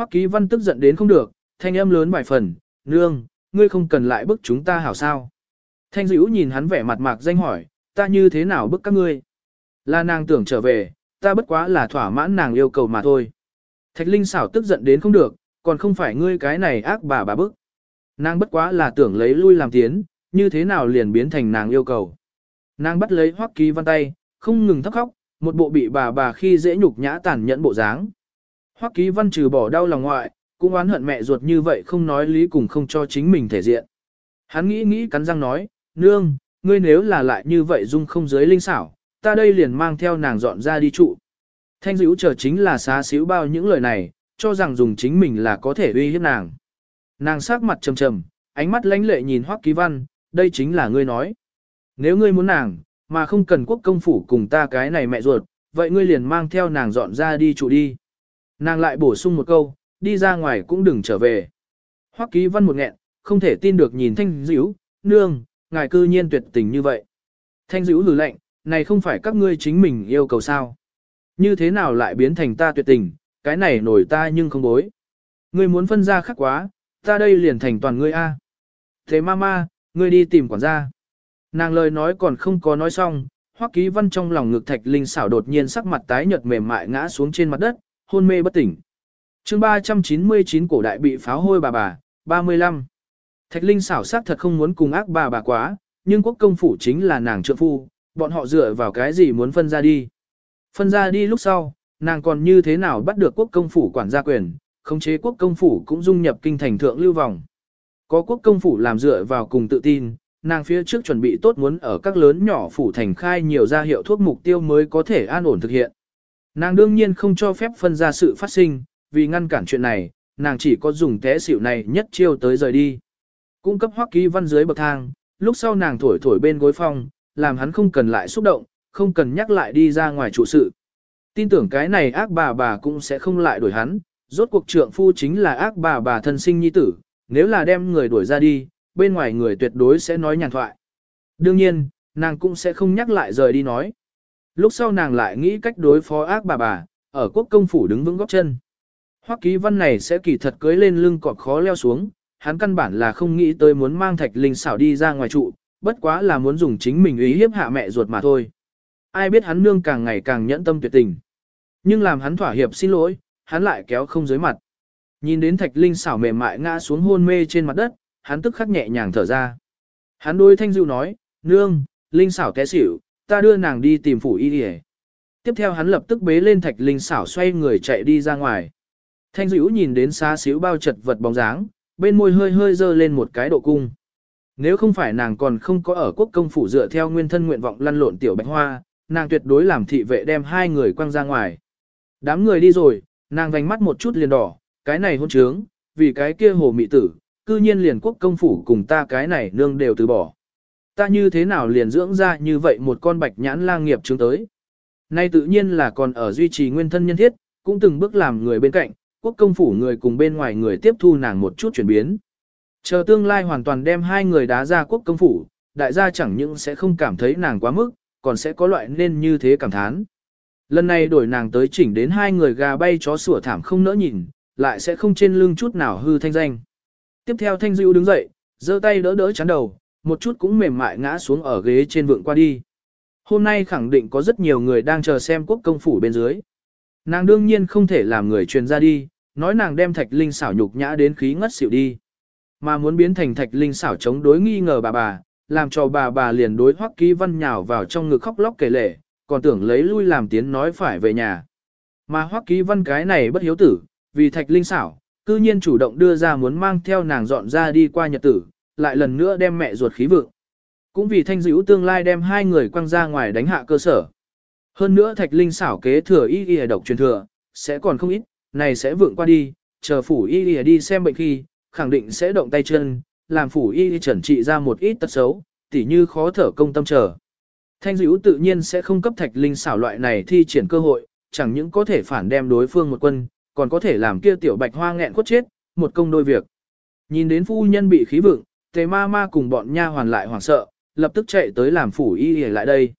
Hoắc Ký Văn tức giận đến không được, thanh âm lớn vài phần, nương, ngươi không cần lại bức chúng ta hảo sao. Thanh dữ nhìn hắn vẻ mặt mạc danh hỏi, ta như thế nào bức các ngươi? Là nàng tưởng trở về, ta bất quá là thỏa mãn nàng yêu cầu mà thôi. Thạch Linh xảo tức giận đến không được, còn không phải ngươi cái này ác bà bà bức. Nàng bất quá là tưởng lấy lui làm tiến, như thế nào liền biến thành nàng yêu cầu. Nàng bắt lấy hoắc ký văn tay, không ngừng thấp khóc, một bộ bị bà bà khi dễ nhục nhã tàn nhẫn bộ dáng. Hoắc ký văn trừ bỏ đau lòng ngoại, cũng oán hận mẹ ruột như vậy không nói lý cùng không cho chính mình thể diện. Hắn nghĩ nghĩ cắn răng nói, nương, ngươi nếu là lại như vậy dung không giới linh xảo, ta đây liền mang theo nàng dọn ra đi trụ. Thanh dữ chờ chính là xá xíu bao những lời này, cho rằng dùng chính mình là có thể uy hiếp nàng. Nàng sắc mặt trầm trầm, ánh mắt lãnh lệ nhìn Hoắc Ký Văn, đây chính là ngươi nói. Nếu ngươi muốn nàng, mà không cần quốc công phủ cùng ta cái này mẹ ruột, vậy ngươi liền mang theo nàng dọn ra đi trụ đi. Nàng lại bổ sung một câu, đi ra ngoài cũng đừng trở về. Hoắc Ký Văn một nghẹn, không thể tin được nhìn Thanh Dữ, nương, ngài cư nhiên tuyệt tình như vậy. Thanh Dữ lử lạnh, này không phải các ngươi chính mình yêu cầu sao. Như thế nào lại biến thành ta tuyệt tình, cái này nổi ta nhưng không bối. Ngươi muốn phân ra khắc quá, ta đây liền thành toàn ngươi a. Thế mama, ngươi đi tìm quản gia. Nàng lời nói còn không có nói xong, Hoắc Ký Văn trong lòng ngực Thạch Linh xảo đột nhiên sắc mặt tái nhợt mềm mại ngã xuống trên mặt đất, hôn mê bất tỉnh. Chương 399 cổ đại bị pháo hôi bà bà, 35. Thạch Linh xảo sắc thật không muốn cùng ác bà bà quá, nhưng quốc công phủ chính là nàng trợ phu, bọn họ dựa vào cái gì muốn phân ra đi. Phân ra đi lúc sau, nàng còn như thế nào bắt được quốc công phủ quản gia quyền, khống chế quốc công phủ cũng dung nhập kinh thành thượng lưu vòng. Có quốc công phủ làm dựa vào cùng tự tin, nàng phía trước chuẩn bị tốt muốn ở các lớn nhỏ phủ thành khai nhiều gia hiệu thuốc mục tiêu mới có thể an ổn thực hiện. Nàng đương nhiên không cho phép phân ra sự phát sinh, vì ngăn cản chuyện này, nàng chỉ có dùng té xỉu này nhất chiêu tới rời đi. Cung cấp hoắc ký văn dưới bậc thang, lúc sau nàng thổi thổi bên gối phong, làm hắn không cần lại xúc động, không cần nhắc lại đi ra ngoài trụ sự. Tin tưởng cái này ác bà bà cũng sẽ không lại đuổi hắn, rốt cuộc trượng phu chính là ác bà bà thân sinh nhi tử, nếu là đem người đuổi ra đi, bên ngoài người tuyệt đối sẽ nói nhàn thoại. Đương nhiên, nàng cũng sẽ không nhắc lại rời đi nói. Lúc sau nàng lại nghĩ cách đối phó ác bà bà, ở quốc công phủ đứng vững góc chân. Hoắc ký văn này sẽ kỳ thật cưới lên lưng cọp khó leo xuống, hắn căn bản là không nghĩ tới muốn mang thạch linh xảo đi ra ngoài trụ, bất quá là muốn dùng chính mình ý hiếp hạ mẹ ruột mà thôi. Ai biết hắn nương càng ngày càng nhẫn tâm tuyệt tình. Nhưng làm hắn thỏa hiệp xin lỗi, hắn lại kéo không dưới mặt. Nhìn đến thạch linh xảo mềm mại ngã xuống hôn mê trên mặt đất, hắn tức khắc nhẹ nhàng thở ra. Hắn đôi thanh dịu nói, nương, linh xảo té xỉu, ta đưa nàng đi tìm phủ y đi Tiếp theo hắn lập tức bế lên thạch linh xảo xoay người chạy đi ra ngoài. Thanh dữ nhìn đến xa xíu bao chật vật bóng dáng, bên môi hơi hơi dơ lên một cái độ cung. Nếu không phải nàng còn không có ở quốc công phủ dựa theo nguyên thân nguyện vọng lăn lộn tiểu bạch hoa, nàng tuyệt đối làm thị vệ đem hai người quăng ra ngoài. Đám người đi rồi, nàng vành mắt một chút liền đỏ, cái này hôn trướng, vì cái kia hồ mị tử, cư nhiên liền quốc công phủ cùng ta cái này nương đều từ bỏ. Ta như thế nào liền dưỡng ra như vậy một con bạch nhãn lang nghiệp chứng tới. Nay tự nhiên là còn ở duy trì nguyên thân nhân thiết, cũng từng bước làm người bên cạnh, quốc công phủ người cùng bên ngoài người tiếp thu nàng một chút chuyển biến. Chờ tương lai hoàn toàn đem hai người đá ra quốc công phủ, đại gia chẳng những sẽ không cảm thấy nàng quá mức, còn sẽ có loại nên như thế cảm thán. Lần này đổi nàng tới chỉnh đến hai người gà bay chó sủa thảm không nỡ nhìn, lại sẽ không trên lưng chút nào hư thanh danh. Tiếp theo thanh dịu đứng dậy, giơ tay đỡ đỡ chắn đầu, một chút cũng mềm mại ngã xuống ở ghế trên vượng qua đi. Hôm nay khẳng định có rất nhiều người đang chờ xem quốc công phủ bên dưới. Nàng đương nhiên không thể làm người truyền ra đi, nói nàng đem thạch linh xảo nhục nhã đến khí ngất xỉu đi. Mà muốn biến thành thạch linh xảo chống đối nghi ngờ bà bà, làm cho bà bà liền đối hoắc ký văn nhào vào trong ngực khóc lóc kể lể, còn tưởng lấy lui làm tiến nói phải về nhà. Mà hoắc ký văn cái này bất hiếu tử, vì thạch linh xảo, cư nhiên chủ động đưa ra muốn mang theo nàng dọn ra đi qua nhật tử, lại lần nữa đem mẹ ruột khí vượng. Cũng vì thanh dữ tương lai đem hai người quăng ra ngoài đánh hạ cơ sở. Hơn nữa thạch linh xảo kế thừa y y độc truyền thừa, sẽ còn không ít, này sẽ vượng qua đi, chờ phủ y y đi xem bệnh khi, khẳng định sẽ động tay chân, làm phủ y chẩn trị ra một ít tật xấu, tỉ như khó thở công tâm trở. Thanh dữ tự nhiên sẽ không cấp thạch linh xảo loại này thi triển cơ hội, chẳng những có thể phản đem đối phương một quân, còn có thể làm kia tiểu bạch hoa nghẹn cốt chết, một công đôi việc. Nhìn đến phu nhân bị khí vượng, tề ma ma cùng bọn nha hoàn lại hoảng sợ, lập tức chạy tới làm phủ y y lại đây.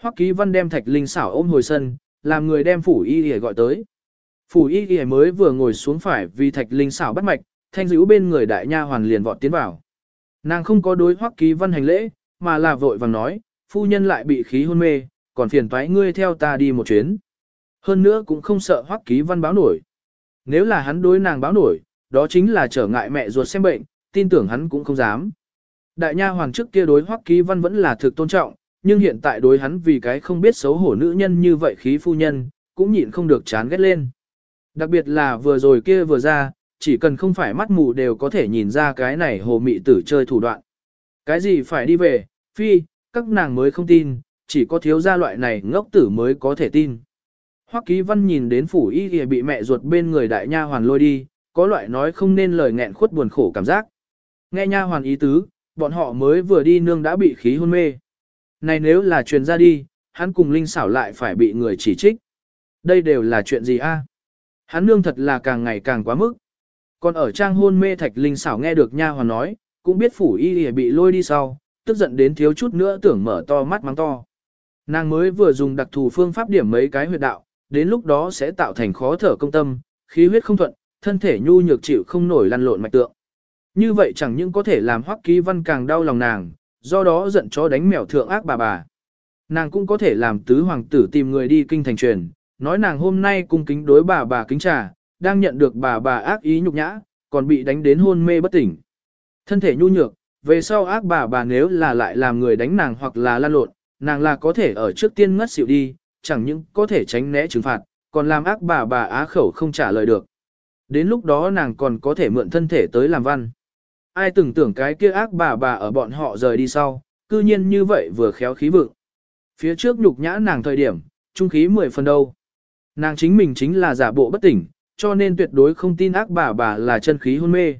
Hoắc ký văn đem thạch linh xảo ôm hồi sân, làm người đem phủ y y gọi tới. Phủ y y mới vừa ngồi xuống phải vì thạch linh xảo bắt mạch, thanh dữ bên người đại nha hoàn liền vọt tiến vào. Nàng không có đối hoắc ký văn hành lễ, mà là vội vàng nói, phu nhân lại bị khí hôn mê, còn phiền toái ngươi theo ta đi một chuyến. Hơn nữa cũng không sợ hoắc ký văn báo nổi. Nếu là hắn đối nàng báo nổi, đó chính là trở ngại mẹ ruột xem bệnh, tin tưởng hắn cũng không dám. Đại nha hoàng trước kia đối hoắc ký văn vẫn là thực tôn trọng, nhưng hiện tại đối hắn vì cái không biết xấu hổ nữ nhân như vậy khí phu nhân, cũng nhịn không được chán ghét lên. Đặc biệt là vừa rồi kia vừa ra, chỉ cần không phải mắt mù đều có thể nhìn ra cái này hồ mị tử chơi thủ đoạn. Cái gì phải đi về, phi, các nàng mới không tin, chỉ có thiếu gia loại này ngốc tử mới có thể tin. Hoắc Ký Văn nhìn đến phủ y y bị mẹ ruột bên người đại nha hoàn lôi đi, có loại nói không nên lời nghẹn khuất buồn khổ cảm giác. Nghe nha hoàn ý tứ, bọn họ mới vừa đi nương đã bị khí hôn mê. Này nếu là truyền ra đi, hắn cùng Linh xảo lại phải bị người chỉ trích. Đây đều là chuyện gì a? Hắn nương thật là càng ngày càng quá mức. Còn ở trang hôn mê thạch Linh xảo nghe được nha hoàn nói, cũng biết phủ y y bị lôi đi sau, tức giận đến thiếu chút nữa tưởng mở to mắt mắng to. Nàng mới vừa dùng đặc thù phương pháp điểm mấy cái huyệt đạo, đến lúc đó sẽ tạo thành khó thở công tâm, khí huyết không thuận, thân thể nhu nhược chịu không nổi lăn lộn mạch tượng. Như vậy chẳng những có thể làm hoắc ký văn càng đau lòng nàng, do đó giận chó đánh mèo thượng ác bà bà. Nàng cũng có thể làm tứ hoàng tử tìm người đi kinh thành truyền, nói nàng hôm nay cung kính đối bà bà kính trà, đang nhận được bà bà ác ý nhục nhã, còn bị đánh đến hôn mê bất tỉnh. Thân thể nhu nhược, về sau ác bà bà nếu là lại làm người đánh nàng hoặc là lan lộn, nàng là có thể ở trước tiên ngất xỉu đi, chẳng những có thể tránh né trừng phạt, còn làm ác bà bà á khẩu không trả lời được. Đến lúc đó nàng còn có thể mượn thân thể tới làm văn. Ai từng tưởng cái kia ác bà bà ở bọn họ rời đi sau, cư nhiên như vậy vừa khéo khí vượng. Phía trước nhục nhã nàng thời điểm, trung khí mười phần đâu. Nàng chính mình chính là giả bộ bất tỉnh, cho nên tuyệt đối không tin ác bà bà là chân khí hôn mê.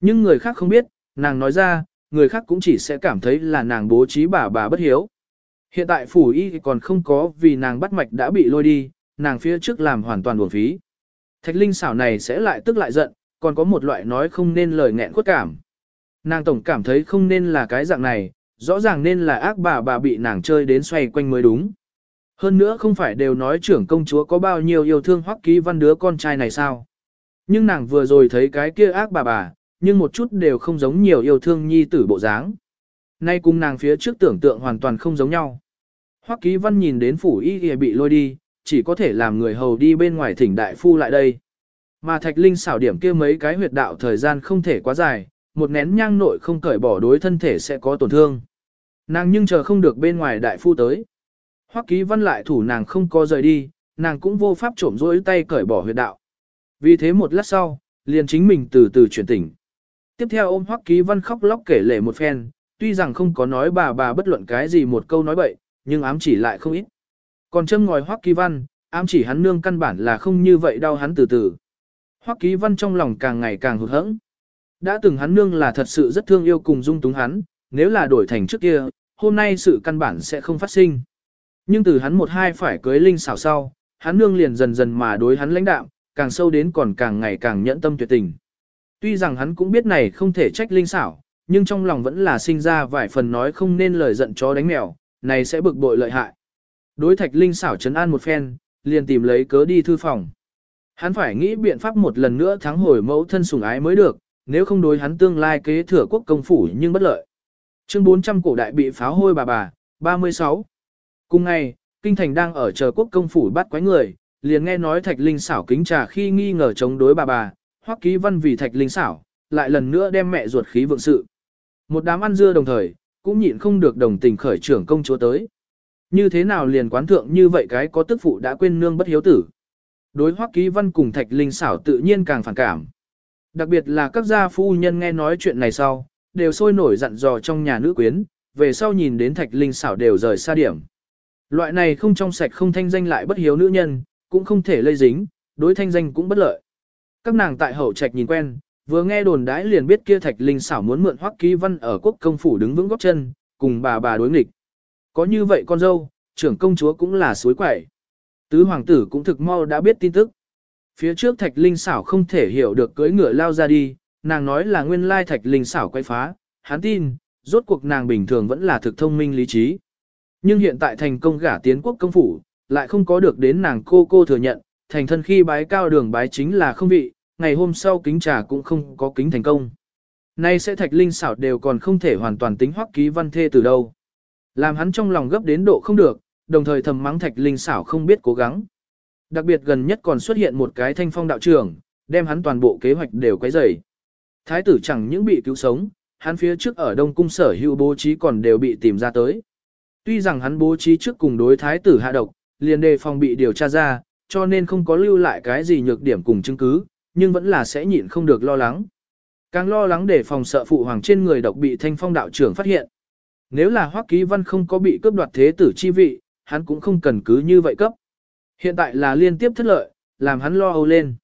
Nhưng người khác không biết, nàng nói ra, người khác cũng chỉ sẽ cảm thấy là nàng bố trí bà bà bất hiếu. Hiện tại phủ y còn không có vì nàng bắt mạch đã bị lôi đi, nàng phía trước làm hoàn toàn buồn phí. Thạch linh xảo này sẽ lại tức lại giận, còn có một loại nói không nên lời nghẹn khuất cảm. Nàng tổng cảm thấy không nên là cái dạng này, rõ ràng nên là ác bà bà bị nàng chơi đến xoay quanh mới đúng. Hơn nữa không phải đều nói trưởng công chúa có bao nhiêu yêu thương hoắc ký văn đứa con trai này sao. Nhưng nàng vừa rồi thấy cái kia ác bà bà, nhưng một chút đều không giống nhiều yêu thương nhi tử bộ dáng. Nay cùng nàng phía trước tưởng tượng hoàn toàn không giống nhau. Hoắc ký văn nhìn đến phủ y bị lôi đi, chỉ có thể làm người hầu đi bên ngoài thỉnh đại phu lại đây. Mà thạch linh xảo điểm kia mấy cái huyệt đạo thời gian không thể quá dài, một nén nhang nội không cởi bỏ đối thân thể sẽ có tổn thương. Nàng nhưng chờ không được bên ngoài đại phu tới. Hoắc ký văn lại thủ nàng không có rời đi, nàng cũng vô pháp trộm rỗi tay cởi bỏ huyệt đạo. Vì thế một lát sau, liền chính mình từ từ chuyển tỉnh. Tiếp theo ôm Hoắc ký văn khóc lóc kể lể một phen, tuy rằng không có nói bà bà bất luận cái gì một câu nói bậy, nhưng ám chỉ lại không ít. Còn châm ngòi Hoắc Ký Văn, ám chỉ hắn nương căn bản là không như vậy đau hắn từ từ. Hoắc Ký Văn trong lòng càng ngày càng hụt hẫng. Đã từng hắn nương là thật sự rất thương yêu cùng dung túng hắn, nếu là đổi thành trước kia, hôm nay sự căn bản sẽ không phát sinh. Nhưng từ hắn một hai phải cưới linh xảo sau, hắn nương liền dần dần mà đối hắn lãnh đạo, càng sâu đến còn càng ngày càng nhẫn tâm tuyệt tình. Tuy rằng hắn cũng biết này không thể trách linh xảo, nhưng trong lòng vẫn là sinh ra vài phần nói không nên lời giận chó đánh mèo, này sẽ bực bội lợi hại. Đối thạch linh xảo chấn an một phen, liền tìm lấy cớ đi thư phòng. Hắn phải nghĩ biện pháp một lần nữa thắng hồi mẫu thân sủng ái mới được, nếu không đối hắn tương lai kế thừa quốc công phủ nhưng bất lợi. Chương 400 cổ đại bị pháo hôi bà bà, 36. Cùng ngày, kinh thành đang ở chờ quốc công phủ bắt quái người, liền nghe nói thạch linh xảo kính trà khi nghi ngờ chống đối bà bà, hoắc ký văn vì thạch linh xảo, lại lần nữa đem mẹ ruột khí vượng sự. Một đám ăn dưa đồng thời, cũng nhịn không được đồng tình khởi trưởng công chúa tới. Như thế nào liền quán thượng như vậy cái có tức phụ đã quên nương bất hiếu tử. Đối hoắc ký văn cùng thạch linh xảo tự nhiên càng phản cảm. Đặc biệt là các gia phu nhân nghe nói chuyện này sau, đều sôi nổi dặn dò trong nhà nữ quyến, về sau nhìn đến thạch linh xảo đều rời xa điểm. Loại này không trong sạch không thanh danh lại bất hiếu nữ nhân, cũng không thể lây dính, đối thanh danh cũng bất lợi. Các nàng tại hậu trạch nhìn quen, vừa nghe đồn đãi liền biết kia thạch linh xảo muốn mượn hoắc ký văn ở quốc công phủ đứng vững góc chân, cùng bà bà đối nghịch. Có như vậy con dâu, trưởng công chúa cũng là suối quẩy. Tứ hoàng tử cũng thực mau đã biết tin tức. Phía trước thạch linh xảo không thể hiểu được cưới ngựa lao ra đi, nàng nói là nguyên lai thạch linh xảo quay phá, hắn tin, rốt cuộc nàng bình thường vẫn là thực thông minh lý trí. Nhưng hiện tại thành công gả tiến quốc công phủ, lại không có được đến nàng cô cô thừa nhận, thành thân khi bái cao đường bái chính là không vị, ngày hôm sau kính trà cũng không có kính thành công. Nay sẽ thạch linh xảo đều còn không thể hoàn toàn tính hoắc ký văn thê từ đâu. Làm hắn trong lòng gấp đến độ không được, đồng thời thầm mắng thạch linh xảo không biết cố gắng. Đặc biệt gần nhất còn xuất hiện một cái thanh phong đạo trưởng, đem hắn toàn bộ kế hoạch đều quấy rầy. Thái tử chẳng những bị cứu sống, hắn phía trước ở Đông Cung sở hữu bố trí còn đều bị tìm ra tới. Tuy rằng hắn bố trí trước cùng đối thái tử hạ độc, liền đề phòng bị điều tra ra, cho nên không có lưu lại cái gì nhược điểm cùng chứng cứ, nhưng vẫn là sẽ nhịn không được lo lắng. Càng lo lắng để phòng sợ phụ hoàng trên người độc bị thanh phong đạo trưởng phát hiện. Nếu là Hoắc Ký Văn không có bị cướp đoạt thế tử chi vị, hắn cũng không cần cứ như vậy cấp. Hiện tại là liên tiếp thất lợi, làm hắn lo âu lên.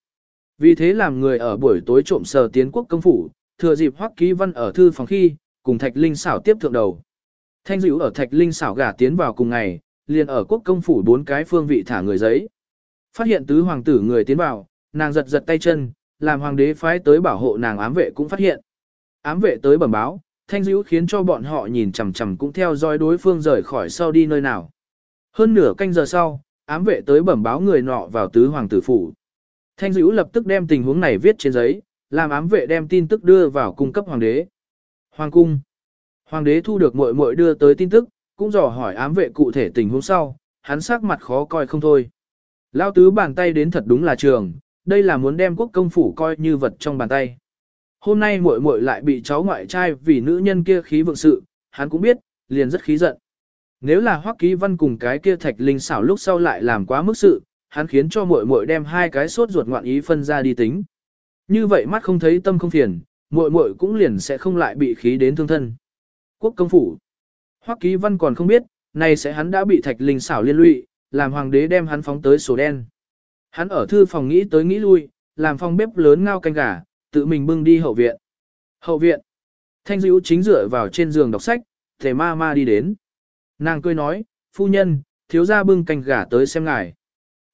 Vì thế làm người ở buổi tối trộm sờ tiến quốc công phủ, thừa dịp Hoắc Ký Văn ở thư phòng khi, cùng Thạch Linh xảo tiếp thượng đầu. Thanh dữ ở Thạch Linh xảo gả tiến vào cùng ngày, liền ở quốc công phủ bốn cái phương vị thả người giấy. Phát hiện tứ hoàng tử người tiến vào, nàng giật giật tay chân, làm hoàng đế phái tới bảo hộ nàng ám vệ cũng phát hiện. Ám vệ tới bẩm báo, thanh dữ khiến cho bọn họ nhìn chằm chằm cũng theo dõi đối phương rời khỏi sau đi nơi nào. Hơn nửa canh giờ sau, ám vệ tới bẩm báo người nọ vào tứ hoàng tử phủ. Thanh dữ lập tức đem tình huống này viết trên giấy, làm ám vệ đem tin tức đưa vào cung cấp hoàng đế. Hoàng cung. Hoàng đế thu được muội muội đưa tới tin tức, cũng dò hỏi ám vệ cụ thể tình huống sau, hắn sắc mặt khó coi không thôi. Lao tứ bàn tay đến thật đúng là trường, đây là muốn đem quốc công phủ coi như vật trong bàn tay. Hôm nay muội muội lại bị cháu ngoại trai vì nữ nhân kia khí vượng sự, hắn cũng biết, liền rất khí giận. Nếu là Hoắc Ký Văn cùng cái kia Thạch Linh xảo lúc sau lại làm quá mức sự, hắn khiến cho muội muội đem hai cái sốt ruột ngoạn ý phân ra đi tính. Như vậy mắt không thấy tâm không phiền, muội muội cũng liền sẽ không lại bị khí đến thương thân. Quốc công phủ. Hoắc Ký Văn còn không biết, nay sẽ hắn đã bị Thạch Linh xảo liên lụy, làm hoàng đế đem hắn phóng tới sổ đen. Hắn ở thư phòng nghĩ tới nghĩ lui, làm phòng bếp lớn ngao canh gà, tự mình bưng đi hậu viện. Hậu viện. Thanh Dữu chính dựa vào trên giường đọc sách, Thề ma ma đi đến. Nàng cười nói, phu nhân, thiếu gia bưng canh gà tới xem ngài.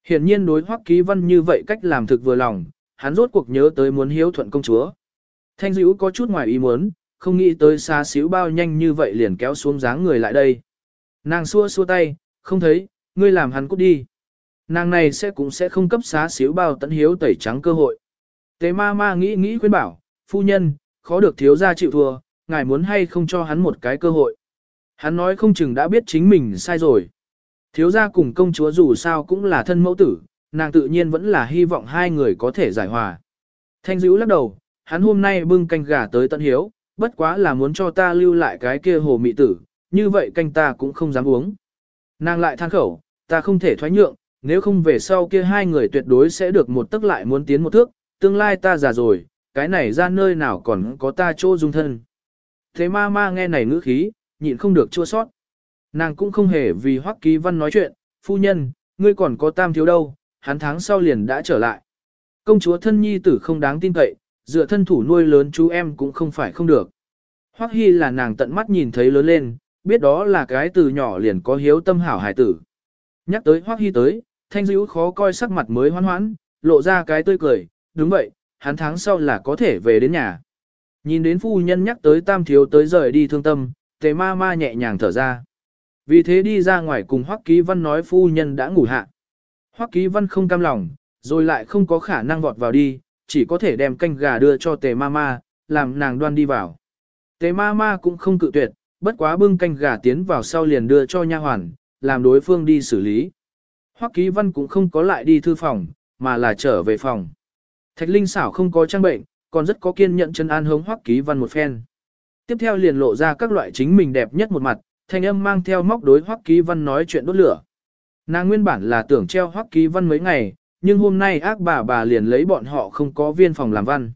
Hiển nhiên đối hoắc ký văn như vậy cách làm thực vừa lòng, hắn rốt cuộc nhớ tới muốn hiếu thuận công chúa. Thanh dữ có chút ngoài ý muốn, không nghĩ tới xa xíu bao nhanh như vậy liền kéo xuống dáng người lại đây. Nàng xua xua tay, không thấy, ngươi làm hắn cút đi. Nàng này sẽ cũng sẽ không cấp xá xíu bao tận hiếu tẩy trắng cơ hội. Tế ma ma nghĩ nghĩ khuyên bảo, phu nhân, khó được thiếu gia chịu thua, ngài muốn hay không cho hắn một cái cơ hội. Hắn nói không chừng đã biết chính mình sai rồi. Thiếu gia cùng công chúa dù sao cũng là thân mẫu tử, nàng tự nhiên vẫn là hy vọng hai người có thể giải hòa. Thanh dữ lắc đầu, hắn hôm nay bưng canh gà tới tận hiếu, bất quá là muốn cho ta lưu lại cái kia hồ mị tử, như vậy canh ta cũng không dám uống. Nàng lại than khẩu, ta không thể thoái nhượng, nếu không về sau kia hai người tuyệt đối sẽ được một tức lại muốn tiến một thước, tương lai ta già rồi, cái này ra nơi nào còn có ta chỗ dung thân. Thế ma ma nghe này ngữ khí, nhịn không được chua sót. Nàng cũng không hề vì Hoắc Ký Văn nói chuyện, phu nhân, ngươi còn có tam thiếu đâu, hắn tháng sau liền đã trở lại. Công chúa thân nhi tử không đáng tin cậy, dựa thân thủ nuôi lớn chú em cũng không phải không được. Hoắc Hy là nàng tận mắt nhìn thấy lớn lên, biết đó là cái từ nhỏ liền có hiếu tâm hảo hài tử. Nhắc tới Hoắc Hy tới, thanh dữ khó coi sắc mặt mới hoan hoãn, lộ ra cái tươi cười, đúng vậy, hắn tháng sau là có thể về đến nhà. Nhìn đến phu nhân nhắc tới tam thiếu tới rời đi thương tâm, tề ma ma nhẹ nhàng thở ra. Vì thế đi ra ngoài cùng Hoắc Ký Văn nói phu nhân đã ngủ hạ. Hoắc Ký Văn không cam lòng, rồi lại không có khả năng vọt vào đi, chỉ có thể đem canh gà đưa cho tề ma ma, làm nàng đoan đi vào. Tề ma ma cũng không cự tuyệt, bất quá bưng canh gà tiến vào sau liền đưa cho nha hoàn, làm đối phương đi xử lý. Hoắc Ký Văn cũng không có lại đi thư phòng, mà là trở về phòng. Thạch Linh xảo không có trang bệnh, còn rất có kiên nhẫn chân an hống Hoắc Ký Văn một phen. Tiếp theo liền lộ ra các loại chính mình đẹp nhất một mặt, thanh âm mang theo móc đối Hoắc Ký Văn nói chuyện đốt lửa. Nàng nguyên bản là tưởng treo Hoắc Ký Văn mấy ngày, nhưng hôm nay ác bà bà liền lấy bọn họ không có viên phòng làm văn.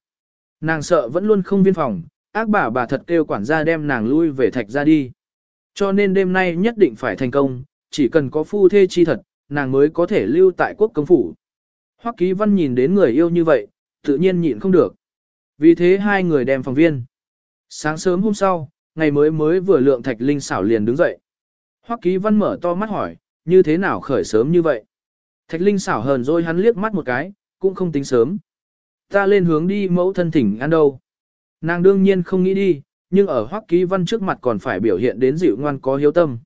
Nàng sợ vẫn luôn không viên phòng, ác bà bà thật kêu quản gia đem nàng lui về thạch ra đi. Cho nên đêm nay nhất định phải thành công, chỉ cần có phu thê chi thật, nàng mới có thể lưu tại quốc công phủ. Hoắc Ký Văn nhìn đến người yêu như vậy, tự nhiên nhịn không được. Vì thế hai người đem phòng viên. Sáng sớm hôm sau, ngày mới mới vừa lượng thạch linh xảo liền đứng dậy. Hoắc Ký Văn mở to mắt hỏi, như thế nào khởi sớm như vậy? Thạch linh xảo hờn rồi hắn liếc mắt một cái, cũng không tính sớm. Ta lên hướng đi mẫu thân thỉnh ăn đâu. Nàng đương nhiên không nghĩ đi, nhưng ở Hoắc Ký Văn trước mặt còn phải biểu hiện đến dịu ngoan có hiếu tâm.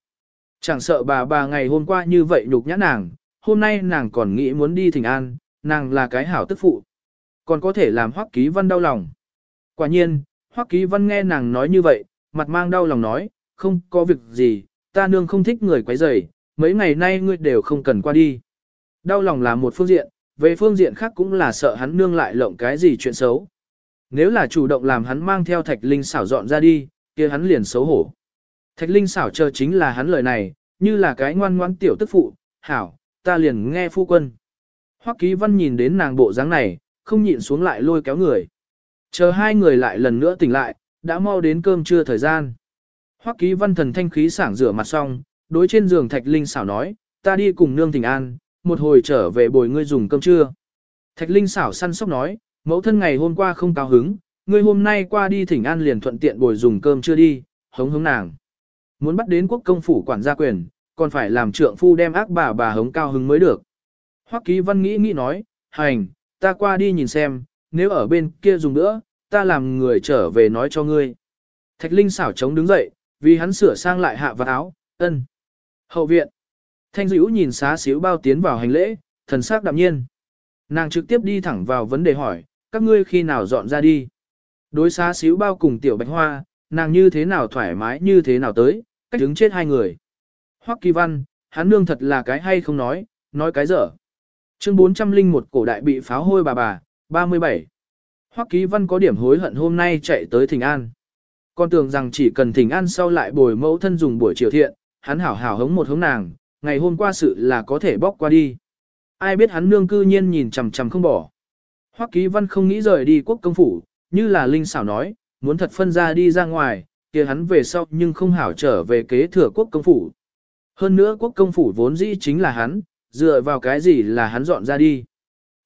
Chẳng sợ bà bà ngày hôm qua như vậy nhục nhã nàng, hôm nay nàng còn nghĩ muốn đi thỉnh an, nàng là cái hảo tức phụ. Còn có thể làm Hoắc Ký Văn đau lòng. Quả nhiên, Hoắc Ký Văn nghe nàng nói như vậy, mặt mang đau lòng nói, không có việc gì, ta nương không thích người quấy rầy, mấy ngày nay ngươi đều không cần qua đi. Đau lòng là một phương diện, về phương diện khác cũng là sợ hắn nương lại lộng cái gì chuyện xấu. Nếu là chủ động làm hắn mang theo thạch linh xảo dọn ra đi, kia hắn liền xấu hổ. Thạch linh xảo chờ chính là hắn lời này, như là cái ngoan ngoãn tiểu tức phụ, hảo, ta liền nghe phu quân. Hoắc ký văn nhìn đến nàng bộ dáng này, không nhịn xuống lại lôi kéo người. Chờ hai người lại lần nữa tỉnh lại, đã mau đến cơm trưa thời gian. Hoắc ký văn thần thanh khí sảng rửa mặt xong, đối trên giường thạch linh xảo nói, ta đi cùng nương tỉnh an, một hồi trở về bồi ngươi dùng cơm trưa. Thạch linh xảo săn sóc nói, mẫu thân ngày hôm qua không cao hứng, ngươi hôm nay qua đi thỉnh an liền thuận tiện bồi dùng cơm trưa đi, hống hống nàng. Muốn bắt đến quốc công phủ quản gia quyền, còn phải làm trượng phu đem ác bà bà hống cao hứng mới được. Hoắc ký văn nghĩ nghĩ nói, hành, ta qua đi nhìn xem, nếu ở bên kia dùng nữa, ta làm người trở về nói cho ngươi. Thạch Linh xảo chống đứng dậy, vì hắn sửa sang lại hạ vật áo, ân. Hậu viện. Thanh dữ nhìn xá xíu bao tiến vào hành lễ, thần sắc đạm nhiên. Nàng trực tiếp đi thẳng vào vấn đề hỏi, các ngươi khi nào dọn ra đi. Đối xá xíu bao cùng tiểu bạch hoa, nàng như thế nào thoải mái như thế nào tới, cách đứng chết hai người. Hoắc kỳ văn, hắn nương thật là cái hay không nói, nói cái dở. Chương 401 cổ đại bị pháo hôi bà bà, 37. Hoắc Ký Văn có điểm hối hận hôm nay chạy tới Thịnh An. Con tưởng rằng chỉ cần Thịnh An sau lại bồi mẫu thân dùng buổi chiều thiện, hắn hảo hảo hống một hống nàng, ngày hôm qua sự là có thể bóc qua đi. Ai biết hắn nương cư nhiên nhìn chằm chằm không bỏ. Hoắc Ký Văn không nghĩ rời đi quốc công phủ, như là Linh xảo nói, muốn thật phân ra đi ra ngoài, kia hắn về sau nhưng không hảo trở về kế thừa quốc công phủ. Hơn nữa quốc công phủ vốn dĩ chính là hắn, dựa vào cái gì là hắn dọn ra đi.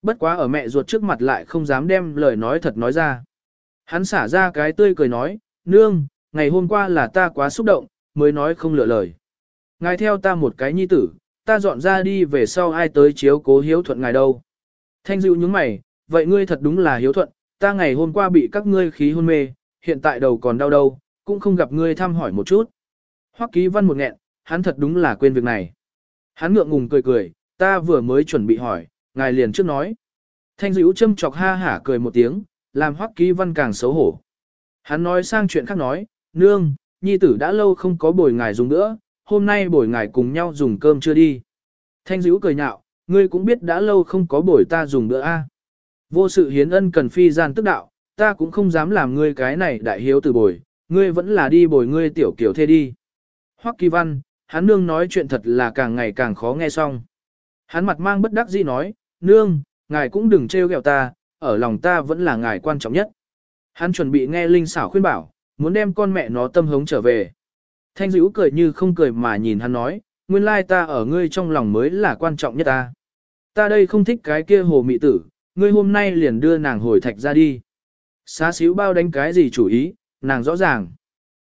Bất quá ở mẹ ruột trước mặt lại không dám đem lời nói thật nói ra. Hắn xả ra cái tươi cười nói, nương, ngày hôm qua là ta quá xúc động, mới nói không lựa lời. Ngài theo ta một cái nhi tử, ta dọn ra đi về sau ai tới chiếu cố hiếu thuận ngài đâu. Thanh dịu những mày, vậy ngươi thật đúng là hiếu thuận, ta ngày hôm qua bị các ngươi khí hôn mê, hiện tại đầu còn đau đâu, cũng không gặp ngươi thăm hỏi một chút. Hoắc ký văn một nghẹn, hắn thật đúng là quên việc này. Hắn ngượng ngùng cười cười, ta vừa mới chuẩn bị hỏi, ngài liền trước nói. Thanh dữ châm chọc ha hả cười một tiếng, làm hoắc ký văn càng xấu hổ. Hắn nói sang chuyện khác nói, nương, nhi tử đã lâu không có bồi ngài dùng nữa, hôm nay bồi ngài cùng nhau dùng cơm chưa đi. Thanh dữ cười nhạo, ngươi cũng biết đã lâu không có bồi ta dùng nữa a. Vô sự hiến ân cần phi gian tức đạo, ta cũng không dám làm ngươi cái này đại hiếu từ bồi, ngươi vẫn là đi bồi ngươi tiểu kiểu thê đi. Hoắc kỳ văn, hắn nương nói chuyện thật là càng ngày càng khó nghe xong. Hắn mặt mang bất đắc dĩ nói, nương, ngài cũng đừng trêu ghẹo ta, ở lòng ta vẫn là ngài quan trọng nhất. Hắn chuẩn bị nghe Linh xảo khuyên bảo, muốn đem con mẹ nó tâm hống trở về. Thanh dữ cười như không cười mà nhìn hắn nói, nguyên lai ta ở ngươi trong lòng mới là quan trọng nhất ta. Ta đây không thích cái kia hồ mị tử, ngươi hôm nay liền đưa nàng hồi thạch ra đi. Xá xíu bao đánh cái gì chủ ý, nàng rõ ràng.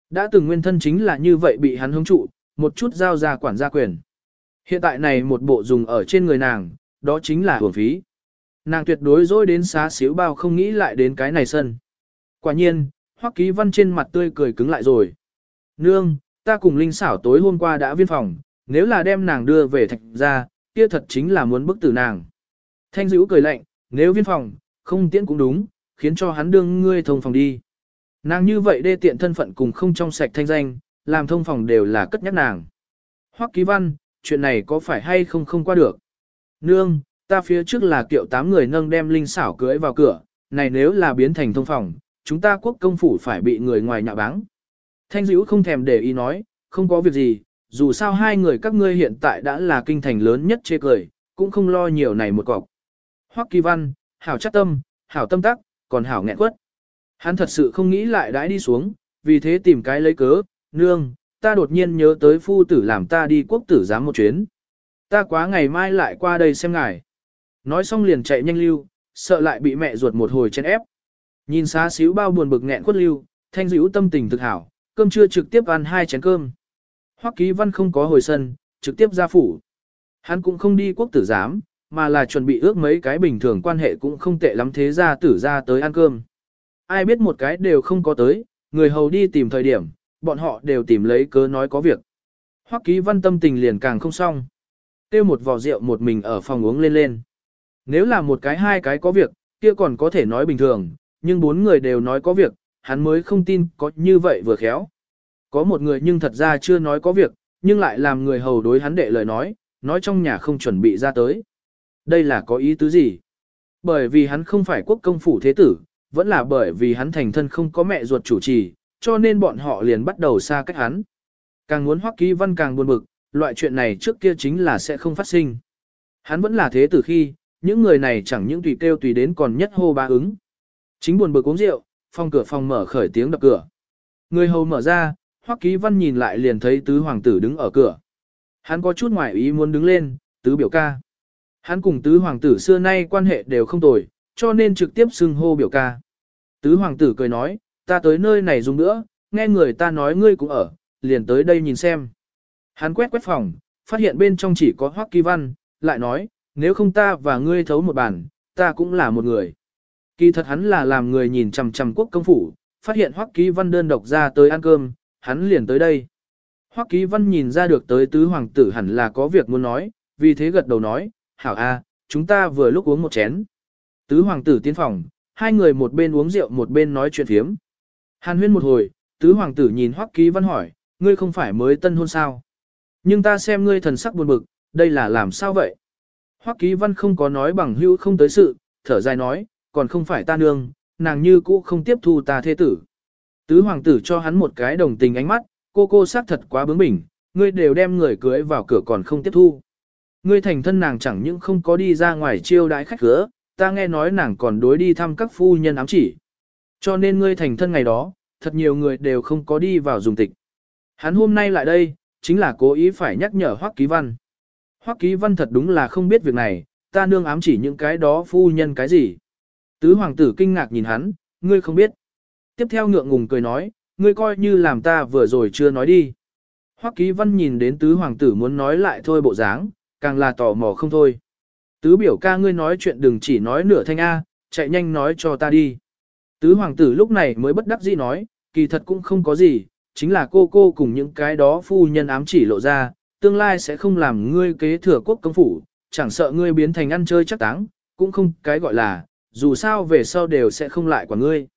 Đã từng nguyên thân chính là như vậy bị hắn hống trụ, một chút giao ra quản gia quyền. Hiện tại này một bộ dùng ở trên người nàng, đó chính là hưởng phí. Nàng tuyệt đối dối đến xá xíu bao không nghĩ lại đến cái này sân. Quả nhiên, Hoắc Ký Văn trên mặt tươi cười cứng lại rồi. Nương, ta cùng Linh xảo tối hôm qua đã viên phòng, nếu là đem nàng đưa về thạch ra, kia thật chính là muốn bức tử nàng. Thanh dữ cười lạnh, nếu viên phòng, không tiễn cũng đúng, khiến cho hắn đương ngươi thông phòng đi. Nàng như vậy đê tiện thân phận cùng không trong sạch thanh danh, làm thông phòng đều là cất nhắc nàng. Hoắc Ký Văn, chuyện này có phải hay không không qua được? Nương, ta phía trước là kiệu tám người nâng đem linh xảo cưới vào cửa, này nếu là biến thành thông phòng, chúng ta quốc công phủ phải bị người ngoài nhạ báng. Thanh dữ không thèm để ý nói, không có việc gì, dù sao hai người các ngươi hiện tại đã là kinh thành lớn nhất chê cười, cũng không lo nhiều này một cọc. Hoắc Kỳ Văn, hảo chắc tâm, hảo tâm tắc, còn hảo nghẹn quất. Hắn thật sự không nghĩ lại đãi đi xuống, vì thế tìm cái lấy cớ, nương, ta đột nhiên nhớ tới phu tử làm ta đi quốc tử giám một chuyến. Ta quá ngày mai lại qua đây xem ngài. Nói xong liền chạy nhanh lưu, sợ lại bị mẹ ruột một hồi chen ép. Nhìn xá xíu bao buồn bực nghẹn quất lưu, thanh dữ tâm tình thực hảo, cơm trưa trực tiếp ăn hai chén cơm. Hoắc ký văn không có hồi sân, trực tiếp ra phủ. Hắn cũng không đi quốc tử giám, mà là chuẩn bị ước mấy cái bình thường quan hệ cũng không tệ lắm thế ra tử ra tới ăn cơm. Ai biết một cái đều không có tới, người hầu đi tìm thời điểm, bọn họ đều tìm lấy cớ nói có việc. Hoắc ký văn tâm tình liền càng không xong tiêu một vò rượu một mình ở phòng uống lên lên. Nếu là một cái hai cái có việc, kia còn có thể nói bình thường, nhưng bốn người đều nói có việc, hắn mới không tin có như vậy vừa khéo. Có một người nhưng thật ra chưa nói có việc, nhưng lại làm người hầu đối hắn đệ lời nói, nói trong nhà không chuẩn bị ra tới. Đây là có ý tứ gì? Bởi vì hắn không phải quốc công phủ thế tử, vẫn là bởi vì hắn thành thân không có mẹ ruột chủ trì, cho nên bọn họ liền bắt đầu xa cách hắn. Càng muốn hoắc ký văn càng buồn bực, loại chuyện này trước kia chính là sẽ không phát sinh. Hắn vẫn là thế từ khi, những người này chẳng những tùy kêu tùy đến còn nhất hô ba ứng. Chính buồn bực uống rượu, phòng cửa phòng mở khởi tiếng đập cửa. Người hầu mở ra, Hoắc Ký Văn nhìn lại liền thấy tứ hoàng tử đứng ở cửa. Hắn có chút ngoài ý muốn đứng lên, tứ biểu ca. Hắn cùng tứ hoàng tử xưa nay quan hệ đều không tồi, cho nên trực tiếp xưng hô biểu ca. Tứ hoàng tử cười nói, ta tới nơi này dùng nữa, nghe người ta nói ngươi cũng ở, liền tới đây nhìn xem. Hắn quét quét phòng, phát hiện bên trong chỉ có Hoắc Kỳ Văn, lại nói, nếu không ta và ngươi thấu một bàn, ta cũng là một người. Kỳ thật hắn là làm người nhìn chằm chằm quốc công phủ, phát hiện Hoắc Kỳ Văn đơn độc ra tới ăn cơm, hắn liền tới đây. Hoắc Kỳ Văn nhìn ra được tới tứ hoàng tử hẳn là có việc muốn nói, vì thế gật đầu nói, hảo a, chúng ta vừa lúc uống một chén. Tứ hoàng tử tiến phòng, hai người một bên uống rượu một bên nói chuyện phiếm. Hàn huyên một hồi, tứ hoàng tử nhìn Hoắc Kỳ Văn hỏi, ngươi không phải mới tân hôn sao? Nhưng ta xem ngươi thần sắc buồn bực, đây là làm sao vậy? Hoắc Ký Văn không có nói bằng hữu không tới sự, thở dài nói, còn không phải ta nương, nàng như cũ không tiếp thu ta thế tử. Tứ hoàng tử cho hắn một cái đồng tình ánh mắt, cô cô xác thật quá bướng bỉnh, ngươi đều đem người cưới vào cửa còn không tiếp thu. Ngươi thành thân nàng chẳng những không có đi ra ngoài chiêu đãi khách cửa, ta nghe nói nàng còn đối đi thăm các phu nhân ám chỉ. Cho nên ngươi thành thân ngày đó, thật nhiều người đều không có đi vào dùng tịch. Hắn hôm nay lại đây, chính là cố ý phải nhắc nhở Hoắc Ký Văn. Hoắc Ký Văn thật đúng là không biết việc này, ta nương ám chỉ những cái đó phu nhân cái gì. Tứ hoàng tử kinh ngạc nhìn hắn, ngươi không biết. Tiếp theo ngượng ngùng cười nói, ngươi coi như làm ta vừa rồi chưa nói đi. Hoắc Ký Văn nhìn đến tứ hoàng tử muốn nói lại thôi bộ dáng, càng là tò mò không thôi. Tứ biểu ca ngươi nói chuyện đừng chỉ nói nửa thanh A, chạy nhanh nói cho ta đi. Tứ hoàng tử lúc này mới bất đắc dĩ nói, kỳ thật cũng không có gì, chính là cô cô cùng những cái đó phu nhân ám chỉ lộ ra, tương lai sẽ không làm ngươi kế thừa quốc công phủ, chẳng sợ ngươi biến thành ăn chơi chắc táng, cũng không cái gọi là, dù sao về sau đều sẽ không lại quả ngươi.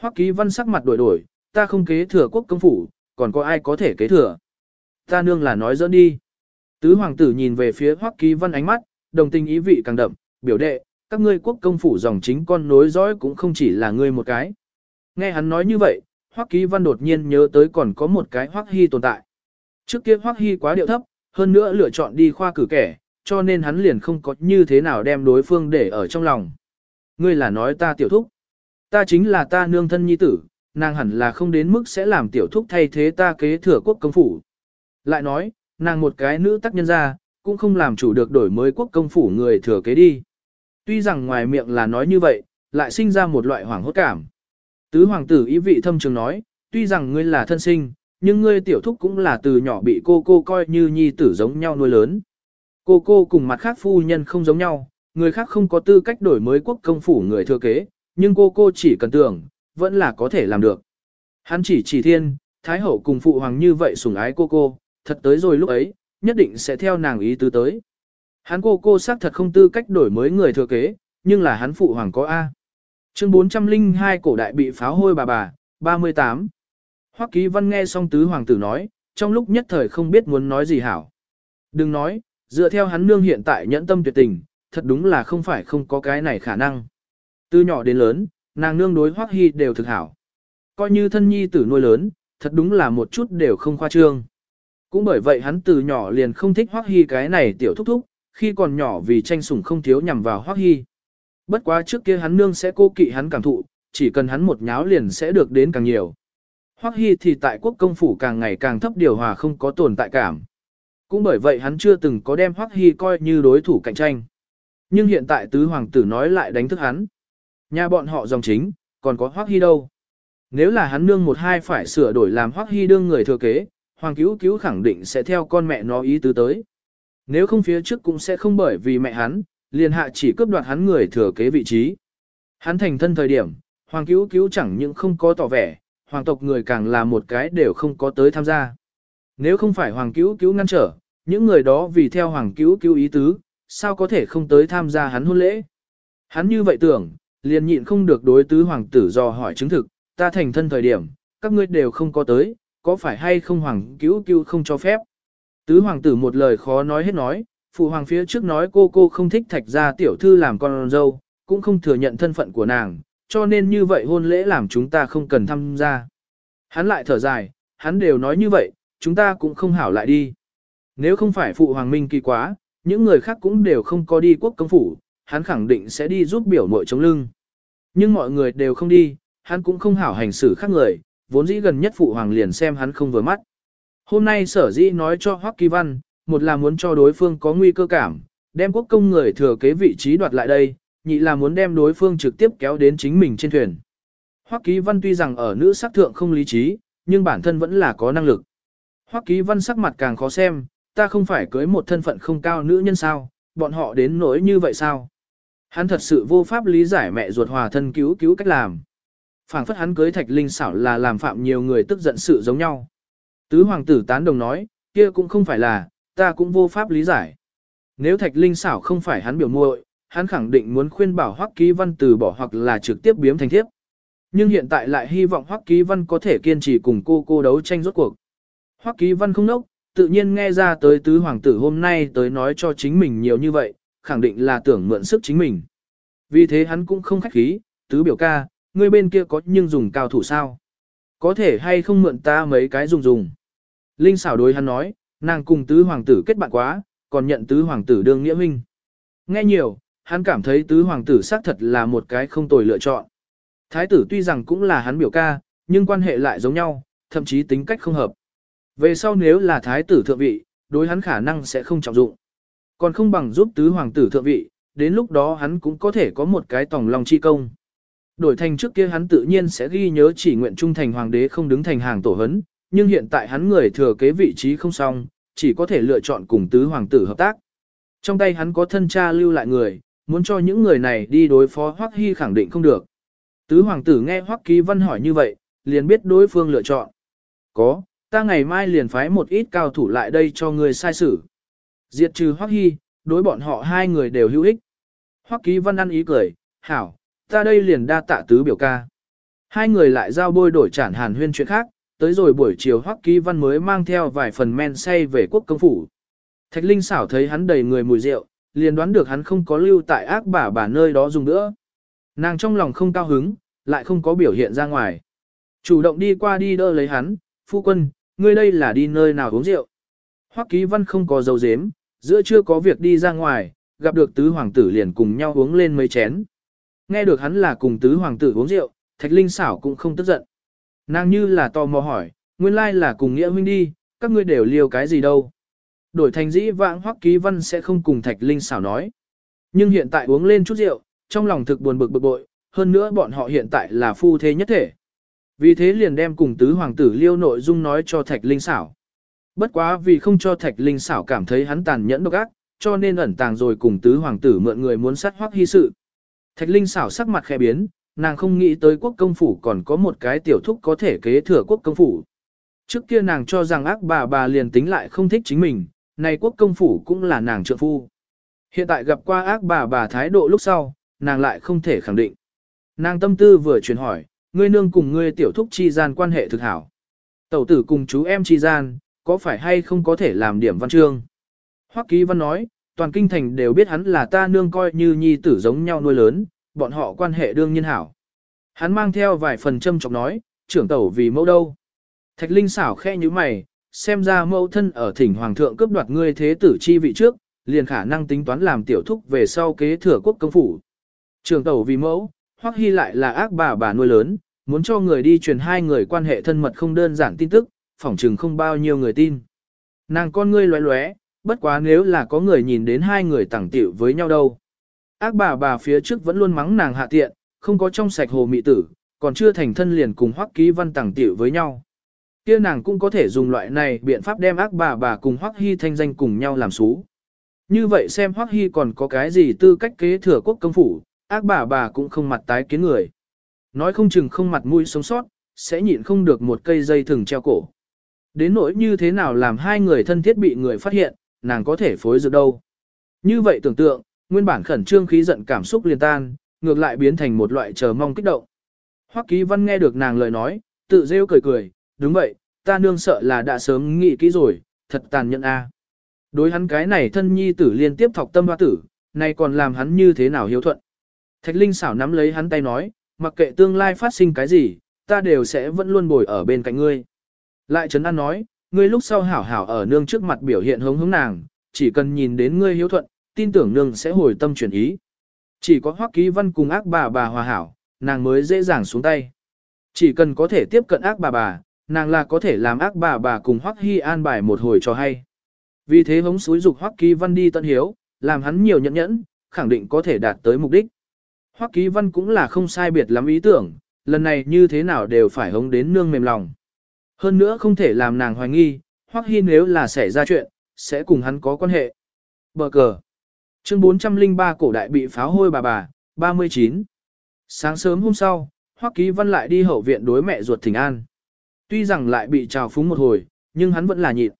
Hoắc ký văn sắc mặt đổi đổi, ta không kế thừa quốc công phủ, còn có ai có thể kế thừa. Ta nương là nói dẫn đi. Tứ hoàng tử nhìn về phía Hoắc ký văn ánh mắt, đồng tình ý vị càng đậm, biểu đệ, các ngươi quốc công phủ dòng chính con nối dõi cũng không chỉ là ngươi một cái. Nghe hắn nói như vậy, Hoắc Ký Văn đột nhiên nhớ tới còn có một cái Hoắc Hy tồn tại. Trước kia Hoắc Hy quá điệu thấp, hơn nữa lựa chọn đi khoa cử kẻ, cho nên hắn liền không có như thế nào đem đối phương để ở trong lòng. Ngươi là nói ta tiểu thúc. Ta chính là ta nương thân nhi tử, nàng hẳn là không đến mức sẽ làm tiểu thúc thay thế ta kế thừa quốc công phủ. Lại nói, nàng một cái nữ tác nhân ra, cũng không làm chủ được đổi mới quốc công phủ người thừa kế đi. Tuy rằng ngoài miệng là nói như vậy, lại sinh ra một loại hoảng hốt cảm. Tứ hoàng tử ý vị thâm trường nói, tuy rằng ngươi là thân sinh, nhưng ngươi tiểu thúc cũng là từ nhỏ bị cô cô coi như nhi tử giống nhau nuôi lớn. Cô cô cùng mặt khác phu nhân không giống nhau, người khác không có tư cách đổi mới quốc công phủ người thừa kế, nhưng cô cô chỉ cần tưởng, vẫn là có thể làm được. Hắn chỉ chỉ thiên, thái hậu cùng phụ hoàng như vậy sủng ái cô cô, thật tới rồi lúc ấy, nhất định sẽ theo nàng ý tứ tới. Hắn cô cô xác thật không tư cách đổi mới người thừa kế, nhưng là hắn phụ hoàng có A. Chương 402 cổ đại bị pháo hôi bà bà, 38. Hoắc Ký Văn nghe xong tứ hoàng tử nói, trong lúc nhất thời không biết muốn nói gì hảo. Đừng nói, dựa theo hắn nương hiện tại nhẫn tâm tuyệt tình, thật đúng là không phải không có cái này khả năng. Từ nhỏ đến lớn, nàng nương đối Hoắc Hy đều thực hảo. Coi như thân nhi tử nuôi lớn, thật đúng là một chút đều không khoa trương. Cũng bởi vậy hắn từ nhỏ liền không thích Hoắc Hy cái này tiểu thúc thúc, khi còn nhỏ vì tranh sủng không thiếu nhằm vào Hoắc Hy. Bất quá trước kia hắn nương sẽ cô kỵ hắn cảm thụ, chỉ cần hắn một nháo liền sẽ được đến càng nhiều. Hoắc Hy thì tại quốc công phủ càng ngày càng thấp điều hòa không có tồn tại cảm. Cũng bởi vậy hắn chưa từng có đem Hoắc Hy coi như đối thủ cạnh tranh. Nhưng hiện tại tứ hoàng tử nói lại đánh thức hắn. Nhà bọn họ dòng chính, còn có Hoắc Hy đâu. Nếu là hắn nương một hai phải sửa đổi làm Hoắc Hy đương người thừa kế, hoàng cứu cứu khẳng định sẽ theo con mẹ nó ý tứ tới. Nếu không phía trước cũng sẽ không bởi vì mẹ hắn, liền hạ chỉ cướp đoạt hắn người thừa kế vị trí. Hắn thành thân thời điểm, hoàng cứu cứu chẳng những không có tỏ vẻ, hoàng tộc người càng là một cái đều không có tới tham gia. Nếu không phải hoàng cứu cứu ngăn trở, những người đó vì theo hoàng cứu cứu ý tứ, sao có thể không tới tham gia hắn hôn lễ. Hắn như vậy tưởng, liền nhịn không được đối tứ hoàng tử dò hỏi chứng thực, ta thành thân thời điểm, các ngươi đều không có tới, có phải hay không hoàng cứu cứu không cho phép. Tứ hoàng tử một lời khó nói hết nói, phụ hoàng phía trước nói cô cô không thích thạch gia tiểu thư làm con dâu, cũng không thừa nhận thân phận của nàng, cho nên như vậy hôn lễ làm chúng ta không cần tham gia. Hắn lại thở dài, hắn đều nói như vậy, chúng ta cũng không hảo lại đi. Nếu không phải phụ hoàng minh kỳ quá, những người khác cũng đều không có đi quốc công phủ, hắn khẳng định sẽ đi giúp biểu mội chống lưng. Nhưng mọi người đều không đi, hắn cũng không hảo hành xử khác người, vốn dĩ gần nhất phụ hoàng liền xem hắn không vừa mắt. Hôm nay sở dĩ nói cho Hoắc Kỳ Văn, một là muốn cho đối phương có nguy cơ cảm, đem quốc công người thừa kế vị trí đoạt lại đây, nhị là muốn đem đối phương trực tiếp kéo đến chính mình trên thuyền. Hoắc Ký Văn tuy rằng ở nữ sắc thượng không lý trí, nhưng bản thân vẫn là có năng lực. Hoắc Ký Văn sắc mặt càng khó xem, ta không phải cưới một thân phận không cao nữ nhân sao, bọn họ đến nỗi như vậy sao? Hắn thật sự vô pháp lý giải mẹ ruột hòa thân cứu cứu cách làm. phảng phất hắn cưới thạch linh xảo là làm phạm nhiều người tức giận sự giống nhau. Tứ hoàng tử tán đồng nói, kia cũng không phải là, ta cũng vô pháp lý giải. Nếu thạch linh xảo không phải hắn biểu muội, hắn khẳng định muốn khuyên bảo Hoắc Ký Văn từ bỏ hoặc là trực tiếp biếm thành thiếp. Nhưng hiện tại lại hy vọng Hoắc Ký Văn có thể kiên trì cùng cô cô đấu tranh rốt cuộc. Hoắc Ký Văn không nốc, tự nhiên nghe ra tới tứ hoàng tử hôm nay tới nói cho chính mình nhiều như vậy, khẳng định là tưởng mượn sức chính mình. Vì thế hắn cũng không khách khí, tứ biểu ca, người bên kia có nhưng dùng cao thủ sao? Có thể hay không mượn ta mấy cái dùng dùng? Linh xảo đối hắn nói, nàng cùng tứ hoàng tử kết bạn quá, còn nhận tứ hoàng tử đương nghĩa minh. Nghe nhiều, hắn cảm thấy tứ hoàng tử xác thật là một cái không tồi lựa chọn. Thái tử tuy rằng cũng là hắn biểu ca, nhưng quan hệ lại giống nhau, thậm chí tính cách không hợp. Về sau nếu là thái tử thượng vị, đối hắn khả năng sẽ không trọng dụng. Còn không bằng giúp tứ hoàng tử thượng vị, đến lúc đó hắn cũng có thể có một cái tòng lòng chi công. Đổi thành trước kia hắn tự nhiên sẽ ghi nhớ chỉ nguyện trung thành hoàng đế không đứng thành hàng tổ hấn, nhưng hiện tại hắn người thừa kế vị trí không xong, chỉ có thể lựa chọn cùng tứ hoàng tử hợp tác. Trong tay hắn có thân cha lưu lại người, muốn cho những người này đi đối phó Hoắc Hy khẳng định không được. Tứ hoàng tử nghe Hoắc Ký Văn hỏi như vậy, liền biết đối phương lựa chọn. Có, ta ngày mai liền phái một ít cao thủ lại đây cho người sai xử. Diệt trừ Hoắc Hy, đối bọn họ hai người đều hữu ích. Hoắc Ký Văn ăn ý cười, hảo, ta đây liền đa tạ tứ biểu ca. Hai người lại giao bôi đổi chản hàn huyên chuyện khác, tới rồi buổi chiều Hoắc Ký Văn mới mang theo vài phần men say về quốc công phủ. Thạch Linh xảo thấy hắn đầy người mùi rượu, liền đoán được hắn không có lưu tại ác bà bà nơi đó dùng nữa. Nàng trong lòng không cao hứng, lại không có biểu hiện ra ngoài. Chủ động đi qua đi đỡ lấy hắn, phu quân, ngươi đây là đi nơi nào uống rượu. Hoắc Ký Văn không có dấu dếm, giữa chưa có việc đi ra ngoài, gặp được tứ hoàng tử liền cùng nhau uống lên mấy chén. Nghe được hắn là cùng tứ hoàng tử uống rượu, Thạch Linh xảo cũng không tức giận. Nàng như là tò mò hỏi, nguyên lai là cùng nghĩa huynh đi, các ngươi đều liều cái gì đâu. Đổi thành dĩ vãng Hoắc Ký Văn sẽ không cùng Thạch Linh xảo nói. Nhưng hiện tại uống lên chút rượu, trong lòng thực buồn bực bực bội, hơn nữa bọn họ hiện tại là phu thế nhất thể. Vì thế liền đem cùng tứ hoàng tử liêu nội dung nói cho Thạch Linh xảo. Bất quá vì không cho Thạch Linh xảo cảm thấy hắn tàn nhẫn độc ác, cho nên ẩn tàng rồi cùng tứ hoàng tử mượn người muốn sát hoắc hy sự. Thạch Linh xảo sắc mặt khẽ biến, nàng không nghĩ tới quốc công phủ còn có một cái tiểu thúc có thể kế thừa quốc công phủ. Trước kia nàng cho rằng ác bà bà liền tính lại không thích chính mình, này quốc công phủ cũng là nàng trợ phu. Hiện tại gặp qua ác bà bà thái độ lúc sau, nàng lại không thể khẳng định. Nàng tâm tư vừa chuyển hỏi, ngươi nương cùng ngươi tiểu thúc chi gian quan hệ thực hảo. Tẩu tử cùng chú em chi gian, có phải hay không có thể làm điểm văn chương? Hoắc ký văn nói, toàn kinh thành đều biết hắn là ta nương coi như nhi tử giống nhau nuôi lớn, bọn họ quan hệ đương nhiên hảo. Hắn mang theo vài phần châm chọc nói, trưởng tẩu vì mẫu đâu. Thạch Linh xảo khe như mày, xem ra mẫu thân ở thỉnh hoàng thượng cướp đoạt ngươi thế tử chi vị trước, liền khả năng tính toán làm tiểu thúc về sau kế thừa quốc công phủ. trưởng tẩu vì mẫu, Hoắc Hy lại là ác bà bà nuôi lớn, muốn cho người đi truyền hai người quan hệ thân mật không đơn giản tin tức, phỏng chừng không bao nhiêu người tin. Nàng con ngươi lóe lóe, bất quá nếu là có người nhìn đến hai người tẳng tiểu với nhau đâu. Ác bà bà phía trước vẫn luôn mắng nàng hạ tiện, không có trong sạch hồ mị tử, còn chưa thành thân liền cùng Hoắc Ký Văn tẳng tiểu với nhau. Kia nàng cũng có thể dùng loại này biện pháp đem ác bà bà cùng Hoắc Hy thanh danh cùng nhau làm xú. Như vậy xem Hoắc Hy còn có cái gì tư cách kế thừa quốc công phủ, ác bà bà cũng không mặt tái kiến người. Nói không chừng không mặt mũi sống sót, sẽ nhịn không được một cây dây thừng treo cổ. Đến nỗi như thế nào làm hai người thân thiết bị người phát hiện, nàng có thể phối dược đâu. Như vậy tưởng tượng, nguyên bản khẩn trương khí giận cảm xúc liền tan, ngược lại biến thành một loại chờ mong kích động. Hoắc Ký Văn nghe được nàng lời nói, tự rêu cười cười, đúng vậy, ta nương sợ là đã sớm nghĩ kỹ rồi, thật tàn nhẫn a. Đối hắn cái này thân nhi tử liên tiếp thọc tâm hoa tử, nay còn làm hắn như thế nào hiếu thuận. Thạch Linh xảo nắm lấy hắn tay nói, mặc kệ tương lai phát sinh cái gì, ta đều sẽ vẫn luôn bồi ở bên cạnh ngươi. Lại Trấn An nói, ngươi lúc sau hảo hảo ở nương trước mặt biểu hiện hống hống nàng, chỉ cần nhìn đến ngươi hiếu thuận, tin tưởng nương sẽ hồi tâm chuyển ý. Chỉ có Hoắc Ký Văn cùng ác bà bà hòa hảo, nàng mới dễ dàng xuống tay. Chỉ cần có thể tiếp cận ác bà bà, nàng là có thể làm ác bà bà cùng Hoắc Hy an bài một hồi cho hay. Vì thế hống suối dục Hoắc Ký Văn đi tận hiếu, làm hắn nhiều nhẫn nhẫn, khẳng định có thể đạt tới mục đích. Hoắc Ký Văn cũng là không sai biệt lắm ý tưởng, lần này như thế nào đều phải hống đến nương mềm lòng. Hơn nữa không thể làm nàng hoài nghi, Hoắc Hy nếu là xảy ra chuyện, sẽ cùng hắn có quan hệ. Bờ cờ. Chương 403 cổ đại bị pháo hôi bà bà, 39. Sáng sớm hôm sau, Hoắc Ký Văn lại đi hậu viện đối mẹ ruột thỉnh an. Tuy rằng lại bị trào phúng một hồi, nhưng hắn vẫn là nhịn.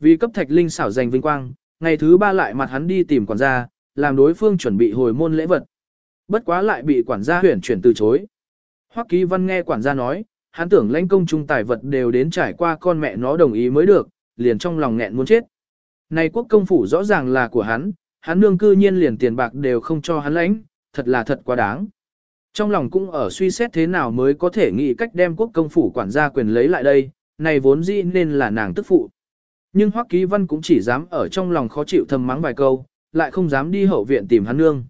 Vì cấp thạch linh xảo giành vinh quang, ngày thứ ba lại mặt hắn đi tìm quản gia, làm đối phương chuẩn bị hồi môn lễ vật. Bất quá lại bị quản gia huyển chuyển từ chối. Hoắc Ký Văn nghe quản gia nói, hắn tưởng lãnh công trung tài vật đều đến trải qua con mẹ nó đồng ý mới được, liền trong lòng nghẹn muốn chết. Này quốc công phủ rõ ràng là của hắn, hắn nương cư nhiên liền tiền bạc đều không cho hắn lãnh, thật là thật quá đáng. Trong lòng cũng ở suy xét thế nào mới có thể nghĩ cách đem quốc công phủ quản gia quyền lấy lại đây, này vốn dĩ nên là nàng tức phụ. Nhưng Hoắc Ký Văn cũng chỉ dám ở trong lòng khó chịu thầm mắng vài câu, lại không dám đi hậu viện tìm hắn nương.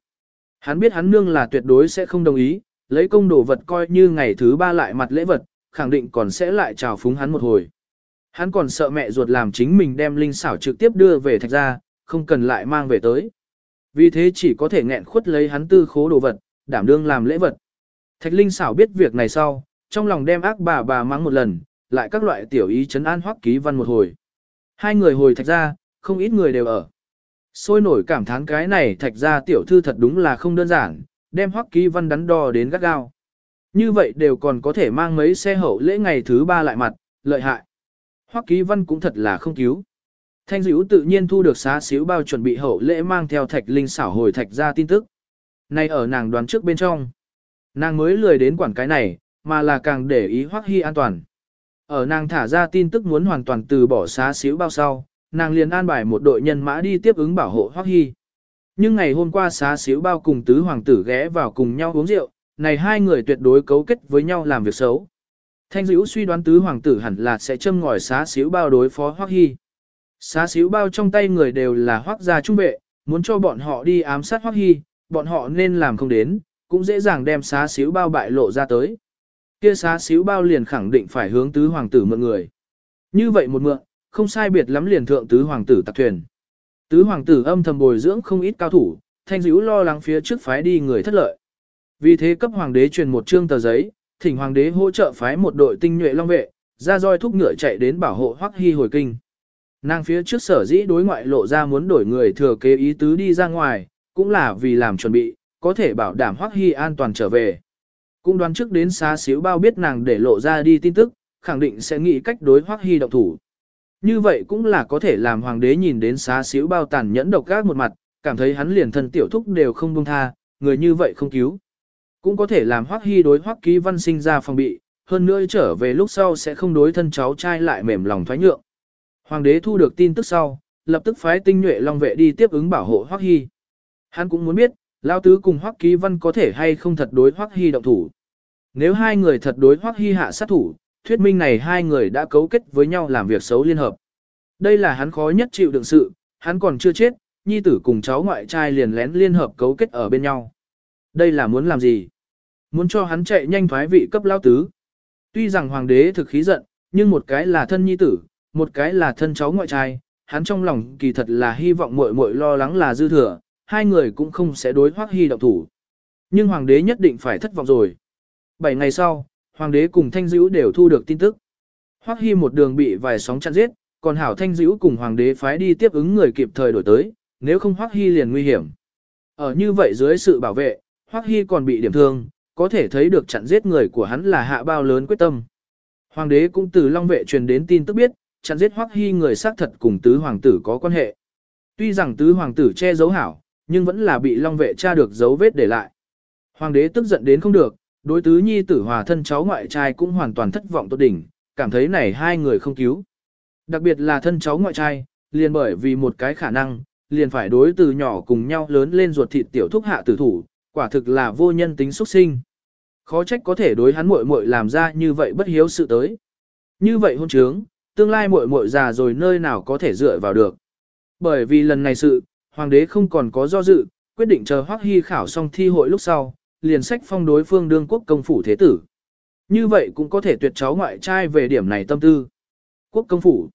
Hắn biết hắn nương là tuyệt đối sẽ không đồng ý, lấy công đồ vật coi như ngày thứ ba lại mặt lễ vật, khẳng định còn sẽ lại chào phúng hắn một hồi. Hắn còn sợ mẹ ruột làm chính mình đem linh xảo trực tiếp đưa về thạch ra, không cần lại mang về tới. Vì thế chỉ có thể nghẹn khuất lấy hắn tư khố đồ vật, đảm đương làm lễ vật. Thạch linh xảo biết việc này sau, trong lòng đem ác bà bà mắng một lần, lại các loại tiểu ý chấn an hoắc ký văn một hồi. Hai người hồi thạch ra, không ít người đều ở. Sôi nổi cảm thán cái này thạch ra tiểu thư thật đúng là không đơn giản, đem hoắc ký văn đắn đo đến gắt gao. Như vậy đều còn có thể mang mấy xe hậu lễ ngày thứ ba lại mặt, lợi hại. Hoắc ký văn cũng thật là không cứu. Thanh dữ tự nhiên thu được xá xíu bao chuẩn bị hậu lễ mang theo thạch linh xảo hồi thạch ra tin tức. Này ở nàng đoán trước bên trong. Nàng mới lười đến quản cái này, mà là càng để ý Hoắc Hy an toàn. Ở nàng thả ra tin tức muốn hoàn toàn từ bỏ xá xíu bao sau, nàng liền an bài một đội nhân mã đi tiếp ứng bảo hộ Hoắc Hy. Nhưng ngày hôm qua xá xíu bao cùng tứ hoàng tử ghé vào cùng nhau uống rượu, này hai người tuyệt đối cấu kết với nhau làm việc xấu. Thanh dữ suy đoán tứ hoàng tử hẳn là sẽ châm ngòi xá xíu bao đối phó Hoắc Hy. Xá xíu bao trong tay người đều là Hoắc gia trung vệ, muốn cho bọn họ đi ám sát Hoắc Hy, bọn họ nên làm không đến, cũng dễ dàng đem xá xíu bao bại lộ ra tới. Kia xá xíu bao liền khẳng định phải hướng tứ hoàng tử mượn người. Như vậy một mượn, không sai biệt lắm liền thượng tứ hoàng tử tạc thuyền. Tứ hoàng tử âm thầm bồi dưỡng không ít cao thủ, thanh dữ lo lắng phía trước phái đi người thất lợi. Vì thế cấp hoàng đế truyền một trương tờ giấy, thỉnh hoàng đế hỗ trợ phái một đội tinh nhuệ long vệ, ra roi thúc ngựa chạy đến bảo hộ Hoắc Hy hồi kinh. Nàng phía trước sở dĩ đối ngoại lộ ra muốn đổi người thừa kế ý tứ đi ra ngoài, cũng là vì làm chuẩn bị, có thể bảo đảm Hoắc Hy an toàn trở về. Cũng đoán trước đến xa xíu bao biết nàng để lộ ra đi tin tức, khẳng định sẽ nghĩ cách đối Hoắc Hy động thủ. Như vậy cũng là có thể làm hoàng đế nhìn đến xá xíu bao tàn nhẫn độc gác một mặt, cảm thấy hắn liền thân tiểu thúc đều không buông tha, người như vậy không cứu. Cũng có thể làm Hoắc Hy đối Hoắc Ký Văn sinh ra phòng bị, hơn nữa trở về lúc sau sẽ không đối thân cháu trai lại mềm lòng thoái nhượng. Hoàng đế thu được tin tức sau, lập tức phái tinh nhuệ long vệ đi tiếp ứng bảo hộ Hoắc Hy. Hắn cũng muốn biết, Lao Tứ cùng Hoắc Ký Văn có thể hay không thật đối Hoắc Hy động thủ. Nếu hai người thật đối Hoắc Hy hạ sát thủ, thuyết minh này hai người đã cấu kết với nhau làm việc xấu liên hợp. Đây là hắn khó nhất chịu đựng sự, hắn còn chưa chết, nhi tử cùng cháu ngoại trai liền lén liên hợp cấu kết ở bên nhau. Đây là muốn làm gì? Muốn cho hắn chạy nhanh thoái vị cấp lao tứ. Tuy rằng hoàng đế thực khí giận, nhưng một cái là thân nhi tử, một cái là thân cháu ngoại trai, hắn trong lòng kỳ thật là hy vọng muội muội lo lắng là dư thừa, hai người cũng không sẽ đối hoắc hy động thủ. Nhưng hoàng đế nhất định phải thất vọng rồi. Bảy ngày sau, hoàng đế cùng thanh dữ đều thu được tin tức. Hoắc hy một đường bị vài sóng chặn giết, còn hảo thanh dữ cùng hoàng đế phái đi tiếp ứng người kịp thời đổi tới, nếu không Hoắc hy liền nguy hiểm. Ở như vậy dưới sự bảo vệ, Hoắc hy còn bị điểm thương, có thể thấy được chặn giết người của hắn là hạ bao lớn quyết tâm. Hoàng đế cũng từ Long vệ truyền đến tin tức biết, chặn giết Hoắc Hy người xác thật cùng tứ hoàng tử có quan hệ. Tuy rằng tứ hoàng tử che giấu hảo, nhưng vẫn là bị long vệ tra được dấu vết để lại. Hoàng đế tức giận đến không được, đối tứ nhi tử hòa thân cháu ngoại trai cũng hoàn toàn thất vọng tốt đỉnh, cảm thấy này hai người không cứu. Đặc biệt là thân cháu ngoại trai, liền bởi vì một cái khả năng, liền phải đối từ nhỏ cùng nhau lớn lên ruột thịt tiểu thúc hạ tử thủ, quả thực là vô nhân tính xuất sinh. Khó trách có thể đối hắn muội muội làm ra như vậy bất hiếu sự tới. Như vậy hôn trướng, tương lai muội muội già rồi nơi nào có thể dựa vào được. Bởi vì lần này sự, hoàng đế không còn có do dự, quyết định chờ Hoắc Hy khảo xong thi hội lúc sau, liền sách phong đối phương đương quốc công phủ thế tử. Như vậy cũng có thể tuyệt cháu ngoại trai về điểm này tâm tư. Quốc công phủ.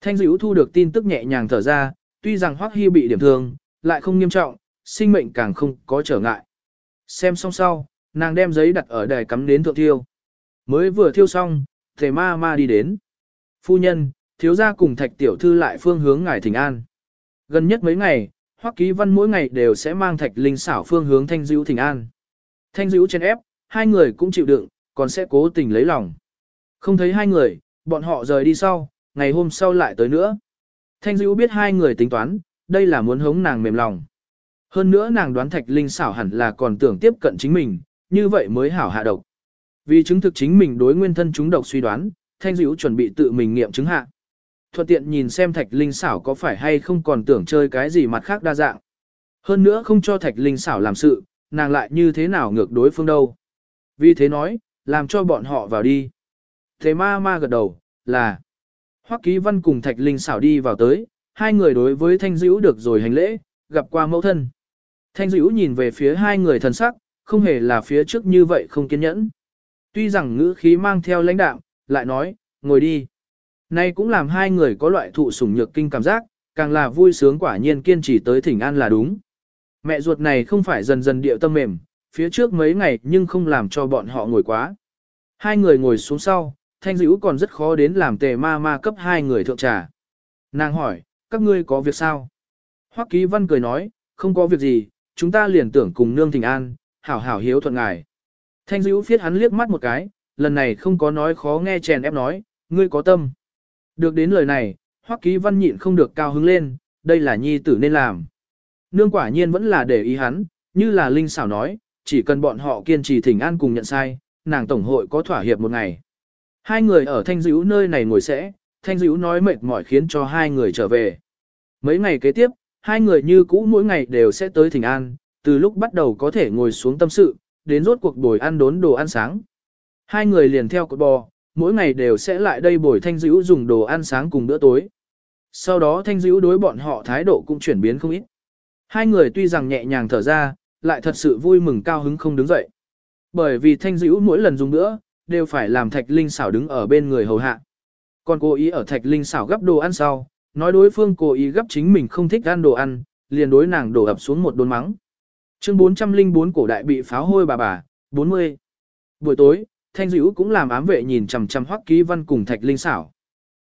Thanh Dữu thu được tin tức nhẹ nhàng thở ra, tuy rằng Hoắc Hy bị điểm thương, lại không nghiêm trọng, sinh mệnh càng không có trở ngại. Xem xong sau, nàng đem giấy đặt ở đài cắm đến thượng thiêu. Mới vừa thiêu xong, thề ma ma đi đến. Phu nhân, thiếu gia cùng thạch tiểu thư lại phương hướng ngài thỉnh an. Gần nhất mấy ngày, Hoắc Ký Văn mỗi ngày đều sẽ mang thạch linh xảo phương hướng thanh dữ thỉnh an. Thanh dữ trên ép, hai người cũng chịu đựng, còn sẽ cố tình lấy lòng. Không thấy hai người, bọn họ rời đi sau, ngày hôm sau lại tới nữa. Thanh dữ biết hai người tính toán, đây là muốn hống nàng mềm lòng. Hơn nữa nàng đoán thạch linh xảo hẳn là còn tưởng tiếp cận chính mình, như vậy mới hảo hạ độc. Vì chứng thực chính mình đối nguyên thân chúng độc suy đoán, thanh dữ chuẩn bị tự mình nghiệm chứng hạ. Thuận tiện nhìn xem thạch linh xảo có phải hay không còn tưởng chơi cái gì mặt khác đa dạng. Hơn nữa không cho thạch linh xảo làm sự, nàng lại như thế nào ngược đối phương đâu. Vì thế nói, làm cho bọn họ vào đi. Thế ma ma gật đầu, là. Hoắc ký văn cùng thạch linh xảo đi vào tới, hai người đối với thanh dữ được rồi hành lễ, gặp qua mẫu thân. Thanh dữ nhìn về phía hai người thần sắc, không hề là phía trước như vậy không kiên nhẫn. Tuy rằng ngữ khí mang theo lãnh đạo, lại nói, ngồi đi. Nay cũng làm hai người có loại thụ sủng nhược kinh cảm giác, càng là vui sướng quả nhiên kiên trì tới thỉnh an là đúng. Mẹ ruột này không phải dần dần điệu tâm mềm, phía trước mấy ngày nhưng không làm cho bọn họ ngồi quá. Hai người ngồi xuống sau, thanh dữ còn rất khó đến làm tề ma ma cấp hai người thượng trà. Nàng hỏi, các ngươi có việc sao? Hoắc ký văn cười nói, không có việc gì, chúng ta liền tưởng cùng nương thỉnh an, hảo hảo hiếu thuận ngài. Thanh dữ phiết hắn liếc mắt một cái, lần này không có nói khó nghe chèn ép nói, ngươi có tâm. Được đến lời này, Hoắc Ký Văn nhịn không được cao hứng lên, đây là nhi tử nên làm. Nương quả nhiên vẫn là để ý hắn, như là Linh xảo nói, chỉ cần bọn họ kiên trì thỉnh an cùng nhận sai, nàng tổng hội có thỏa hiệp một ngày. Hai người ở Thanh Dữ nơi này ngồi sẽ, Thanh Dữ nói mệt mỏi khiến cho hai người trở về. Mấy ngày kế tiếp, hai người như cũ mỗi ngày đều sẽ tới thỉnh an, từ lúc bắt đầu có thể ngồi xuống tâm sự, đến rốt cuộc đổi ăn đốn đồ ăn sáng. Hai người liền theo cột bò, mỗi ngày đều sẽ lại đây bồi thanh dữ dùng đồ ăn sáng cùng bữa tối. Sau đó thanh dữ đối bọn họ thái độ cũng chuyển biến không ít. Hai người tuy rằng nhẹ nhàng thở ra, lại thật sự vui mừng cao hứng không đứng dậy. Bởi vì thanh dữ mỗi lần dùng bữa, đều phải làm thạch linh xảo đứng ở bên người hầu hạ. Còn cố ý ở thạch linh xảo gấp đồ ăn sau, nói đối phương cố ý gấp chính mình không thích ăn đồ ăn, liền đối nàng đổ ập xuống một đốn mắng. Chương 404 cổ đại bị pháo hôi bà bà, 40. Buổi tối, Thanh Dữ cũng làm ám vệ nhìn chằm chằm Hoắc Ký Văn cùng Thạch Linh xảo.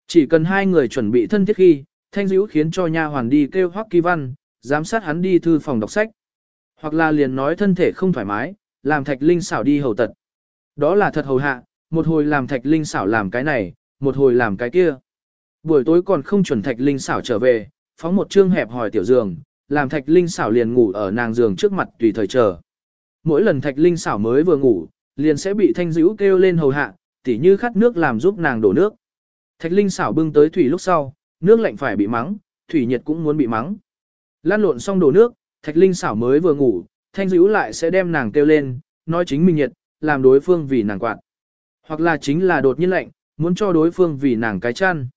Chỉ cần hai người chuẩn bị thân thiết khi, Thanh Dữ khiến cho nha hoàn đi kêu Hoắc Ký Văn, giám sát hắn đi thư phòng đọc sách. Hoặc là liền nói thân thể không thoải mái, làm Thạch Linh xảo đi hầu tật. Đó là thật hầu hạ, một hồi làm Thạch Linh xảo làm cái này, một hồi làm cái kia. Buổi tối còn không chuẩn Thạch Linh xảo trở về, phóng một chương hẹp hỏi tiểu giường, làm Thạch Linh xảo liền ngủ ở nàng giường trước mặt tùy thời chờ. Mỗi lần Thạch Linh xảo mới vừa ngủ, liền sẽ bị thanh dữ kêu lên hầu hạ, tỉ như khát nước làm giúp nàng đổ nước. Thạch Linh xảo bưng tới thủy lúc sau, nước lạnh phải bị mắng, thủy nhiệt cũng muốn bị mắng. Lan lộn xong đổ nước, Thạch Linh xảo mới vừa ngủ, thanh dữ lại sẽ đem nàng kêu lên, nói chính mình nhiệt, làm đối phương vì nàng quạt. Hoặc là chính là đột nhiên lạnh, muốn cho đối phương vì nàng cái chăn.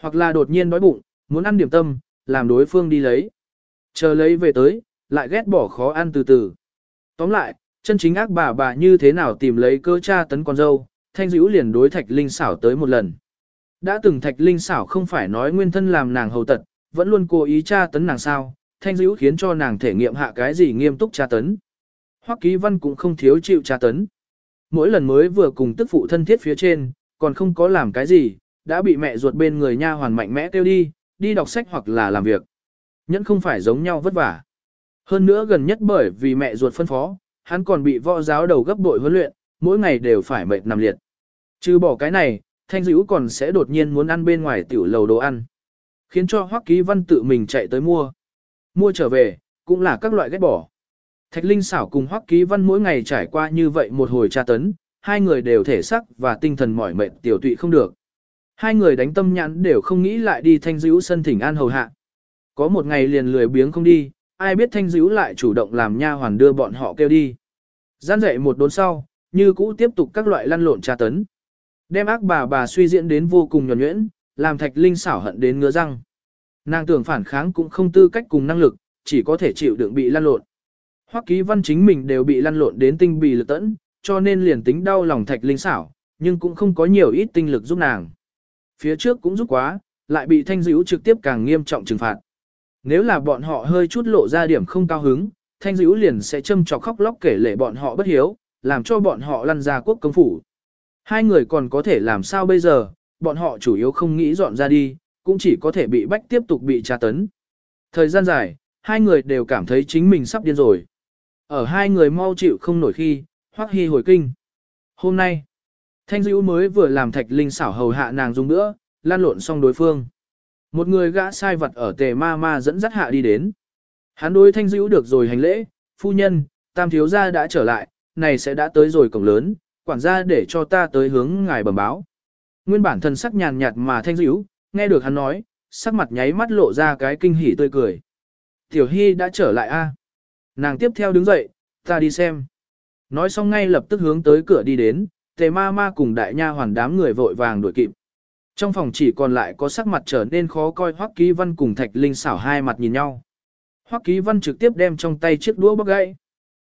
Hoặc là đột nhiên đói bụng, muốn ăn điểm tâm, làm đối phương đi lấy. Chờ lấy về tới, lại ghét bỏ khó ăn từ từ. Tóm lại, chân chính ác bà bà như thế nào tìm lấy cơ cha tấn con dâu, thanh dữ liền đối thạch linh xảo tới một lần. Đã từng thạch linh xảo không phải nói nguyên thân làm nàng hầu tật, vẫn luôn cố ý tra tấn nàng sao, thanh dữ khiến cho nàng thể nghiệm hạ cái gì nghiêm túc tra tấn. Hoắc ký văn cũng không thiếu chịu tra tấn. Mỗi lần mới vừa cùng tức phụ thân thiết phía trên, còn không có làm cái gì, đã bị mẹ ruột bên người nha hoàn mạnh mẽ tiêu đi, đi đọc sách hoặc là làm việc. Nhẫn không phải giống nhau vất vả. Hơn nữa gần nhất bởi vì mẹ ruột phân phó, hắn còn bị võ giáo đầu gấp bội huấn luyện, mỗi ngày đều phải mệt nằm liệt. Trừ bỏ cái này, thanh dữ còn sẽ đột nhiên muốn ăn bên ngoài tiểu lầu đồ ăn. Khiến cho Hoắc Ký Văn tự mình chạy tới mua. Mua trở về, cũng là các loại ghét bỏ. Thạch Linh xảo cùng Hoắc Ký Văn mỗi ngày trải qua như vậy một hồi tra tấn, hai người đều thể sắc và tinh thần mỏi mệt tiểu tụy không được. Hai người đánh tâm nhãn đều không nghĩ lại đi thanh dữ sân thỉnh an hầu hạ. Có một ngày liền lười biếng không đi, ai biết thanh dữ lại chủ động làm nha hoàn đưa bọn họ kêu đi. Gian dậy một đốn sau, như cũ tiếp tục các loại lăn lộn tra tấn. Đem ác bà bà suy diễn đến vô cùng nhuẩn nhuyễn, làm thạch linh xảo hận đến ngứa răng. Nàng tưởng phản kháng cũng không tư cách cùng năng lực, chỉ có thể chịu đựng bị lăn lộn. Hoắc ký văn chính mình đều bị lăn lộn đến tinh bì lực tẫn, cho nên liền tính đau lòng thạch linh xảo, nhưng cũng không có nhiều ít tinh lực giúp nàng. Phía trước cũng giúp quá, lại bị thanh dữ trực tiếp càng nghiêm trọng trừng phạt. Nếu là bọn họ hơi chút lộ ra điểm không cao hứng, thanh dữ liền sẽ châm trọc khóc lóc kể lệ bọn họ bất hiếu, làm cho bọn họ lăn ra quốc công phủ. Hai người còn có thể làm sao bây giờ, bọn họ chủ yếu không nghĩ dọn ra đi, cũng chỉ có thể bị bách tiếp tục bị tra tấn. Thời gian dài, hai người đều cảm thấy chính mình sắp điên rồi. Ở hai người mau chịu không nổi khi, Hoắc Hy hồi kinh. Hôm nay, Thanh Dữ mới vừa làm thạch linh xảo hầu hạ nàng dùng nữa, lan lộn xong đối phương. Một người gã sai vật ở tề ma ma dẫn dắt hạ đi đến. Hắn đối Thanh dữ được rồi hành lễ, phu nhân, tam thiếu gia đã trở lại, này sẽ đã tới rồi cổng lớn, quản gia để cho ta tới hướng ngài bẩm báo. Nguyên bản thần sắc nhàn nhạt mà Thanh dữ, nghe được hắn nói, sắc mặt nháy mắt lộ ra cái kinh hỉ tươi cười. Tiểu Hy đã trở lại a. Nàng tiếp theo đứng dậy, ta đi xem. Nói xong ngay lập tức hướng tới cửa đi đến, tề ma ma cùng đại nha hoàn đám người vội vàng đuổi kịp. Trong phòng chỉ còn lại có sắc mặt trở nên khó coi Hoắc Ký Văn cùng Thạch Linh xảo hai mặt nhìn nhau. Hoắc Ký Văn trực tiếp đem trong tay chiếc đũa bóc gãy.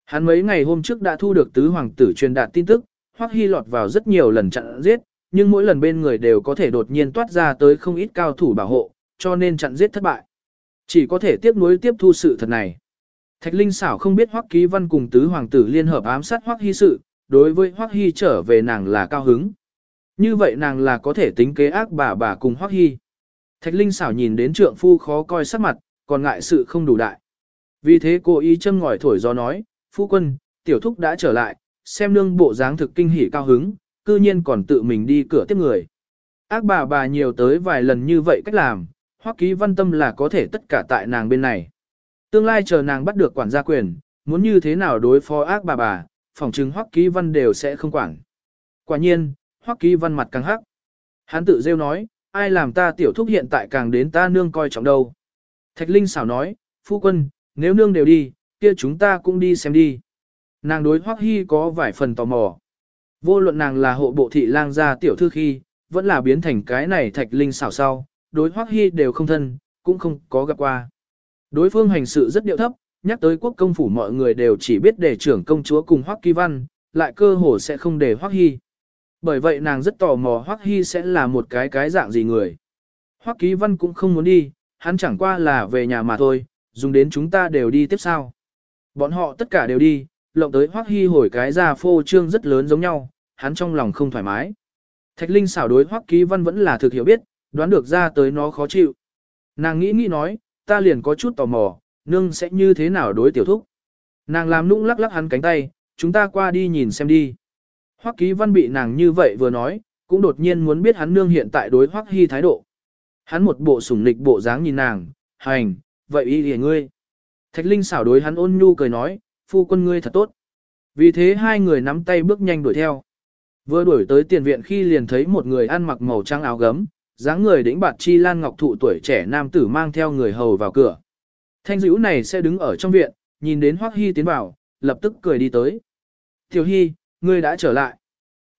Hắn mấy ngày hôm trước đã thu được tứ hoàng tử truyền đạt tin tức, Hoắc Hy lọt vào rất nhiều lần chặn giết, nhưng mỗi lần bên người đều có thể đột nhiên toát ra tới không ít cao thủ bảo hộ, cho nên chặn giết thất bại. Chỉ có thể tiếp nối tiếp thu sự thật này. Thạch Linh xảo không biết Hoắc Ký Văn cùng tứ hoàng tử liên hợp ám sát Hoắc Hy sự, đối với Hoắc Hy trở về nàng là cao hứng. Như vậy nàng là có thể tính kế ác bà bà cùng Hoắc Hy. Thạch Linh xảo nhìn đến trượng phu khó coi sắc mặt, còn ngại sự không đủ đại. Vì thế cô ý châm ngòi thổi gió nói, phu quân, tiểu thúc đã trở lại, xem nương bộ dáng thực kinh hỉ cao hứng, cư nhiên còn tự mình đi cửa tiếp người. Ác bà bà nhiều tới vài lần như vậy cách làm, Hoắc Ký Văn tâm là có thể tất cả tại nàng bên này. Tương lai chờ nàng bắt được quản gia quyền, muốn như thế nào đối phó ác bà bà, phòng chứng Hoắc Ký Văn đều sẽ không quản. Quả nhiên, Hoắc Ký Văn mặt càng hắc. Hắn tự rêu nói, ai làm ta tiểu thúc hiện tại càng đến ta nương coi trọng đâu. Thạch Linh xảo nói, phu quân, nếu nương đều đi, kia chúng ta cũng đi xem đi. Nàng đối Hoắc Hy có vài phần tò mò. Vô luận nàng là hộ bộ thị lang gia tiểu thư khi, vẫn là biến thành cái này Thạch Linh xảo sau, đối Hoắc Hy đều không thân, cũng không có gặp qua. Đối phương hành sự rất điệu thấp, nhắc tới quốc công phủ mọi người đều chỉ biết để trưởng công chúa cùng Hoắc Kỳ Văn, lại cơ hồ sẽ không để Hoắc Hy. Bởi vậy nàng rất tò mò Hoắc Hy sẽ là một cái cái dạng gì người. Hoắc Ký Văn cũng không muốn đi, hắn chẳng qua là về nhà mà thôi, dùng đến chúng ta đều đi tiếp sao. Bọn họ tất cả đều đi, lộng tới Hoắc Hy hồi cái ra phô trương rất lớn giống nhau, hắn trong lòng không thoải mái. Thạch Linh xảo đối Hoắc Ký Văn vẫn là thực hiểu biết, đoán được ra tới nó khó chịu. Nàng nghĩ nghĩ nói, ta liền có chút tò mò, nương sẽ như thế nào đối tiểu thúc. Nàng làm nũng lắc lắc hắn cánh tay, chúng ta qua đi nhìn xem đi. Hoắc ký văn bị nàng như vậy vừa nói, cũng đột nhiên muốn biết hắn nương hiện tại đối Hoắc Hy thái độ. Hắn một bộ sủng nịch bộ dáng nhìn nàng, hành, vậy y lìa ngươi. Thạch Linh xảo đối hắn ôn nhu cười nói, phu quân ngươi thật tốt. Vì thế hai người nắm tay bước nhanh đuổi theo. Vừa đuổi tới tiền viện khi liền thấy một người ăn mặc màu trắng áo gấm, dáng người đĩnh bạt chi lan ngọc thụ tuổi trẻ nam tử mang theo người hầu vào cửa. Thanh dữ này sẽ đứng ở trong viện, nhìn đến Hoắc Hy tiến vào, lập tức cười đi tới. Tiểu Hy, ngươi đã trở lại.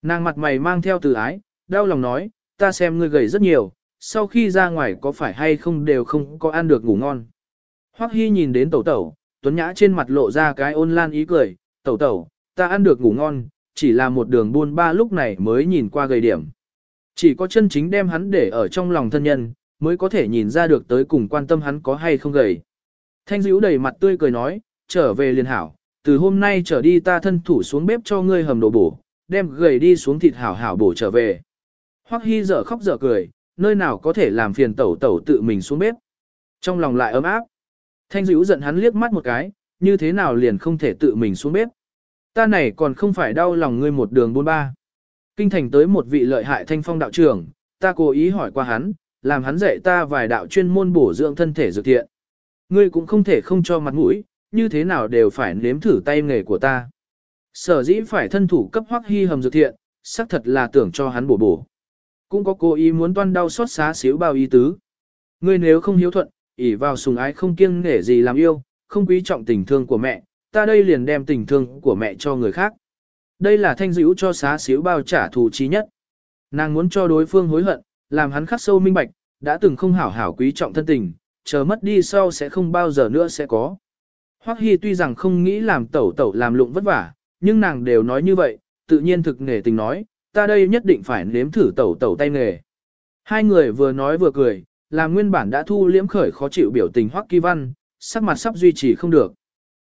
Nàng mặt mày mang theo từ ái, đau lòng nói, ta xem ngươi gầy rất nhiều, sau khi ra ngoài có phải hay không đều không có ăn được ngủ ngon. Hoắc Hy nhìn đến tẩu tẩu, tuấn nhã trên mặt lộ ra cái ôn lan ý cười, tẩu tẩu, ta ăn được ngủ ngon, chỉ là một đường buôn ba lúc này mới nhìn qua gầy điểm. Chỉ có chân chính đem hắn để ở trong lòng thân nhân, mới có thể nhìn ra được tới cùng quan tâm hắn có hay không gầy. Thanh dữ đầy mặt tươi cười nói, trở về liền hảo, từ hôm nay trở đi ta thân thủ xuống bếp cho ngươi hầm đồ bổ, đem gầy đi xuống thịt hảo hảo bổ trở về. Hoắc Hy dở khóc dở cười, nơi nào có thể làm phiền tẩu tẩu tự mình xuống bếp. Trong lòng lại ấm áp. Thanh dữ giận hắn liếc mắt một cái, như thế nào liền không thể tự mình xuống bếp. Ta này còn không phải đau lòng ngươi một đường buôn ba. Kinh thành tới một vị lợi hại thanh phong đạo trưởng, ta cố ý hỏi qua hắn, làm hắn dạy ta vài đạo chuyên môn bổ dưỡng thân thể dược thiện. Ngươi cũng không thể không cho mặt mũi, như thế nào đều phải nếm thử tay nghề của ta. Sở dĩ phải thân thủ cấp hoắc hy hầm dược thiện, xác thật là tưởng cho hắn bổ bổ. Cũng có cố ý muốn toan đau xót xá xíu bao ý tứ. Ngươi nếu không hiếu thuận, ỷ vào sùng ái không kiêng nể gì làm yêu, không quý trọng tình thương của mẹ, ta đây liền đem tình thương của mẹ cho người khác. Đây là thanh dữ cho xá xíu bao trả thù trí nhất. Nàng muốn cho đối phương hối hận, làm hắn khắc sâu minh bạch, đã từng không hảo hảo quý trọng thân tình, chờ mất đi sau sẽ không bao giờ nữa sẽ có. Hoắc Hy tuy rằng không nghĩ làm tẩu tẩu làm lụng vất vả, nhưng nàng đều nói như vậy, tự nhiên thực nghề tình nói, ta đây nhất định phải nếm thử tẩu tẩu tay nghề. Hai người vừa nói vừa cười, làm nguyên bản đã thu liễm khởi khó chịu biểu tình Hoắc Kỳ Văn, sắc mặt sắp duy trì không được.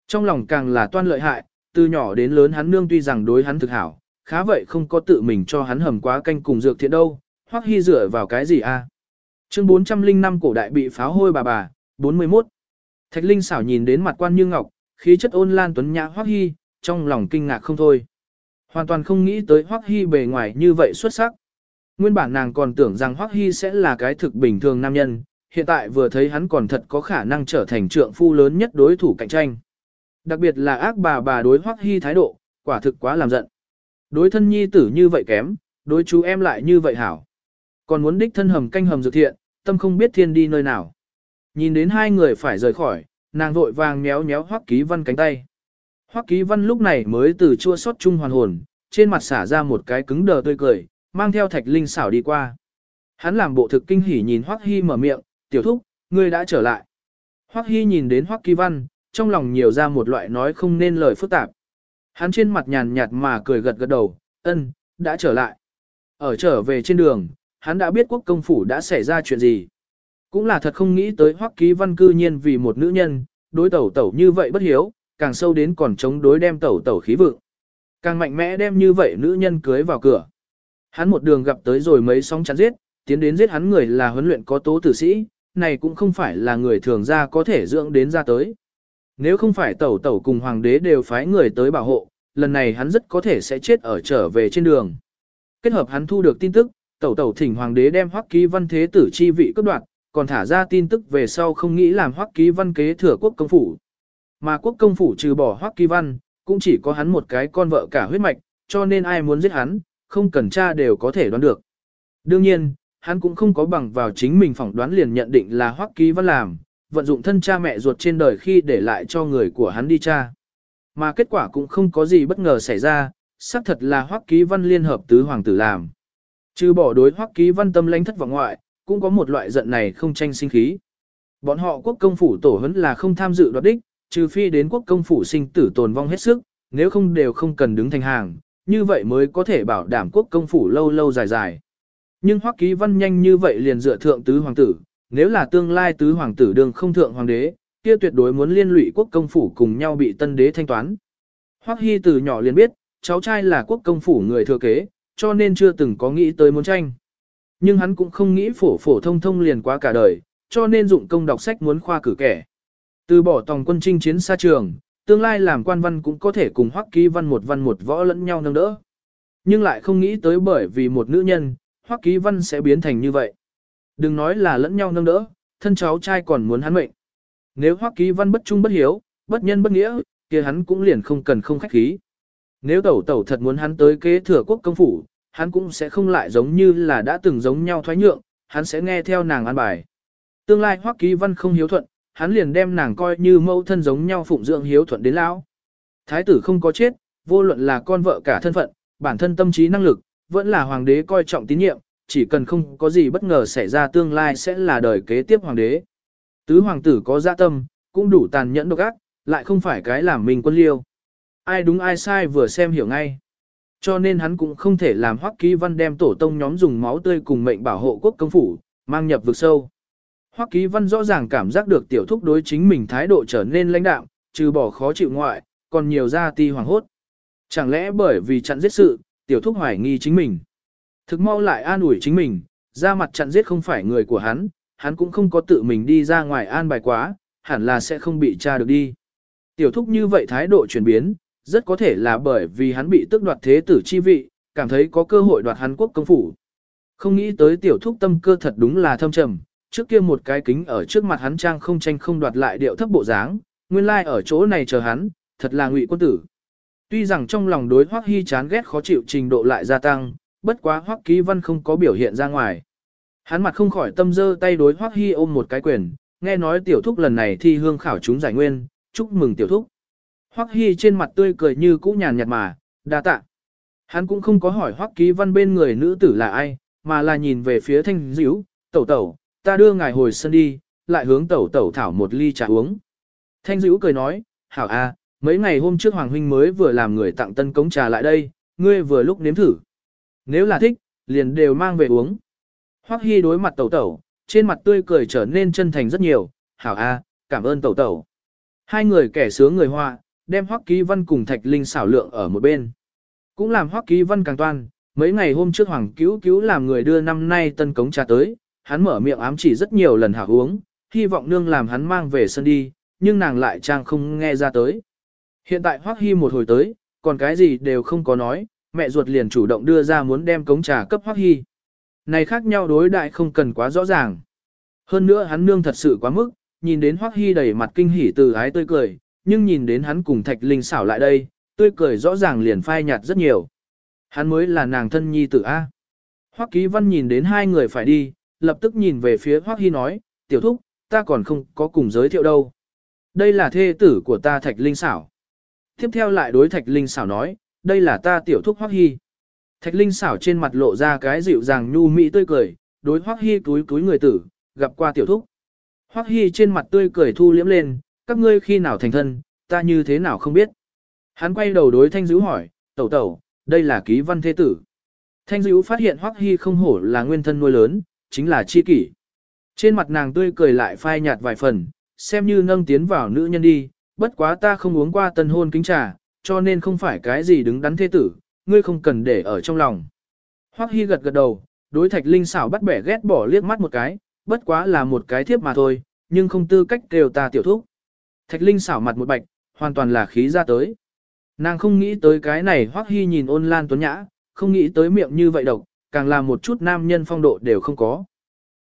Trong lòng càng là toan lợi hại, từ nhỏ đến lớn hắn nương tuy rằng đối hắn thực hảo, khá vậy không có tự mình cho hắn hầm quá canh cùng dược thiện đâu, Hoắc Hy dựa vào cái gì a? Chương 405 cổ đại bị pháo hôi bà bà, 41. Thạch Linh xảo nhìn đến mặt quan như ngọc, khí chất ôn lan tuấn nhã Hoắc Hi, trong lòng kinh ngạc không thôi. Hoàn toàn không nghĩ tới Hoắc Hi bề ngoài như vậy xuất sắc. Nguyên bản nàng còn tưởng rằng Hoắc Hi sẽ là cái thực bình thường nam nhân, hiện tại vừa thấy hắn còn thật có khả năng trở thành trượng phu lớn nhất đối thủ cạnh tranh. Đặc biệt là ác bà bà đối Hoắc Hi thái độ, quả thực quá làm giận. Đối thân nhi tử như vậy kém, đối chú em lại như vậy hảo. Còn muốn đích thân hầm canh hầm dược thiện, tâm không biết thiên đi nơi nào. Nhìn đến hai người phải rời khỏi, nàng vội vàng méo méo Hoắc Ký Văn cánh tay. Hoắc Ký Văn lúc này mới từ chua xót chung hoàn hồn, trên mặt xả ra một cái cứng đờ tươi cười, mang theo Thạch Linh xảo đi qua. Hắn làm bộ thực kinh hỉ nhìn Hoắc Hi mở miệng, "Tiểu thúc, ngươi đã trở lại." Hoắc Hi nhìn đến Hoắc Ký Văn, trong lòng nhiều ra một loại nói không nên lời phức tạp. Hắn trên mặt nhàn nhạt mà cười gật gật đầu, "Ân, đã trở lại." Ở trở về trên đường, hắn đã biết quốc công phủ đã xảy ra chuyện gì. Cũng là thật không nghĩ tới Hoắc Ký Văn cư nhiên vì một nữ nhân, đối tẩu tẩu như vậy bất hiếu, càng sâu đến còn chống đối đem tẩu tẩu khí vượng. Càng mạnh mẽ đem như vậy nữ nhân cưới vào cửa. Hắn một đường gặp tới rồi mấy sóng chắn giết, tiến đến giết hắn người là huấn luyện có tố tử sĩ, này cũng không phải là người thường ra có thể dưỡng đến ra tới. Nếu không phải tẩu tẩu cùng hoàng đế đều phái người tới bảo hộ, lần này hắn rất có thể sẽ chết ở trở về trên đường. Kết hợp hắn thu được tin tức, tẩu tẩu thỉnh hoàng đế đem hoắc ký văn thế tử chi vị cấp đoạt, còn thả ra tin tức về sau không nghĩ làm hoắc ký văn kế thừa quốc công phủ. Mà quốc công phủ trừ bỏ hoắc ký văn, cũng chỉ có hắn một cái con vợ cả huyết mạch, cho nên ai muốn giết hắn, không cần tra đều có thể đoán được. Đương nhiên, hắn cũng không có bằng vào chính mình phỏng đoán liền nhận định là hoắc ký văn làm, vận dụng thân cha mẹ ruột trên đời khi để lại cho người của hắn đi tra. Mà kết quả cũng không có gì bất ngờ xảy ra, xác thật là hoắc ký văn liên hợp tứ hoàng tử làm. Trừ bỏ đối hoắc ký văn tâm lãnh thất vọng ngoại, cũng có một loại giận này không tranh sinh khí. Bọn họ quốc công phủ tổ huấn là không tham dự đoạt đích, trừ phi đến quốc công phủ sinh tử tồn vong hết sức, nếu không đều không cần đứng thành hàng, như vậy mới có thể bảo đảm quốc công phủ lâu lâu dài dài. Nhưng hoắc ký văn nhanh như vậy liền dựa thượng tứ hoàng tử, nếu là tương lai tứ hoàng tử đường không thượng hoàng đế, kia tuyệt đối muốn liên lụy quốc công phủ cùng nhau bị tân đế thanh toán. Hoắc Hy từ nhỏ liền biết, cháu trai là quốc công phủ người thừa kế, cho nên chưa từng có nghĩ tới muốn tranh. Nhưng hắn cũng không nghĩ phổ phổ thông thông liền quá cả đời, cho nên dụng công đọc sách muốn khoa cử kẻ. Từ bỏ tòng quân chinh chiến xa trường, tương lai làm quan văn cũng có thể cùng hoắc ký văn một văn một võ lẫn nhau nâng đỡ. Nhưng lại không nghĩ tới bởi vì một nữ nhân, hoắc ký văn sẽ biến thành như vậy. Đừng nói là lẫn nhau nâng đỡ, thân cháu trai còn muốn hắn mệnh. Nếu hoắc ký văn bất trung bất hiếu, bất nhân bất nghĩa, kia hắn cũng liền không cần không khách khí. Nếu tẩu tẩu thật muốn hắn tới kế thừa quốc công phủ, hắn cũng sẽ không lại giống như là đã từng giống nhau thoái nhượng, hắn sẽ nghe theo nàng an bài. Tương lai hoắc ký văn không hiếu thuận, hắn liền đem nàng coi như mẫu thân giống nhau phụng dưỡng hiếu thuận đến lão. Thái tử không có chết, vô luận là con vợ cả thân phận, bản thân tâm trí năng lực, vẫn là hoàng đế coi trọng tín nhiệm, chỉ cần không có gì bất ngờ xảy ra tương lai sẽ là đời kế tiếp hoàng đế. Tứ hoàng tử có dạ tâm, cũng đủ tàn nhẫn độc ác, lại không phải cái làm mình quân liêu. Ai đúng ai sai vừa xem hiểu ngay. Cho nên hắn cũng không thể làm hoắc ký văn đem tổ tông nhóm dùng máu tươi cùng mệnh bảo hộ quốc công phủ, mang nhập vực sâu. Hoắc ký văn rõ ràng cảm giác được tiểu thúc đối chính mình thái độ trở nên lãnh đạm, trừ bỏ khó chịu ngoại, còn nhiều ra ti hoàng hốt. Chẳng lẽ bởi vì chặn giết sự, tiểu thúc hoài nghi chính mình. Thực mau lại an ủi chính mình, ra mặt chặn giết không phải người của hắn, hắn cũng không có tự mình đi ra ngoài an bài quá, hẳn là sẽ không bị tra được đi. Tiểu thúc như vậy thái độ chuyển biến, rất có thể là bởi vì hắn bị tước đoạt thế tử chi vị, cảm thấy có cơ hội đoạt hắn quốc công phủ. Không nghĩ tới tiểu thúc tâm cơ thật đúng là thâm trầm, trước kia một cái kính ở trước mặt hắn trang không tranh không đoạt lại điệu thấp bộ dáng, nguyên lai like ở chỗ này chờ hắn, thật là ngụy quân tử. Tuy rằng trong lòng đối Hoắc Hy chán ghét khó chịu trình độ lại gia tăng, bất quá Hoắc Ký Văn không có biểu hiện ra ngoài. Hắn mặt không khỏi tâm dơ tay đối Hoắc Hy ôm một cái quyền, nghe nói tiểu thúc lần này thi hương khảo chúng giải nguyên, chúc mừng tiểu thúc. Hoắc Hy trên mặt tươi cười như cũ nhàn nhạt mà, đa tạ. Hắn cũng không có hỏi Hoắc Ký Văn bên người nữ tử là ai, mà là nhìn về phía Thanh Diễu, "Tẩu tẩu, ta đưa ngài hồi sân đi, lại hướng tẩu tẩu thảo một ly trà uống." Thanh Diễu cười nói, "Hảo a, mấy ngày hôm trước Hoàng huynh mới vừa làm người tặng tân cống trà lại đây, ngươi vừa lúc nếm thử. Nếu là thích, liền đều mang về uống." Hoắc Hy đối mặt tẩu tẩu, trên mặt tươi cười trở nên chân thành rất nhiều, "Hảo a, cảm ơn tẩu tẩu." Hai người kẻ sướng người họa, đem Hoắc Ký Văn cùng Thạch Linh xảo lượng ở một bên. Cũng làm Hoắc Ký Văn càng toan, mấy ngày hôm trước Hoàng Cứu Cứu làm người đưa năm nay tân cống trà tới, hắn mở miệng ám chỉ rất nhiều lần hảo uống, hy vọng nương làm hắn mang về sân đi, nhưng nàng lại trang không nghe ra tới. Hiện tại Hoắc Hi một hồi tới, còn cái gì đều không có nói, mẹ ruột liền chủ động đưa ra muốn đem cống trà cấp Hoắc Hi. Này khác nhau đối đại không cần quá rõ ràng. Hơn nữa hắn nương thật sự quá mức, nhìn đến Hoắc Hi đầy mặt kinh hỉ từ ái tươi cười, nhưng nhìn đến hắn cùng Thạch Linh xảo lại đây, tươi cười rõ ràng liền phai nhạt rất nhiều. Hắn mới là nàng thân nhi tử A. Hoắc Ký Văn nhìn đến hai người phải đi, lập tức nhìn về phía Hoắc Hy nói, tiểu thúc, ta còn không có cùng giới thiệu đâu. Đây là thê tử của ta Thạch Linh xảo. Tiếp theo lại đối Thạch Linh xảo nói, đây là ta tiểu thúc Hoắc Hy. Thạch Linh xảo trên mặt lộ ra cái dịu dàng nhu mỹ tươi cười, đối Hoắc Hy túi túi người tử, gặp qua tiểu thúc. Hoắc Hy trên mặt tươi cười thu liễm lên, các ngươi khi nào thành thân, ta như thế nào không biết. Hắn quay đầu đối Thanh Dữ hỏi, tẩu tẩu, đây là ký văn thế tử. Thanh Dữ phát hiện Hoắc Hy không hổ là nguyên thân nuôi lớn, chính là chi kỷ. Trên mặt nàng tươi cười lại phai nhạt vài phần, xem như nâng tiến vào nữ nhân đi, bất quá ta không uống qua tân hôn kính trà, cho nên không phải cái gì đứng đắn thế tử, ngươi không cần để ở trong lòng. Hoắc Hy gật gật đầu, đối Thạch Linh xảo bắt bẻ ghét bỏ liếc mắt một cái, bất quá là một cái thiếp mà thôi, nhưng không tư cách kêu ta tiểu thúc. Thạch Linh xảo mặt một bạch, hoàn toàn là khí ra tới. Nàng không nghĩ tới cái này Hoắc Hy nhìn ôn lan tuấn nhã, không nghĩ tới miệng như vậy độc, càng là một chút nam nhân phong độ đều không có.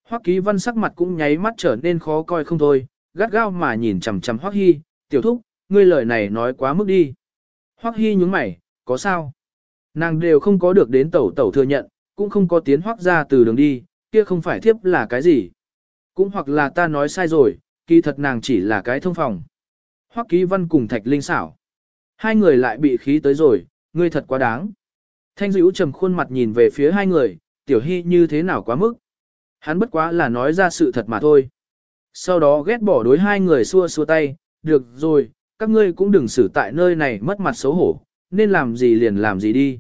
Hoắc Ký Văn sắc mặt cũng nháy mắt trở nên khó coi không thôi, gắt gao mà nhìn chằm chằm Hoắc Hy, "Tiểu thúc, ngươi lời này nói quá mức đi." Hoắc Hy nhướng mày, "Có sao?" Nàng đều không có được đến tẩu tẩu thừa nhận, cũng không có tiến Hoắc ra từ đường đi, kia không phải thiếp là cái gì? Cũng hoặc là ta nói sai rồi, kỳ thật nàng chỉ là cái thông phòng. Hoắc Ký Văn cùng Thạch Linh xảo. Hai người lại bị khí tới rồi, ngươi thật quá đáng. Thanh dữ trầm khuôn mặt nhìn về phía hai người, tiểu hy như thế nào quá mức. Hắn bất quá là nói ra sự thật mà thôi. Sau đó ghét bỏ đối hai người xua xua tay, được rồi, các ngươi cũng đừng xử tại nơi này mất mặt xấu hổ, nên làm gì liền làm gì đi.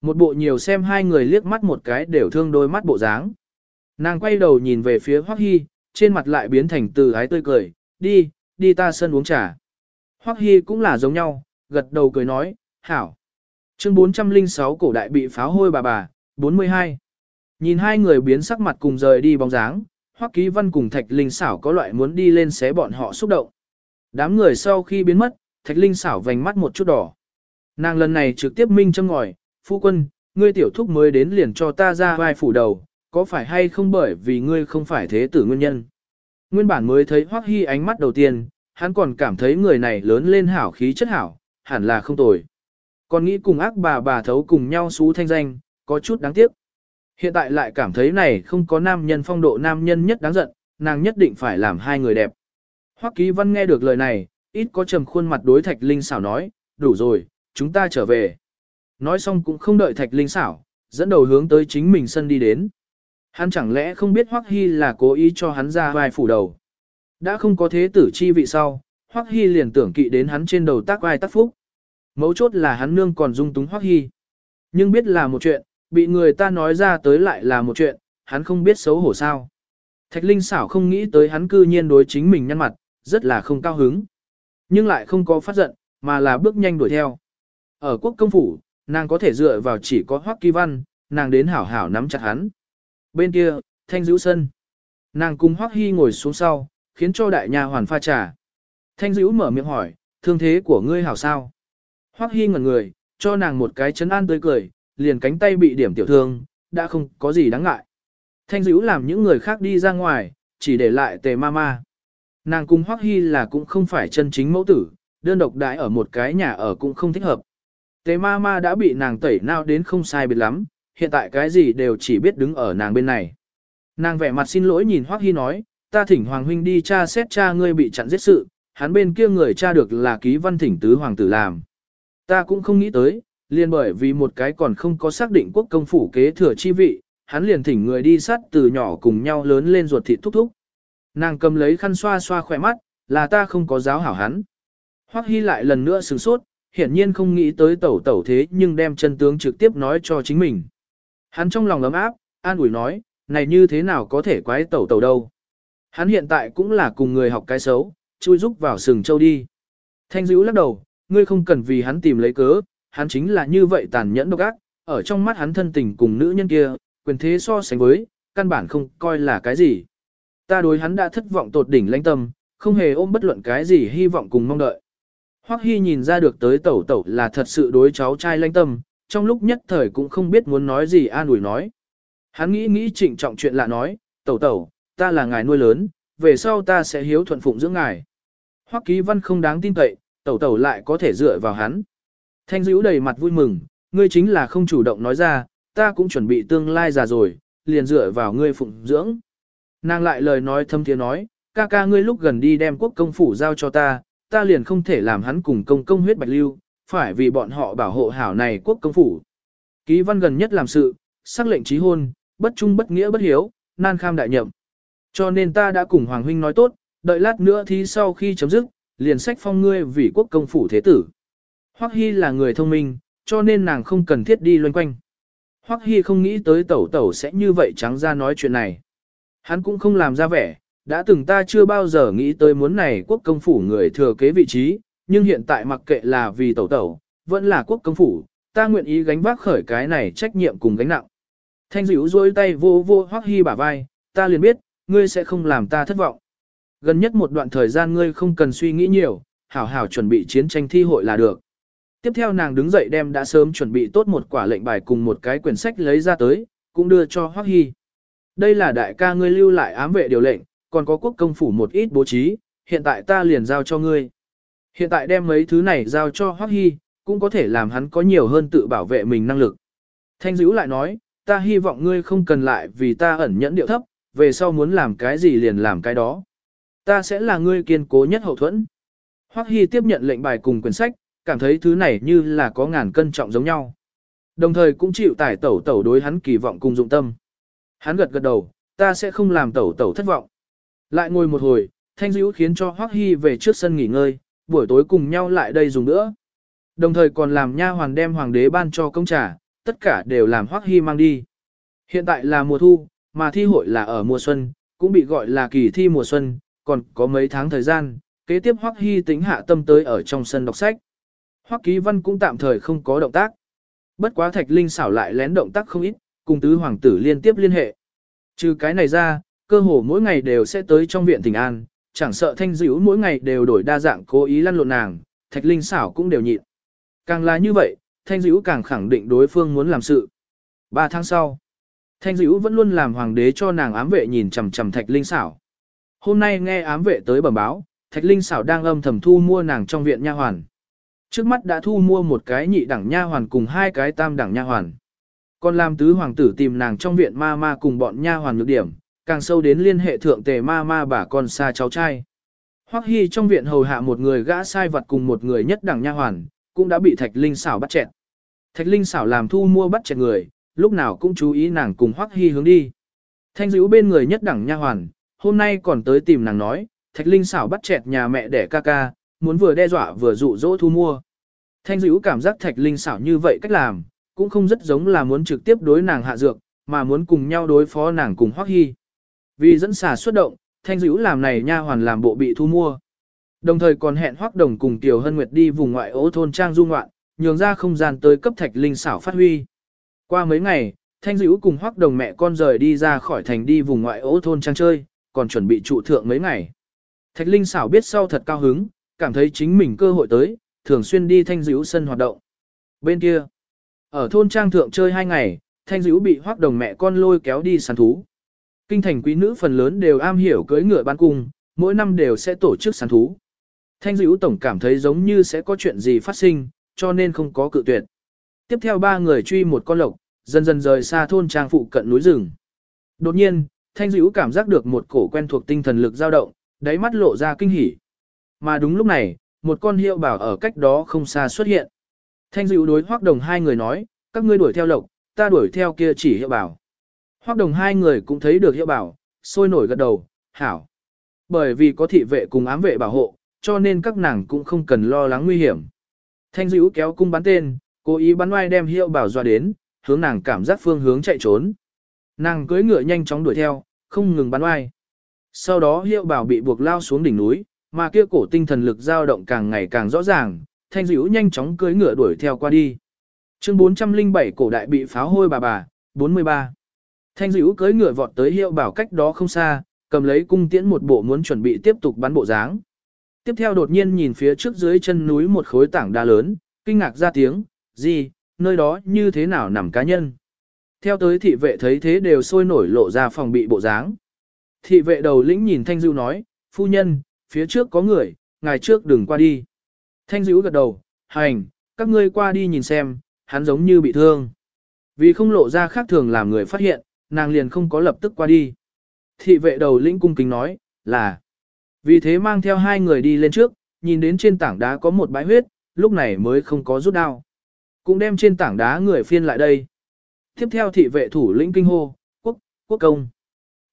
Một bộ nhiều xem hai người liếc mắt một cái đều thương đôi mắt bộ dáng. Nàng quay đầu nhìn về phía Hoắc Hy, trên mặt lại biến thành từ ái tươi cười, đi, đi ta sân uống trà. Hoắc Hy cũng là giống nhau, gật đầu cười nói, hảo. Chương 406 cổ đại bị pháo hôi bà bà, 42. Nhìn hai người biến sắc mặt cùng rời đi bóng dáng, Hoắc Ký Văn cùng Thạch Linh xảo có loại muốn đi lên xé bọn họ xúc động. Đám người sau khi biến mất, Thạch Linh xảo vành mắt một chút đỏ. Nàng lần này trực tiếp minh châm ngòi, phu quân, ngươi tiểu thúc mới đến liền cho ta ra vai phủ đầu, có phải hay không bởi vì ngươi không phải thế tử nguyên nhân. Nguyên bản mới thấy Hoắc Hy ánh mắt đầu tiên, hắn còn cảm thấy người này lớn lên hảo khí chất hảo, hẳn là không tồi. Còn nghĩ cùng ác bà bà thấu cùng nhau xú thanh danh, có chút đáng tiếc. Hiện tại lại cảm thấy này không có nam nhân phong độ nam nhân nhất đáng giận, nàng nhất định phải làm hai người đẹp. Hoắc Ký Văn nghe được lời này, ít có trầm khuôn mặt đối Thạch Linh xảo nói, đủ rồi, chúng ta trở về. Nói xong cũng không đợi Thạch Linh xảo, dẫn đầu hướng tới chính mình sân đi đến. Hắn chẳng lẽ không biết Hoắc Hy là cố ý cho hắn ra vai phủ đầu. Đã không có thế tử chi vị sau, Hoắc Hy liền tưởng kỵ đến hắn trên đầu tác vai tác phúc. Mấu chốt là hắn nương còn dung túng Hoắc Hy. Nhưng biết là một chuyện, bị người ta nói ra tới lại là một chuyện, hắn không biết xấu hổ sao. Thạch Linh xảo không nghĩ tới hắn cư nhiên đối chính mình nhăn mặt, rất là không cao hứng. Nhưng lại không có phát giận, mà là bước nhanh đuổi theo. Ở quốc công phủ, nàng có thể dựa vào chỉ có Hoắc Kỳ Văn, nàng đến hảo hảo nắm chặt hắn. Bên kia, thanh dữ sân. Nàng cùng Hoắc Hy ngồi xuống sau, khiến cho đại nhà hoàn pha trà. Thanh dữ mở miệng hỏi, thương thế của ngươi hảo sao? Hoắc hi ngẩn người, cho nàng một cái chấn an tươi cười, liền cánh tay bị điểm tiểu thương, đã không có gì đáng ngại. Thanh dữ làm những người khác đi ra ngoài, chỉ để lại tề ma ma. Nàng cùng Hoắc hi là cũng không phải chân chính mẫu tử, đơn độc đãi ở một cái nhà ở cũng không thích hợp. Tề ma ma đã bị nàng tẩy nao đến không sai biệt lắm, hiện tại cái gì đều chỉ biết đứng ở nàng bên này. Nàng vẻ mặt xin lỗi nhìn Hoắc hi nói, ta thỉnh Hoàng Huynh đi tra xét cha ngươi bị chặn giết sự, hắn bên kia người tra được là ký văn thỉnh tứ hoàng tử làm. Ta cũng không nghĩ tới, liền bởi vì một cái còn không có xác định quốc công phủ kế thừa chi vị, hắn liền thỉnh người đi sát từ nhỏ cùng nhau lớn lên ruột thịt thúc thúc. Nàng cầm lấy khăn xoa xoa khỏe mắt, là ta không có giáo hảo hắn. Hoắc Hy lại lần nữa sửng sốt, hiển nhiên không nghĩ tới tẩu tẩu thế nhưng đem chân tướng trực tiếp nói cho chính mình. Hắn trong lòng ấm áp, an ủi nói, này như thế nào có thể quái tẩu tẩu đâu. Hắn hiện tại cũng là cùng người học cái xấu, chui rúc vào sừng châu đi. Thanh dữ lắc đầu, ngươi không cần vì hắn tìm lấy cớ, hắn chính là như vậy tàn nhẫn độc ác, ở trong mắt hắn thân tình cùng nữ nhân kia, quyền thế so sánh với, căn bản không coi là cái gì. Ta đối hắn đã thất vọng tột đỉnh lãnh tâm, không hề ôm bất luận cái gì hy vọng cùng mong đợi. Hoắc Hy nhìn ra được tới tẩu tẩu là thật sự đối cháu trai lãnh tâm, trong lúc nhất thời cũng không biết muốn nói gì an ủi nói. Hắn nghĩ nghĩ trịnh trọng chuyện lạ nói, tẩu tẩu, ta là ngài nuôi lớn, về sau ta sẽ hiếu thuận phụng dưỡng ngài. Hoắc Ký Văn không đáng tin cậy, tẩu tẩu lại có thể dựa vào hắn. Thanh Dữu đầy mặt vui mừng, ngươi chính là không chủ động nói ra, ta cũng chuẩn bị tương lai già rồi, liền dựa vào ngươi phụng dưỡng. Nàng lại lời nói thâm thiế nói, ca ca ngươi lúc gần đi đem quốc công phủ giao cho ta, ta liền không thể làm hắn cùng công công huyết bạch lưu, phải vì bọn họ bảo hộ hảo này quốc công phủ. Ký văn gần nhất làm sự, xác lệnh trí hôn, bất trung bất nghĩa bất hiếu, nan kham đại nhậm. Cho nên ta đã cùng Hoàng Huynh nói tốt, đợi lát nữa thì sau khi chấm dứt, liền sách phong ngươi vì quốc công phủ thế tử. Hoắc Hy là người thông minh, cho nên nàng không cần thiết đi loanh quanh. Hoắc Hy không nghĩ tới tẩu tẩu sẽ như vậy trắng ra nói chuyện này. Hắn cũng không làm ra vẻ, đã từng ta chưa bao giờ nghĩ tới muốn này quốc công phủ người thừa kế vị trí, nhưng hiện tại mặc kệ là vì tẩu tẩu, vẫn là quốc công phủ, ta nguyện ý gánh vác khởi cái này trách nhiệm cùng gánh nặng. Thanh dữ duỗi tay vô vô Hoắc Hy bả vai, ta liền biết, ngươi sẽ không làm ta thất vọng. Gần nhất một đoạn thời gian ngươi không cần suy nghĩ nhiều, hảo hảo chuẩn bị chiến tranh thi hội là được. Tiếp theo nàng đứng dậy đem đã sớm chuẩn bị tốt một quả lệnh bài cùng một cái quyển sách lấy ra tới, cũng đưa cho Hoắc Hy. Đây là đại ca ngươi lưu lại ám vệ điều lệnh, còn có quốc công phủ một ít bố trí, hiện tại ta liền giao cho ngươi. Hiện tại đem mấy thứ này giao cho Hoắc Hy, cũng có thể làm hắn có nhiều hơn tự bảo vệ mình năng lực. Thanh dữ lại nói, ta hy vọng ngươi không cần lại vì ta ẩn nhẫn điệu thấp, về sau muốn làm cái gì liền làm cái đó. Ta sẽ là ngươi kiên cố nhất hậu thuẫn. Hoắc Hy tiếp nhận lệnh bài cùng quyển sách, cảm thấy thứ này như là có ngàn cân trọng giống nhau. Đồng thời cũng chịu tải tẩu tẩu đối hắn kỳ vọng cùng dụng tâm. Hắn gật gật đầu, ta sẽ không làm tẩu tẩu thất vọng. Lại ngồi một hồi, Thanh Dữ khiến cho Hoắc Hy về trước sân nghỉ ngơi, buổi tối cùng nhau lại đây dùng nữa. Đồng thời còn làm nha hoàn đem hoàng đế ban cho công trà, tất cả đều làm Hoắc Hy mang đi. Hiện tại là mùa thu, mà thi hội là ở mùa xuân, cũng bị gọi là kỳ thi mùa xuân, còn có mấy tháng thời gian, kế tiếp Hoắc Hy tính hạ tâm tới ở trong sân đọc sách. Hoắc Ký Văn cũng tạm thời không có động tác. Bất quá Thạch Linh xảo lại lén động tác không ít, cùng tứ hoàng tử liên tiếp liên hệ. Trừ cái này ra, cơ hồ mỗi ngày đều sẽ tới trong viện Thịnh An, chẳng sợ Thanh Dữu mỗi ngày đều đổi đa dạng cố ý lăn lộn nàng, Thạch Linh xảo cũng đều nhịn. Càng là như vậy, Thanh Dữu càng khẳng định đối phương muốn làm sự. Ba tháng sau, Thanh Dữ vẫn luôn làm hoàng đế cho nàng ám vệ nhìn chằm chằm Thạch Linh xảo. Hôm nay nghe ám vệ tới bẩm báo, Thạch Linh xảo đang âm thầm thu mua nàng trong viện nha hoàn. Trước mắt đã thu mua một cái nhị đẳng nha hoàn cùng hai cái tam đẳng nha hoàn. Còn làm tứ hoàng tử tìm nàng trong viện ma ma cùng bọn nha hoàn nhược điểm, càng sâu đến liên hệ thượng tề ma ma bà con xa cháu trai. Hoắc Hy trong viện hầu hạ một người gã sai vật cùng một người nhất đẳng nha hoàn, cũng đã bị Thạch Linh xảo bắt chẹt. Thạch Linh xảo làm thu mua bắt chẹt người, lúc nào cũng chú ý nàng cùng Hoắc Hy hướng đi. Thanh dữ bên người nhất đẳng nha hoàn, hôm nay còn tới tìm nàng nói, Thạch Linh xảo bắt chẹt nhà mẹ đẻ ca ca, muốn vừa đe dọa vừa dụ dỗ thu mua. Thanh dữ cảm giác Thạch Linh xảo như vậy cách làm, cũng không rất giống là muốn trực tiếp đối nàng hạ dược, mà muốn cùng nhau đối phó nàng cùng Hoắc Hy. Vì dẫn xả xuất động, Thanh dữ làm này nha hoàn làm bộ bị thu mua. Đồng thời còn hẹn Hoắc Đồng cùng Tiểu Hân Nguyệt đi vùng ngoại ô thôn trang du ngoạn, nhường ra không gian tới cấp Thạch Linh xảo phát huy. Qua mấy ngày, Thanh dữ cùng Hoắc Đồng mẹ con rời đi ra khỏi thành đi vùng ngoại ô thôn trang chơi, còn chuẩn bị trụ thượng mấy ngày. Thạch Linh xảo biết sau thật cao hứng, cảm thấy chính mình cơ hội tới, thường xuyên đi thanh dữ sân hoạt động. Bên kia, ở thôn trang thượng chơi hai ngày, thanh dữ bị hoác đồng mẹ con lôi kéo đi săn thú. Kinh thành quý nữ phần lớn đều am hiểu cưỡi ngựa bán cung, mỗi năm đều sẽ tổ chức săn thú. Thanh dữ tổng cảm thấy giống như sẽ có chuyện gì phát sinh, cho nên không có cự tuyệt. Tiếp theo ba người truy một con lộc, dần dần rời xa thôn trang phụ cận núi rừng. Đột nhiên, Thanh dữ cảm giác được một cổ quen thuộc tinh thần lực dao động, đáy mắt lộ ra kinh hỉ. Mà đúng lúc này, một con hiệu bảo ở cách đó không xa xuất hiện. Thanh dữ đối hoắc đồng hai người nói, các ngươi đuổi theo lộc, ta đuổi theo kia chỉ hiệu bảo. Hoắc đồng hai người cũng thấy được hiệu bảo, sôi nổi gật đầu, hảo. Bởi vì có thị vệ cùng ám vệ bảo hộ, cho nên các nàng cũng không cần lo lắng nguy hiểm. Thanh dữ kéo cung bắn tên, cố ý bắn oai đem hiệu bảo dọa đến, hướng nàng cảm giác phương hướng chạy trốn. Nàng cưỡi ngựa nhanh chóng đuổi theo, không ngừng bắn oai. Sau đó hiệu bảo bị buộc lao xuống đỉnh núi, mà kia cổ tinh thần lực dao động càng ngày càng rõ ràng, thanh dữ nhanh chóng cưỡi ngựa đuổi theo qua đi. Chương 407 cổ đại bị pháo hôi bà bà, 43. Thanh dữ cưỡi ngựa vọt tới hiệu bảo cách đó không xa, cầm lấy cung tiễn một bộ muốn chuẩn bị tiếp tục bắn bộ dáng. Tiếp theo đột nhiên nhìn phía trước dưới chân núi một khối tảng đá lớn, kinh ngạc ra tiếng, gì, nơi đó như thế nào nằm cá nhân. Theo tới thị vệ thấy thế đều sôi nổi lộ ra phòng bị bộ dáng. Thị vệ đầu lĩnh nhìn Thanh Dữ nói, phu nhân, phía trước có người, ngài trước đừng qua đi. Thanh Dữ gật đầu, hành, các ngươi qua đi nhìn xem, hắn giống như bị thương. Vì không lộ ra khác thường làm người phát hiện, nàng liền không có lập tức qua đi. Thị vệ đầu lĩnh cung kính nói, là. Vì thế mang theo hai người đi lên trước, nhìn đến trên tảng đá có một bãi huyết, lúc này mới không có rút đao. Cũng đem trên tảng đá người phiên lại đây. Tiếp theo thị vệ thủ lĩnh kinh hô, quốc, quốc công.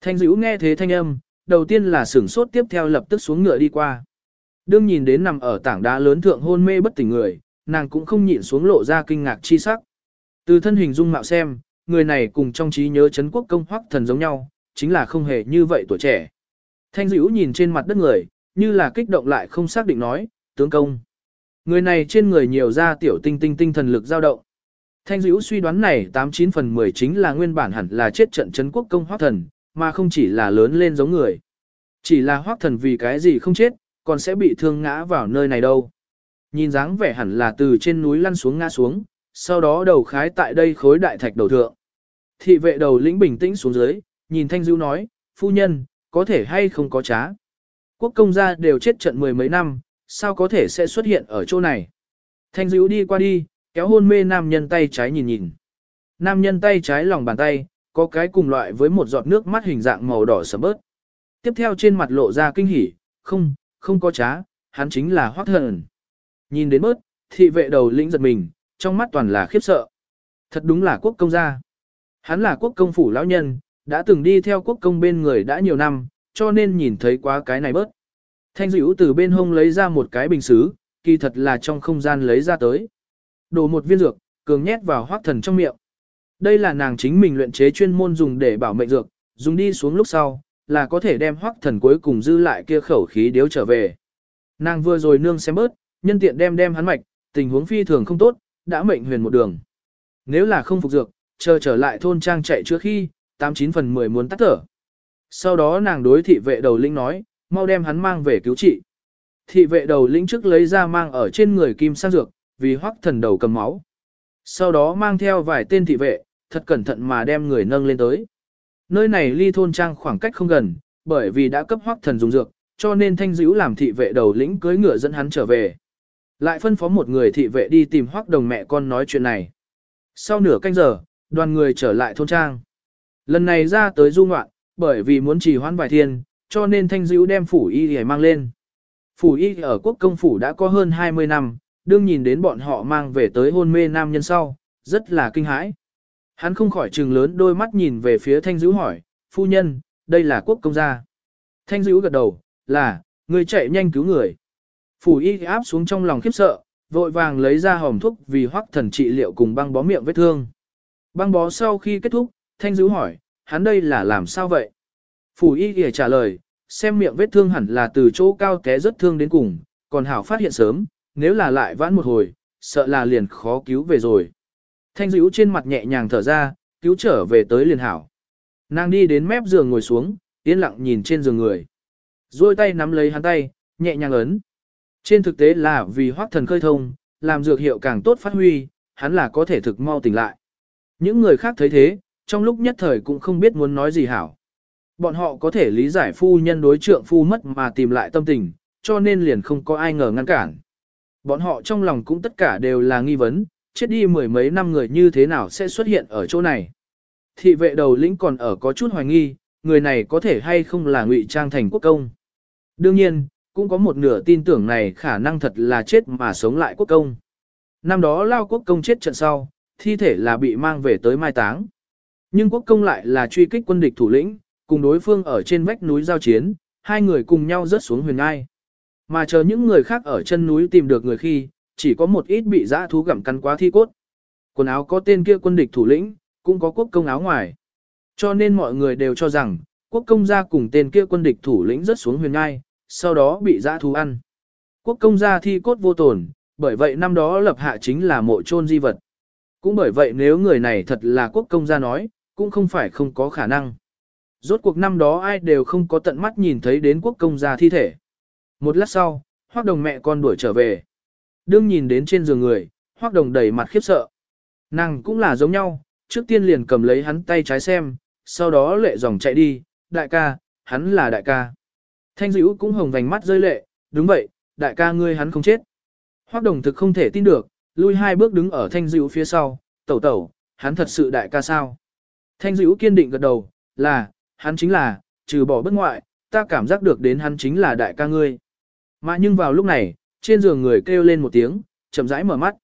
Thanh dữ nghe thế thanh âm, đầu tiên là sửng sốt tiếp theo lập tức xuống ngựa đi qua. Đương nhìn đến nằm ở tảng đá lớn thượng hôn mê bất tỉnh người, nàng cũng không nhịn xuống lộ ra kinh ngạc chi sắc. Từ thân hình dung mạo xem, người này cùng trong trí nhớ chấn quốc công hoắc thần giống nhau, chính là không hề như vậy tuổi trẻ. Thanh dữ nhìn trên mặt đất người, như là kích động lại không xác định nói, tướng công. Người này trên người nhiều ra tiểu tinh tinh tinh thần lực dao động. Thanh dữ suy đoán này 89 phần 10 chính là nguyên bản hẳn là chết trận chấn quốc công hoắc thần, mà không chỉ là lớn lên giống người. Chỉ là hoắc thần vì cái gì không chết, còn sẽ bị thương ngã vào nơi này đâu. Nhìn dáng vẻ hẳn là từ trên núi lăn xuống ngã xuống, sau đó đầu khái tại đây khối đại thạch đầu thượng. Thị vệ đầu lĩnh bình tĩnh xuống dưới, nhìn Thanh Dữ nói, phu nhân, có thể hay không có trá. Quốc công gia đều chết trận mười mấy năm, sao có thể sẽ xuất hiện ở chỗ này. Thanh Dữ đi qua đi, kéo hôn mê nam nhân tay trái nhìn nhìn. Nam nhân tay trái lòng bàn tay, có cái cùng loại với một giọt nước mắt hình dạng màu đỏ sẫm bớt. Tiếp theo trên mặt lộ ra kinh hỉ, không, không có trá, hắn chính là hoác thần. Nhìn đến bớt, thị vệ đầu lĩnh giật mình, trong mắt toàn là khiếp sợ. Thật đúng là quốc công gia. Hắn là quốc công phủ lão nhân, đã từng đi theo quốc công bên người đã nhiều năm, cho nên nhìn thấy quá cái này bớt. Thanh dữ từ bên hông lấy ra một cái bình xứ, kỳ thật là trong không gian lấy ra tới. Đổ một viên dược, cường nhét vào hoác thần trong miệng. Đây là nàng chính mình luyện chế chuyên môn dùng để bảo mệnh dược, dùng đi xuống lúc sau, là có thể đem hoác thần cuối cùng dư lại kia khẩu khí điếu trở về. Nàng vừa rồi nương xem bớt, nhân tiện đem đem hắn mạch, tình huống phi thường không tốt, đã mệnh huyền một đường. Nếu là không phục dược, chờ trở lại thôn trang chạy trước khi, 89 phần 10 muốn tắt thở. Sau đó nàng đối thị vệ đầu linh nói, mau đem hắn mang về cứu trị. Thị vệ đầu lĩnh trước lấy ra mang ở trên người kim sang dược, vì hoắc thần đầu cầm máu. Sau đó mang theo vài tên thị vệ, thật cẩn thận mà đem người nâng lên tới. Nơi này ly thôn trang khoảng cách không gần, bởi vì đã cấp hoắc thần dùng dược, cho nên thanh dữ làm thị vệ đầu lĩnh cưới ngựa dẫn hắn trở về. Lại phân phó một người thị vệ đi tìm hoắc đồng mẹ con nói chuyện này. Sau nửa canh giờ, đoàn người trở lại thôn trang. Lần này ra tới du ngoạn, bởi vì muốn trì hoãn vài thiên, cho nên thanh dữ đem phủ y để mang lên. Phủ y ở quốc công phủ đã có hơn 20 năm, đương nhìn đến bọn họ mang về tới hôn mê nam nhân sau, rất là kinh hãi. Hắn không khỏi trừng lớn đôi mắt nhìn về phía thanh dữ hỏi, phu nhân, đây là quốc công gia. Thanh dữ gật đầu, là, người chạy nhanh cứu người. Phủ y áp xuống trong lòng khiếp sợ, vội vàng lấy ra hòm thuốc vì hoắc thần trị liệu cùng băng bó miệng vết thương. Băng bó sau khi kết thúc, thanh dữ hỏi, hắn đây là làm sao vậy? Phủ y kìa trả lời, xem miệng vết thương hẳn là từ chỗ cao té rất thương đến cùng, còn hảo phát hiện sớm, nếu là lại vãn một hồi, sợ là liền khó cứu về rồi. Thanh dữ trên mặt nhẹ nhàng thở ra, cứu trở về tới liền hảo. Nàng đi đến mép giường ngồi xuống, yên lặng nhìn trên giường người. Rồi tay nắm lấy hắn tay, nhẹ nhàng ấn. Trên thực tế là vì hoác thần khơi thông, làm dược hiệu càng tốt phát huy, hắn là có thể thực mau tỉnh lại. Những người khác thấy thế, trong lúc nhất thời cũng không biết muốn nói gì hảo. Bọn họ có thể lý giải phu nhân đối trượng phu mất mà tìm lại tâm tình, cho nên liền không có ai ngờ ngăn cản. Bọn họ trong lòng cũng tất cả đều là nghi vấn, chết đi mười mấy năm người như thế nào sẽ xuất hiện ở chỗ này. Thị vệ đầu lĩnh còn ở có chút hoài nghi, người này có thể hay không là ngụy trang thành quốc công. Đương nhiên, cũng có một nửa tin tưởng này khả năng thật là chết mà sống lại quốc công. Năm đó lao quốc công chết trận sau, thi thể là bị mang về tới mai táng. Nhưng quốc công lại là truy kích quân địch thủ lĩnh, cùng đối phương ở trên vách núi giao chiến, hai người cùng nhau rớt xuống huyền ngai. Mà chờ những người khác ở chân núi tìm được người khi, chỉ có một ít bị dã thú gặm cắn quá thi cốt. Quần áo có tên kia quân địch thủ lĩnh, cũng có quốc công áo ngoài. Cho nên mọi người đều cho rằng, quốc công gia cùng tên kia quân địch thủ lĩnh rớt xuống huyền ngai, sau đó bị dã thú ăn. Quốc công gia thi cốt vô tổn, bởi vậy năm đó lập hạ chính là mộ chôn di vật. Cũng bởi vậy nếu người này thật là quốc công gia nói, cũng không phải không có khả năng. Rốt cuộc năm đó ai đều không có tận mắt nhìn thấy đến quốc công gia thi thể. Một lát sau, hoác đồng mẹ con đuổi trở về. Đương nhìn đến trên giường người, hoác đồng đầy mặt khiếp sợ. Nàng cũng là giống nhau, trước tiên liền cầm lấy hắn tay trái xem, sau đó lệ dòng chạy đi, đại ca, hắn là đại ca. Thanh dữ cũng hồng vành mắt rơi lệ, đúng vậy, đại ca ngươi hắn không chết. Hoác đồng thực không thể tin được, lui hai bước đứng ở thanh dữ phía sau, tẩu tẩu, hắn thật sự đại ca sao. Thanh dữ kiên định gật đầu, là, hắn chính là, trừ bỏ bất ngoại, ta cảm giác được đến hắn chính là đại ca ngươi. Mà nhưng vào lúc này, trên giường người kêu lên một tiếng, chậm rãi mở mắt.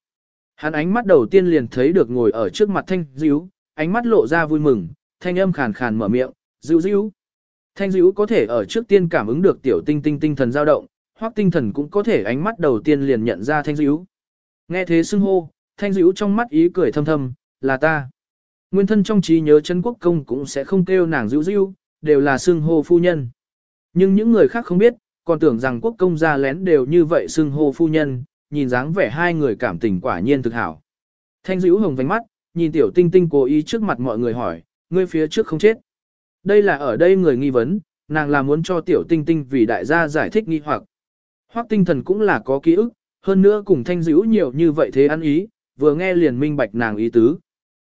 Hắn ánh mắt đầu tiên liền thấy được ngồi ở trước mặt thanh dữ, ánh mắt lộ ra vui mừng, thanh âm khàn khàn mở miệng, dữ dữ. Thanh dữ có thể ở trước tiên cảm ứng được tiểu tinh tinh tinh thần dao động, hoặc tinh thần cũng có thể ánh mắt đầu tiên liền nhận ra thanh dữ. Nghe thế xưng hô, thanh dữ trong mắt ý cười thâm thâm, là ta. Nguyên thân trong trí nhớ chân quốc công cũng sẽ không kêu nàng dữ dữ, đều là xưng hô phu nhân. Nhưng những người khác không biết, còn tưởng rằng quốc công gia lén đều như vậy xưng hô phu nhân, nhìn dáng vẻ hai người cảm tình quả nhiên thực hảo. Thanh dữ hồng vánh mắt, nhìn tiểu tinh tinh cố ý trước mặt mọi người hỏi, ngươi phía trước không chết. Đây là ở đây người nghi vấn, nàng là muốn cho tiểu tinh tinh vì đại gia giải thích nghi hoặc. Hoắc tinh thần cũng là có ký ức, hơn nữa cùng thanh dữ nhiều như vậy thế ăn ý, vừa nghe liền minh bạch nàng ý tứ.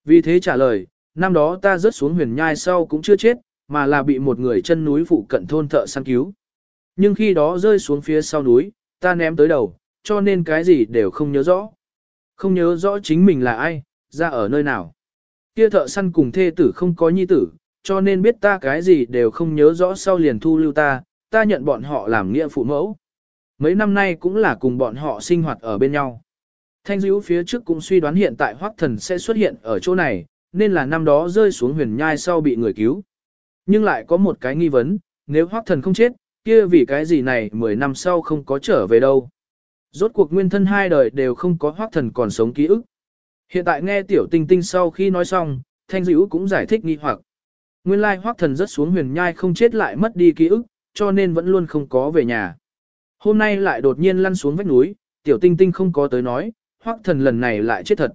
Vì thế trả lời, năm đó ta rớt xuống huyền nhai sau cũng chưa chết, mà là bị một người chân núi phụ cận thôn thợ săn cứu. Nhưng khi đó rơi xuống phía sau núi, ta ném tới đầu, cho nên cái gì đều không nhớ rõ. Không nhớ rõ chính mình là ai, ra ở nơi nào. Kia thợ săn cùng thê tử không có nhi tử, cho nên biết ta cái gì đều không nhớ rõ sau liền thu lưu ta, ta nhận bọn họ làm nghĩa phụ mẫu. Mấy năm nay cũng là cùng bọn họ sinh hoạt ở bên nhau. Thanh dữ phía trước cũng suy đoán hiện tại hoắc thần sẽ xuất hiện ở chỗ này, nên là năm đó rơi xuống huyền nhai sau bị người cứu. Nhưng lại có một cái nghi vấn, nếu hoắc thần không chết, kia vì cái gì này 10 năm sau không có trở về đâu. Rốt cuộc nguyên thân hai đời đều không có hoác thần còn sống ký ức. Hiện tại nghe tiểu tinh tinh sau khi nói xong, thanh dữ cũng giải thích nghi hoặc. Nguyên lai hoác thần rất xuống huyền nhai không chết lại mất đi ký ức, cho nên vẫn luôn không có về nhà. Hôm nay lại đột nhiên lăn xuống vách núi, tiểu tinh tinh không có tới nói, Hoắc thần lần này lại chết thật.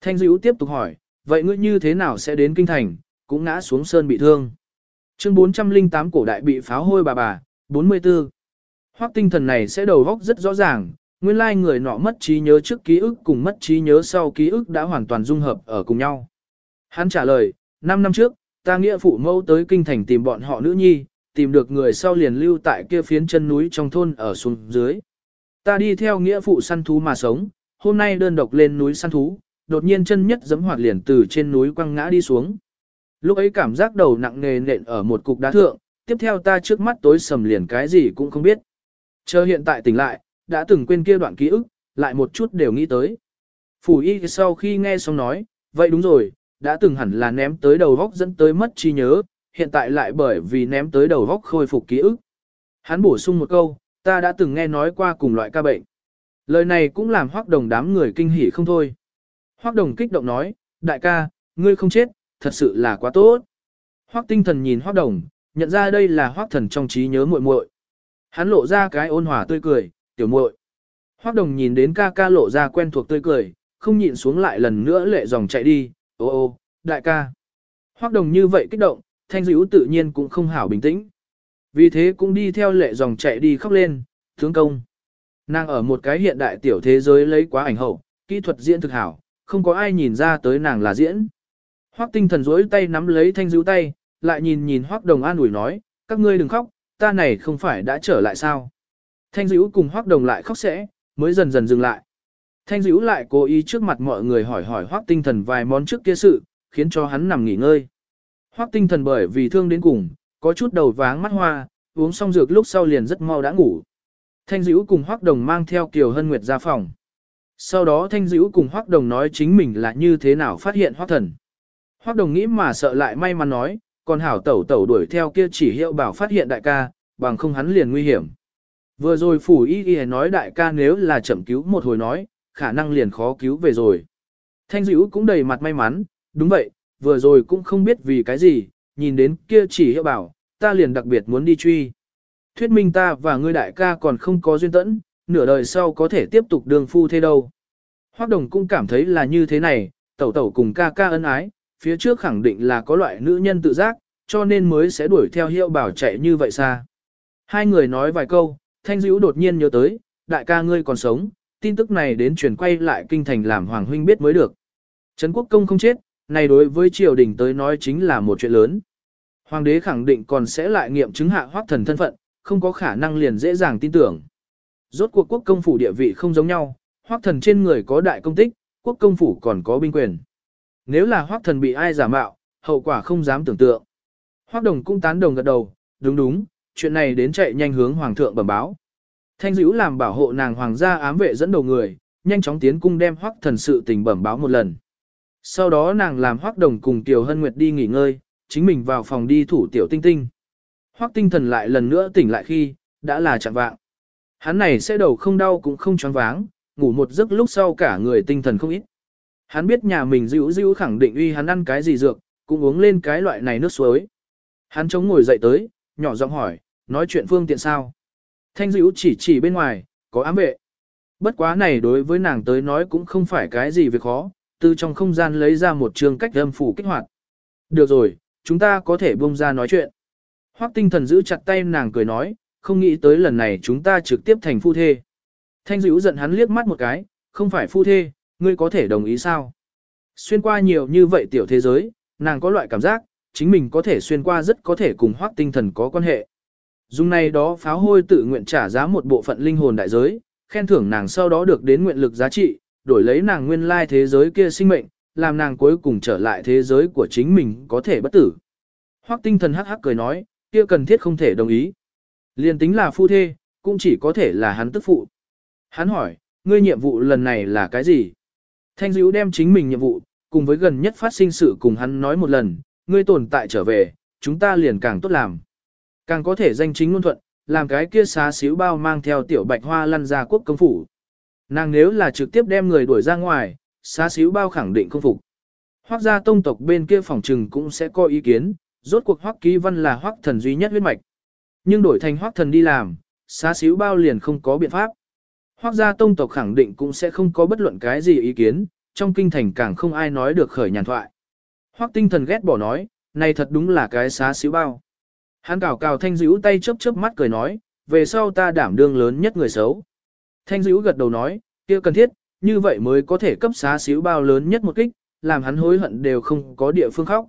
Thanh dữ tiếp tục hỏi, vậy ngươi như thế nào sẽ đến kinh thành, cũng ngã xuống sơn bị thương. Chương 408 cổ đại bị pháo hôi bà bà, 44. Hoắc tinh thần này sẽ đầu góc rất rõ ràng, nguyên lai người nọ mất trí nhớ trước ký ức cùng mất trí nhớ sau ký ức đã hoàn toàn dung hợp ở cùng nhau. Hắn trả lời, 5 năm trước, ta nghĩa phụ mẫu tới kinh thành tìm bọn họ nữ nhi, tìm được người sau liền lưu tại kia phiến chân núi trong thôn ở xuống dưới. Ta đi theo nghĩa phụ săn thú mà sống, hôm nay đơn độc lên núi săn thú, đột nhiên chân nhất giẫm hoạt liền từ trên núi quăng ngã đi xuống. Lúc ấy cảm giác đầu nặng nề nện ở một cục đá thượng, tiếp theo ta trước mắt tối sầm liền cái gì cũng không biết. Chờ hiện tại tỉnh lại, đã từng quên kia đoạn ký ức, lại một chút đều nghĩ tới. Phủ y sau khi nghe xong nói, vậy đúng rồi, đã từng hẳn là ném tới đầu góc dẫn tới mất trí nhớ, hiện tại lại bởi vì ném tới đầu góc khôi phục ký ức. Hắn bổ sung một câu, ta đã từng nghe nói qua cùng loại ca bệnh. Lời này cũng làm hoác đồng đám người kinh hỉ không thôi. Hoác đồng kích động nói, đại ca, ngươi không chết, thật sự là quá tốt. Hoác tinh thần nhìn hoác đồng, nhận ra đây là hoác thần trong trí nhớ muội muội. Hắn lộ ra cái ôn hòa tươi cười, tiểu muội. Hoác đồng nhìn đến ca ca lộ ra quen thuộc tươi cười, không nhịn xuống lại lần nữa lệ dòng chạy đi, ô ô, đại ca. Hoác đồng như vậy kích động, thanh dữ tự nhiên cũng không hảo bình tĩnh. Vì thế cũng đi theo lệ dòng chạy đi khóc lên, tướng công. Nàng ở một cái hiện đại tiểu thế giới lấy quá ảnh hậu, kỹ thuật diễn thực hảo, không có ai nhìn ra tới nàng là diễn. Hoắc tinh thần rỗi tay nắm lấy thanh dữ tay, lại nhìn nhìn Hoắc Đồng an ủi nói, các ngươi đừng khóc, ta này không phải đã trở lại sao. Thanh Dữ cùng Hoắc Đồng lại khóc sẽ, mới dần dần dừng lại. Thanh Dữ lại cố ý trước mặt mọi người hỏi hỏi Hoắc Tinh Thần vài món trước kia sự, khiến cho hắn nằm nghỉ ngơi. Hoắc Tinh Thần bởi vì thương đến cùng, có chút đầu váng mắt hoa, uống xong dược lúc sau liền rất mau đã ngủ. Thanh Dữ cùng Hoắc Đồng mang theo Kiều Hân Nguyệt ra phòng. Sau đó Thanh Dữ cùng Hoắc Đồng nói chính mình là như thế nào phát hiện Hoắc Thần. Hoắc Đồng nghĩ mà sợ lại may mắn nói, còn hảo tẩu tẩu đuổi theo kia chỉ hiệu bảo phát hiện đại ca, bằng không hắn liền nguy hiểm. Vừa rồi phủ y y nói đại ca nếu là chậm cứu một hồi nói, khả năng liền khó cứu về rồi. Thanh dữ cũng đầy mặt may mắn, đúng vậy, vừa rồi cũng không biết vì cái gì, nhìn đến kia chỉ hiệu bảo, ta liền đặc biệt muốn đi truy. Thuyết minh ta và ngươi đại ca còn không có duyên tẫn, nửa đời sau có thể tiếp tục đường phu thế đâu. Hoác đồng cũng cảm thấy là như thế này, tẩu tẩu cùng ca ca ân ái, phía trước khẳng định là có loại nữ nhân tự giác, cho nên mới sẽ đuổi theo hiệu bảo chạy như vậy xa. Hai người nói vài câu, Thanh Dữ đột nhiên nhớ tới, đại ca ngươi còn sống, tin tức này đến truyền quay lại kinh thành làm Hoàng Huynh biết mới được. Trấn Quốc Công không chết, này đối với triều đình tới nói chính là một chuyện lớn. Hoàng đế khẳng định còn sẽ lại nghiệm chứng hạ hoác thần thân phận, không có khả năng liền dễ dàng tin tưởng. Rốt cuộc quốc công phủ địa vị không giống nhau, hoắc thần trên người có đại công tích, quốc công phủ còn có binh quyền. Nếu là hoắc thần bị ai giả mạo, hậu quả không dám tưởng tượng. Hoắc đồng cũng tán đồng gật đầu, đúng đúng, chuyện này đến chạy nhanh hướng hoàng thượng bẩm báo. Thanh dữ làm bảo hộ nàng hoàng gia ám vệ dẫn đầu người, nhanh chóng tiến cung đem hoắc thần sự tình bẩm báo một lần. Sau đó nàng làm hoắc đồng cùng Tiểu Hân Nguyệt đi nghỉ ngơi, chính mình vào phòng đi thủ tiểu tinh tinh. Hoắc tinh thần lại lần nữa tỉnh lại khi, đã là chạm vạng. Hắn này sẽ đầu không đau cũng không choáng váng, ngủ một giấc lúc sau cả người tinh thần không ít. Hắn biết nhà mình dữ dữ khẳng định uy hắn ăn cái gì dược, cũng uống lên cái loại này nước suối. Hắn chống ngồi dậy tới, nhỏ giọng hỏi, nói chuyện phương tiện sao? Thanh dữ chỉ chỉ bên ngoài, có ám vệ. Bất quá này đối với nàng tới nói cũng không phải cái gì việc khó, từ trong không gian lấy ra một trường cách âm phủ kích hoạt. Được rồi, chúng ta có thể buông ra nói chuyện. Hoắc tinh thần giữ chặt tay nàng cười nói, không nghĩ tới lần này chúng ta trực tiếp thành phu thê. Thanh dữ giận hắn liếc mắt một cái, không phải phu thê, ngươi có thể đồng ý sao? Xuyên qua nhiều như vậy tiểu thế giới, nàng có loại cảm giác, chính mình có thể xuyên qua rất có thể cùng hoác tinh thần có quan hệ. Dùng này đó pháo hôi tự nguyện trả giá một bộ phận linh hồn đại giới, khen thưởng nàng sau đó được đến nguyện lực giá trị, đổi lấy nàng nguyên lai thế giới kia sinh mệnh, làm nàng cuối cùng trở lại thế giới của chính mình có thể bất tử. Hoắc tinh thần hắc hắc cười nói, kia cần thiết không thể đồng ý. Liên tính là phu thê, cũng chỉ có thể là hắn tức phụ. Hắn hỏi, ngươi nhiệm vụ lần này là cái gì? Thanh Diễu đem chính mình nhiệm vụ, cùng với gần nhất phát sinh sự cùng hắn nói một lần, ngươi tồn tại trở về, chúng ta liền càng tốt làm. Càng có thể danh chính ngôn thuận, làm cái kia xá xíu bao mang theo tiểu bạch hoa lăn ra quốc công phủ. Nàng nếu là trực tiếp đem người đuổi ra ngoài, xá xíu bao khẳng định công phục. Hoác gia tông tộc bên kia phòng trừng cũng sẽ có ý kiến, rốt cuộc hoắc ký văn là hoắc thần duy nhất huyết mạch. Nhưng đổi thành hoắc thần đi làm, xá xíu bao liền không có biện pháp. Hoắc gia tông tộc khẳng định cũng sẽ không có bất luận cái gì ý kiến, trong kinh thành càng không ai nói được khởi nhàn thoại. Hoắc tinh thần ghét bỏ nói, này thật đúng là cái xá xíu bao. Hắn cào cào thanh dữ tay chớp chớp mắt cười nói, về sau ta đảm đương lớn nhất người xấu. Thanh dữ gật đầu nói, kia cần thiết, như vậy mới có thể cấp xá xíu bao lớn nhất một kích, làm hắn hối hận đều không có địa phương khóc.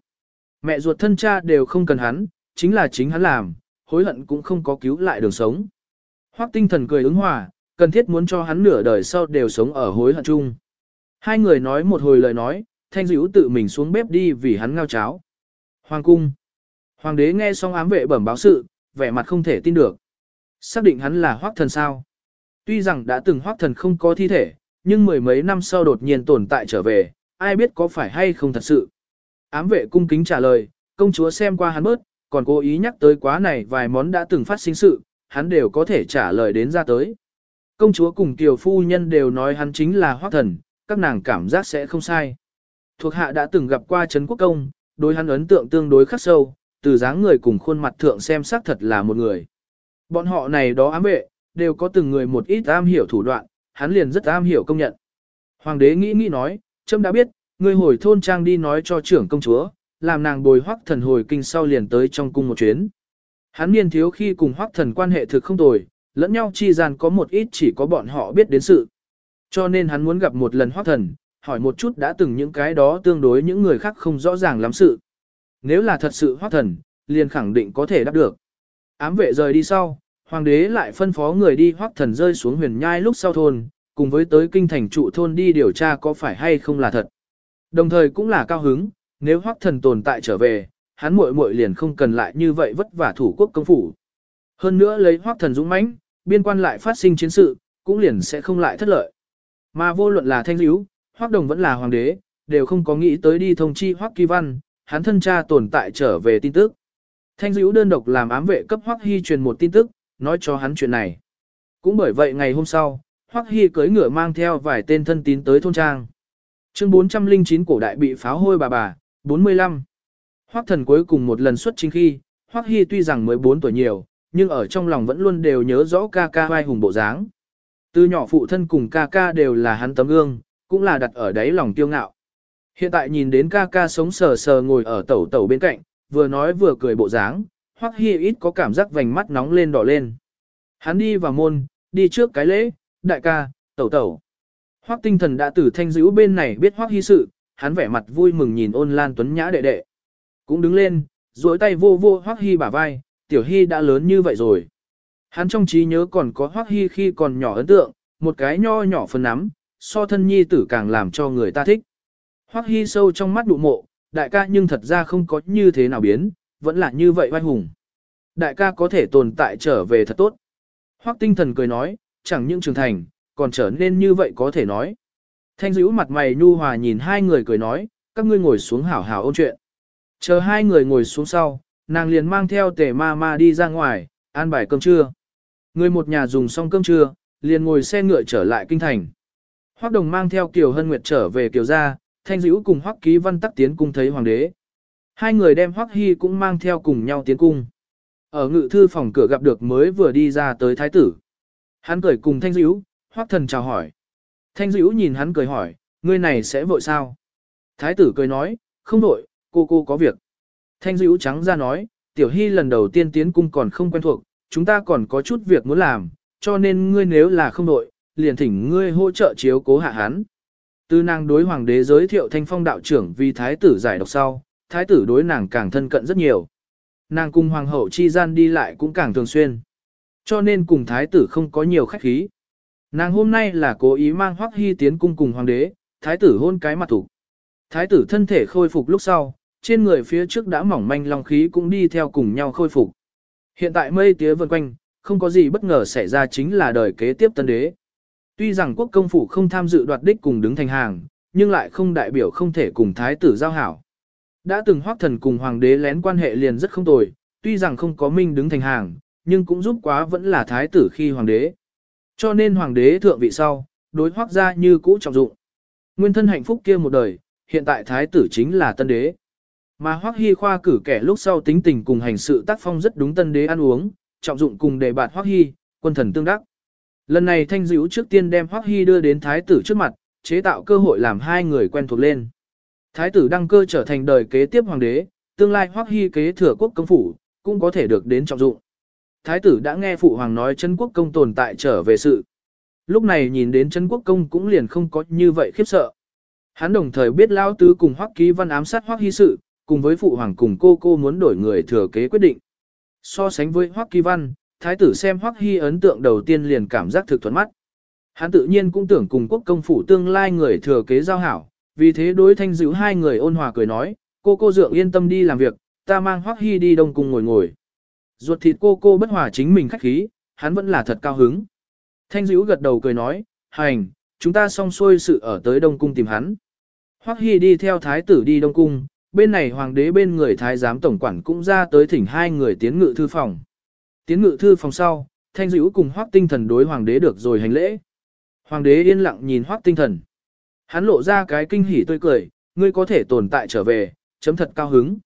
Mẹ ruột thân cha đều không cần hắn, chính là chính hắn làm, hối hận cũng không có cứu lại đường sống. Hoắc tinh thần cười ứng hòa, cần thiết muốn cho hắn nửa đời sau đều sống ở hối hận chung. Hai người nói một hồi lời nói, thanh dữ tự mình xuống bếp đi vì hắn ngao cháo. Hoàng cung. Hoàng đế nghe xong ám vệ bẩm báo sự, vẻ mặt không thể tin được. Xác định hắn là hoác thần sao. Tuy rằng đã từng hoác thần không có thi thể, nhưng mười mấy năm sau đột nhiên tồn tại trở về, ai biết có phải hay không thật sự. Ám vệ cung kính trả lời, công chúa xem qua hắn bớt, còn cố ý nhắc tới quá này vài món đã từng phát sinh sự, hắn đều có thể trả lời đến ra tới. Công chúa cùng tiểu phu nhân đều nói hắn chính là hoác thần, các nàng cảm giác sẽ không sai. Thuộc hạ đã từng gặp qua Trấn Quốc Công, đối hắn ấn tượng tương đối khắc sâu, từ dáng người cùng khuôn mặt thượng xem xác thật là một người. Bọn họ này đó ám vệ, đều có từng người một ít am hiểu thủ đoạn, hắn liền rất am hiểu công nhận. Hoàng đế nghĩ nghĩ nói, trâm đã biết, Ngươi hồi thôn trang đi nói cho trưởng công chúa, làm nàng bồi hoắc thần hồi kinh sau liền tới trong cung một chuyến. Hắn niên thiếu khi cùng hoắc thần quan hệ thực không tồi, lẫn nhau chi gian có một ít chỉ có bọn họ biết đến sự. Cho nên hắn muốn gặp một lần hoắc thần, hỏi một chút đã từng những cái đó tương đối những người khác không rõ ràng lắm sự. nếu là thật sự hoác thần, liền khẳng định có thể đáp được. Ám vệ rời đi sau, hoàng đế lại phân phó người đi hoác thần rơi xuống huyền nhai lúc sau thôn, cùng với tới kinh thành trụ thôn đi điều tra có phải hay không là thật. Đồng thời cũng là cao hứng, nếu hoác thần tồn tại trở về, hắn muội muội liền không cần lại như vậy vất vả thủ quốc công phủ. Hơn nữa lấy hoác thần dũng mãnh, biên quan lại phát sinh chiến sự, cũng liền sẽ không lại thất lợi. Mà vô luận là thanh dữ, hoác đồng vẫn là hoàng đế, đều không có nghĩ tới đi thông chi hoác kỳ văn, hắn thân cha tồn tại trở về tin tức. Thanh dữ đơn độc làm ám vệ cấp Hoắc hy truyền một tin tức, nói cho hắn chuyện này. Cũng bởi vậy ngày hôm sau, Hoắc hy cưới ngựa mang theo vài tên thân tín tới thôn trang. Chương 409 cổ đại bị pháo hôi bà bà, 45. Hoắc thần cuối cùng một lần xuất chính khi, Hoắc Hy tuy rằng 14 tuổi nhiều, nhưng ở trong lòng vẫn luôn đều nhớ rõ ca ca vai hùng bộ dáng. Từ nhỏ phụ thân cùng ca ca đều là hắn tấm gương, cũng là đặt ở đáy lòng tiêu ngạo. Hiện tại nhìn đến ca ca sống sờ sờ ngồi ở tẩu tẩu bên cạnh, vừa nói vừa cười bộ dáng, Hoắc Hi ít có cảm giác vành mắt nóng lên đỏ lên. Hắn đi vào môn, đi trước cái lễ, đại ca, tẩu tẩu. Hoắc tinh thần đã từ thanh dữ bên này biết Hoắc Hi sự, hắn vẻ mặt vui mừng nhìn ôn lan tuấn nhã đệ đệ. Cũng đứng lên, duỗi tay vô vô Hoắc Hi bả vai, tiểu Hi đã lớn như vậy rồi. Hắn trong trí nhớ còn có Hoắc Hi khi còn nhỏ ấn tượng, một cái nho nhỏ phần nắm, so thân nhi tử càng làm cho người ta thích. Hoắc Hi sâu trong mắt đụ mộ, đại ca nhưng thật ra không có như thế nào biến, vẫn là như vậy vai hùng. Đại ca có thể tồn tại trở về thật tốt. Hoắc tinh thần cười nói, chẳng những trưởng thành, còn trở nên như vậy có thể nói. Thanh dữ mặt mày nhu hòa nhìn hai người cười nói, các ngươi ngồi xuống hảo hảo ôn chuyện. Chờ hai người ngồi xuống sau, nàng liền mang theo tề ma ma đi ra ngoài, ăn bài cơm trưa. Người một nhà dùng xong cơm trưa, liền ngồi xe ngựa trở lại kinh thành. Hoắc Đồng mang theo Kiều Hân Nguyệt trở về Kiều gia, Thanh Dữu cùng Hoắc Ký Văn tắc tiến cung thấy hoàng đế. Hai người đem Hoắc hy cũng mang theo cùng nhau tiến cung. Ở ngự thư phòng cửa gặp được mới vừa đi ra tới thái tử. Hắn cười cùng Thanh Dữu, Hoắc Thần chào hỏi. Thanh Dữ nhìn hắn cười hỏi, ngươi này sẽ vội sao? Thái tử cười nói, không vội, cô cô có việc. Thanh dữ trắng ra nói, tiểu hy lần đầu tiên tiến cung còn không quen thuộc, chúng ta còn có chút việc muốn làm, cho nên ngươi nếu là không vội, liền thỉnh ngươi hỗ trợ chiếu cố hạ hắn. Tư nàng đối hoàng đế giới thiệu thanh phong đạo trưởng vì thái tử giải độc sau, thái tử đối nàng càng thân cận rất nhiều. Nàng cùng hoàng hậu chi gian đi lại cũng càng thường xuyên. Cho nên cùng thái tử không có nhiều khách khí. Nàng hôm nay là cố ý mang hoắc hy tiến cung cùng hoàng đế, thái tử hôn cái mặt thủ. Thái tử thân thể khôi phục lúc sau, trên người phía trước đã mỏng manh long khí cũng đi theo cùng nhau khôi phục. Hiện tại mây tía vần quanh, không có gì bất ngờ xảy ra chính là đời kế tiếp tân đế. Tuy rằng quốc công phủ không tham dự đoạt đích cùng đứng thành hàng, nhưng lại không đại biểu không thể cùng thái tử giao hảo. Đã từng hoác thần cùng hoàng đế lén quan hệ liền rất không tồi, tuy rằng không có minh đứng thành hàng, nhưng cũng giúp quá vẫn là thái tử khi hoàng đế. Cho nên hoàng đế thượng vị sau, đối hoác gia như cũ trọng dụng. Nguyên thân hạnh phúc kia một đời, hiện tại thái tử chính là tân đế. Mà Hoắc Hy khoa cử kẻ lúc sau tính tình cùng hành sự tác phong rất đúng tân đế ăn uống, trọng dụng cùng đề bạt Hoắc Hy, quân thần tương đắc. Lần này Thanh dữ trước tiên đem Hoắc Hy đưa đến thái tử trước mặt, chế tạo cơ hội làm hai người quen thuộc lên. Thái tử đăng cơ trở thành đời kế tiếp hoàng đế, tương lai Hoắc Hy kế thừa quốc công phủ, cũng có thể được đến trọng dụng. Thái tử đã nghe phụ hoàng nói chân quốc công tồn tại trở về sự. Lúc này nhìn đến chân quốc công cũng liền không có như vậy khiếp sợ. Hắn đồng thời biết Lão Tứ cùng Hoắc Ký Văn ám sát Hoắc Hy sự, cùng với phụ hoàng cùng cô cô muốn đổi người thừa kế quyết định. So sánh với Hoắc Kỳ Văn, thái tử xem Hoắc Hy ấn tượng đầu tiên liền cảm giác thực thuận mắt. Hắn tự nhiên cũng tưởng cùng quốc công phủ tương lai người thừa kế giao hảo, vì thế đối thanh giữ hai người ôn hòa cười nói, cô cô dượng yên tâm đi làm việc, ta mang Hoắc Hy đi đông cùng ngồi ngồi. Ruột thịt cô cô bất hòa chính mình khách khí, hắn vẫn là thật cao hứng. Thanh dữ gật đầu cười nói, hành, chúng ta xong xuôi sự ở tới đông cung tìm hắn. Hoắc Hy đi theo thái tử đi đông cung, bên này hoàng đế bên người thái giám tổng quản cũng ra tới thỉnh hai người tiến ngự thư phòng. Tiến ngự thư phòng sau, thanh dữ cùng hoắc tinh thần đối hoàng đế được rồi hành lễ. Hoàng đế yên lặng nhìn hoắc tinh thần. Hắn lộ ra cái kinh hỉ tươi cười, ngươi có thể tồn tại trở về, chấm thật cao hứng.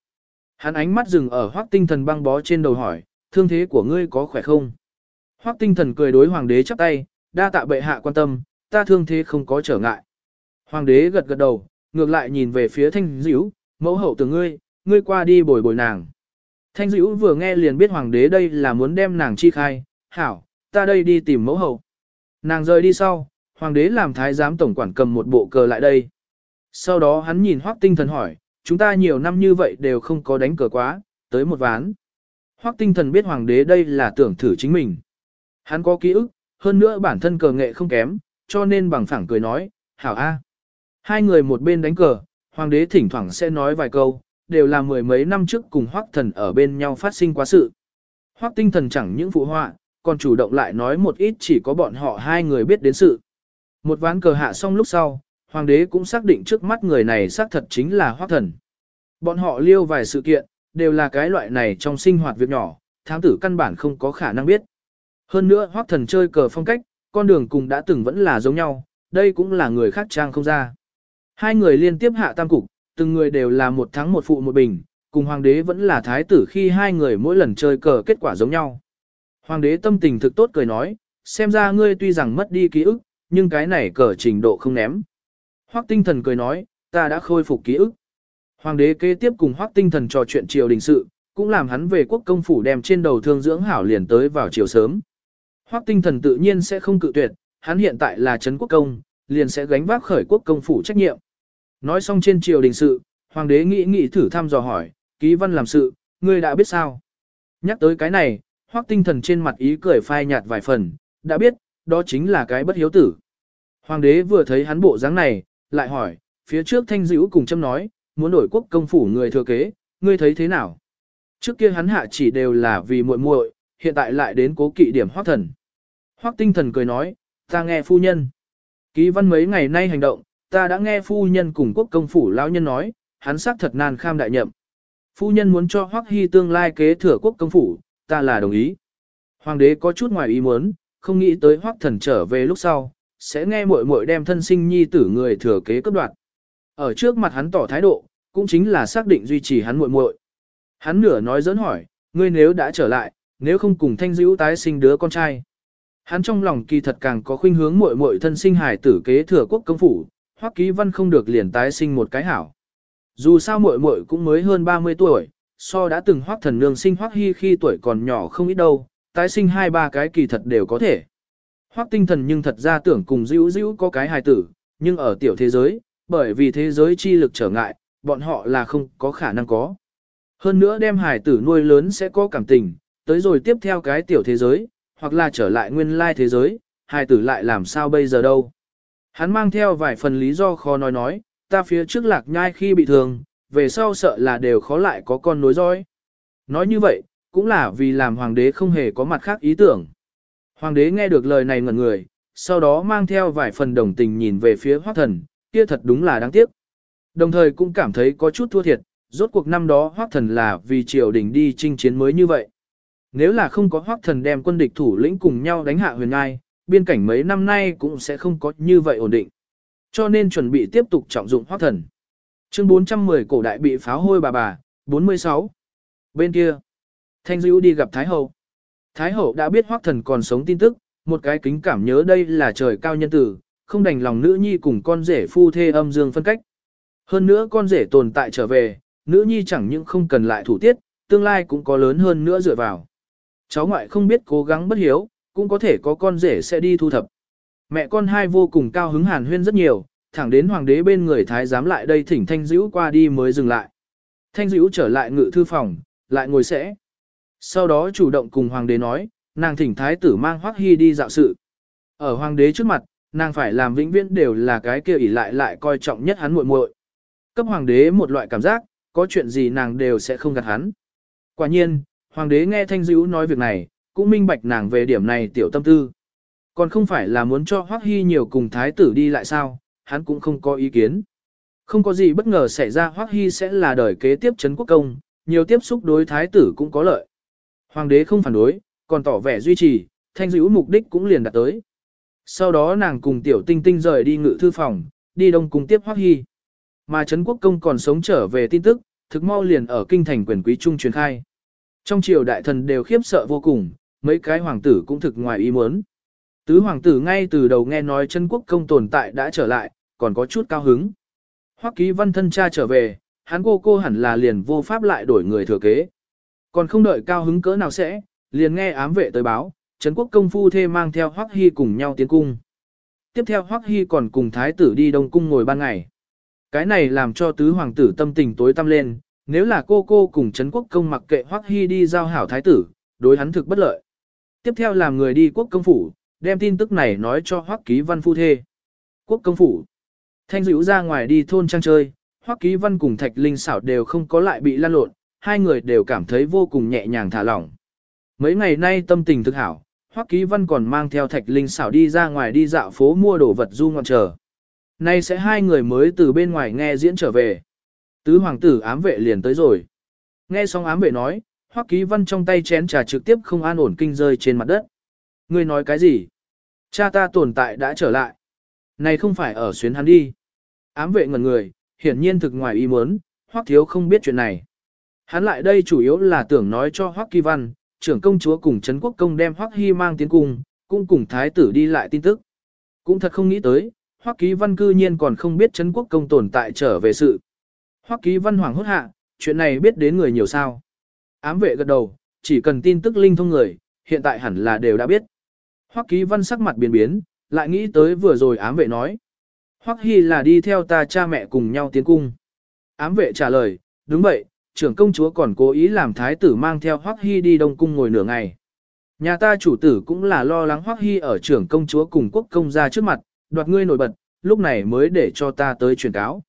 Hắn ánh mắt dừng ở hoác tinh thần băng bó trên đầu hỏi, thương thế của ngươi có khỏe không? Hoác tinh thần cười đối hoàng đế chắp tay, đa tạ bệ hạ quan tâm, ta thương thế không có trở ngại. Hoàng đế gật gật đầu, ngược lại nhìn về phía thanh dữ, mẫu hậu từ ngươi, ngươi qua đi bồi bồi nàng. Thanh dữ vừa nghe liền biết hoàng đế đây là muốn đem nàng chi khai, hảo, ta đây đi tìm mẫu hậu. Nàng rời đi sau, hoàng đế làm thái giám tổng quản cầm một bộ cờ lại đây. Sau đó hắn nhìn hoác tinh thần hỏi, chúng ta nhiều năm như vậy đều không có đánh cờ quá, tới một ván. Hoắc tinh thần biết hoàng đế đây là tưởng thử chính mình. Hắn có ký ức, hơn nữa bản thân cờ nghệ không kém, cho nên bằng phẳng cười nói, hảo a. Hai người một bên đánh cờ, hoàng đế thỉnh thoảng sẽ nói vài câu, đều là mười mấy năm trước cùng Hoắc thần ở bên nhau phát sinh quá sự. Hoắc tinh thần chẳng những phụ họa, còn chủ động lại nói một ít chỉ có bọn họ hai người biết đến sự. Một ván cờ hạ xong lúc sau, hoàng đế cũng xác định trước mắt người này xác thật chính là hoác thần. Bọn họ liêu vài sự kiện, đều là cái loại này trong sinh hoạt việc nhỏ, thám tử căn bản không có khả năng biết. Hơn nữa hoác thần chơi cờ phong cách, con đường cùng đã từng vẫn là giống nhau, đây cũng là người khác trang không ra. Hai người liên tiếp hạ tam cục, từng người đều là một thắng một phụ một bình, cùng hoàng đế vẫn là thái tử khi hai người mỗi lần chơi cờ kết quả giống nhau. Hoàng đế tâm tình thực tốt cười nói, xem ra ngươi tuy rằng mất đi ký ức, nhưng cái này cờ trình độ không ném. Hoắc tinh thần cười nói, ta đã khôi phục ký ức. Hoàng đế kế tiếp cùng Hoắc tinh thần trò chuyện triều đình sự, cũng làm hắn về quốc công phủ đem trên đầu thương dưỡng hảo liền tới vào chiều sớm. Hoắc tinh thần tự nhiên sẽ không cự tuyệt, hắn hiện tại là trấn quốc công, liền sẽ gánh vác khởi quốc công phủ trách nhiệm. Nói xong trên triều đình sự, hoàng đế nghĩ nghĩ thử thăm dò hỏi, ký văn làm sự, ngươi đã biết sao? Nhắc tới cái này, hoắc tinh thần trên mặt ý cười phai nhạt vài phần, đã biết, đó chính là cái bất hiếu tử. Hoàng đế vừa thấy hắn bộ dáng này, lại hỏi, phía trước thanh dữ cùng châm nói, muốn đổi quốc công phủ người thừa kế, ngươi thấy thế nào? Trước kia hắn hạ chỉ đều là vì muội muội, hiện tại lại đến cố kỵ điểm hoác thần. Hoắc tinh thần cười nói, ta nghe phu nhân. Ký văn mấy ngày nay hành động, ta đã nghe phu nhân cùng quốc công phủ lão nhân nói, hắn xác thật nan kham đại nhậm. Phu nhân muốn cho Hoắc Hy tương lai kế thừa quốc công phủ, ta là đồng ý. Hoàng đế có chút ngoài ý muốn, không nghĩ tới Hoắc thần trở về lúc sau, sẽ nghe muội muội đem thân sinh nhi tử người thừa kế cấp đoạt. Ở trước mặt hắn tỏ thái độ, cũng chính là xác định duy trì hắn muội muội. Hắn nửa nói dẫn hỏi, ngươi nếu đã trở lại, nếu không cùng thanh dữ tái sinh đứa con trai. Hắn trong lòng kỳ thật càng có khuynh hướng muội muội thân sinh hài tử kế thừa quốc công phủ, Hoắc Ký Văn không được liền tái sinh một cái hảo. Dù sao muội muội cũng mới hơn 30 tuổi, so đã từng Hoắc Thần Nương sinh Hoắc Hi khi tuổi còn nhỏ không ít đâu, tái sinh hai ba cái kỳ thật đều có thể. Hoắc Tinh Thần nhưng thật ra tưởng cùng dữ dữ có cái hài tử, nhưng ở tiểu thế giới, bởi vì thế giới chi lực trở ngại, bọn họ là không có khả năng có. Hơn nữa đem hài tử nuôi lớn sẽ có cảm tình, tới rồi tiếp theo cái tiểu thế giới, hoặc là trở lại nguyên lai thế giới, hài tử lại làm sao bây giờ đâu. Hắn mang theo vài phần lý do khó nói nói, ta phía trước lạc nhai khi bị thương, về sau sợ là đều khó lại có con nối dõi. Nói như vậy, cũng là vì làm hoàng đế không hề có mặt khác ý tưởng. Hoàng đế nghe được lời này ngẩn người, sau đó mang theo vài phần đồng tình nhìn về phía hoác thần, kia thật đúng là đáng tiếc. Đồng thời cũng cảm thấy có chút thua thiệt, rốt cuộc năm đó hoác thần là vì triều đình đi chinh chiến mới như vậy. Nếu là không có hoác thần đem quân địch thủ lĩnh cùng nhau đánh hạ huyền ngai, biên cảnh mấy năm nay cũng sẽ không có như vậy ổn định. Cho nên chuẩn bị tiếp tục trọng dụng hoác thần. Chương 410 cổ đại bị pháo hôi bà bà, 46. Bên kia, Thanh Dữ đi gặp Thái Hậu. Thái Hậu đã biết Hoắc thần còn sống tin tức, một cái kính cảm nhớ đây là trời cao nhân tử, không đành lòng nữ nhi cùng con rể phu thê âm dương phân cách. Hơn nữa con rể tồn tại trở về, nữ nhi chẳng những không cần lại thủ tiết, tương lai cũng có lớn hơn nữa dựa vào. Cháu ngoại không biết cố gắng bất hiếu, cũng có thể có con rể sẽ đi thu thập. Mẹ con hai vô cùng cao hứng hàn huyên rất nhiều, thẳng đến hoàng đế bên người thái giám lại đây thỉnh Thanh Dữ qua đi mới dừng lại. Thanh Dữ trở lại ngự thư phòng, lại ngồi sẽ. Sau đó chủ động cùng hoàng đế nói, nàng thỉnh thái tử mang Hoắc Hy đi dạo sự. Ở hoàng đế trước mặt, nàng phải làm vĩnh viễn đều là cái kia ỷ lại lại coi trọng nhất hắn muội muội. Cấp hoàng đế một loại cảm giác, có chuyện gì nàng đều sẽ không gạt hắn. Quả nhiên, hoàng đế nghe Thanh Dữu nói việc này, cũng minh bạch nàng về điểm này tiểu tâm tư. Còn không phải là muốn cho Hoắc Hy nhiều cùng thái tử đi lại sao, hắn cũng không có ý kiến. Không có gì bất ngờ xảy ra Hoắc Hy sẽ là đời kế tiếp chấn quốc công, nhiều tiếp xúc đối thái tử cũng có lợi. Hoàng đế không phản đối, còn tỏ vẻ duy trì, thanh dữ mục đích cũng liền đạt tới. Sau đó nàng cùng tiểu tinh tinh rời đi ngự thư phòng, đi đông cung tiếp Hoắc Hy. Mà Trấn Quốc Công còn sống trở về tin tức, thực mau liền ở kinh thành quyền quý trung truyền khai. Trong triều đại thần đều khiếp sợ vô cùng, mấy cái hoàng tử cũng thực ngoài ý muốn. Tứ hoàng tử ngay từ đầu nghe nói chân quốc công tồn tại đã trở lại, còn có chút cao hứng. Hoắc ký văn thân cha trở về, hắn cô cô hẳn là liền vô pháp lại đổi người thừa kế. Còn không đợi cao hứng cỡ nào sẽ, liền nghe ám vệ tới báo, Trấn quốc công phu thê mang theo Hoắc Hy cùng nhau tiến cung. Tiếp theo Hoắc Hy còn cùng thái tử đi đông cung ngồi ban ngày. Cái này làm cho tứ hoàng tử tâm tình tối tăm lên, nếu là cô cô cùng Trấn quốc công mặc kệ Hoắc Hy đi giao hảo thái tử, đối hắn thực bất lợi. Tiếp theo làm người đi quốc công phủ, đem tin tức này nói cho Hoắc Ký Văn phu thê. Quốc công phủ. Thanh dữ ra ngoài đi thôn trang chơi, Hoắc Ký Văn cùng Thạch Linh xảo đều không có lại bị lan lộn, hai người đều cảm thấy vô cùng nhẹ nhàng thả lỏng. Mấy ngày nay tâm tình thực hảo, Hoắc Ký Văn còn mang theo Thạch Linh xảo đi ra ngoài đi dạo phố mua đồ vật du ngoạn chờ. Nay sẽ hai người mới từ bên ngoài nghe diễn trở về. Tứ hoàng tử ám vệ liền tới rồi. Nghe xong ám vệ nói, Hoắc Ký Văn trong tay chén trà trực tiếp không an ổn kinh rơi trên mặt đất. Ngươi nói cái gì? Cha ta tồn tại đã trở lại. Này không phải ở xuyến hắn đi. Ám vệ ngẩn người, hiển nhiên thực ngoài ý muốn, Hoắc thiếu không biết chuyện này. Hắn lại đây chủ yếu là tưởng nói cho Hoắc Kỳ Văn, trưởng công chúa cùng Trấn Quốc công đem Hoắc Hy mang tiến cung, cũng cùng thái tử đi lại tin tức. Cũng thật không nghĩ tới, Hoắc Ký Văn cư nhiên còn không biết Trấn Quốc công tồn tại trở về sự. Hoắc Ký Văn hoàng hốt hạ, chuyện này biết đến người nhiều sao. Ám vệ gật đầu, chỉ cần tin tức linh thông người, hiện tại hẳn là đều đã biết. Hoắc Ký Văn sắc mặt biến biến, lại nghĩ tới vừa rồi ám vệ nói. Hoắc Hy là đi theo ta cha mẹ cùng nhau tiến cung. Ám vệ trả lời, đúng vậy, trưởng công chúa còn cố ý làm thái tử mang theo Hoắc Hy đi đông cung ngồi nửa ngày. Nhà ta chủ tử cũng là lo lắng Hoắc Hy ở trưởng công chúa cùng quốc công ra trước mặt, đoạt ngươi nổi bật, lúc này mới để cho ta tới truyền cáo.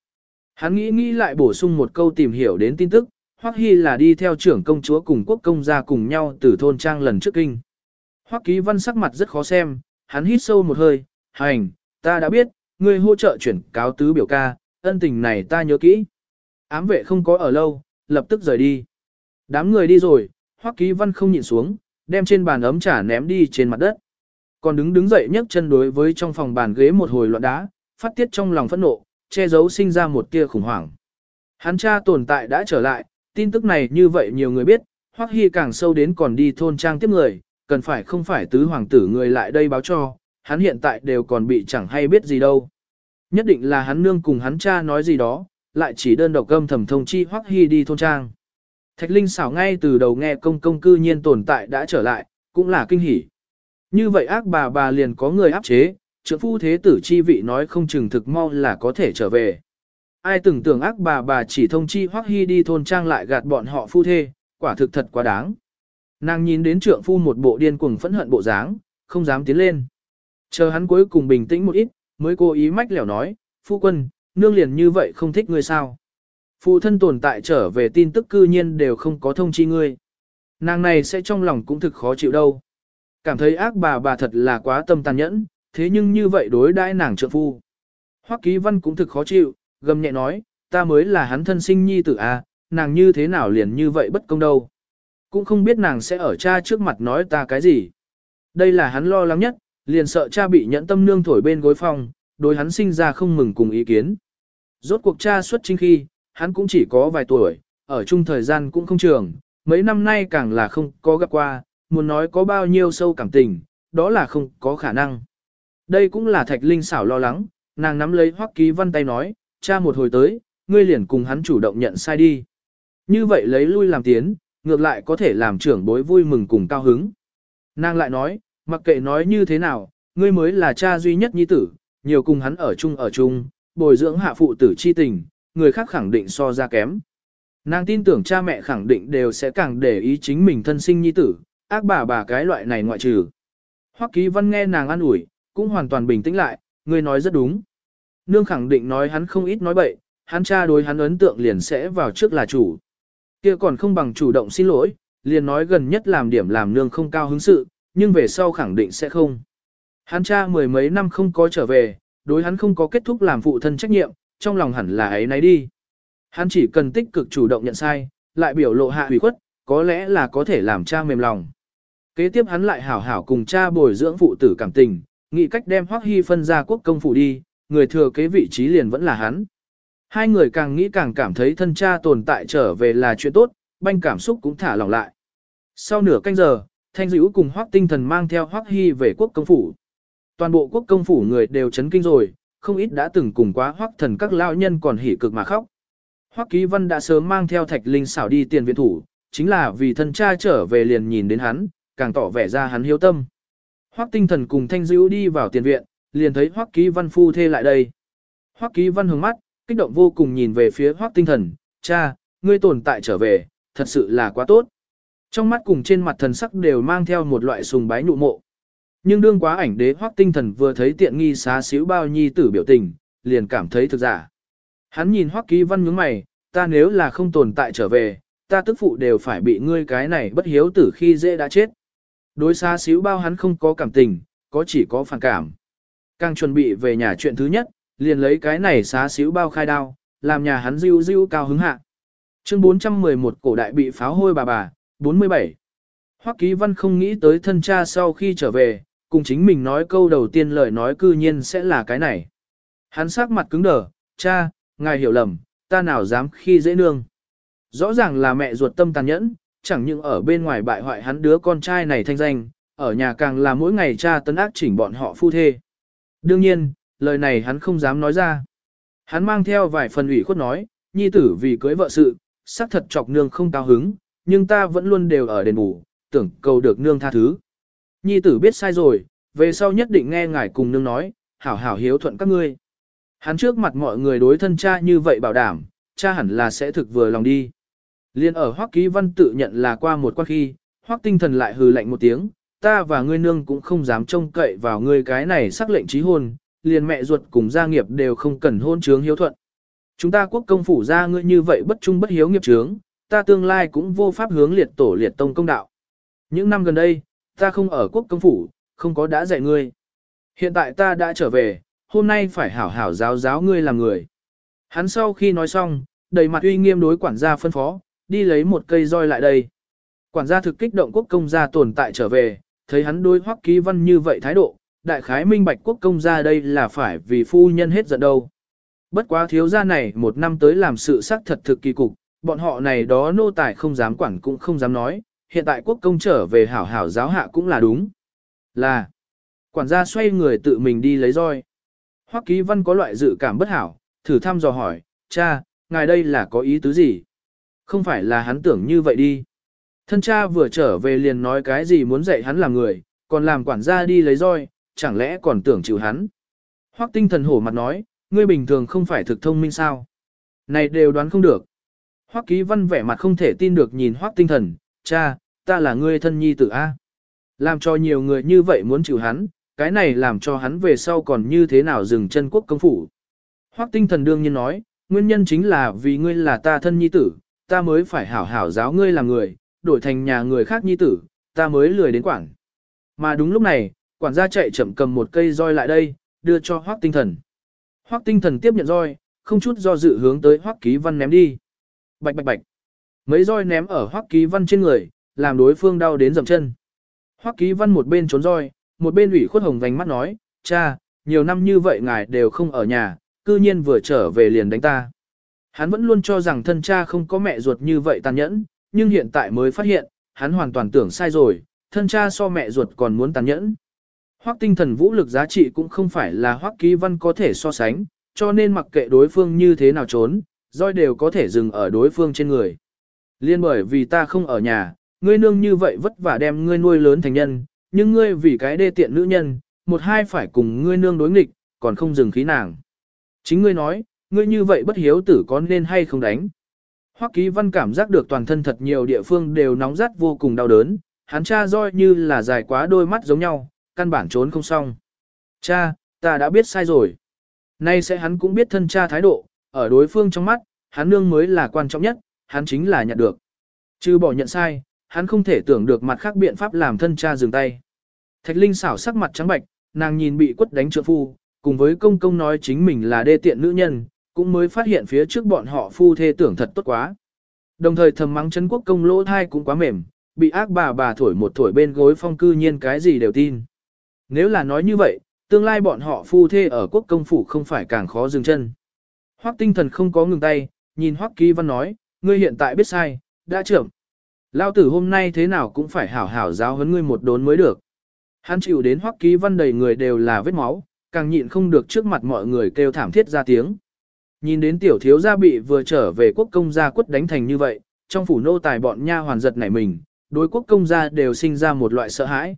Hắn nghĩ nghĩ lại bổ sung một câu tìm hiểu đến tin tức, Hoắc Hy là đi theo trưởng công chúa cùng quốc công ra cùng nhau từ thôn trang lần trước kinh. Hoắc Ký Văn sắc mặt rất khó xem, hắn hít sâu một hơi, hành, ta đã biết, ngươi hỗ trợ chuyển cáo tứ biểu ca, ân tình này ta nhớ kỹ. Ám vệ không có ở lâu, lập tức rời đi. Đám người đi rồi, Hoắc Ký Văn không nhịn xuống, đem trên bàn ấm trà ném đi trên mặt đất. Còn đứng đứng dậy nhấc chân đối với trong phòng bàn ghế một hồi loạn đá, phát tiết trong lòng phẫn nộ, che giấu sinh ra một tia khủng hoảng. Hắn cha tồn tại đã trở lại, tin tức này như vậy nhiều người biết, Hoắc Hy càng sâu đến còn đi thôn trang tiếp người, cần phải không phải tứ hoàng tử người lại đây báo cho, hắn hiện tại đều còn bị chẳng hay biết gì đâu. Nhất định là hắn nương cùng hắn cha nói gì đó, lại chỉ đơn độc gâm thầm thông chi Hoắc Hy đi thôn trang. Thạch Linh xảo ngay từ đầu nghe công công cư nhiên tồn tại đã trở lại, cũng là kinh hỉ. Như vậy ác bà bà liền có người áp chế, trưởng phu thế tử chi vị nói không chừng thực mau là có thể trở về. Ai từng tưởng ác bà bà chỉ thông chi Hoắc Hy đi thôn trang lại gạt bọn họ phu thê, quả thực thật quá đáng. Nàng nhìn đến trượng phu một bộ điên cuồng phẫn hận bộ dáng, không dám tiến lên. Chờ hắn cuối cùng bình tĩnh một ít, mới cố ý mách lẻo nói, phu quân, nương liền như vậy không thích ngươi sao. Phụ thân tồn tại trở về tin tức cư nhiên đều không có thông chi ngươi. Nàng này sẽ trong lòng cũng thực khó chịu đâu. Cảm thấy ác bà bà thật là quá tâm tàn nhẫn, thế nhưng như vậy đối đãi nàng trượng phu. Hoắc Ký Văn cũng thực khó chịu, gầm nhẹ nói, ta mới là hắn thân sinh nhi tử a, à, nàng như thế nào liền như vậy bất công đâu. Cũng không biết nàng sẽ ở cha trước mặt nói ta cái gì. Đây là hắn lo lắng nhất, liền sợ cha bị nhẫn tâm nương thổi bên gối phòng, đối hắn sinh ra không mừng cùng ý kiến. Rốt cuộc cha xuất chính khi, hắn cũng chỉ có vài tuổi, ở chung thời gian cũng không trường, mấy năm nay càng là không có gặp qua, muốn nói có bao nhiêu sâu cảm tình, đó là không có khả năng. Đây cũng là Thạch Linh xảo lo lắng, nàng nắm lấy Hoắc Ký Văn tay nói, cha một hồi tới, ngươi liền cùng hắn chủ động nhận sai đi. Như vậy lấy lui làm tiến, ngược lại có thể làm trưởng bối vui mừng cùng cao hứng. Nàng lại nói, mặc kệ nói như thế nào, ngươi mới là cha duy nhất nhi tử, nhiều cùng hắn ở chung ở chung, bồi dưỡng hạ phụ tử chi tình, người khác khẳng định so ra kém. Nàng tin tưởng cha mẹ khẳng định đều sẽ càng để ý chính mình thân sinh nhi tử, ác bà bà cái loại này ngoại trừ. Hoắc Ký Văn nghe nàng an ủi, cũng hoàn toàn bình tĩnh lại, ngươi nói rất đúng. Nương khẳng định nói hắn không ít nói bậy, hắn cha đối hắn ấn tượng liền sẽ vào trước là chủ. Kia còn không bằng chủ động xin lỗi, liền nói gần nhất làm điểm làm nương không cao hứng sự, nhưng về sau khẳng định sẽ không. Hắn cha mười mấy năm không có trở về, đối hắn không có kết thúc làm phụ thân trách nhiệm, trong lòng hẳn là ấy nấy đi. Hắn chỉ cần tích cực chủ động nhận sai, lại biểu lộ hạ hủy khuất, có lẽ là có thể làm cha mềm lòng. Kế tiếp hắn lại hảo hảo cùng cha bồi dưỡng phụ tử cảm tình, nghĩ cách đem Hoắc Hy phân ra quốc công phủ đi, người thừa kế vị trí liền vẫn là hắn. Hai người càng nghĩ càng cảm thấy thân cha tồn tại trở về là chuyện tốt, banh cảm xúc cũng thả lỏng lại. Sau nửa canh giờ, Thanh Dữ cùng Hoắc Tinh Thần mang theo Hoắc Hy về quốc công phủ. Toàn bộ quốc công phủ người đều chấn kinh rồi, không ít đã từng cùng quá Hoắc Thần các lao nhân còn hỉ cực mà khóc. Hoắc Ký Văn đã sớm mang theo Thạch Linh xảo đi tiền viện thủ, chính là vì thân cha trở về liền nhìn đến hắn, càng tỏ vẻ ra hắn hiếu tâm. Hoắc Tinh Thần cùng Thanh Dữ đi vào tiền viện, liền thấy Hoắc Ký Văn phu thê lại đây. Hoắc Ký Văn hướng mắt, kích động vô cùng nhìn về phía Hoắc Tinh Thần, "Cha, ngươi tồn tại trở về, thật sự là quá tốt." Trong mắt cùng trên mặt thần sắc đều mang theo một loại sùng bái nụ mộ. Nhưng đương quá ảnh đế Hoắc Tinh Thần vừa thấy tiện nghi xá xíu bao nhi tử biểu tình, liền cảm thấy thực giả. Hắn nhìn Hoắc Ký Văn nhướng mày, "Ta nếu là không tồn tại trở về, ta tức phụ đều phải bị ngươi cái này bất hiếu tử khi dễ đã chết." Đối xá xíu bao hắn không có cảm tình, có chỉ có phản cảm. Càng chuẩn bị về nhà chuyện thứ nhất, liền lấy cái này xá xíu bao khai đao, làm nhà hắn riu riu cao hứng hạ. Chương 411 cổ đại bị pháo hôi bà bà, 47. Hoắc Ký Văn không nghĩ tới thân cha sau khi trở về, cùng chính mình nói câu đầu tiên lời nói cư nhiên sẽ là cái này. Hắn sắc mặt cứng đờ, cha, ngài hiểu lầm, ta nào dám khi dễ nương. Rõ ràng là mẹ ruột tâm tàn nhẫn, chẳng những ở bên ngoài bại hoại hắn đứa con trai này thanh danh, ở nhà càng là mỗi ngày cha tấn ác chỉnh bọn họ phu thê. Đương nhiên, lời này hắn không dám nói ra. Hắn mang theo vài phần ủy khuất nói, nhi tử vì cưới vợ sự, xác thật chọc nương không cao hứng, nhưng ta vẫn luôn đều ở đền bù, tưởng cầu được nương tha thứ. Nhi tử biết sai rồi, về sau nhất định nghe ngài cùng nương nói, hảo hảo hiếu thuận các ngươi. Hắn trước mặt mọi người đối thân cha như vậy bảo đảm, cha hẳn là sẽ thực vừa lòng đi. Liên ở Hoắc Ký Văn tự nhận là qua một quan khi, Hoắc Tinh Thần lại hừ lạnh một tiếng, ta và ngươi nương cũng không dám trông cậy vào ngươi cái này sắc lệnh trí hôn, liền mẹ ruột cùng gia nghiệp đều không cần hôn trướng hiếu thuận. Chúng ta quốc công phủ ra ngươi như vậy bất trung bất hiếu nghiệp trướng, ta tương lai cũng vô pháp hướng liệt tổ liệt tông công đạo. Những năm gần đây, ta không ở quốc công phủ, không có đã dạy ngươi. Hiện tại ta đã trở về, hôm nay phải hảo hảo giáo giáo ngươi làm người. Hắn sau khi nói xong, đầy mặt uy nghiêm đối quản gia phân phó, đi lấy một cây roi lại đây. Quản gia thực kích động quốc công gia tồn tại trở về, thấy hắn đối hoắc ký văn như vậy thái độ, đại khái minh bạch quốc công gia đây là phải vì phu nhân hết giận đâu. Bất quá thiếu gia này một năm tới làm sự xác thật thực kỳ cục, bọn họ này đó nô tài không dám quản cũng không dám nói, hiện tại quốc công trở về hảo hảo giáo hạ cũng là đúng. Là, quản gia xoay người tự mình đi lấy roi. Hoắc ký văn có loại dự cảm bất hảo, thử thăm dò hỏi, cha, ngài đây là có ý tứ gì? Không phải là hắn tưởng như vậy đi. Thân cha vừa trở về liền nói cái gì muốn dạy hắn làm người, còn làm quản gia đi lấy roi, chẳng lẽ còn tưởng chịu hắn. Hoắc tinh thần hổ mặt nói, ngươi bình thường không phải thực thông minh sao. Này đều đoán không được. Hoắc ký văn vẻ mặt không thể tin được nhìn Hoắc tinh thần, cha, ta là ngươi thân nhi tử A. Làm cho nhiều người như vậy muốn chịu hắn, cái này làm cho hắn về sau còn như thế nào dừng chân quốc công phủ. Hoắc tinh thần đương nhiên nói, nguyên nhân chính là vì ngươi là ta thân nhi tử, ta mới phải hảo hảo giáo ngươi làm người, đổi thành nhà người khác nhi tử, ta mới lười đến quản. Mà đúng lúc này, quản gia chạy chậm cầm một cây roi lại đây, đưa cho Hoắc Tinh Thần. Hoắc Tinh Thần tiếp nhận roi, không chút do dự hướng tới Hoắc Ký Văn ném đi. Bạch bạch bạch. Mấy roi ném ở Hoắc Ký Văn trên người, làm đối phương đau đến dậm chân. Hoắc Ký Văn một bên trốn roi, một bên ủy khuất hồng vành mắt nói, cha, nhiều năm như vậy ngài đều không ở nhà, cư nhiên vừa trở về liền đánh ta. Hắn vẫn luôn cho rằng thân cha không có mẹ ruột như vậy tàn nhẫn, nhưng hiện tại mới phát hiện, hắn hoàn toàn tưởng sai rồi, thân cha so mẹ ruột còn muốn tàn nhẫn. Hoắc tinh thần vũ lực giá trị cũng không phải là Hoắc ký văn có thể so sánh, cho nên mặc kệ đối phương như thế nào trốn, roi đều có thể dừng ở đối phương trên người. Liên bởi vì ta không ở nhà, ngươi nương như vậy vất vả đem ngươi nuôi lớn thành nhân, nhưng ngươi vì cái đê tiện nữ nhân, một hai phải cùng ngươi nương đối nghịch, còn không dừng khí nàng. Chính ngươi nói, ngươi như vậy bất hiếu tử có nên hay không đánh. Hoắc Ký Văn cảm giác được toàn thân thật nhiều địa phương đều nóng rát vô cùng đau đớn, hắn cha roi như là dài quá đôi mắt giống nhau, căn bản trốn không xong. Cha, ta đã biết sai rồi. Nay sẽ hắn cũng biết thân cha thái độ, ở đối phương trong mắt, hắn nương mới là quan trọng nhất, hắn chính là nhận được. Chứ bỏ nhận sai, hắn không thể tưởng được mặt khác biện pháp làm thân cha dừng tay. Thạch Linh xảo sắc mặt trắng bạch, nàng nhìn bị quất đánh trượng phu, cùng với công công nói chính mình là đê tiện nữ nhân, cũng mới phát hiện phía trước bọn họ phu thê tưởng thật tốt quá. Đồng thời thầm mắng chấn quốc công lỗ thai cũng quá mềm, bị ác bà bà thổi một thổi bên gối phong cư nhiên cái gì đều tin. Nếu là nói như vậy, tương lai bọn họ phu thê ở quốc công phủ không phải càng khó dừng chân. Hoắc tinh thần không có ngừng tay, nhìn Hoắc ký văn nói, ngươi hiện tại biết sai, đã trưởng. Lao tử hôm nay thế nào cũng phải hảo hảo giáo huấn ngươi một đốn mới được. Hắn chịu đến Hoắc ký văn đầy người đều là vết máu, càng nhịn không được trước mặt mọi người kêu thảm thiết ra tiếng. Nhìn đến tiểu thiếu gia bị vừa trở về quốc công gia quất đánh thành như vậy, trong phủ nô tài bọn nha hoàn giật nảy mình, đối quốc công gia đều sinh ra một loại sợ hãi.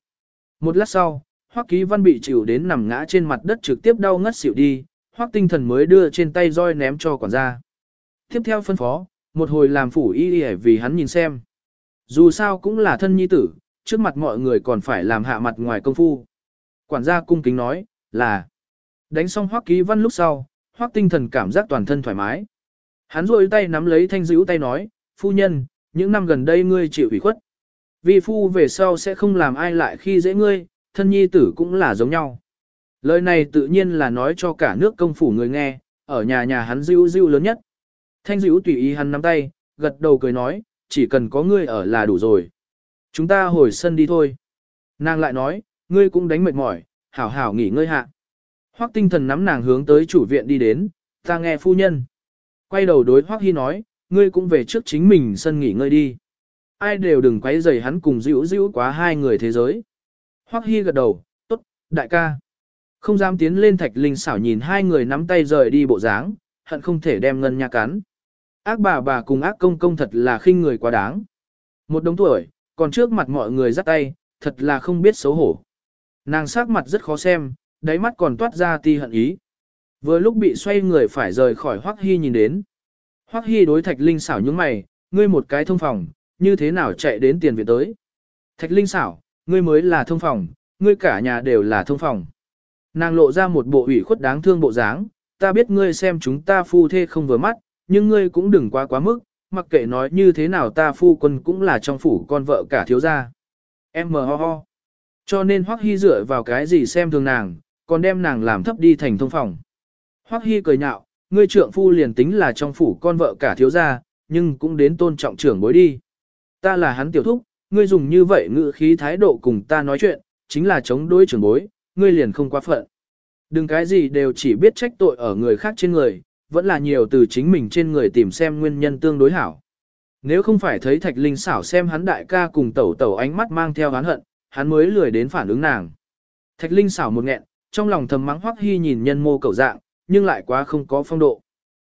Một lát sau, Hoắc Ký Văn bị chịu đến nằm ngã trên mặt đất trực tiếp đau ngất xỉu đi, Hoắc tinh thần mới đưa trên tay roi ném cho quản gia. Tiếp theo phân phó, một hồi làm phủ y y vì hắn nhìn xem. Dù sao cũng là thân nhi tử, trước mặt mọi người còn phải làm hạ mặt ngoài công phu. Quản gia cung kính nói, là đánh xong Hoắc ký văn lúc sau, Hoắc tinh thần cảm giác toàn thân thoải mái. Hắn rôi tay nắm lấy thanh dữ tay nói, phu nhân, những năm gần đây ngươi chịu ủy khuất. Vì phu về sau sẽ không làm ai lại khi dễ ngươi, thân nhi tử cũng là giống nhau. Lời này tự nhiên là nói cho cả nước công phủ người nghe, ở nhà nhà hắn dữ dữ lớn nhất. Thanh dữ tùy ý hắn nắm tay, gật đầu cười nói, chỉ cần có ngươi ở là đủ rồi. Chúng ta hồi sân đi thôi. Nàng lại nói, ngươi cũng đánh mệt mỏi, hảo hảo nghỉ ngơi hạ. Hoắc tinh thần nắm nàng hướng tới chủ viện đi đến, ta nghe phu nhân. Quay đầu đối Hoắc Hi nói, ngươi cũng về trước chính mình sân nghỉ ngơi đi. Ai đều đừng quấy rầy hắn cùng dữ dữ quá hai người thế giới. Hoắc Hi gật đầu, tốt, đại ca. Không dám tiến lên thạch linh xảo nhìn hai người nắm tay rời đi bộ dáng, hận không thể đem ngân nhà cắn. Ác bà bà cùng ác công công thật là khinh người quá đáng. Một đống tuổi, còn trước mặt mọi người dắt tay, thật là không biết xấu hổ. Nàng sắc mặt rất khó xem, đáy mắt còn toát ra ti hận ý. Vừa lúc bị xoay người phải rời khỏi Hoắc Hy nhìn đến. Hoắc Hy đối Thạch Linh xảo những mày, ngươi một cái thông phòng, như thế nào chạy đến tiền viện tới. Thạch Linh xảo, ngươi mới là thông phòng, ngươi cả nhà đều là thông phòng. Nàng lộ ra một bộ ủy khuất đáng thương bộ dáng, ta biết ngươi xem chúng ta phu thê không vừa mắt, nhưng ngươi cũng đừng quá quá mức, mặc kệ nói như thế nào ta phu quân cũng là trong phủ con vợ cả thiếu gia. Em mờ ho ho. Cho nên Hoắc Hy dựa vào cái gì xem thường nàng, còn đem nàng làm thấp đi thành thông phòng. Hoắc Hy cười nhạo, ngươi trưởng phu liền tính là trong phủ con vợ cả thiếu gia, nhưng cũng đến tôn trọng trưởng bối đi. Ta là hắn tiểu thúc, ngươi dùng như vậy ngữ khí thái độ cùng ta nói chuyện, chính là chống đối trưởng bối, ngươi liền không quá phận. Đừng cái gì đều chỉ biết trách tội ở người khác trên người, vẫn là nhiều từ chính mình trên người tìm xem nguyên nhân tương đối hảo. Nếu không phải thấy Thạch Linh xảo xem hắn đại ca cùng tẩu tẩu ánh mắt mang theo hắn hận, hắn mới lười đến phản ứng nàng. Thạch Linh xảo một nghẹn, trong lòng thầm mắng Hoắc Hy nhìn nhân mô cầu dạng, nhưng lại quá không có phong độ.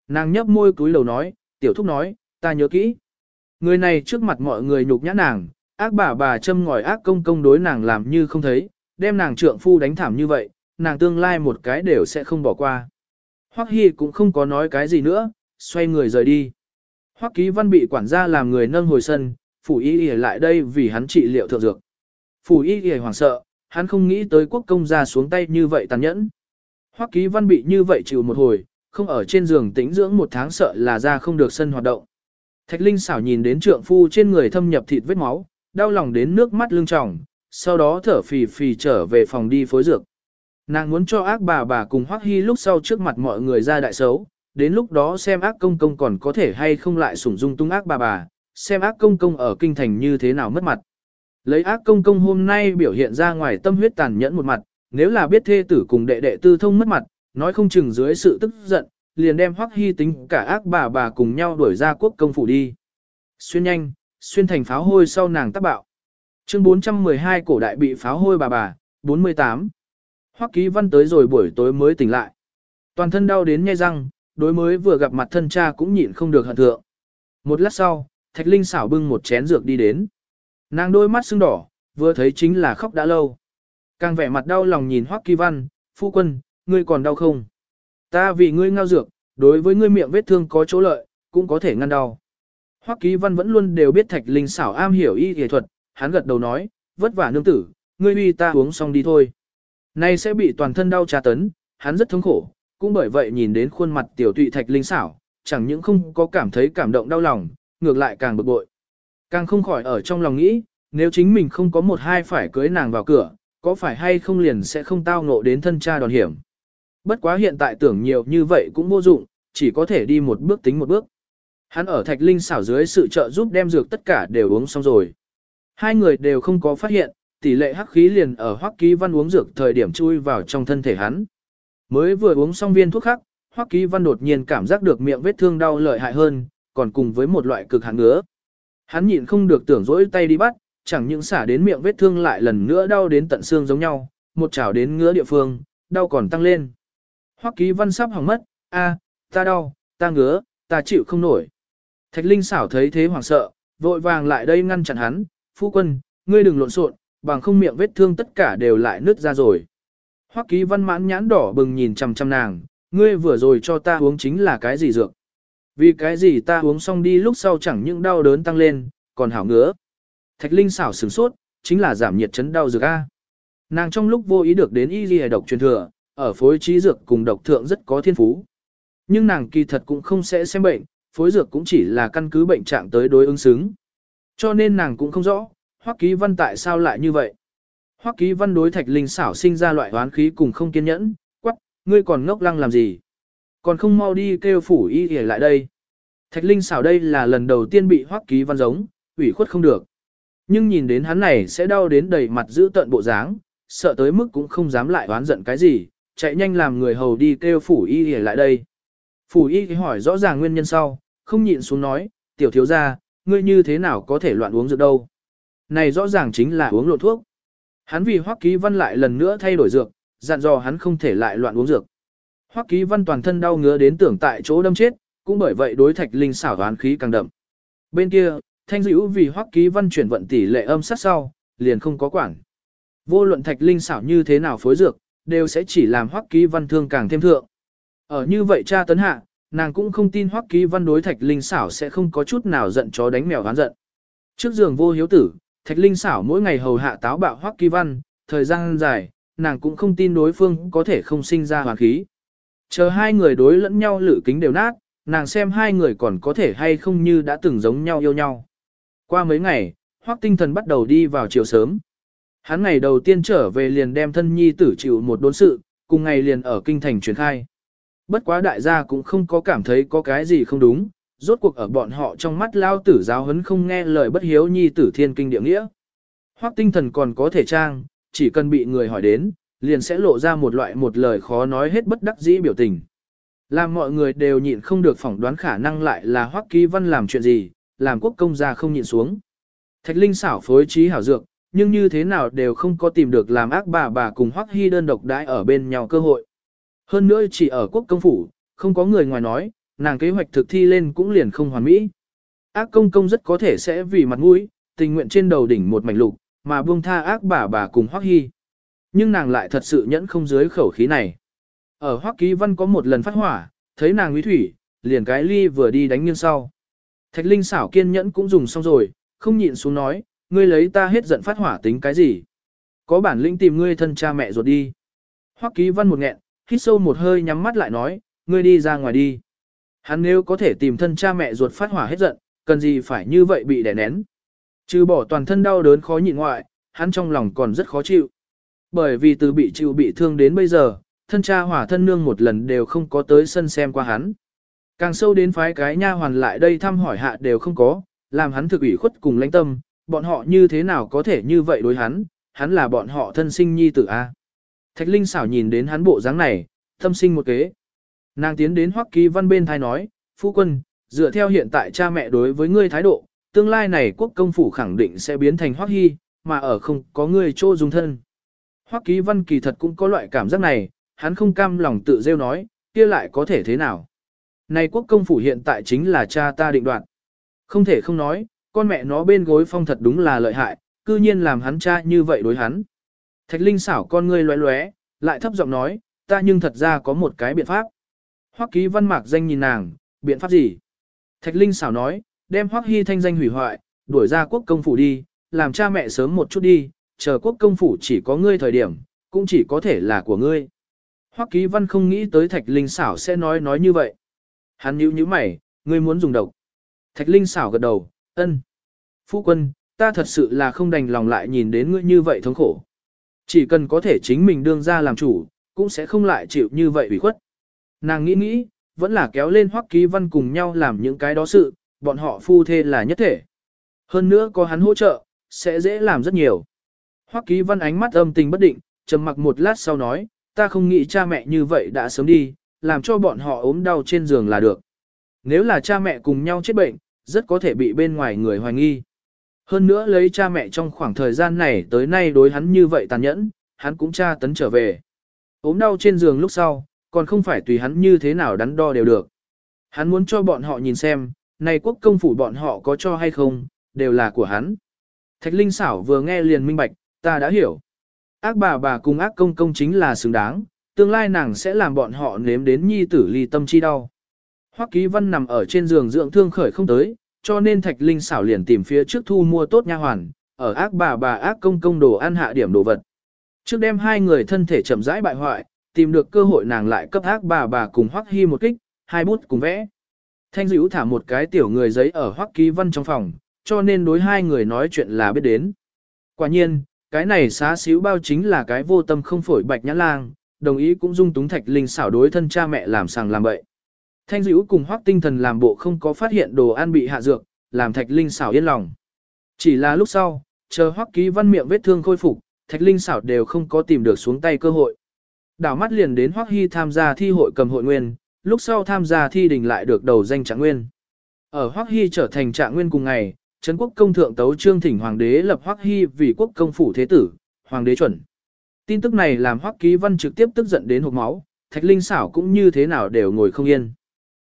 Nàng nhấp môi cúi đầu nói, tiểu thúc nói, ta nhớ kỹ. Người này trước mặt mọi người nhục nhã nàng, ác bà bà châm ngòi ác công công đối nàng làm như không thấy, đem nàng trượng phu đánh thảm như vậy, nàng tương lai một cái đều sẽ không bỏ qua. Hoắc Hy cũng không có nói cái gì nữa, xoay người rời đi. Hoắc Ký Văn bị quản gia làm người nâng hồi sân, phủ y y lại đây vì hắn trị liệu thượng dược. Phủ y y hoảng sợ, hắn không nghĩ tới quốc công gia xuống tay như vậy tàn nhẫn. Hoắc Ký Văn bị như vậy chịu một hồi, không ở trên giường tĩnh dưỡng một tháng sợ là ra không được sân hoạt động. Thạch Linh xảo nhìn đến trượng phu trên người thâm nhập thịt vết máu, đau lòng đến nước mắt lưng tròng, sau đó thở phì phì trở về phòng đi phối dược. Nàng muốn cho ác bà bà cùng Hoắc Hy lúc sau trước mặt mọi người ra đại xấu, đến lúc đó xem ác công công còn có thể hay không lại sủng dung tung ác bà bà, xem ác công công ở kinh thành như thế nào mất mặt. Lấy ác công công hôm nay biểu hiện ra ngoài tâm huyết tàn nhẫn một mặt, nếu là biết thê tử cùng đệ đệ tư thông mất mặt, nói không chừng dưới sự tức giận, liền đem Hoắc Hy tính cả ác bà bà cùng nhau đuổi ra quốc công phủ đi. Xuyên nhanh, xuyên thành pháo hôi sau nàng tác bạo. Chương 412 cổ đại bị pháo hôi bà bà, 48. Hoắc Ký Văn tới rồi buổi tối mới tỉnh lại. Toàn thân đau đến nhai răng, đối mới vừa gặp mặt thân cha cũng nhịn không được hận thượng. Một lát sau, Thạch Linh xảo bưng một chén dược đi đến. Nàng đôi mắt sưng đỏ, vừa thấy chính là khóc đã lâu. Càng vẻ mặt đau lòng nhìn Hoắc Kỳ Văn, phu quân, ngươi còn đau không? Ta vì ngươi ngao dược, đối với ngươi miệng vết thương có chỗ lợi, cũng có thể ngăn đau. Hoắc Ký Văn vẫn luôn đều biết Thạch Linh xảo am hiểu y y thuật, hắn gật đầu nói, vất vả nương tử, ngươi uy ta uống xong đi thôi. Nay sẽ bị toàn thân đau tra tấn, hắn rất thống khổ, cũng bởi vậy nhìn đến khuôn mặt tiểu tụy Thạch Linh xảo, chẳng những không có cảm thấy cảm động đau lòng, ngược lại càng bực bội. Càng không khỏi ở trong lòng nghĩ, nếu chính mình không có một hai phải cưới nàng vào cửa, có phải hay không liền sẽ không tao ngộ đến thân cha đòn hiểm. Bất quá hiện tại tưởng nhiều như vậy cũng vô dụng, chỉ có thể đi một bước tính một bước. Hắn ở thạch linh xảo dưới sự trợ giúp đem dược tất cả đều uống xong rồi. Hai người đều không có phát hiện, tỷ lệ hắc khí liền ở hoắc ký văn uống dược thời điểm chui vào trong thân thể hắn. Mới vừa uống xong viên thuốc khắc, hoắc ký văn đột nhiên cảm giác được miệng vết thương đau lợi hại hơn, còn cùng với một loại cực hạn ngứa. Hắn nhịn không được tưởng dỗi tay đi bắt, chẳng những xả đến miệng vết thương lại lần nữa đau đến tận xương giống nhau, một chảo đến ngứa địa phương, đau còn tăng lên. Hoắc ký văn sắp hỏng mất, a, ta đau, ta ngứa, ta chịu không nổi. Thạch Linh xảo thấy thế hoảng sợ, vội vàng lại đây ngăn chặn hắn, phu quân, ngươi đừng lộn xộn, bằng không miệng vết thương tất cả đều lại nứt ra rồi. Hoắc ký văn mãn nhãn đỏ bừng nhìn chằm chằm nàng, ngươi vừa rồi cho ta uống chính là cái gì dược? Vì cái gì ta uống xong đi lúc sau chẳng những đau đớn tăng lên, còn hảo ngứa. Thạch Linh xảo sửng sốt, chính là giảm nhiệt chấn đau dược A. Nàng trong lúc vô ý được đến y ghi độc truyền thừa, ở phối trí dược cùng độc thượng rất có thiên phú. Nhưng nàng kỳ thật cũng không sẽ xem bệnh, phối dược cũng chỉ là căn cứ bệnh trạng tới đối ứng xứng. Cho nên nàng cũng không rõ, Hoắc Ký Văn tại sao lại như vậy. Hoắc Ký Văn đối Thạch Linh xảo sinh ra loại oán khí cùng không kiên nhẫn, quắc, ngươi còn ngốc lăng làm gì? Còn không mau đi kêu phủ y y lại đây. Thạch Linh xảo đây là lần đầu tiên bị Hoắc Ký Văn giống, ủy khuất không được. Nhưng nhìn đến hắn này sẽ đau đến đầy mặt giữ tận bộ dáng, sợ tới mức cũng không dám lại oán giận cái gì, chạy nhanh làm người hầu đi kêu phủ y y lại đây. Phủ y hỏi rõ ràng nguyên nhân sau, không nhịn xuống nói, tiểu thiếu gia, ngươi như thế nào có thể loạn uống rượu đâu. Này rõ ràng chính là uống lộn thuốc. Hắn vì Hoắc Ký Văn lại lần nữa thay đổi dược, dặn dò hắn không thể lại loạn uống dược. Hoắc Ký Văn toàn thân đau ngứa đến tưởng tại chỗ đâm chết, cũng bởi vậy đối Thạch Linh xảo đoán khí càng đậm. Bên kia, Thanh Dữu vì Hoắc Ký Văn chuyển vận tỷ lệ âm sát sau, liền không có quản. Vô luận Thạch Linh xảo như thế nào phối dược, đều sẽ chỉ làm Hoắc Ký Văn thương càng thêm thượng. Ở như vậy cha tấn hạ, nàng cũng không tin Hoắc Ký Văn đối Thạch Linh xảo sẽ không có chút nào giận chó đánh mèo oán giận. Trước giường vô hiếu tử, Thạch Linh xảo mỗi ngày hầu hạ táo bạo Hoắc Ký Văn, thời gian dài, nàng cũng không tin đối phương có thể không sinh ra hoàn khí. Chờ hai người đối lẫn nhau lử kính đều nát, nàng xem hai người còn có thể hay không như đã từng giống nhau yêu nhau. Qua mấy ngày, Hoắc Tinh Thần bắt đầu đi vào chiều sớm. Hắn ngày đầu tiên trở về liền đem thân nhi tử chịu một đốn sự, cùng ngày liền ở kinh thành truyền khai. Bất quá đại gia cũng không có cảm thấy có cái gì không đúng, rốt cuộc ở bọn họ trong mắt lao tử giáo huấn không nghe lời bất hiếu nhi tử thiên kinh địa nghĩa. Hoắc tinh thần còn có thể trang, chỉ cần bị người hỏi đến, liền sẽ lộ ra một loại một lời khó nói hết bất đắc dĩ biểu tình. Làm mọi người đều nhịn không được phỏng đoán khả năng lại là Hoắc Ký Văn làm chuyện gì, làm quốc công gia không nhịn xuống. Thạch Linh xảo phối trí hảo dược, nhưng như thế nào đều không có tìm được làm ác bà bà cùng Hoắc Hy đơn độc đãi ở bên nhau cơ hội. Hơn nữa chỉ ở quốc công phủ, không có người ngoài nói, nàng kế hoạch thực thi lên cũng liền không hoàn mỹ. Ác công công rất có thể sẽ vì mặt mũi, tình nguyện trên đầu đỉnh một mảnh lục, mà buông tha ác bà bà cùng Hoắc Hy. Nhưng nàng lại thật sự nhẫn không dưới khẩu khí này. Ở Hoắc Ký Văn có một lần phát hỏa, thấy nàng nguy thủy, liền cái ly vừa đi đánh nghiêng sau. Thạch Linh xảo kiên nhẫn cũng dùng xong rồi, không nhịn xuống nói, ngươi lấy ta hết giận phát hỏa tính cái gì. Có bản lĩnh tìm ngươi thân cha mẹ ruột đi. Hoắc Ký Văn một nghẹn, hít sâu một hơi nhắm mắt lại nói, ngươi đi ra ngoài đi. Hắn nếu có thể tìm thân cha mẹ ruột phát hỏa hết giận, cần gì phải như vậy bị đè nén. Trừ bỏ toàn thân đau đớn khó nhịn ngoại, hắn trong lòng còn rất khó chịu. Bởi vì từ bị chịu bị thương đến bây giờ, thân cha hỏa thân nương một lần đều không có tới sân xem qua hắn. Càng sâu đến phái cái nha hoàn lại đây thăm hỏi hạ đều không có, làm hắn thực ủy khuất cùng lãnh tâm, bọn họ như thế nào có thể như vậy đối hắn, hắn là bọn họ thân sinh nhi tử A. Thạch Linh xảo nhìn đến hắn bộ dáng này, tâm sinh một kế. Nàng tiến đến Hoắc Ký Văn bên thai nói, Phu quân, dựa theo hiện tại cha mẹ đối với ngươi thái độ, tương lai này quốc công phủ khẳng định sẽ biến thành Hoắc Hy, mà ở không có ngươi chỗ dung thân. Hoắc Ký Văn kỳ thật cũng có loại cảm giác này, hắn không cam lòng tự rêu nói, kia lại có thể thế nào. Này quốc công phủ hiện tại chính là cha ta định đoạt. Không thể không nói, con mẹ nó bên gối phong thật đúng là lợi hại, cư nhiên làm hắn cha như vậy đối hắn. Thạch Linh xảo con ngươi lóe lóe, lại thấp giọng nói, ta nhưng thật ra có một cái biện pháp. Hoắc ký văn mạc danh nhìn nàng, biện pháp gì? Thạch Linh xảo nói, đem Hoắc Hy thanh danh hủy hoại, đuổi ra quốc công phủ đi, làm cha mẹ sớm một chút đi, chờ quốc công phủ chỉ có ngươi thời điểm, cũng chỉ có thể là của ngươi. Hoắc ký văn không nghĩ tới Thạch Linh xảo sẽ nói nói như vậy. Hắn nhíu nhíu mày, ngươi muốn dùng độc. Thạch Linh xảo gật đầu, ân. Phu quân, ta thật sự là không đành lòng lại nhìn đến ngươi như vậy thống khổ. Chỉ cần có thể chính mình đương ra làm chủ, cũng sẽ không lại chịu như vậy ủy khuất. Nàng nghĩ nghĩ, vẫn là kéo lên hoắc ký văn cùng nhau làm những cái đó sự, bọn họ phu thê là nhất thể. Hơn nữa có hắn hỗ trợ, sẽ dễ làm rất nhiều. Hoắc ký văn ánh mắt âm tình bất định, trầm mặc một lát sau nói, ta không nghĩ cha mẹ như vậy đã sớm đi, làm cho bọn họ ốm đau trên giường là được. Nếu là cha mẹ cùng nhau chết bệnh, rất có thể bị bên ngoài người hoài nghi. Hơn nữa lấy cha mẹ trong khoảng thời gian này tới nay đối hắn như vậy tàn nhẫn, hắn cũng tra tấn trở về. ốm đau trên giường lúc sau, còn không phải tùy hắn như thế nào đắn đo đều được. Hắn muốn cho bọn họ nhìn xem, này quốc công phủ bọn họ có cho hay không, đều là của hắn. Thạch Linh xảo vừa nghe liền minh bạch, ta đã hiểu. Ác bà bà cùng ác công công chính là xứng đáng, tương lai nàng sẽ làm bọn họ nếm đến nhi tử ly tâm chi đau. Hoắc Ký Văn nằm ở trên giường dưỡng thương khởi không tới, cho nên Thạch Linh xảo liền tìm phía trước thu mua tốt nha hoàn, ở ác bà bà ác công công đồ ăn hạ điểm đồ vật. Trước đem hai người thân thể chậm rãi bại hoại, tìm được cơ hội nàng lại cấp ác bà bà cùng Hoắc Hi một kích, hai bút cùng vẽ. Thanh Dữu thả một cái tiểu người giấy ở Hoắc Ký Văn trong phòng, cho nên đối hai người nói chuyện là biết đến. Quả nhiên, cái này xá xíu bao chính là cái vô tâm không phổi bạch nhã lang, đồng ý cũng dung túng thạch linh xảo đối thân cha mẹ làm sàng làm bậy. Thanh Dữu cùng hoắc tinh thần làm bộ không có phát hiện đồ ăn bị hạ dược, làm thạch linh xảo yên lòng. Chỉ là lúc sau, chờ hoắc ký văn miệng vết thương khôi phục, thạch linh xảo đều không có tìm được xuống tay cơ hội. Đảo mắt liền đến Hoắc hy tham gia thi hội cầm hội nguyên, lúc sau tham gia thi đình lại được đầu danh trạng nguyên. Ở Hoắc hy trở thành trạng nguyên cùng ngày, Trấn quốc công thượng tấu trương thỉnh hoàng đế lập Hoắc hy vì quốc công phủ thế tử, hoàng đế chuẩn. Tin tức này làm Hoắc ký văn trực tiếp tức giận đến hộp máu, thạch linh xảo cũng như thế nào đều ngồi không yên.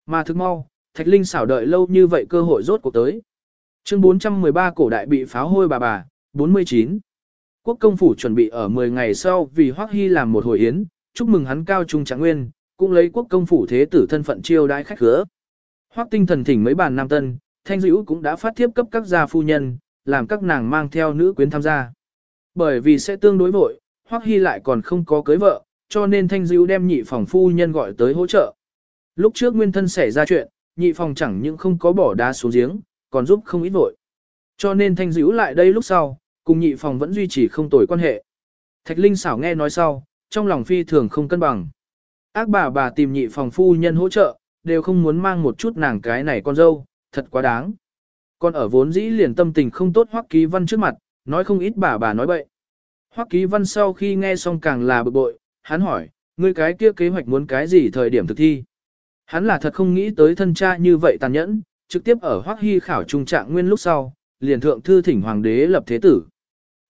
Mà thức mau, Thạch Linh xảo đợi lâu như vậy cơ hội rốt cuộc tới. Chương 413 cổ đại bị pháo hôi bà bà, 49. Quốc công phủ chuẩn bị ở 10 ngày sau vì Hoắc Hy làm một hồi yến, chúc mừng hắn cao trung trạng nguyên, cũng lấy quốc công phủ thế tử thân phận chiêu đãi khách khứa. Hoắc tinh thần thỉnh mấy bàn nam tân, thanh dữ cũng đã phát thiếp cấp các gia phu nhân, làm các nàng mang theo nữ quyến tham gia. Bởi vì sẽ tương đối vội, Hoắc Hy lại còn không có cưới vợ, cho nên thanh dữ đem nhị phòng phu nhân gọi tới hỗ trợ. Lúc trước nguyên thân xảy ra chuyện, nhị phòng chẳng những không có bỏ đá xuống giếng, còn giúp không ít vội. Cho nên thanh dữ lại đây lúc sau, cùng nhị phòng vẫn duy trì không tồi quan hệ. Thạch Linh xảo nghe nói sau, trong lòng phi thường không cân bằng. Ác bà bà tìm nhị phòng phu nhân hỗ trợ, đều không muốn mang một chút nàng cái này con dâu, thật quá đáng. con ở vốn dĩ liền tâm tình không tốt Hoắc Ký Văn trước mặt, nói không ít bà bà nói bậy. Hoắc Ký Văn sau khi nghe xong càng là bực bội, hắn hỏi, ngươi cái kia kế hoạch muốn cái gì thời điểm thực thi? Hắn là thật không nghĩ tới thân cha như vậy tàn nhẫn, trực tiếp ở Hoắc Hy khảo trung trạng nguyên lúc sau, liền thượng thư thỉnh hoàng đế lập thế tử.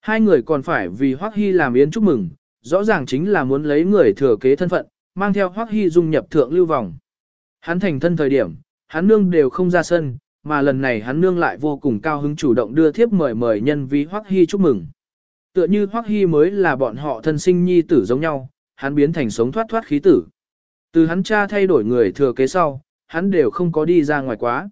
Hai người còn phải vì Hoắc Hy làm yến chúc mừng, rõ ràng chính là muốn lấy người thừa kế thân phận, mang theo Hoắc Hy dung nhập thượng lưu vòng. Hắn thành thân thời điểm, hắn nương đều không ra sân, mà lần này hắn nương lại vô cùng cao hứng chủ động đưa thiếp mời mời nhân vi Hoắc Hy chúc mừng. Tựa như Hoắc Hy mới là bọn họ thân sinh nhi tử giống nhau, hắn biến thành sống thoát thoát khí tử. Từ hắn cha thay đổi người thừa kế sau, hắn đều không có đi ra ngoài quá.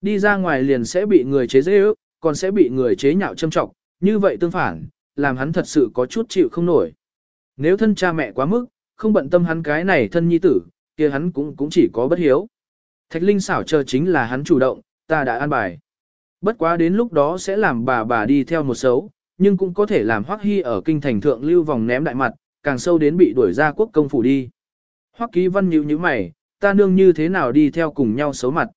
Đi ra ngoài liền sẽ bị người chế dễ ước, còn sẽ bị người chế nhạo châm trọng, như vậy tương phản, làm hắn thật sự có chút chịu không nổi. Nếu thân cha mẹ quá mức, không bận tâm hắn cái này thân nhi tử, kia hắn cũng cũng chỉ có bất hiếu. Thạch Linh xảo chờ chính là hắn chủ động, ta đã an bài. Bất quá đến lúc đó sẽ làm bà bà đi theo một xấu, nhưng cũng có thể làm Hoắc Hy ở kinh thành thượng lưu vòng ném đại mặt, càng sâu đến bị đuổi ra quốc công phủ đi. Hoắc ký văn nhíu nhíu mày, ta nương như thế nào đi theo cùng nhau xấu mặt.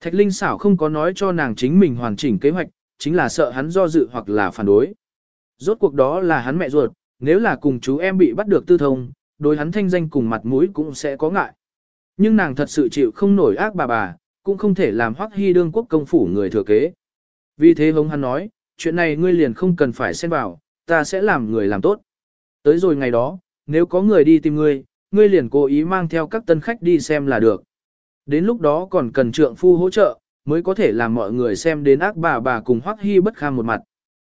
Thạch Linh xảo không có nói cho nàng chính mình hoàn chỉnh kế hoạch, chính là sợ hắn do dự hoặc là phản đối. Rốt cuộc đó là hắn mẹ ruột, nếu là cùng chú em bị bắt được tư thông, đối hắn thanh danh cùng mặt mũi cũng sẽ có ngại. Nhưng nàng thật sự chịu không nổi ác bà bà, cũng không thể làm Hoắc Hy đương quốc công phủ người thừa kế. Vì thế hống hắn nói, chuyện này ngươi liền không cần phải xen vào, ta sẽ làm người làm tốt. Tới rồi ngày đó, nếu có người đi tìm ngươi, ngươi liền cố ý mang theo các tân khách đi xem là được. Đến lúc đó còn cần trượng phu hỗ trợ, mới có thể làm mọi người xem đến ác bà bà cùng hoắc hy bất kham một mặt.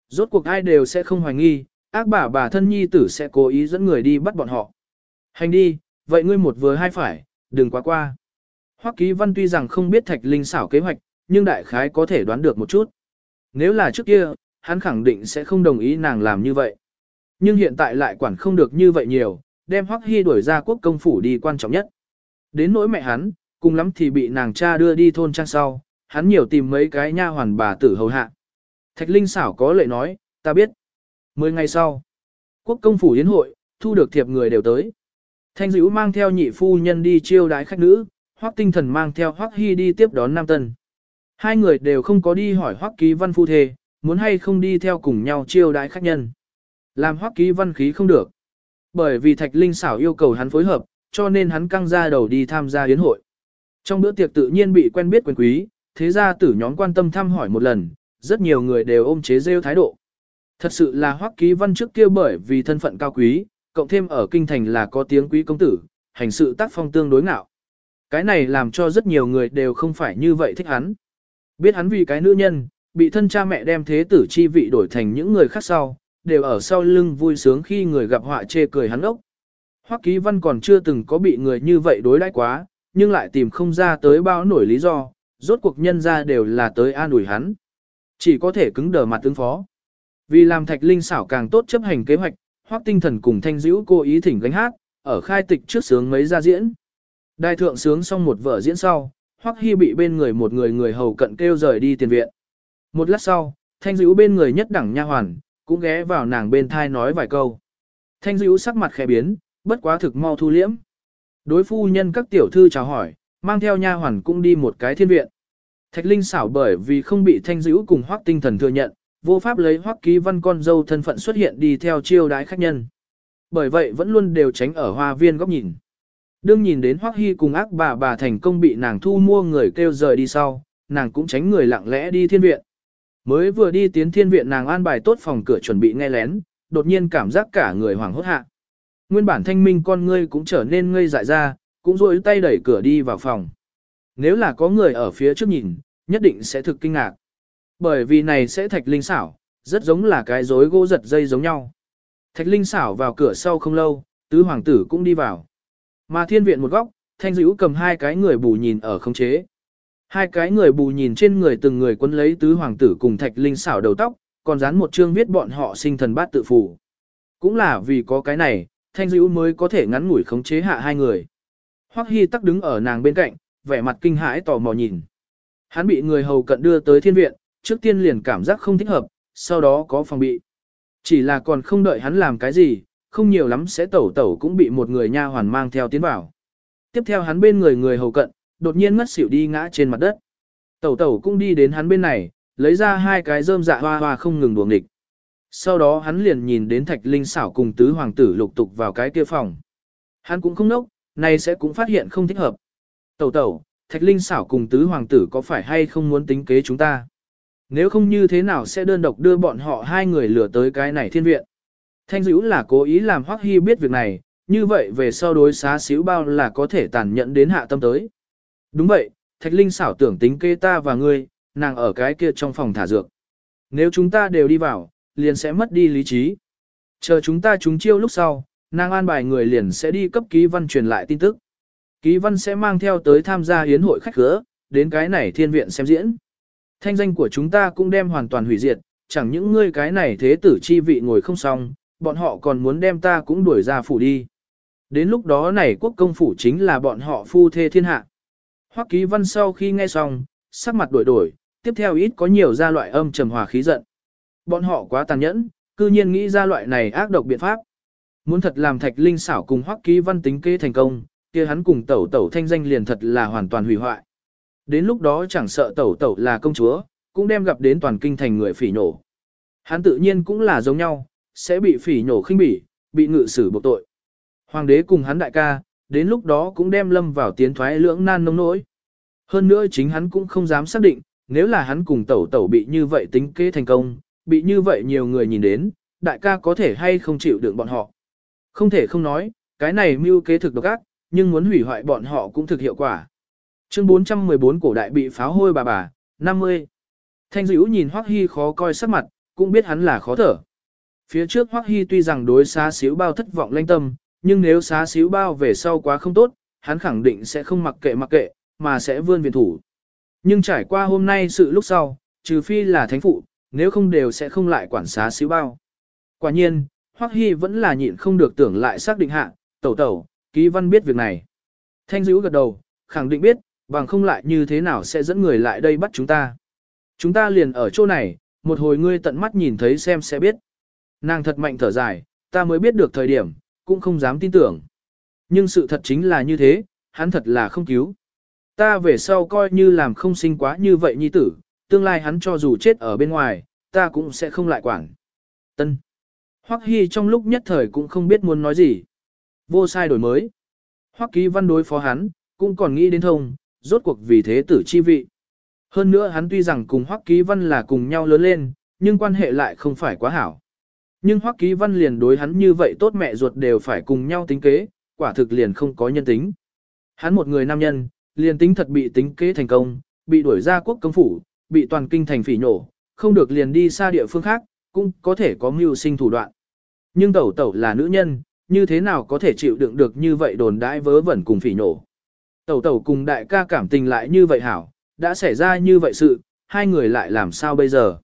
Rốt cuộc ai đều sẽ không hoài nghi, ác bà bà thân nhi tử sẽ cố ý dẫn người đi bắt bọn họ. Hành đi, vậy ngươi một vừa hai phải, đừng quá qua. Hoắc ký văn tuy rằng không biết thạch linh xảo kế hoạch, nhưng đại khái có thể đoán được một chút. Nếu là trước kia, hắn khẳng định sẽ không đồng ý nàng làm như vậy. Nhưng hiện tại lại quản không được như vậy nhiều, đem Hoắc Hy đuổi ra quốc công phủ đi quan trọng nhất. Đến nỗi mẹ hắn, cùng lắm thì bị nàng cha đưa đi thôn trang sau, hắn nhiều tìm mấy cái nha hoàn bà tử hầu hạ. Thạch Linh xảo có lệ nói, ta biết. Mười ngày sau, quốc công phủ yến hội, thu được thiệp người đều tới. Thanh dữ mang theo nhị phu nhân đi chiêu đái khách nữ, Hoắc tinh thần mang theo Hoắc Hy đi tiếp đón Nam Tân. Hai người đều không có đi hỏi Hoắc ký văn phu thề, muốn hay không đi theo cùng nhau chiêu đái khách nhân. Làm Hoắc ký văn khí không được. Bởi vì Thạch Linh xảo yêu cầu hắn phối hợp, cho nên hắn căng ra đầu đi tham gia yến hội. Trong bữa tiệc tự nhiên bị quen biết quyền quý, thế Gia tử nhóm quan tâm thăm hỏi một lần, rất nhiều người đều ôm chế rêu thái độ. Thật sự là hoắc ký văn trước kia bởi vì thân phận cao quý, cộng thêm ở kinh thành là có tiếng quý công tử, hành sự tác phong tương đối ngạo. Cái này làm cho rất nhiều người đều không phải như vậy thích hắn. Biết hắn vì cái nữ nhân, bị thân cha mẹ đem thế tử chi vị đổi thành những người khác sau, đều ở sau lưng vui sướng khi người gặp họa chê cười hắn ốc. Hoắc Ký Văn còn chưa từng có bị người như vậy đối đãi quá, nhưng lại tìm không ra tới bao nổi lý do, rốt cuộc nhân ra đều là tới an ủi hắn. Chỉ có thể cứng đờ mặt ứng phó. Vì làm Thạch Linh xảo càng tốt chấp hành kế hoạch, Hoắc Tinh Thần cùng Thanh Dữ cố ý thỉnh gánh hát, ở khai tịch trước sướng mấy ra diễn. Đại thượng sướng xong một vở diễn sau, Hoắc hy bị bên người một người người hầu cận kêu rời đi tiền viện. Một lát sau, Thanh Dữ bên người nhất đẳng nha hoàn, cũng ghé vào nàng bên thai nói vài câu. Thanh Dữ sắc mặt khẽ biến, bất quá thực mau thu liễm. Đối phu nhân các tiểu thư chào hỏi, mang theo nha hoàn cũng đi một cái thiên viện. Thạch Linh xảo bởi vì không bị Thanh Dữ cùng Hoắc Tinh Thần thừa nhận, vô pháp lấy Hoắc Ký Văn con dâu thân phận xuất hiện đi theo chiêu đái khách nhân. Bởi vậy vẫn luôn đều tránh ở hoa viên góc nhìn. Đương nhìn đến Hoắc Hy cùng ác bà bà thành công bị nàng thu mua người kêu rời đi sau, nàng cũng tránh người lặng lẽ đi thiên viện. Mới vừa đi tiến thiên viện nàng an bài tốt phòng cửa chuẩn bị nghe lén, đột nhiên cảm giác cả người hoảng hốt hạ. Nguyên bản thanh minh con ngươi cũng trở nên ngây dại ra, cũng rôi tay đẩy cửa đi vào phòng. Nếu là có người ở phía trước nhìn, nhất định sẽ thực kinh ngạc. Bởi vì này sẽ thạch linh xảo, rất giống là cái rối gỗ giật dây giống nhau. Thạch linh xảo vào cửa sau không lâu, tứ hoàng tử cũng đi vào. Mà thiên viện một góc, thanh dữ cầm hai cái người bù nhìn ở không chế. Hai cái người bù nhìn trên người từng người quân lấy tứ hoàng tử cùng thạch linh xảo đầu tóc, còn dán một chương viết bọn họ sinh thần bát tự phủ. Cũng là vì có cái này, thanh dữ mới có thể ngắn ngủi khống chế hạ hai người. Hoắc Hy tắc đứng ở nàng bên cạnh, vẻ mặt kinh hãi tò mò nhìn. Hắn bị người hầu cận đưa tới thiên viện, trước tiên liền cảm giác không thích hợp, sau đó có phòng bị. Chỉ là còn không đợi hắn làm cái gì, không nhiều lắm sẽ tẩu tẩu cũng bị một người nha hoàn mang theo tiến vào. Tiếp theo hắn bên người người hầu cận, đột nhiên ngất xỉu đi ngã trên mặt đất. Tẩu tẩu cũng đi đến hắn bên này, lấy ra hai cái rơm dạ hoa hoa không ngừng đuồng địch. Sau đó hắn liền nhìn đến thạch linh xảo cùng tứ hoàng tử lục tục vào cái kia phòng. Hắn cũng không nốc, này sẽ cũng phát hiện không thích hợp. Tẩu tẩu, thạch linh xảo cùng tứ hoàng tử có phải hay không muốn tính kế chúng ta? Nếu không như thế nào sẽ đơn độc đưa bọn họ hai người lừa tới cái này thiên viện? Thanh dữ là cố ý làm Hoắc Hy biết việc này, như vậy về sau đối xá xíu bao là có thể tàn nhẫn đến hạ tâm tới. Đúng vậy, Thạch Linh xảo tưởng tính kê ta và ngươi, nàng ở cái kia trong phòng thả dược. Nếu chúng ta đều đi vào, liền sẽ mất đi lý trí. Chờ chúng ta chúng chiêu lúc sau, nàng an bài người liền sẽ đi cấp ký văn truyền lại tin tức. Ký văn sẽ mang theo tới tham gia hiến hội khách khứa, đến cái này thiên viện xem diễn. Thanh danh của chúng ta cũng đem hoàn toàn hủy diệt, chẳng những ngươi cái này thế tử chi vị ngồi không xong, bọn họ còn muốn đem ta cũng đuổi ra phủ đi. Đến lúc đó này quốc công phủ chính là bọn họ phu thê thiên hạ. Hoắc ký văn sau khi nghe xong, sắc mặt đổi đổi, tiếp theo ít có nhiều ra loại âm trầm hòa khí giận. Bọn họ quá tàn nhẫn, cư nhiên nghĩ ra loại này ác độc biện pháp. Muốn thật làm thạch linh xảo cùng Hoắc ký văn tính kế thành công, kia hắn cùng tẩu tẩu thanh danh liền thật là hoàn toàn hủy hoại. Đến lúc đó chẳng sợ tẩu tẩu là công chúa, cũng đem gặp đến toàn kinh thành người phỉ nhổ Hắn tự nhiên cũng là giống nhau, sẽ bị phỉ nhổ khinh bỉ, bị ngự xử buộc tội. Hoàng đế cùng hắn đại ca, đến lúc đó cũng đem lâm vào tiến thoái lưỡng nan nông nỗi. Hơn nữa chính hắn cũng không dám xác định, nếu là hắn cùng tẩu tẩu bị như vậy tính kế thành công, bị như vậy nhiều người nhìn đến, đại ca có thể hay không chịu đựng bọn họ. Không thể không nói, cái này mưu kế thực độc ác, nhưng muốn hủy hoại bọn họ cũng thực hiệu quả. Chương 414 cổ đại bị pháo hôi bà bà, 50. Thanh dữ nhìn Hoắc Hy khó coi sắc mặt, cũng biết hắn là khó thở. Phía trước Hoắc Hy tuy rằng đối xá xíu bao thất vọng lanh tâm, nhưng nếu xá xíu bao về sau quá không tốt, hắn khẳng định sẽ không mặc kệ mặc kệ, mà sẽ vươn viện thủ. Nhưng trải qua hôm nay sự lúc sau, trừ phi là thánh phụ, nếu không đều sẽ không lại quản xá xíu bao. Quả nhiên, Hoắc Hy vẫn là nhịn không được tưởng lại xác định hạ, tẩu tẩu, ký văn biết việc này. Thanh dữ gật đầu, khẳng định biết, bằng không lại như thế nào sẽ dẫn người lại đây bắt chúng ta. Chúng ta liền ở chỗ này, một hồi ngươi tận mắt nhìn thấy xem sẽ biết. Nàng thật mạnh thở dài, ta mới biết được thời điểm, cũng không dám tin tưởng. Nhưng sự thật chính là như thế, hắn thật là không cứu. Ta về sau coi như làm không sinh quá như vậy nhi tử, tương lai hắn cho dù chết ở bên ngoài, ta cũng sẽ không lại quản. Tân. Hoắc Hy trong lúc nhất thời cũng không biết muốn nói gì. Vô sai đổi mới. Hoắc Ký Văn đối phó hắn, cũng còn nghĩ đến thông, rốt cuộc vì thế tử chi vị. Hơn nữa hắn tuy rằng cùng Hoắc Ký Văn là cùng nhau lớn lên, nhưng quan hệ lại không phải quá hảo. Nhưng Hoắc Ký Văn liền đối hắn như vậy tốt mẹ ruột đều phải cùng nhau tính kế, quả thực liền không có nhân tính. Hắn một người nam nhân, liền tính thật bị tính kế thành công, bị đuổi ra quốc công phủ, bị toàn kinh thành phỉ nổ, không được liền đi xa địa phương khác, cũng có thể có mưu sinh thủ đoạn. Nhưng tẩu tẩu là nữ nhân, như thế nào có thể chịu đựng được như vậy đồn đãi vớ vẩn cùng phỉ nổ. Tẩu tẩu cùng đại ca cảm tình lại như vậy hảo, đã xảy ra như vậy sự, hai người lại làm sao bây giờ.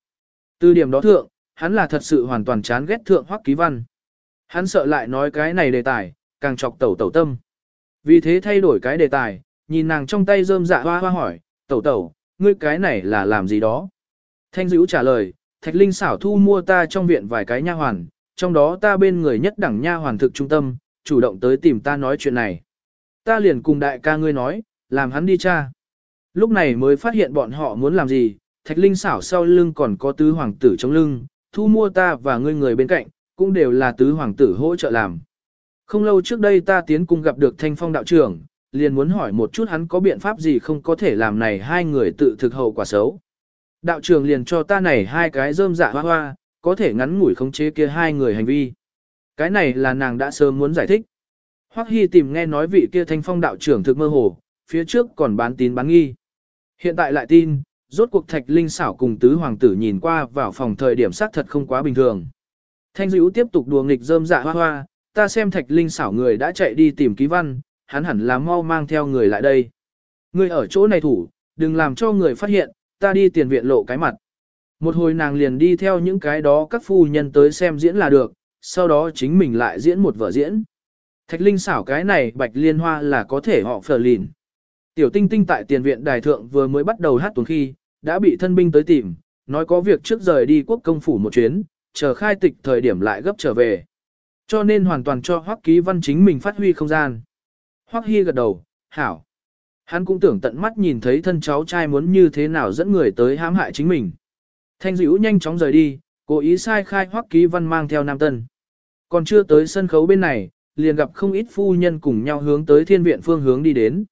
Từ điểm đó thượng, hắn là thật sự hoàn toàn chán ghét thượng hoắc ký văn. Hắn sợ lại nói cái này đề tài, càng chọc tẩu tẩu tâm. Vì thế thay đổi cái đề tài, nhìn nàng trong tay rơm dạ hoa hoa hỏi, tẩu tẩu, ngươi cái này là làm gì đó? Thanh dữ trả lời, Thạch Linh xảo thu mua ta trong viện vài cái nha hoàn, trong đó ta bên người nhất đẳng nha hoàn thực trung tâm, chủ động tới tìm ta nói chuyện này. Ta liền cùng đại ca ngươi nói, làm hắn đi cha. Lúc này mới phát hiện bọn họ muốn làm gì, Thạch Linh xảo sau lưng còn có tứ hoàng tử trong lưng, thu mua ta và ngươi người bên cạnh, cũng đều là tứ hoàng tử hỗ trợ làm. Không lâu trước đây ta tiến cùng gặp được thanh phong đạo trưởng, liền muốn hỏi một chút hắn có biện pháp gì không có thể làm này hai người tự thực hậu quả xấu. Đạo trưởng liền cho ta này hai cái rơm dạ hoa hoa, có thể ngắn ngủi khống chế kia hai người hành vi. Cái này là nàng đã sớm muốn giải thích. Hoắc Hy tìm nghe nói vị kia thanh phong đạo trưởng thực mơ hồ, phía trước còn bán tín bán nghi. Hiện tại lại tin, rốt cuộc thạch linh xảo cùng tứ hoàng tử nhìn qua vào phòng thời điểm xác thật không quá bình thường. Thanh dữ tiếp tục đùa nghịch rơm dạ hoa hoa, ta xem thạch linh xảo người đã chạy đi tìm ký văn, hắn hẳn là mau mang theo người lại đây. Người ở chỗ này thủ, đừng làm cho người phát hiện, ta đi tiền viện lộ cái mặt. Một hồi nàng liền đi theo những cái đó các phu nhân tới xem diễn là được, sau đó chính mình lại diễn một vở diễn. Thạch linh xảo cái này bạch liên hoa là có thể họ phờ lìn. Tiểu tinh tinh tại tiền viện đài thượng vừa mới bắt đầu hát tuần khi, đã bị thân binh tới tìm, nói có việc trước rời đi quốc công phủ một chuyến, chờ khai tịch thời điểm lại gấp trở về. Cho nên hoàn toàn cho Hoắc Ký Văn chính mình phát huy không gian. Hoắc hi gật đầu, hảo. Hắn cũng tưởng tận mắt nhìn thấy thân cháu trai muốn như thế nào dẫn người tới hãm hại chính mình. Thanh dữ nhanh chóng rời đi, cố ý sai khai Hoắc Ký Văn mang theo Nam Tân. Còn chưa tới sân khấu bên này, liền gặp không ít phu nhân cùng nhau hướng tới thiên viện phương hướng đi đến.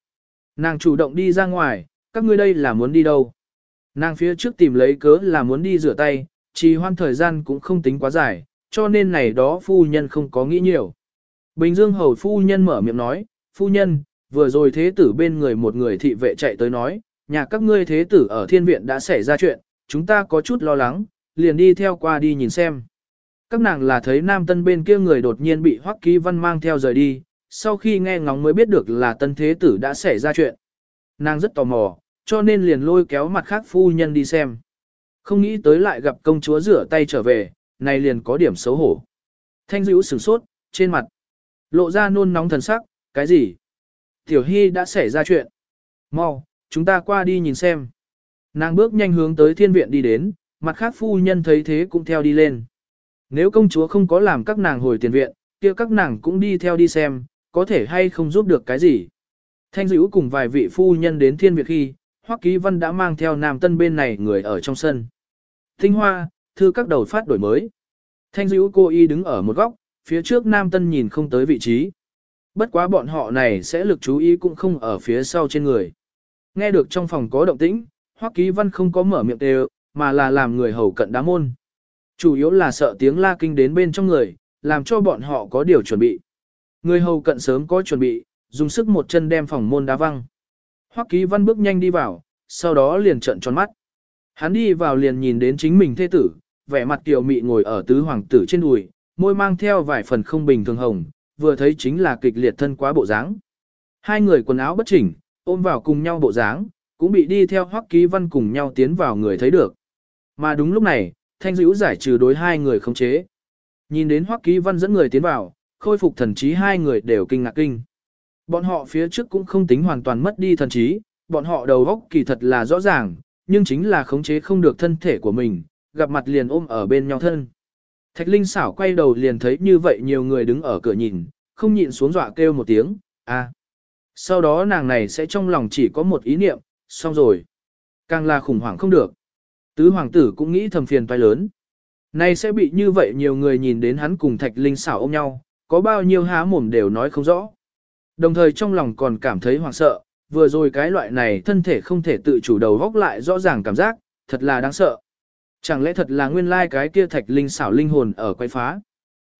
Nàng chủ động đi ra ngoài, các ngươi đây là muốn đi đâu? Nàng phía trước tìm lấy cớ là muốn đi rửa tay, trì hoan thời gian cũng không tính quá dài, cho nên này đó phu nhân không có nghĩ nhiều. Bình Dương hầu phu nhân mở miệng nói, phu nhân, vừa rồi thế tử bên người một người thị vệ chạy tới nói, nhà các ngươi thế tử ở thiên viện đã xảy ra chuyện, chúng ta có chút lo lắng, liền đi theo qua đi nhìn xem. Các nàng là thấy nam tân bên kia người đột nhiên bị hoắc ký văn mang theo rời đi, sau khi nghe ngóng mới biết được là tân thế tử đã xảy ra chuyện. Nàng rất tò mò, cho nên liền lôi kéo mặt khác phu nhân đi xem. Không nghĩ tới lại gặp công chúa rửa tay trở về, này liền có điểm xấu hổ. Thanh dữ sửng sốt, trên mặt, lộ ra nôn nóng thần sắc, cái gì? Tiểu Hy đã xảy ra chuyện. Mau, chúng ta qua đi nhìn xem. Nàng bước nhanh hướng tới thiên viện đi đến, mặt khác phu nhân thấy thế cũng theo đi lên. Nếu công chúa không có làm các nàng hồi tiền viện, kia các nàng cũng đi theo đi xem, có thể hay không giúp được cái gì. Thanh dữ cùng vài vị phu nhân đến thiên việt khi, Hoắc Ký Văn đã mang theo Nam Tân bên này người ở trong sân. Tinh Hoa, thư các đầu phát đổi mới. Thanh dữ cô y đứng ở một góc, phía trước Nam Tân nhìn không tới vị trí. Bất quá bọn họ này sẽ lực chú ý cũng không ở phía sau trên người. Nghe được trong phòng có động tĩnh, Hoắc Ký Văn không có mở miệng đều, mà là làm người hầu cận đá môn. Chủ yếu là sợ tiếng la kinh đến bên trong người, làm cho bọn họ có điều chuẩn bị. Người hầu cận sớm có chuẩn bị, dùng sức một chân đem phòng môn đá văng. Hoắc Ký Văn bước nhanh đi vào, sau đó liền trợn tròn mắt. Hắn đi vào liền nhìn đến chính mình thê tử, vẻ mặt tiểu mị ngồi ở tứ hoàng tử trên đùi, môi mang theo vài phần không bình thường hồng, vừa thấy chính là kịch liệt thân quá bộ dáng. Hai người quần áo bất chỉnh, ôm vào cùng nhau bộ dáng, cũng bị đi theo Hoắc Ký Văn cùng nhau tiến vào người thấy được. Mà đúng lúc này, Thanh Dữ giải trừ đối hai người khống chế. Nhìn đến Hoắc Ký Văn dẫn người tiến vào, khôi phục thần trí hai người đều kinh ngạc kinh. Bọn họ phía trước cũng không tính hoàn toàn mất đi thần trí, bọn họ đầu óc kỳ thật là rõ ràng, nhưng chính là khống chế không được thân thể của mình, gặp mặt liền ôm ở bên nhau thân. Thạch Linh xảo quay đầu liền thấy như vậy nhiều người đứng ở cửa nhìn, không nhịn xuống dọa kêu một tiếng, a. Sau đó nàng này sẽ trong lòng chỉ có một ý niệm, xong rồi. Càng là khủng hoảng không được. Tứ hoàng tử cũng nghĩ thầm phiền toái lớn. Này sẽ bị như vậy nhiều người nhìn đến hắn cùng Thạch Linh xảo ôm nhau, có bao nhiêu há mồm đều nói không rõ. Đồng thời trong lòng còn cảm thấy hoảng sợ, vừa rồi cái loại này thân thể không thể tự chủ đầu góc lại rõ ràng cảm giác, thật là đáng sợ. Chẳng lẽ thật là nguyên lai like cái kia thạch linh xảo linh hồn ở quay phá?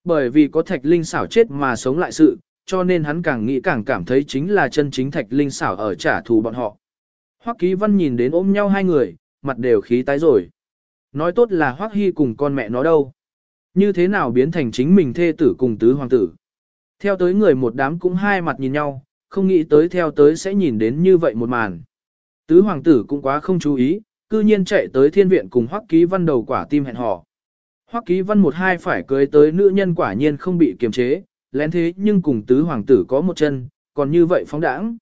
Bởi vì có thạch linh xảo chết mà sống lại sự, cho nên hắn càng nghĩ càng cảm thấy chính là chân chính thạch linh xảo ở trả thù bọn họ. Hoắc Ký Văn nhìn đến ôm nhau hai người, mặt đều khí tái rồi. Nói tốt là Hoắc Hy cùng con mẹ nó đâu. Như thế nào biến thành chính mình thê tử cùng tứ hoàng tử. Theo tới người một đám cũng hai mặt nhìn nhau, không nghĩ tới theo tới sẽ nhìn đến như vậy một màn. Tứ hoàng tử cũng quá không chú ý, cư nhiên chạy tới thiên viện cùng Hoắc Ký Văn đầu quả tim hẹn hò. Hoắc Ký Văn một hai phải cưới tới nữ nhân quả nhiên không bị kiềm chế, lén thế nhưng cùng tứ hoàng tử có một chân, còn như vậy phóng đãng.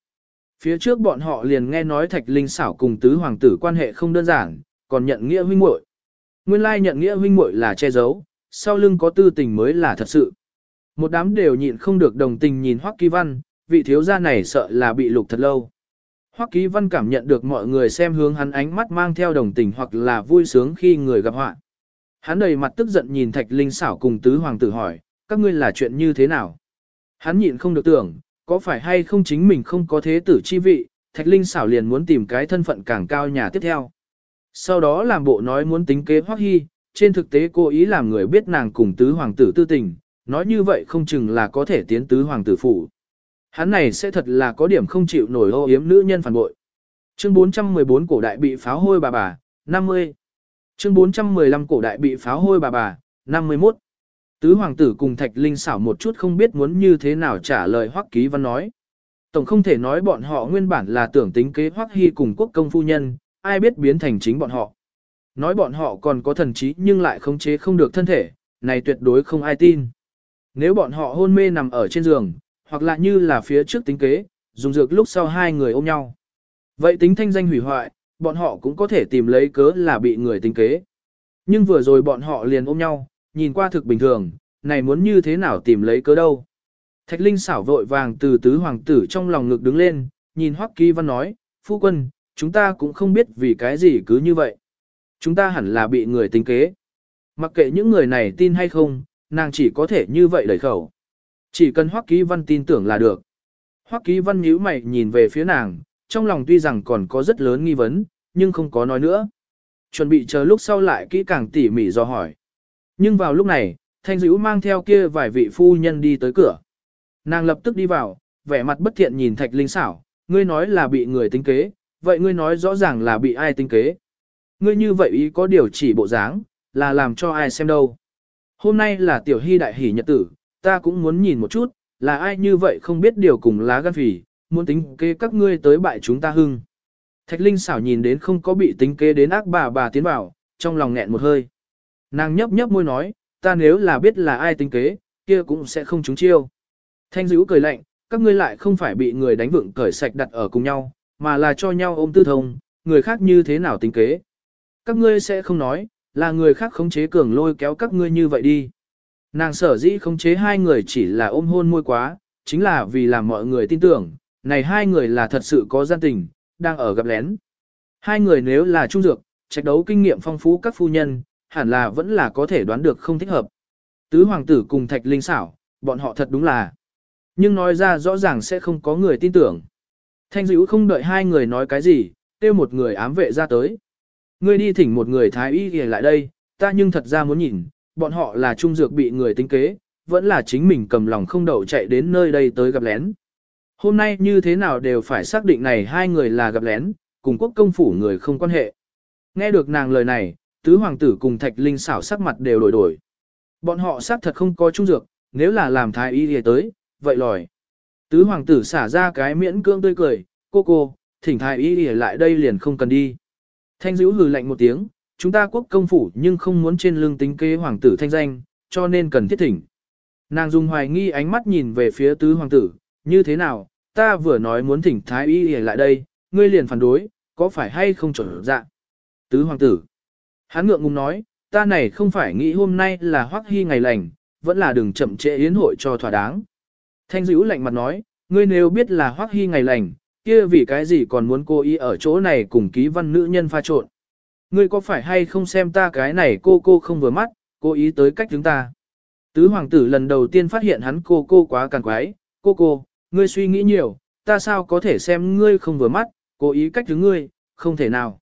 Phía trước bọn họ liền nghe nói Thạch Linh xảo cùng tứ hoàng tử quan hệ không đơn giản, còn nhận nghĩa huynh muội. Nguyên lai nhận nghĩa huynh muội là che giấu, sau lưng có tư tình mới là thật sự. Một đám đều nhịn không được đồng tình nhìn Hoắc Ký Văn, vị thiếu gia này sợ là bị lục thật lâu. Hoắc Ký Văn cảm nhận được mọi người xem hướng hắn ánh mắt mang theo đồng tình hoặc là vui sướng khi người gặp họa. Hắn đầy mặt tức giận nhìn Thạch Linh xảo cùng tứ hoàng tử hỏi, các ngươi là chuyện như thế nào? Hắn nhịn không được tưởng, có phải hay không chính mình không có thế tử chi vị, Thạch Linh xảo liền muốn tìm cái thân phận càng cao nhà tiếp theo. Sau đó làm bộ nói muốn tính kế Hoắc Hy, trên thực tế cô ý làm người biết nàng cùng tứ hoàng tử tư tình, nói như vậy không chừng là có thể tiến tứ hoàng tử phủ. Hắn này sẽ thật là có điểm không chịu nổi ô yếm nữ nhân phản bội. Chương 414 cổ đại bị pháo hôi bà bà, 50. Chương 415 cổ đại bị pháo hôi bà bà, 51. Tứ hoàng tử cùng Thạch Linh xảo một chút không biết muốn như thế nào trả lời Hoắc Ký Văn nói. Tổng không thể nói bọn họ nguyên bản là tưởng tính kế Hoắc Hy cùng quốc công phu nhân, ai biết biến thành chính bọn họ. Nói bọn họ còn có thần trí nhưng lại khống chế không được thân thể, này tuyệt đối không ai tin. Nếu bọn họ hôn mê nằm ở trên giường, hoặc là như là phía trước tính kế, dùng dược lúc sau hai người ôm nhau. Vậy tính thanh danh hủy hoại, bọn họ cũng có thể tìm lấy cớ là bị người tính kế. Nhưng vừa rồi bọn họ liền ôm nhau, nhìn qua thực bình thường, này muốn như thế nào tìm lấy cớ đâu. Thạch Linh xảo vội vàng từ tứ hoàng tử trong lòng ngực đứng lên, nhìn Hoắc Kỳ Văn nói, phu quân, chúng ta cũng không biết vì cái gì cứ như vậy. Chúng ta hẳn là bị người tính kế. Mặc kệ những người này tin hay không, nàng chỉ có thể như vậy đẩy khẩu. Chỉ cần Hoắc Ký Văn tin tưởng là được. Hoắc Ký Văn nhíu mày nhìn về phía nàng, trong lòng tuy rằng còn có rất lớn nghi vấn, nhưng không có nói nữa. Chuẩn bị chờ lúc sau lại kỹ càng tỉ mỉ do hỏi. Nhưng vào lúc này, Thanh Dữ mang theo kia vài vị phu nhân đi tới cửa. Nàng lập tức đi vào, vẻ mặt bất thiện nhìn Thạch Linh xảo, ngươi nói là bị người tính kế, vậy ngươi nói rõ ràng là bị ai tính kế. Ngươi như vậy ý có điều chỉ bộ dáng, là làm cho ai xem đâu. Hôm nay là tiểu hy đại hỷ nhật tử, ta cũng muốn nhìn một chút, là ai như vậy không biết điều cùng lá gan phỉ, muốn tính kế các ngươi tới bại chúng ta hưng. Thạch Linh xảo nhìn đến không có bị tính kế đến ác bà bà tiến vào, trong lòng nghẹn một hơi. Nàng nhấp nhấp môi nói, ta nếu là biết là ai tính kế, kia cũng sẽ không trúng chiêu. Thanh dữ cười lạnh, các ngươi lại không phải bị người đánh vượng cởi sạch đặt ở cùng nhau, mà là cho nhau ôm tư thông, người khác như thế nào tính kế. Các ngươi sẽ không nói, là người khác khống chế cường lôi kéo các ngươi như vậy đi. Nàng sở dĩ khống chế hai người chỉ là ôm hôn môi quá, chính là vì làm mọi người tin tưởng, này hai người là thật sự có gian tình, đang ở gặp lén. Hai người nếu là trung dược, trạch đấu kinh nghiệm phong phú các phu nhân, hẳn là vẫn là có thể đoán được không thích hợp. Tứ hoàng tử cùng thạch linh xảo, bọn họ thật đúng là. Nhưng nói ra rõ ràng sẽ không có người tin tưởng. Thanh dữ không đợi hai người nói cái gì, kêu một người ám vệ ra tới. Ngươi đi thỉnh một người thái y lại đây, ta nhưng thật ra muốn nhìn, bọn họ là trung dược bị người tính kế, vẫn là chính mình cầm lòng không đậu chạy đến nơi đây tới gặp lén. Hôm nay như thế nào đều phải xác định này hai người là gặp lén, cùng quốc công phủ người không quan hệ. Nghe được nàng lời này, tứ hoàng tử cùng thạch linh xảo sắc mặt đều đổi đổi. Bọn họ xác thật không có trung dược, nếu là làm thái y thì tới, vậy lòi. Tứ hoàng tử xả ra cái miễn cưỡng tươi cười, cô cô, thỉnh thái y thì lại đây liền không cần đi. Thanh dữ hừ lạnh một tiếng, chúng ta quốc công phủ nhưng không muốn trên lưng tính kế hoàng tử thanh danh, cho nên cần thiết thỉnh. Nàng dùng hoài nghi ánh mắt nhìn về phía tứ hoàng tử, như thế nào, ta vừa nói muốn thỉnh thái y thì lại đây, ngươi liền phản đối, có phải hay không chuẩn dạ. Tứ hoàng tử, hắn ngượng ngùng nói, ta này không phải nghĩ hôm nay là hoắc hy ngày lành, vẫn là đừng chậm trễ yến hội cho thỏa đáng. Thanh dữ lạnh mặt nói, ngươi nếu biết là hoắc hy ngày lành, kia vì cái gì còn muốn cô ý ở chỗ này cùng ký văn nữ nhân pha trộn. Ngươi có phải hay không xem ta cái này cô cô không vừa mắt, cô ý tới cách chúng ta. Tứ hoàng tử lần đầu tiên phát hiện hắn cô cô quá càng quái, cô cô, ngươi suy nghĩ nhiều, ta sao có thể xem ngươi không vừa mắt, cố ý cách đứng ngươi, không thể nào.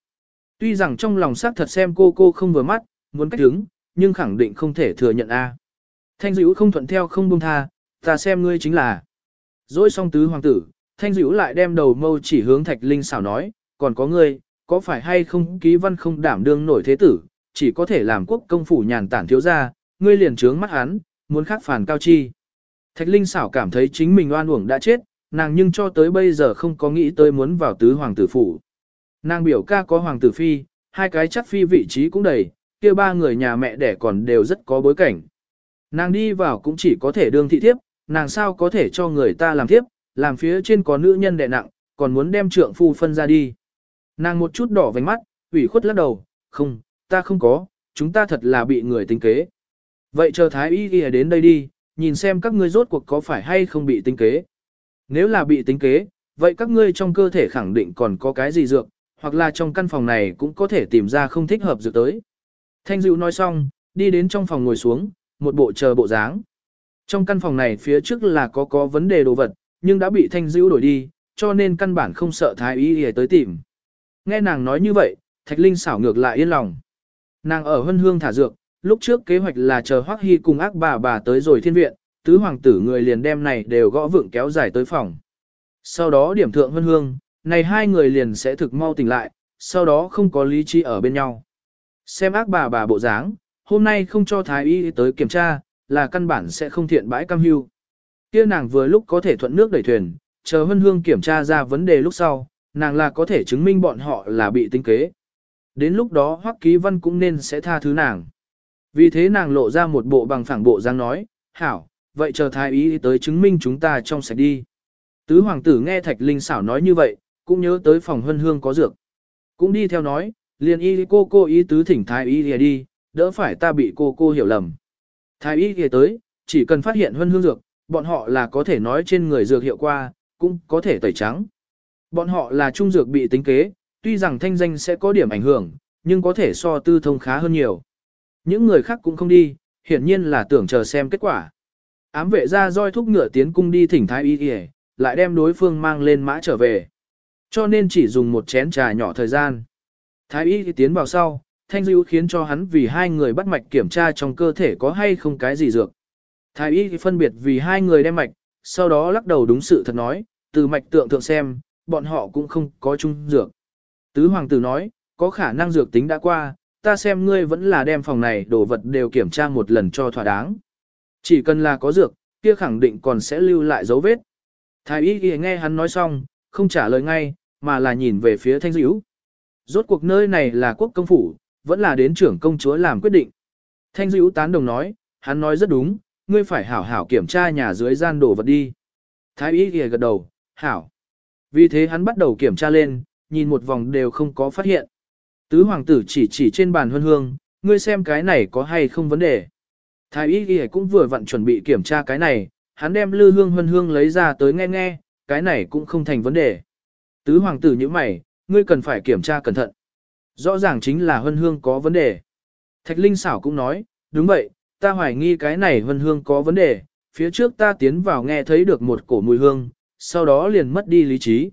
Tuy rằng trong lòng xác thật xem cô cô không vừa mắt, muốn cách đứng, nhưng khẳng định không thể thừa nhận a. Thanh dữ không thuận theo không buông tha, ta xem ngươi chính là. Rồi xong tứ hoàng tử, thanh dữ lại đem đầu mâu chỉ hướng thạch linh xảo nói, còn có ngươi, có phải hay không ký văn không đảm đương nổi thế tử, chỉ có thể làm quốc công phủ nhàn tản thiếu ra, ngươi liền trướng mắt hắn, muốn khắc phản cao chi. Thạch Linh xảo cảm thấy chính mình oan uổng đã chết, nàng nhưng cho tới bây giờ không có nghĩ tới muốn vào tứ hoàng tử phủ. Nàng biểu ca có hoàng tử phi, hai cái chắc phi vị trí cũng đầy, kia ba người nhà mẹ đẻ còn đều rất có bối cảnh. Nàng đi vào cũng chỉ có thể đương thị thiếp, nàng sao có thể cho người ta làm thiếp, làm phía trên có nữ nhân đẻ nặng, còn muốn đem trượng phu phân ra đi. Nàng một chút đỏ vành mắt, ủy khuất lắc đầu, không, ta không có, chúng ta thật là bị người tính kế. Vậy chờ thái y ghi đến đây đi, nhìn xem các ngươi rốt cuộc có phải hay không bị tính kế. Nếu là bị tính kế, vậy các ngươi trong cơ thể khẳng định còn có cái gì dược, hoặc là trong căn phòng này cũng có thể tìm ra không thích hợp dược tới. Thanh Dữu nói xong, đi đến trong phòng ngồi xuống, một bộ chờ bộ dáng. Trong căn phòng này phía trước là có có vấn đề đồ vật, nhưng đã bị Thanh Dữu đổi đi, cho nên căn bản không sợ thái y y tới tìm. Nghe nàng nói như vậy, Thạch Linh xảo ngược lại yên lòng. Nàng ở hân hương thả dược, lúc trước kế hoạch là chờ Hoắc Hy cùng ác bà bà tới rồi thiên viện, tứ hoàng tử người liền đem này đều gõ vượng kéo dài tới phòng. Sau đó điểm thượng hân hương, này hai người liền sẽ thực mau tỉnh lại, sau đó không có lý trí ở bên nhau. Xem ác bà bà bộ dáng, hôm nay không cho thái y tới kiểm tra, là căn bản sẽ không thiện bãi cam hưu. Kia nàng vừa lúc có thể thuận nước đẩy thuyền, chờ hân hương kiểm tra ra vấn đề lúc sau, nàng là có thể chứng minh bọn họ là bị tính kế. Đến lúc đó Hoắc Ký Văn cũng nên sẽ tha thứ nàng. Vì thế nàng lộ ra một bộ bằng phẳng bộ dáng nói, hảo, vậy chờ thái y tới chứng minh chúng ta trong sạch đi. Tứ hoàng tử nghe Thạch Linh xảo nói như vậy, cũng nhớ tới phòng hân hương có dược. Cũng đi theo nói, liền y cô cô ý tứ thỉnh thái y lìa đi, đỡ phải ta bị cô cô hiểu lầm. Thái y lìa tới, chỉ cần phát hiện hân hương dược, bọn họ là có thể nói trên người dược hiệu qua, cũng có thể tẩy trắng. Bọn họ là trung dược bị tính kế, tuy rằng thanh danh sẽ có điểm ảnh hưởng, nhưng có thể so tư thông khá hơn nhiều. Những người khác cũng không đi, hiển nhiên là tưởng chờ xem kết quả. Ám vệ ra roi thúc ngựa tiến cung đi thỉnh thái y y, lại đem đối phương mang lên mã trở về. Cho nên chỉ dùng một chén trà nhỏ thời gian. Thái y tiến vào sau, thanh dữ khiến cho hắn vì hai người bắt mạch kiểm tra trong cơ thể có hay không cái gì dược. Thái y phân biệt vì hai người đem mạch, sau đó lắc đầu đúng sự thật nói, từ mạch tượng thượng xem, bọn họ cũng không có chung dược. Tứ hoàng tử nói, có khả năng dược tính đã qua, ta xem ngươi vẫn là đem phòng này đồ vật đều kiểm tra một lần cho thỏa đáng. Chỉ cần là có dược, kia khẳng định còn sẽ lưu lại dấu vết. Thái y nghe hắn nói xong, không trả lời ngay, mà là nhìn về phía thanh dữ. Rốt cuộc nơi này là quốc công phủ, vẫn là đến trưởng công chúa làm quyết định. Thanh dữ tán đồng nói, hắn nói rất đúng, ngươi phải hảo hảo kiểm tra nhà dưới gian đồ vật đi. Thái y ghi gật đầu, hảo. Vì thế hắn bắt đầu kiểm tra lên, nhìn một vòng đều không có phát hiện. Tứ hoàng tử chỉ chỉ trên bàn huân hương, ngươi xem cái này có hay không vấn đề. Thái y ghi cũng vừa vặn chuẩn bị kiểm tra cái này, hắn đem lư hương huân hương lấy ra tới nghe nghe, cái này cũng không thành vấn đề. Tứ hoàng tử như mày, ngươi cần phải kiểm tra cẩn thận. Rõ ràng chính là huân hương có vấn đề. Thạch Linh xảo cũng nói, đúng vậy, ta hoài nghi cái này huân hương có vấn đề, phía trước ta tiến vào nghe thấy được một cổ mùi hương, sau đó liền mất đi lý trí.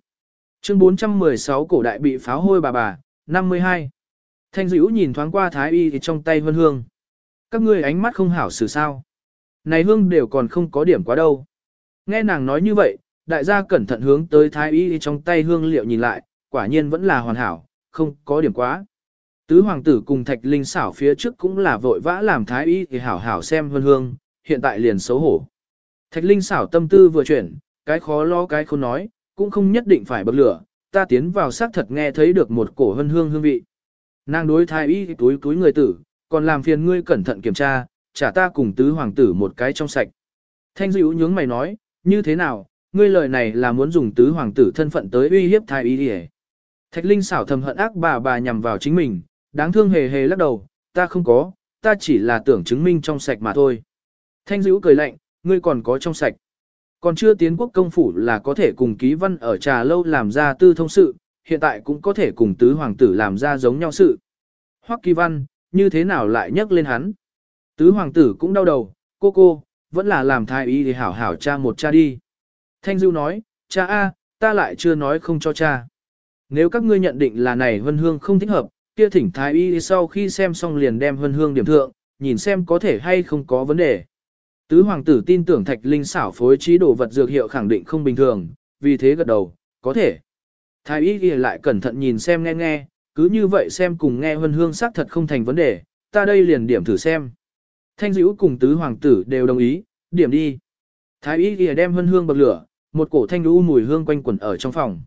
Chương 416 cổ đại bị pháo hôi bà bà, 52. Thanh dữ nhìn thoáng qua thái y thì trong tay vân hương. Các ngươi ánh mắt không hảo xử sao. Này hương đều còn không có điểm quá đâu. Nghe nàng nói như vậy, đại gia cẩn thận hướng tới thái y trong tay hương liệu nhìn lại, quả nhiên vẫn là hoàn hảo, không có điểm quá. Tứ hoàng tử cùng thạch linh xảo phía trước cũng là vội vã làm thái y thì hảo hảo xem vân hương, hiện tại liền xấu hổ. Thạch linh xảo tâm tư vừa chuyển, cái khó lo cái không nói, cũng không nhất định phải bậc lửa, ta tiến vào xác thật nghe thấy được một cổ hương hương hương vị. Nàng đối thái y túi túi người tử, còn làm phiền ngươi cẩn thận kiểm tra, trả ta cùng tứ hoàng tử một cái trong sạch. Thanh dữ nhướng mày nói, như thế nào, ngươi lời này là muốn dùng tứ hoàng tử thân phận tới uy hiếp thái y đi Thạch Linh xảo thầm hận ác bà bà nhằm vào chính mình, đáng thương hề hề lắc đầu, ta không có, ta chỉ là tưởng chứng minh trong sạch mà thôi. Thanh dữ cười lạnh, ngươi còn có trong sạch. Còn chưa tiến quốc công phủ là có thể cùng ký văn ở trà lâu làm ra tư thông sự, hiện tại cũng có thể cùng tứ hoàng tử làm ra giống nhau sự. Hoắc ký văn, như thế nào lại nhắc lên hắn? Tứ hoàng tử cũng đau đầu, cô cô, vẫn là làm thái y thì hảo hảo cha một cha đi. Thanh Dưu nói, cha A, ta lại chưa nói không cho cha. Nếu các ngươi nhận định là này vân hương không thích hợp, kia thỉnh thái y sau khi xem xong liền đem vân hương điểm thượng, nhìn xem có thể hay không có vấn đề. Tứ hoàng tử tin tưởng thạch linh xảo phối trí đồ vật dược hiệu khẳng định không bình thường, vì thế gật đầu, có thể. Thái y lại cẩn thận nhìn xem nghe nghe, cứ như vậy xem cùng nghe Vân hương xác thật không thành vấn đề, ta đây liền điểm thử xem. Thanh dữ cùng tứ hoàng tử đều đồng ý, điểm đi. Thái y ghi đem hân hương bậc lửa, một cổ thanh lũ mùi hương quanh quẩn ở trong phòng.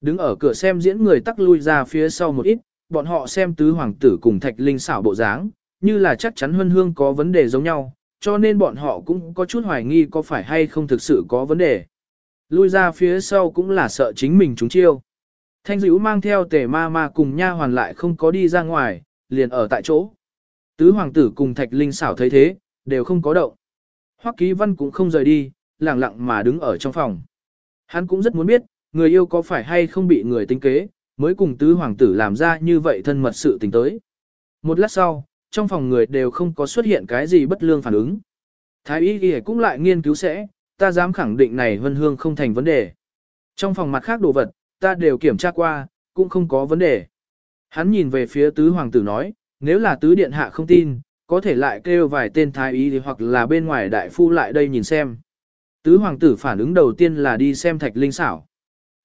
Đứng ở cửa xem diễn người tắc lui ra phía sau một ít, bọn họ xem tứ hoàng tử cùng thạch linh xảo bộ dáng, như là chắc chắn huân hương có vấn đề giống nhau, cho nên bọn họ cũng có chút hoài nghi có phải hay không thực sự có vấn đề. Lui ra phía sau cũng là sợ chính mình chúng chiêu. Thanh dữ mang theo tề ma ma cùng nha hoàn lại không có đi ra ngoài, liền ở tại chỗ. Tứ hoàng tử cùng thạch linh xảo thấy thế, đều không có động. Hoắc ký văn cũng không rời đi, lặng lặng mà đứng ở trong phòng. Hắn cũng rất muốn biết, người yêu có phải hay không bị người tính kế, mới cùng tứ hoàng tử làm ra như vậy thân mật sự tình tới. Một lát sau, trong phòng người đều không có xuất hiện cái gì bất lương phản ứng. Thái y ghi cũng lại nghiên cứu sẽ, ta dám khẳng định này vân hương không thành vấn đề. Trong phòng mặt khác đồ vật, ta đều kiểm tra qua, cũng không có vấn đề. Hắn nhìn về phía tứ hoàng tử nói, nếu là tứ điện hạ không tin, có thể lại kêu vài tên thái y hoặc là bên ngoài đại phu lại đây nhìn xem. Tứ hoàng tử phản ứng đầu tiên là đi xem thạch linh xảo.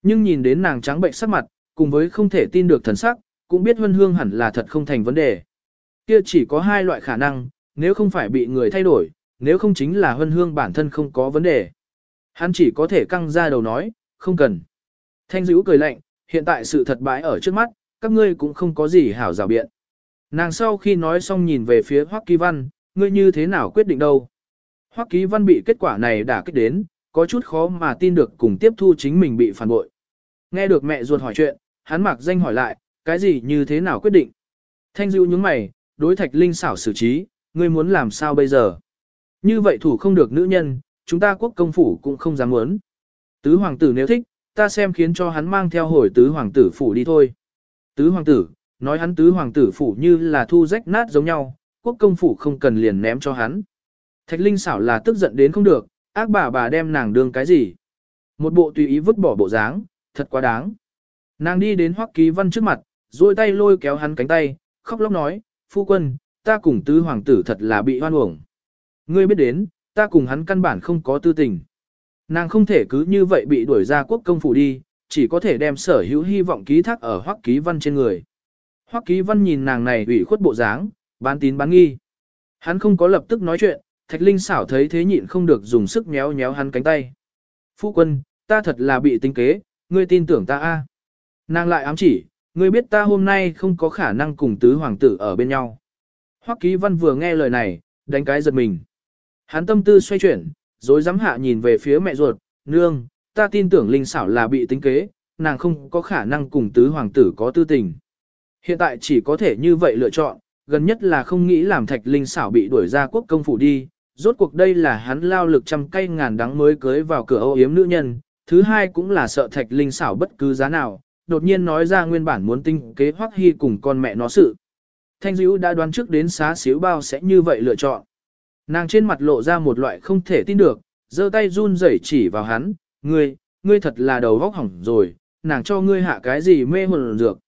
Nhưng nhìn đến nàng trắng bệnh sắc mặt, cùng với không thể tin được thần sắc, cũng biết huân Hương hẳn là thật không thành vấn đề. Kia chỉ có hai loại khả năng, nếu không phải bị người thay đổi, nếu không chính là huân Hương bản thân không có vấn đề. Hắn chỉ có thể căng ra đầu nói, không cần. Thanh dữ cười lạnh, hiện tại sự thật bãi ở trước mắt, các ngươi cũng không có gì hảo rào biện. Nàng sau khi nói xong nhìn về phía Hoắc Kỳ Văn, ngươi như thế nào quyết định đâu? Hoắc Ký Văn bị kết quả này đả kích đến, có chút khó mà tin được cùng tiếp thu chính mình bị phản bội. Nghe được mẹ ruột hỏi chuyện, hắn mặc danh hỏi lại, cái gì như thế nào quyết định? Thanh Dữu nhướng mày, đối Thạch Linh xảo xử trí, ngươi muốn làm sao bây giờ? Như vậy thủ không được nữ nhân, chúng ta quốc công phủ cũng không dám muốn. Tứ hoàng tử nếu thích, ta xem khiến cho hắn mang theo hồi tứ hoàng tử phủ đi thôi. Tứ hoàng tử, nói hắn tứ hoàng tử phủ như là thu rách nát giống nhau, quốc công phủ không cần liền ném cho hắn. Thạch Linh xảo là tức giận đến không được, ác bà bà đem nàng đương cái gì. Một bộ tùy ý vứt bỏ bộ dáng, thật quá đáng. Nàng đi đến Hoắc Ký Văn trước mặt, duỗi tay lôi kéo hắn cánh tay, khóc lóc nói, phu quân, ta cùng tứ hoàng tử thật là bị hoan uổng. Ngươi biết đến, ta cùng hắn căn bản không có tư tình. Nàng không thể cứ như vậy bị đuổi ra quốc công phủ đi, chỉ có thể đem sở hữu hy vọng ký thác ở Hoắc Ký Văn trên người. Hoắc Ký Văn nhìn nàng này ủy khuất bộ dáng, bán tín bán nghi. Hắn không có lập tức nói chuyện, Thạch Linh xảo thấy thế nhịn không được dùng sức méo méo hắn cánh tay. Phu quân, ta thật là bị tính kế, ngươi tin tưởng ta a? Nàng lại ám chỉ, ngươi biết ta hôm nay không có khả năng cùng tứ hoàng tử ở bên nhau. Hoắc Ký Văn vừa nghe lời này, đánh cái giật mình. Hắn tâm tư xoay chuyển, rồi dám hạ nhìn về phía mẹ ruột, nương, ta tin tưởng Linh xảo là bị tính kế, nàng không có khả năng cùng tứ hoàng tử có tư tình. Hiện tại chỉ có thể như vậy lựa chọn, gần nhất là không nghĩ làm thạch linh xảo bị đuổi ra quốc công phủ đi, rốt cuộc đây là hắn lao lực trăm cây ngàn đắng mới cưới vào cửa âu yếm nữ nhân, thứ hai cũng là sợ thạch linh xảo bất cứ giá nào, đột nhiên nói ra nguyên bản muốn tinh kế hoắc hy cùng con mẹ nó sự. Thanh dữ đã đoán trước đến xá xíu bao sẽ như vậy lựa chọn. Nàng trên mặt lộ ra một loại không thể tin được, giơ tay run rẩy chỉ vào hắn, ngươi, ngươi thật là đầu vóc hỏng rồi, nàng cho ngươi hạ cái gì mê hồn dược.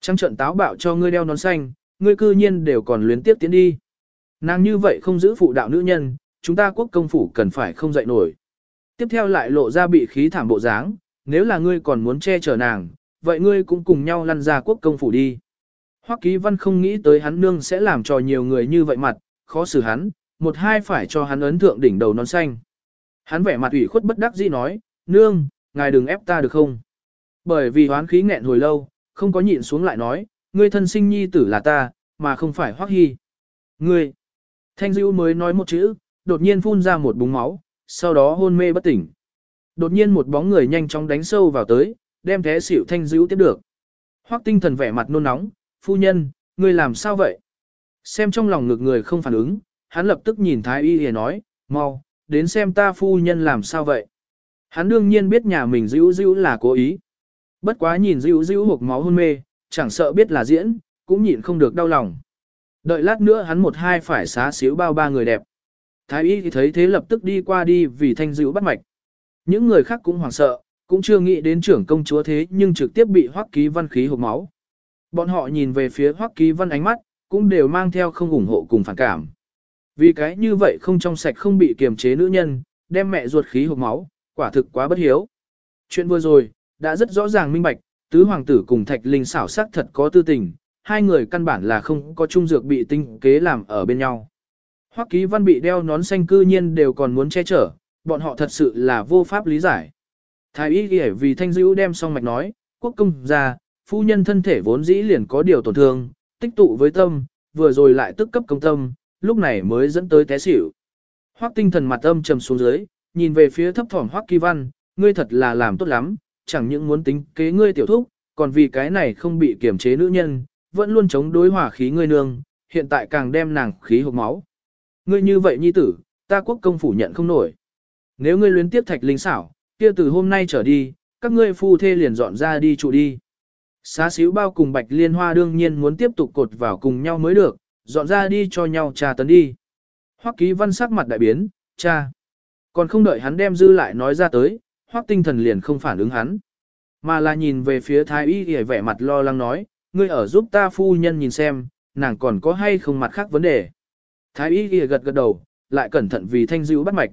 Trăng trận táo bạo cho ngươi đeo nón xanh, ngươi cư nhiên đều còn luyến tiếp tiến đi. Nàng như vậy không giữ phụ đạo nữ nhân, chúng ta quốc công phủ cần phải không dậy nổi. Tiếp theo lại lộ ra bị khí thảm bộ dáng, nếu là ngươi còn muốn che chở nàng, vậy ngươi cũng cùng nhau lăn ra quốc công phủ đi. Hoắc Ký Văn không nghĩ tới hắn nương sẽ làm cho nhiều người như vậy mặt, khó xử hắn, một hai phải cho hắn ấn thượng đỉnh đầu nón xanh. Hắn vẻ mặt ủy khuất bất đắc dĩ nói, nương, ngài đừng ép ta được không? Bởi vì hoán khí nghẹn hồi lâu, không có nhịn xuống lại nói, ngươi thân sinh nhi tử là ta, mà không phải Hoắc Hy. Ngươi, Thanh Dữ mới nói một chữ, đột nhiên phun ra một búng máu, sau đó hôn mê bất tỉnh. Đột nhiên một bóng người nhanh chóng đánh sâu vào tới, đem thế xỉu Thanh Dữ tiếp được. Hoắc tinh thần vẻ mặt nôn nóng, phu nhân, ngươi làm sao vậy? Xem trong lòng ngực người không phản ứng, hắn lập tức nhìn Thái Y để nói, mau, đến xem ta phu nhân làm sao vậy? Hắn đương nhiên biết nhà mình Dữ Dữ là cố ý. Bất quá nhìn Dữ Dữ hộp máu hôn mê, chẳng sợ biết là diễn, cũng nhịn không được đau lòng. Đợi lát nữa hắn một hai phải xá xíu bao ba người đẹp. Thái y thì thấy thế lập tức đi qua đi vì thanh dữ bắt mạch. Những người khác cũng hoảng sợ, cũng chưa nghĩ đến trưởng công chúa thế nhưng trực tiếp bị hoắc ký văn khí hộp máu. Bọn họ nhìn về phía hoắc ký văn ánh mắt, cũng đều mang theo không ủng hộ cùng phản cảm. Vì cái như vậy không trong sạch không bị kiềm chế nữ nhân, đem mẹ ruột khí hộp máu, quả thực quá bất hiếu. Chuyện vừa rồi, đã rất rõ ràng minh bạch, tứ hoàng tử cùng thạch linh xảo sắc thật có tư tình, hai người căn bản là không có chung dược bị tinh kế làm ở bên nhau. Hoắc ký văn bị đeo nón xanh cư nhiên đều còn muốn che chở, bọn họ thật sự là vô pháp lý giải. Thái y ghi vì thanh dữ đem xong mạch nói, quốc công ra, phu nhân thân thể vốn dĩ liền có điều tổn thương, tích tụ với tâm, vừa rồi lại tức cấp công tâm, lúc này mới dẫn tới té xỉu. Hoắc tinh thần mặt âm trầm xuống dưới, nhìn về phía thấp thỏm Hoắc Kỳ Văn, ngươi thật là làm tốt lắm, chẳng những muốn tính kế ngươi tiểu thúc, còn vì cái này không bị kiểm chế nữ nhân, vẫn luôn chống đối hỏa khí ngươi nương, hiện tại càng đem nàng khí hộp máu. Ngươi như vậy nhi tử, ta quốc công phủ nhận không nổi. Nếu ngươi luyến tiếp thạch linh xảo, kia từ hôm nay trở đi, các ngươi phu thê liền dọn ra đi trụ đi. Xá xíu bao cùng bạch liên hoa đương nhiên muốn tiếp tục cột vào cùng nhau mới được, dọn ra đi cho nhau trà tấn đi. Hoắc ký văn sắc mặt đại biến, cha. Còn không đợi hắn đem dư lại nói ra tới, Hoắc tinh thần liền không phản ứng hắn. Mà là nhìn về phía thái y hề vẻ mặt lo lắng nói, ngươi ở giúp ta phu nhân nhìn xem, nàng còn có hay không mặt khác vấn đề. Thái y hề gật gật đầu, lại cẩn thận vì thanh dữ bắt mạch.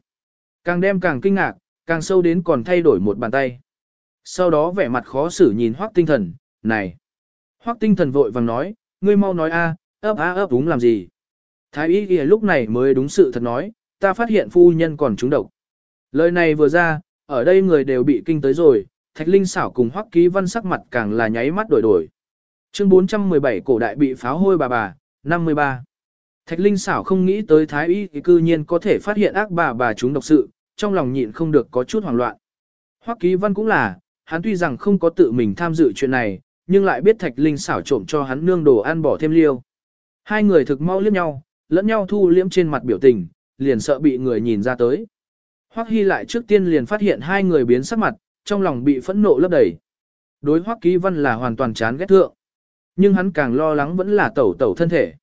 Càng đem càng kinh ngạc, càng sâu đến còn thay đổi một bàn tay. Sau đó vẻ mặt khó xử nhìn Hoắc tinh thần, này. Hoắc tinh thần vội vàng nói, ngươi mau nói a, ấp a ấp đúng làm gì. Thái y ghi lúc này mới đúng sự thật nói, ta phát hiện phu nhân còn trúng độc. Lời này vừa ra, ở đây người đều bị kinh tới rồi, Thạch Linh xảo cùng Hoắc Ký Văn sắc mặt càng là nháy mắt đổi đổi. Chương 417 cổ đại bị pháo hôi bà bà, 53. Thạch Linh xảo không nghĩ tới Thái y cư nhiên có thể phát hiện ác bà bà chúng độc sự, trong lòng nhịn không được có chút hoảng loạn. Hoắc Ký Văn cũng là, hắn tuy rằng không có tự mình tham dự chuyện này, nhưng lại biết Thạch Linh xảo trộm cho hắn nương đồ ăn bỏ thêm liêu. Hai người thực mau liếc nhau, lẫn nhau thu liễm trên mặt biểu tình, liền sợ bị người nhìn ra tới. Hoắc Hy lại trước tiên liền phát hiện hai người biến sắc mặt, trong lòng bị phẫn nộ lấp đầy. Đối Hoắc Ký Văn là hoàn toàn chán ghét thượng. Nhưng hắn càng lo lắng vẫn là tẩu tẩu thân thể.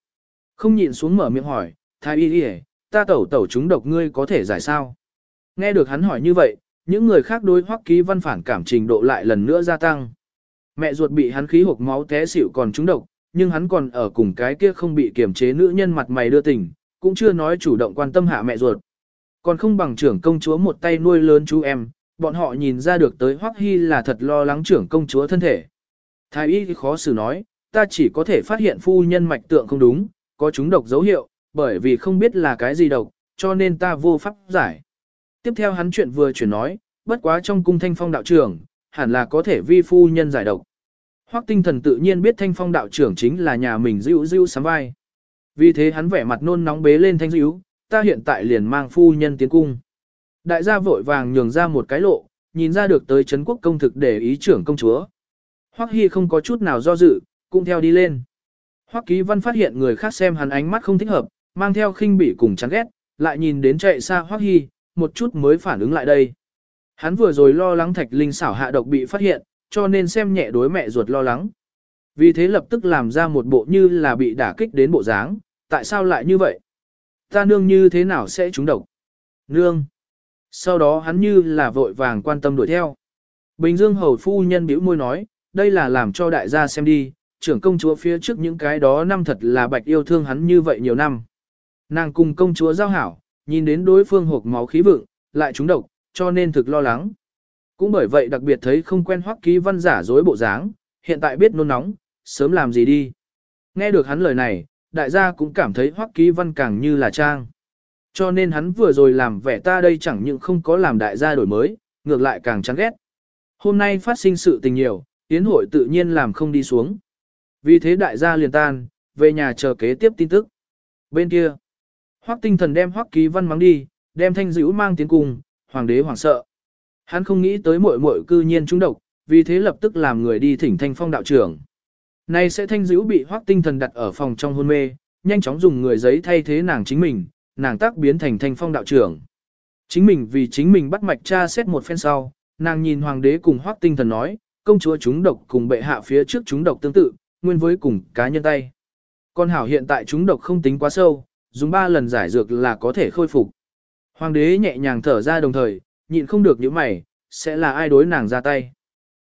Không nhịn xuống mở miệng hỏi, thái y y ta tẩu tẩu chúng độc ngươi có thể giải sao? Nghe được hắn hỏi như vậy, những người khác đối Hoắc Ký Văn phản cảm trình độ lại lần nữa gia tăng. Mẹ ruột bị hắn khí hộp máu té xỉu còn trúng độc, nhưng hắn còn ở cùng cái kia không bị kiềm chế nữ nhân mặt mày đưa tình, cũng chưa nói chủ động quan tâm hạ mẹ ruột. Còn không bằng trưởng công chúa một tay nuôi lớn chú em, bọn họ nhìn ra được tới Hoắc Hy là thật lo lắng trưởng công chúa thân thể. Thái y khó xử nói, ta chỉ có thể phát hiện phu nhân mạch tượng không đúng, có chúng độc dấu hiệu, bởi vì không biết là cái gì độc, cho nên ta vô pháp giải. Tiếp theo hắn chuyện vừa chuyển nói, bất quá trong cung thanh phong đạo trưởng, hẳn là có thể vi phu nhân giải độc. Hoắc tinh thần tự nhiên biết thanh phong đạo trưởng chính là nhà mình dữ dữ sắm vai. Vì thế hắn vẻ mặt nôn nóng bế lên thanh dữ, ta hiện tại liền mang phu nhân tiến cung. Đại gia vội vàng nhường ra một cái lộ, nhìn ra được tới Trấn quốc công thực để ý trưởng công chúa. Hoắc Hy không có chút nào do dự, cũng theo đi lên. Hoắc Ký Văn phát hiện người khác xem hắn ánh mắt không thích hợp, mang theo khinh bỉ cùng chán ghét, lại nhìn đến chạy xa Hoắc Hi. một chút mới phản ứng lại đây. Hắn vừa rồi lo lắng Thạch Linh xảo hạ độc bị phát hiện, cho nên xem nhẹ đối mẹ ruột lo lắng. Vì thế lập tức làm ra một bộ như là bị đả kích đến bộ dáng, tại sao lại như vậy? Ta nương như thế nào sẽ trúng độc? Nương! Sau đó hắn như là vội vàng quan tâm đuổi theo. Bình Dương hầu phu nhân bĩu môi nói, đây là làm cho đại gia xem đi, trưởng công chúa phía trước những cái đó năm thật là bạch yêu thương hắn như vậy nhiều năm. Nàng cùng công chúa giao hảo, nhìn đến đối phương hộp máu khí vượng, lại trúng độc, cho nên thực lo lắng. Cũng bởi vậy đặc biệt thấy không quen hoắc ký văn giả dối bộ dáng, hiện tại biết nôn nóng, sớm làm gì đi. Nghe được hắn lời này, đại gia cũng cảm thấy hoắc ký văn càng như là trang. Cho nên hắn vừa rồi làm vẻ ta đây chẳng những không có làm đại gia đổi mới, ngược lại càng chán ghét. Hôm nay phát sinh sự tình nhiều, tiến hội tự nhiên làm không đi xuống. Vì thế đại gia liền tan, về nhà chờ kế tiếp tin tức. Bên kia, hoắc tinh thần đem hoắc ký văn mắng đi, đem thanh dữ mang tiến cùng, hoàng đế hoảng sợ. Hắn không nghĩ tới muội muội cư nhiên trúng độc, vì thế lập tức làm người đi thỉnh thanh phong đạo trưởng. Nay sẽ thanh dữ bị hoắc tinh thần đặt ở phòng trong hôn mê, nhanh chóng dùng người giấy thay thế nàng chính mình, nàng tác biến thành thanh phong đạo trưởng. Chính mình vì chính mình bắt mạch cha xét một phen sau, nàng nhìn hoàng đế cùng hoắc tinh thần nói, công chúa chúng độc cùng bệ hạ phía trước chúng độc tương tự, nguyên với cùng cá nhân tay. Con hảo hiện tại chúng độc không tính quá sâu, dùng 3 lần giải dược là có thể khôi phục. Hoàng đế nhẹ nhàng thở ra đồng thời, nhịn không được những mày, sẽ là ai đối nàng ra tay.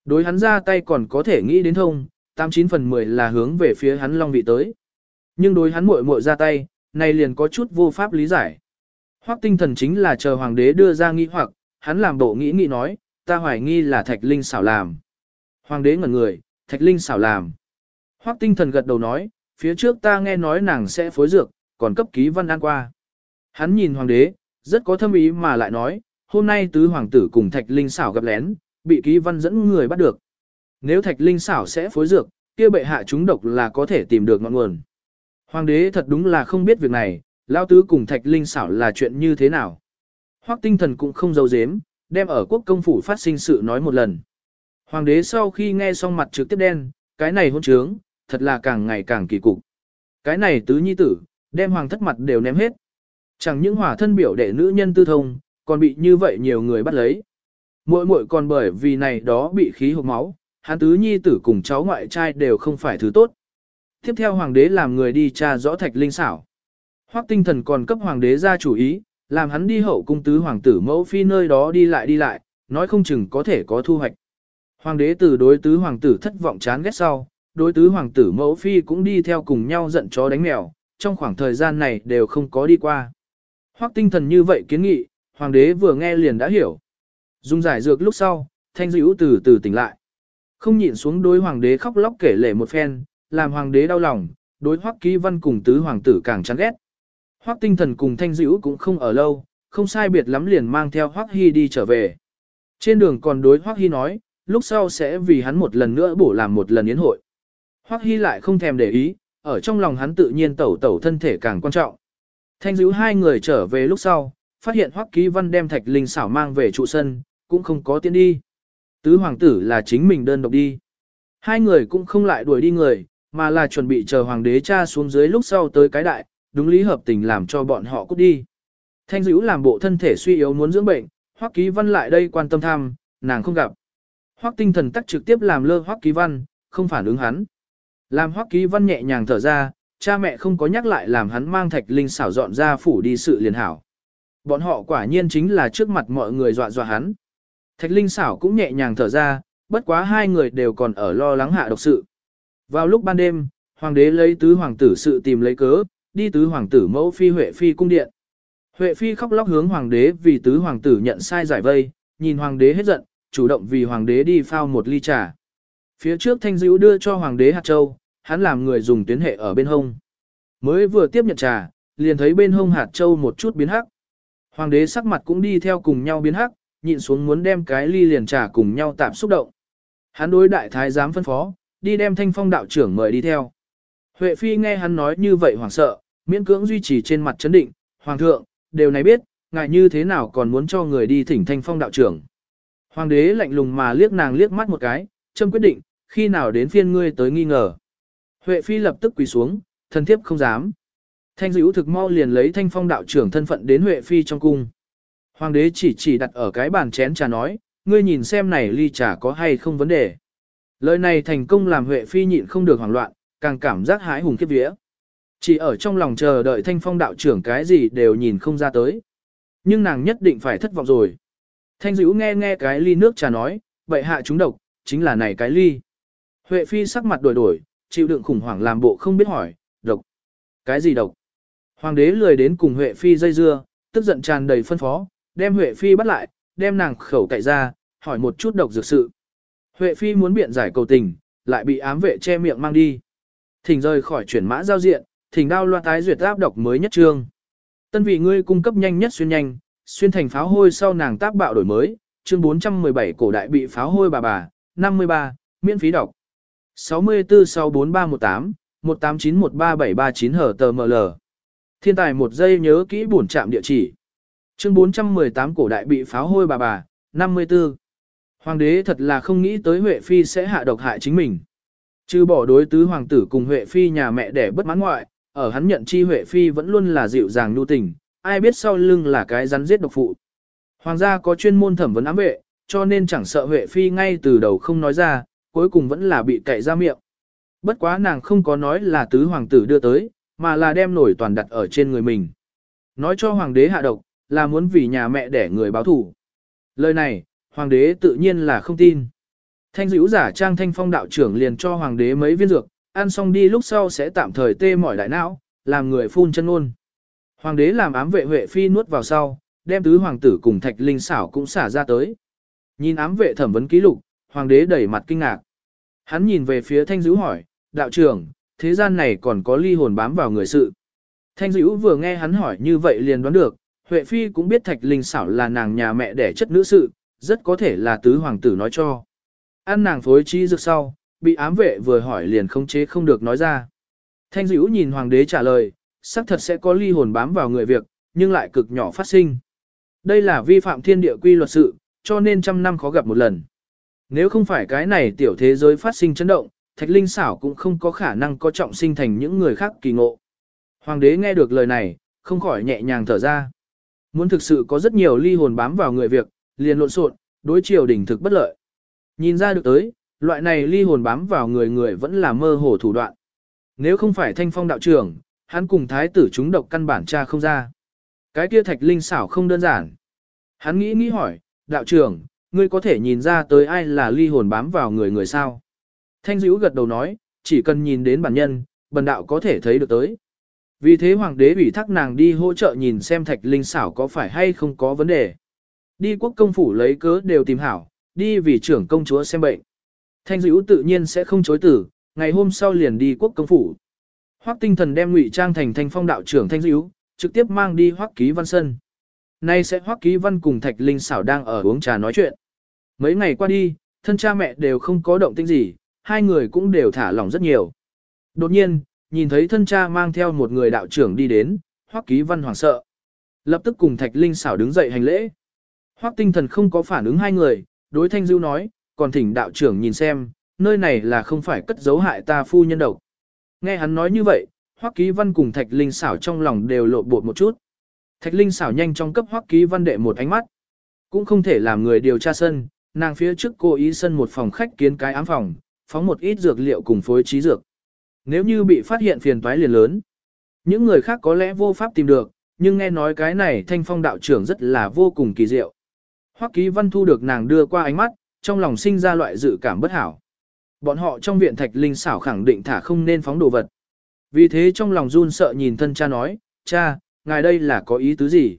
Đối hắn ra tay còn có thể nghĩ đến thông, 89 phần 10 là hướng về phía hắn long vị tới. Nhưng đối hắn muội muội ra tay, này liền có chút vô pháp lý giải. Hoắc tinh thần chính là chờ hoàng đế đưa ra nghi hoặc, hắn làm bộ nghĩ nghĩ nói, ta hoài nghi là thạch linh xảo làm. Hoàng đế ngẩn người, thạch linh xảo làm. Hoắc tinh thần gật đầu nói, phía trước ta nghe nói nàng sẽ phối dược, còn cấp ký văn an qua. Hắn nhìn hoàng đế, rất có thâm ý mà lại nói, hôm nay tứ hoàng tử cùng Thạch Linh xảo gặp lén, bị ký văn dẫn người bắt được. Nếu Thạch Linh xảo sẽ phối dược, kia bệ hạ chúng độc là có thể tìm được ngọn nguồn. Hoàng đế thật đúng là không biết việc này, lao tứ cùng Thạch Linh xảo là chuyện như thế nào. Hoắc tinh thần cũng không giấu giếm, đem ở quốc công phủ phát sinh sự nói một lần. Hoàng đế sau khi nghe xong mặt trực tiếp đen, cái này hôn trướng, thật là càng ngày càng kỳ cục. Cái này tứ nhi tử, đem hoàng thất mặt đều ném hết. Chẳng những hỏa thân biểu đệ nữ nhân tư thông, còn bị như vậy nhiều người bắt lấy. Muội muội còn bởi vì này đó bị khí hộp máu, hắn tứ nhi tử cùng cháu ngoại trai đều không phải thứ tốt. Tiếp theo hoàng đế làm người đi tra rõ thạch linh xảo. Hoắc tinh thần còn cấp hoàng đế ra chủ ý, làm hắn đi hậu cung tứ hoàng tử mẫu phi nơi đó đi lại đi lại, nói không chừng có thể có thu hoạch. Hoàng đế từ đối tứ hoàng tử thất vọng chán ghét sau, đối tứ hoàng tử mẫu phi cũng đi theo cùng nhau giận chó đánh mèo, trong khoảng thời gian này đều không có đi qua. Hoắc tinh thần như vậy kiến nghị, hoàng đế vừa nghe liền đã hiểu. Dùng giải dược lúc sau, thanh dữ từ từ tỉnh lại. Không nhịn xuống đối hoàng đế khóc lóc kể lể một phen, làm hoàng đế đau lòng, đối hoắc ký văn cùng tứ hoàng tử càng chán ghét. Hoắc tinh thần cùng thanh dữ cũng không ở lâu, không sai biệt lắm liền mang theo hoắc hy đi trở về. Trên đường còn đối hoắc hy nói, lúc sau sẽ vì hắn một lần nữa bổ làm một lần yến hội. Hoắc hy lại không thèm để ý, ở trong lòng hắn tự nhiên tẩu tẩu thân thể càng quan trọng. Thanh dữ hai người trở về lúc sau, phát hiện Hoắc Ký Văn đem Thạch Linh xảo mang về trụ sân, cũng không có tiến đi. Tứ hoàng tử là chính mình đơn độc đi. Hai người cũng không lại đuổi đi người, mà là chuẩn bị chờ hoàng đế cha xuống dưới lúc sau tới cái đại, đúng lý hợp tình làm cho bọn họ cút đi. Thanh dữ làm bộ thân thể suy yếu muốn dưỡng bệnh, Hoắc Ký Văn lại đây quan tâm thăm, nàng không gặp. Hoắc tinh thần tắc trực tiếp làm lơ Hoắc Ký Văn, không phản ứng hắn. Làm Hoắc Ký Văn nhẹ nhàng thở ra, cha mẹ không có nhắc lại làm hắn mang thạch linh xảo dọn ra phủ đi sự liền hảo. Bọn họ quả nhiên chính là trước mặt mọi người dọa dọa hắn. Thạch linh xảo cũng nhẹ nhàng thở ra, bất quá hai người đều còn ở lo lắng hạ độc sự. Vào lúc ban đêm, hoàng đế lấy tứ hoàng tử sự tìm lấy cớ, đi tứ hoàng tử mẫu phi Huệ phi cung điện. Huệ phi khóc lóc hướng hoàng đế vì tứ hoàng tử nhận sai giải vây, nhìn hoàng đế hết giận, chủ động vì hoàng đế đi phao một ly trà. Phía trước thanh dữ đưa cho hoàng đế hạt châu, hắn làm người dùng tuyến hệ ở bên hông. Mới vừa tiếp nhận trà, liền thấy bên hông hạt châu một chút biến hắc. Hoàng đế sắc mặt cũng đi theo cùng nhau biến hắc, nhịn xuống muốn đem cái ly liền trà cùng nhau tạm xúc động. Hắn đối đại thái giám phân phó, đi đem thanh phong đạo trưởng mời đi theo. Huệ phi nghe hắn nói như vậy hoảng sợ, miễn cưỡng duy trì trên mặt chấn định, hoàng thượng, đều này biết, ngài như thế nào còn muốn cho người đi thỉnh thanh phong đạo trưởng. Hoàng đế lạnh lùng mà liếc nàng liếc mắt một cái, châm quyết định, khi nào đến phiên ngươi tới nghi ngờ. Huệ phi lập tức quỳ xuống, thần thiếp không dám. Thanh dữ thực mau liền lấy thanh phong đạo trưởng thân phận đến Huệ phi trong cung. Hoàng đế chỉ chỉ đặt ở cái bàn chén trà nói, ngươi nhìn xem này ly trà có hay không vấn đề. Lời này thành công làm Huệ phi nhịn không được hoảng loạn, càng cảm giác hái hùng kiếp vía. Chỉ ở trong lòng chờ đợi thanh phong đạo trưởng cái gì đều nhìn không ra tới. Nhưng nàng nhất định phải thất vọng rồi. Thanh dữ nghe nghe cái ly nước trà nói, vậy hạ chúng độc, chính là này cái ly. Huệ phi sắc mặt đổi đổi, chịu đựng khủng hoảng làm bộ không biết hỏi, độc. Cái gì độc? Hoàng đế lười đến cùng Huệ phi dây dưa, tức giận tràn đầy phân phó, đem Huệ phi bắt lại, đem nàng khẩu cậy ra, hỏi một chút độc dược sự. Huệ phi muốn biện giải cầu tình, lại bị ám vệ che miệng mang đi. Thỉnh rời khỏi chuyển mã giao diện, thỉnh đao loa tái duyệt áp độc mới nhất trương. Tân vị ngươi cung cấp nhanh nhất xuyên nhanh, xuyên thành pháo hôi sau nàng tác bạo đổi mới, chương 417 cổ đại bị pháo hôi bà bà, 53, miễn phí đọc. 64 sau 4318, 189137339 hở tờ ML. Thiên tài một giây nhớ kỹ bổn trạm địa chỉ. Chương 418 cổ đại bị pháo hôi bà bà, 54. Hoàng đế thật là không nghĩ tới Huệ Phi sẽ hạ độc hại chính mình. Trừ bỏ đối tứ hoàng tử cùng Huệ Phi nhà mẹ đẻ bất mãn ngoại, ở hắn nhận chi Huệ Phi vẫn luôn là dịu dàng nhu tình, ai biết sau lưng là cái rắn giết độc phụ. Hoàng gia có chuyên môn thẩm vấn ám vệ, cho nên chẳng sợ Huệ Phi ngay từ đầu không nói ra, cuối cùng vẫn là bị cậy ra miệng. Bất quá nàng không có nói là tứ hoàng tử đưa tới, mà là đem nổi toàn đặt ở trên người mình. Nói cho hoàng đế hạ độc, là muốn vì nhà mẹ để người báo thủ. Lời này, hoàng đế tự nhiên là không tin. Thanh dữ giả trang thanh phong đạo trưởng liền cho hoàng đế mấy viên dược, ăn xong đi lúc sau sẽ tạm thời tê mỏi đại não, làm người phun chân ôn. Hoàng đế làm ám vệ Huệ Phi nuốt vào sau, đem tứ hoàng tử cùng thạch linh xảo cũng xả ra tới. Nhìn ám vệ thẩm vấn ký lục, hoàng đế đẩy mặt kinh ngạc. Hắn nhìn về phía thanh dữ hỏi, đạo trưởng, thế gian này còn có ly hồn bám vào người sự. Thanh dữ vừa nghe hắn hỏi như vậy liền đoán được, Huệ Phi cũng biết Thạch Linh xảo là nàng nhà mẹ đẻ chất nữ sự, rất có thể là tứ hoàng tử nói cho. Ăn nàng phối trí dược sau, bị ám vệ vừa hỏi liền không chế không được nói ra. Thanh dữ nhìn hoàng đế trả lời, xác thật sẽ có ly hồn bám vào người việc, nhưng lại cực nhỏ phát sinh. Đây là vi phạm thiên địa quy luật sự, cho nên trăm năm khó gặp một lần. Nếu không phải cái này tiểu thế giới phát sinh chấn động, thạch linh xảo cũng không có khả năng có trọng sinh thành những người khác kỳ ngộ. Hoàng đế nghe được lời này, không khỏi nhẹ nhàng thở ra. Muốn thực sự có rất nhiều ly hồn bám vào người việc, liền lộn xộn, đối triều đỉnh thực bất lợi. Nhìn ra được tới, loại này ly hồn bám vào người người vẫn là mơ hồ thủ đoạn. Nếu không phải thanh phong đạo trưởng, hắn cùng thái tử chúng độc căn bản tra không ra. Cái kia thạch linh xảo không đơn giản. Hắn nghĩ nghĩ hỏi, đạo trưởng, ngươi có thể nhìn ra tới ai là ly hồn bám vào người người sao? Thanh dữ gật đầu nói, chỉ cần nhìn đến bản nhân, bần đạo có thể thấy được tới. Vì thế hoàng đế ủy thác nàng đi hỗ trợ nhìn xem thạch linh xảo có phải hay không có vấn đề. Đi quốc công phủ lấy cớ đều tìm hảo, đi vì trưởng công chúa xem bệnh. Thanh dữ tự nhiên sẽ không chối tử, ngày hôm sau liền đi quốc công phủ. Hoắc tinh thần đem ngụy trang thành thanh phong đạo trưởng thanh dữ, trực tiếp mang đi Hoắc ký văn sân. Nay sẽ Hoắc ký văn cùng thạch linh xảo đang ở uống trà nói chuyện. Mấy ngày qua đi, thân cha mẹ đều không có động tĩnh gì, hai người cũng đều thả lỏng rất nhiều. Đột nhiên, nhìn thấy thân cha mang theo một người đạo trưởng đi đến, Hoắc Ký Văn hoảng sợ. Lập tức cùng Thạch Linh xảo đứng dậy hành lễ. Hoắc Tinh Thần không có phản ứng hai người, đối Thanh Dưu nói, còn thỉnh đạo trưởng nhìn xem, nơi này là không phải cất giấu hại ta phu nhân độc. Nghe hắn nói như vậy, Hoắc Ký Văn cùng Thạch Linh xảo trong lòng đều lộ bột một chút. Thạch Linh xảo nhanh trong cấp Hoắc Ký Văn đệ một ánh mắt. Cũng không thể làm người điều tra sân, nàng phía trước cô ý sân một phòng khách kiến cái ám phòng, phóng một ít dược liệu cùng phối trí dược. Nếu như bị phát hiện phiền toái liền lớn, những người khác có lẽ vô pháp tìm được, nhưng nghe nói cái này thanh phong đạo trưởng rất là vô cùng kỳ diệu. Hoắc ký văn thu được nàng đưa qua ánh mắt, trong lòng sinh ra loại dự cảm bất hảo. Bọn họ trong viện thạch linh xảo khẳng định thả không nên phóng đồ vật. Vì thế trong lòng run sợ nhìn thân cha nói, cha, ngài đây là có ý tứ gì?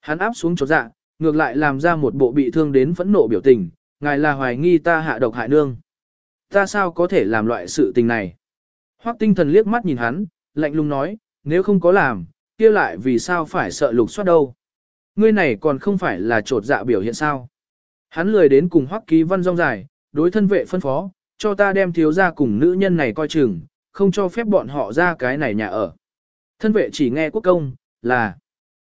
Hắn áp xuống chỗ dạ, ngược lại làm ra một bộ bị thương đến phẫn nộ biểu tình, ngài là hoài nghi ta hạ độc hại nương. Ta sao có thể làm loại sự tình này? Hoắc tinh thần liếc mắt nhìn hắn, lạnh lùng nói, nếu không có làm, kia lại vì sao phải sợ lục soát đâu? Ngươi này còn không phải là trột dạ biểu hiện sao? Hắn lười đến cùng Hoắc ký văn rong dài, đối thân vệ phân phó, cho ta đem thiếu ra cùng nữ nhân này coi chừng, không cho phép bọn họ ra cái này nhà ở. Thân vệ chỉ nghe quốc công, là.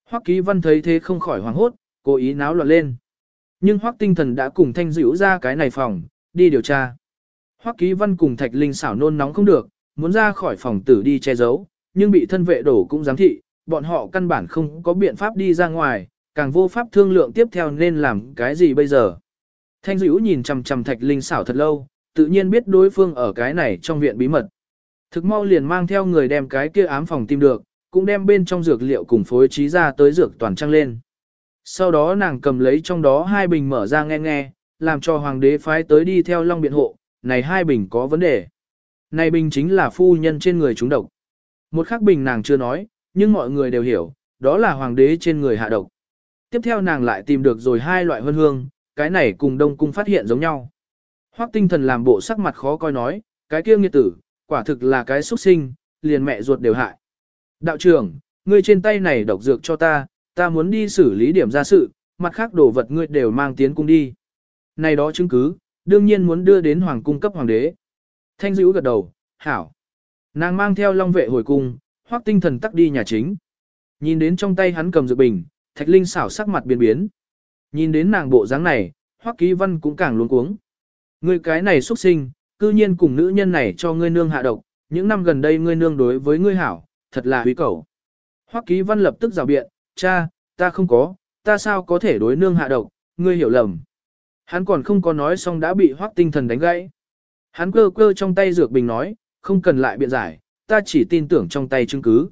Hoắc ký văn thấy thế không khỏi hoảng hốt, cố ý náo loạn lên. Nhưng Hoắc tinh thần đã cùng thanh Dữu ra cái này phòng, đi điều tra. Hoắc ký văn cùng thạch linh xảo nôn nóng không được, muốn ra khỏi phòng tử đi che giấu, nhưng bị thân vệ đổ cũng giám thị, bọn họ căn bản không có biện pháp đi ra ngoài, càng vô pháp thương lượng tiếp theo nên làm cái gì bây giờ. Thanh Dữu nhìn chằm chằm thạch linh xảo thật lâu, tự nhiên biết đối phương ở cái này trong viện bí mật. Thực mau liền mang theo người đem cái kia ám phòng tìm được, cũng đem bên trong dược liệu cùng phối trí ra tới dược toàn trăng lên. Sau đó nàng cầm lấy trong đó hai bình mở ra nghe nghe, làm cho hoàng đế phái tới đi theo long biện hộ, này hai bình có vấn đề. Này bình chính là phu nhân trên người chúng độc. Một khắc bình nàng chưa nói, nhưng mọi người đều hiểu, đó là hoàng đế trên người hạ độc. Tiếp theo nàng lại tìm được rồi hai loại hương hương, cái này cùng đông cung phát hiện giống nhau. Hoắc tinh thần làm bộ sắc mặt khó coi nói, cái kia nghiệt tử, quả thực là cái xuất sinh, liền mẹ ruột đều hại. Đạo trưởng, ngươi trên tay này độc dược cho ta, ta muốn đi xử lý điểm ra sự, mặt khác đồ vật ngươi đều mang tiến cung đi. Này đó chứng cứ, đương nhiên muốn đưa đến hoàng cung cấp hoàng đế. Thanh dữ gật đầu, hảo. Nàng mang theo long vệ hồi cung, hoác tinh thần tắc đi nhà chính. Nhìn đến trong tay hắn cầm dược bình, thạch linh xảo sắc mặt biến biến. Nhìn đến nàng bộ dáng này, hoác ký văn cũng càng luống cuống. Ngươi cái này xuất sinh, cư nhiên cùng nữ nhân này cho ngươi nương hạ độc, những năm gần đây ngươi nương đối với ngươi hảo, thật là hủy cầu. Hoắc ký văn lập tức rào biện, cha, ta không có, ta sao có thể đối nương hạ độc, ngươi hiểu lầm. Hắn còn không có nói xong đã bị hoắc tinh thần đánh gãy. Hắn cơ cơ trong tay dược bình nói, không cần lại biện giải, ta chỉ tin tưởng trong tay chứng cứ.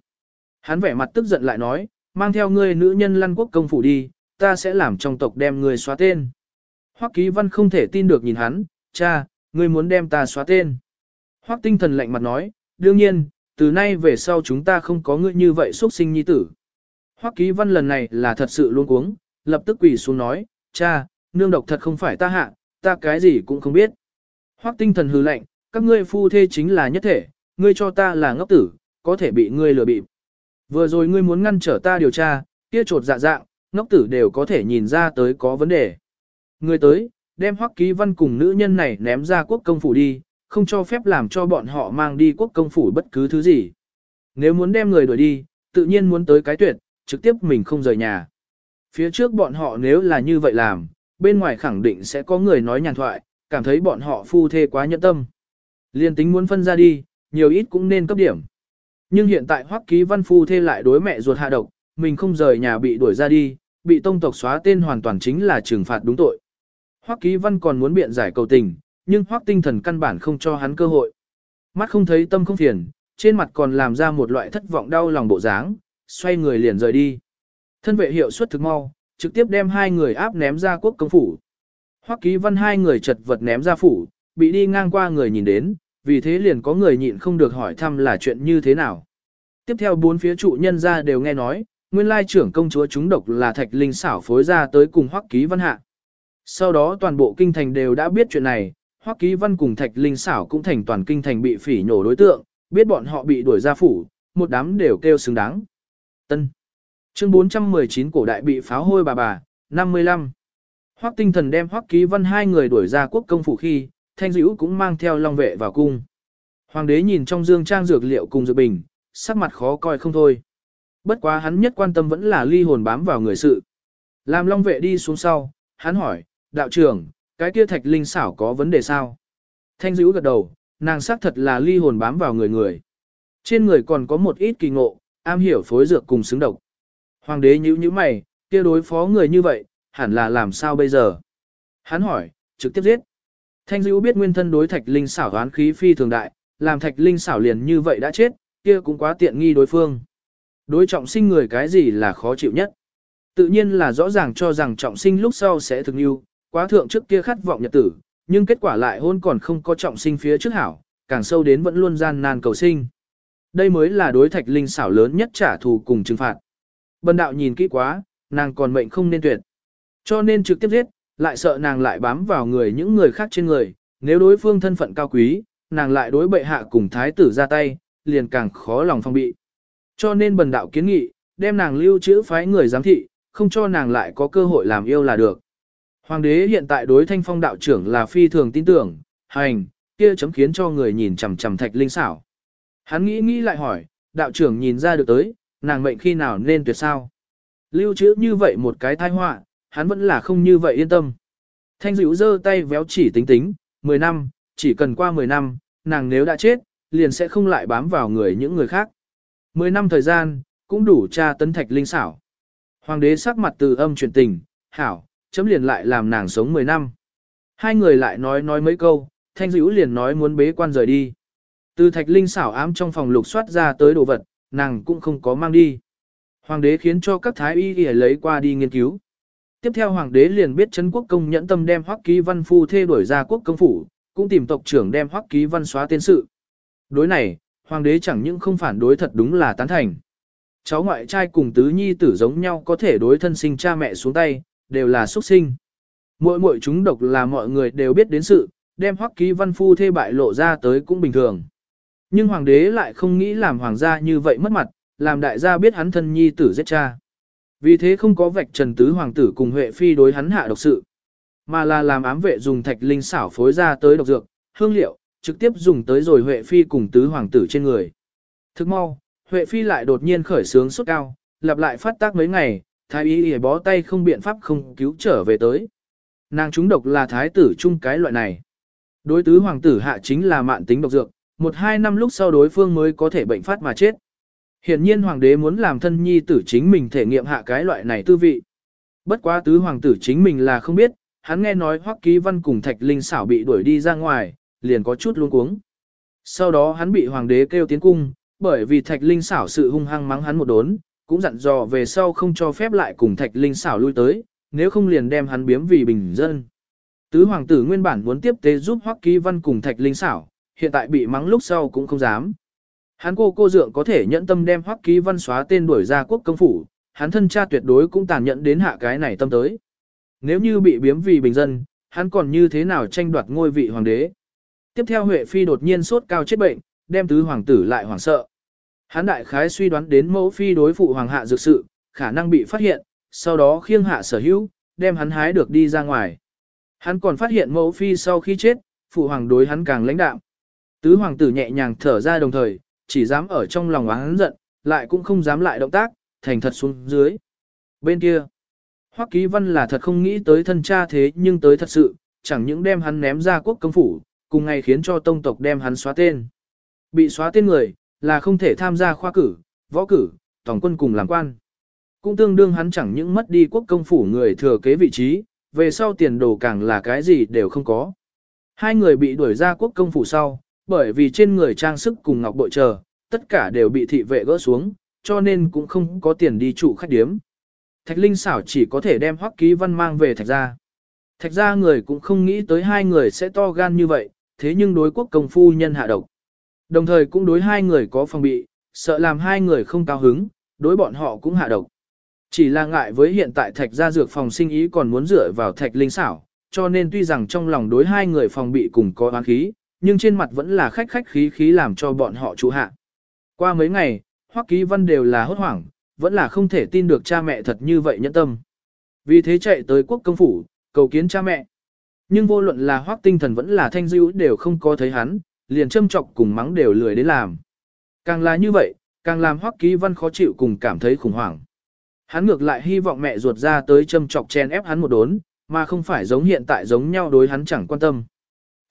Hắn vẻ mặt tức giận lại nói, mang theo ngươi nữ nhân lăn quốc công phủ đi, ta sẽ làm trong tộc đem ngươi xóa tên. Hoắc ký văn không thể tin được nhìn hắn, cha, ngươi muốn đem ta xóa tên. Hoắc tinh thần lạnh mặt nói, đương nhiên, từ nay về sau chúng ta không có ngươi như vậy xuất sinh nhi tử. Hoắc ký văn lần này là thật sự luôn cuống, lập tức quỳ xuống nói, cha, nương độc thật không phải ta hạ, ta cái gì cũng không biết. Hoắc tinh thần hừ lạnh, các ngươi phu thê chính là nhất thể, ngươi cho ta là ngốc tử, có thể bị ngươi lừa bịp. Vừa rồi ngươi muốn ngăn trở ta điều tra, kia trột dạ dạng, ngốc tử đều có thể nhìn ra tới có vấn đề. Ngươi tới, đem Hoắc Ký Văn cùng nữ nhân này ném ra quốc công phủ đi, không cho phép làm cho bọn họ mang đi quốc công phủ bất cứ thứ gì. Nếu muốn đem người đuổi đi, tự nhiên muốn tới cái tuyệt, trực tiếp mình không rời nhà. Phía trước bọn họ nếu là như vậy làm, bên ngoài khẳng định sẽ có người nói nhàn thoại, cảm thấy bọn họ phu thê quá nhẫn tâm. Liên tính muốn phân ra đi, nhiều ít cũng nên cấp điểm. Nhưng hiện tại Hoắc Ký Văn phu thê lại đối mẹ ruột hạ độc, mình không rời nhà bị đuổi ra đi, bị tông tộc xóa tên hoàn toàn chính là trừng phạt đúng tội. Hoắc Ký Văn còn muốn biện giải cầu tình, nhưng Hoắc tinh thần căn bản không cho hắn cơ hội. Mắt không thấy tâm không phiền, trên mặt còn làm ra một loại thất vọng đau lòng bộ dáng, xoay người liền rời đi. Thân vệ hiệu suất thực mau, trực tiếp đem hai người áp ném ra quốc công phủ. Hoắc Ký Văn hai người chật vật ném ra phủ, bị đi ngang qua người nhìn đến, vì thế liền có người nhịn không được hỏi thăm là chuyện như thế nào. Tiếp theo bốn phía trụ nhân ra đều nghe nói, nguyên lai trưởng công chúa chúng độc là thạch linh xảo phối ra tới cùng Hoắc Ký Văn hạ. Sau đó toàn bộ kinh thành đều đã biết chuyện này, Hoắc Ký Văn cùng Thạch Linh xảo cũng thành toàn kinh thành bị phỉ nhổ đối tượng, biết bọn họ bị đuổi ra phủ, một đám đều kêu xứng đáng. Tân. Chương 419 cổ đại bị pháo hôi bà bà, 55. Hoắc Tinh Thần đem Hoắc Ký Văn hai người đuổi ra quốc công phủ khi, Thanh dữ cũng mang theo long vệ vào cung. Hoàng đế nhìn trong dương trang dược liệu cùng dược bình, sắc mặt khó coi không thôi. Bất quá hắn nhất quan tâm vẫn là ly hồn bám vào người sự. Làm long vệ đi xuống sau, hắn hỏi, đạo trưởng, cái kia thạch linh xảo có vấn đề sao? Thanh dữ gật đầu, nàng xác thật là ly hồn bám vào người người. Trên người còn có một ít kỳ ngộ, am hiểu phối dược cùng xứng độc. Hoàng đế nhíu nhíu mày, kia đối phó người như vậy, hẳn là làm sao bây giờ? Hắn hỏi, trực tiếp giết. Thanh Dữu biết nguyên thân đối thạch linh xảo đoán khí phi thường đại, làm thạch linh xảo liền như vậy đã chết, kia cũng quá tiện nghi đối phương. Đối trọng sinh người cái gì là khó chịu nhất? Tự nhiên là rõ ràng cho rằng trọng sinh lúc sau sẽ thực yêu, quá thượng trước kia khát vọng nhật tử, nhưng kết quả lại hôn còn không có trọng sinh phía trước hảo, càng sâu đến vẫn luôn gian nan cầu sinh. Đây mới là đối thạch linh xảo lớn nhất trả thù cùng trừng phạt. Bần đạo nhìn kỹ quá, nàng còn mệnh không nên tuyệt. Cho nên trực tiếp giết, lại sợ nàng lại bám vào người những người khác trên người, nếu đối phương thân phận cao quý, nàng lại đối bệ hạ cùng thái tử ra tay, liền càng khó lòng phong bị. Cho nên bần đạo kiến nghị, đem nàng lưu trữ phái người giám thị, không cho nàng lại có cơ hội làm yêu là được. Hoàng đế hiện tại đối thanh phong đạo trưởng là phi thường tin tưởng, hành, kia chấm khiến cho người nhìn chằm chằm thạch linh xảo. Hắn nghĩ nghĩ lại hỏi, đạo trưởng nhìn ra được tới, nàng mệnh khi nào nên tuyệt sao. Lưu trữ như vậy một cái tai họa, hắn vẫn là không như vậy yên tâm. Thanh Dữ giơ tay véo chỉ tính tính, 10 năm, chỉ cần qua 10 năm, nàng nếu đã chết, liền sẽ không lại bám vào người những người khác. 10 năm thời gian, cũng đủ tra tấn thạch linh xảo. Hoàng đế sắc mặt từ âm chuyển tình, hảo, chấm liền lại làm nàng sống 10 năm. Hai người lại nói nói mấy câu, thanh dữ liền nói muốn bế quan rời đi. Từ thạch linh xảo ám trong phòng lục soát ra tới đồ vật, nàng cũng không có mang đi. Hoàng đế khiến cho các thái y y lấy qua đi nghiên cứu. Tiếp theo hoàng đế liền biết Trấn quốc công nhẫn tâm đem hoắc ký văn phu thê đuổi ra quốc công phủ, cũng tìm tộc trưởng đem hoắc ký văn xóa tên sự. Đối này, hoàng đế chẳng những không phản đối thật đúng là tán thành. Cháu ngoại trai cùng tứ nhi tử giống nhau có thể đối thân sinh cha mẹ xuống tay, đều là xuất sinh. Mỗi mỗi chúng độc là mọi người đều biết đến sự, đem hoắc ký văn phu thê bại lộ ra tới cũng bình thường. Nhưng hoàng đế lại không nghĩ làm hoàng gia như vậy mất mặt, làm đại gia biết hắn thân nhi tử giết cha. Vì thế không có vạch trần tứ hoàng tử cùng Huệ Phi đối hắn hạ độc sự, mà là làm ám vệ dùng thạch linh xảo phối ra tới độc dược, hương liệu, trực tiếp dùng tới rồi Huệ Phi cùng tứ hoàng tử trên người. Thức mau, Huệ Phi lại đột nhiên khởi sướng sốt cao, lặp lại phát tác mấy ngày, thái y y bó tay không biện pháp không cứu trở về tới. Nàng trúng độc là thái tử chung cái loại này. Đối tứ hoàng tử hạ chính là mạn tính độc dược, một hai năm lúc sau đối phương mới có thể bệnh phát mà chết. Hiển nhiên hoàng đế muốn làm thân nhi tử chính mình thể nghiệm hạ cái loại này tư vị. Bất quá tứ hoàng tử chính mình là không biết, hắn nghe nói hoắc ký văn cùng thạch linh xảo bị đuổi đi ra ngoài, liền có chút luống cuống. Sau đó hắn bị hoàng đế kêu tiến cung, bởi vì thạch linh xảo sự hung hăng mắng hắn một đốn, cũng dặn dò về sau không cho phép lại cùng thạch linh xảo lui tới, nếu không liền đem hắn biếm vì bình dân. Tứ hoàng tử nguyên bản muốn tiếp tế giúp Hoắc Ký Văn cùng thạch linh xảo, hiện tại bị mắng lúc sau cũng không dám. Hắn cô cô dượng có thể nhẫn tâm đem Hoắc Ký Văn xóa tên đuổi ra quốc công phủ, hắn thân cha tuyệt đối cũng tàn nhẫn đến hạ cái này tâm tới. Nếu như bị biếm vì bình dân, hắn còn như thế nào tranh đoạt ngôi vị hoàng đế. Tiếp theo Huệ Phi đột nhiên sốt cao chết bệnh, đem tứ hoàng tử lại hoảng sợ. Hắn đại khái suy đoán đến mẫu phi đối phụ hoàng hạ dược sự, khả năng bị phát hiện, sau đó khiêng hạ sở hữu, đem hắn hái được đi ra ngoài. Hắn còn phát hiện mẫu phi sau khi chết, phụ hoàng đối hắn càng lãnh đạm. Tứ hoàng tử nhẹ nhàng thở ra đồng thời, chỉ dám ở trong lòng oán giận, lại cũng không dám lại động tác, thành thật xuống dưới. Bên kia, Hoắc Ký Văn là thật không nghĩ tới thân cha thế nhưng tới thật sự, chẳng những đem hắn ném ra quốc công phủ, cùng ngày khiến cho tông tộc đem hắn xóa tên. Bị xóa tên người, là không thể tham gia khoa cử, võ cử, tổng quân cùng làm quan. Cũng tương đương hắn chẳng những mất đi quốc công phủ người thừa kế vị trí, về sau tiền đồ càng là cái gì đều không có. Hai người bị đuổi ra quốc công phủ sau, bởi vì trên người trang sức cùng ngọc bội chờ, tất cả đều bị thị vệ gỡ xuống, cho nên cũng không có tiền đi chủ khách điếm. Thạch Linh xảo chỉ có thể đem Hoắc Ký Văn mang về Thạch gia. Thạch gia người cũng không nghĩ tới hai người sẽ to gan như vậy, thế nhưng đối quốc công phu nhân hạ độc. Đồng thời cũng đối hai người có phòng bị, sợ làm hai người không cao hứng, đối bọn họ cũng hạ độc. Chỉ là ngại với hiện tại thạch gia dược phòng sinh ý còn muốn dựa vào thạch linh xảo, cho nên tuy rằng trong lòng đối hai người phòng bị cùng có oán khí, nhưng trên mặt vẫn là khách khách khí khí làm cho bọn họ trụ hạ. Qua mấy ngày, Hoắc Ký Văn đều là hốt hoảng, vẫn là không thể tin được cha mẹ thật như vậy nhẫn tâm. Vì thế chạy tới quốc công phủ, cầu kiến cha mẹ. Nhưng vô luận là Hoắc Tinh Thần vẫn là Thanh Dữu đều không có thấy hắn, liền châm chọc cùng mắng đều lười đến làm. Càng là như vậy, càng làm Hoắc Ký Văn khó chịu cùng cảm thấy khủng hoảng. Hắn ngược lại hy vọng mẹ ruột ra tới châm chọc chen ép hắn một đốn, mà không phải giống hiện tại giống nhau đối hắn chẳng quan tâm.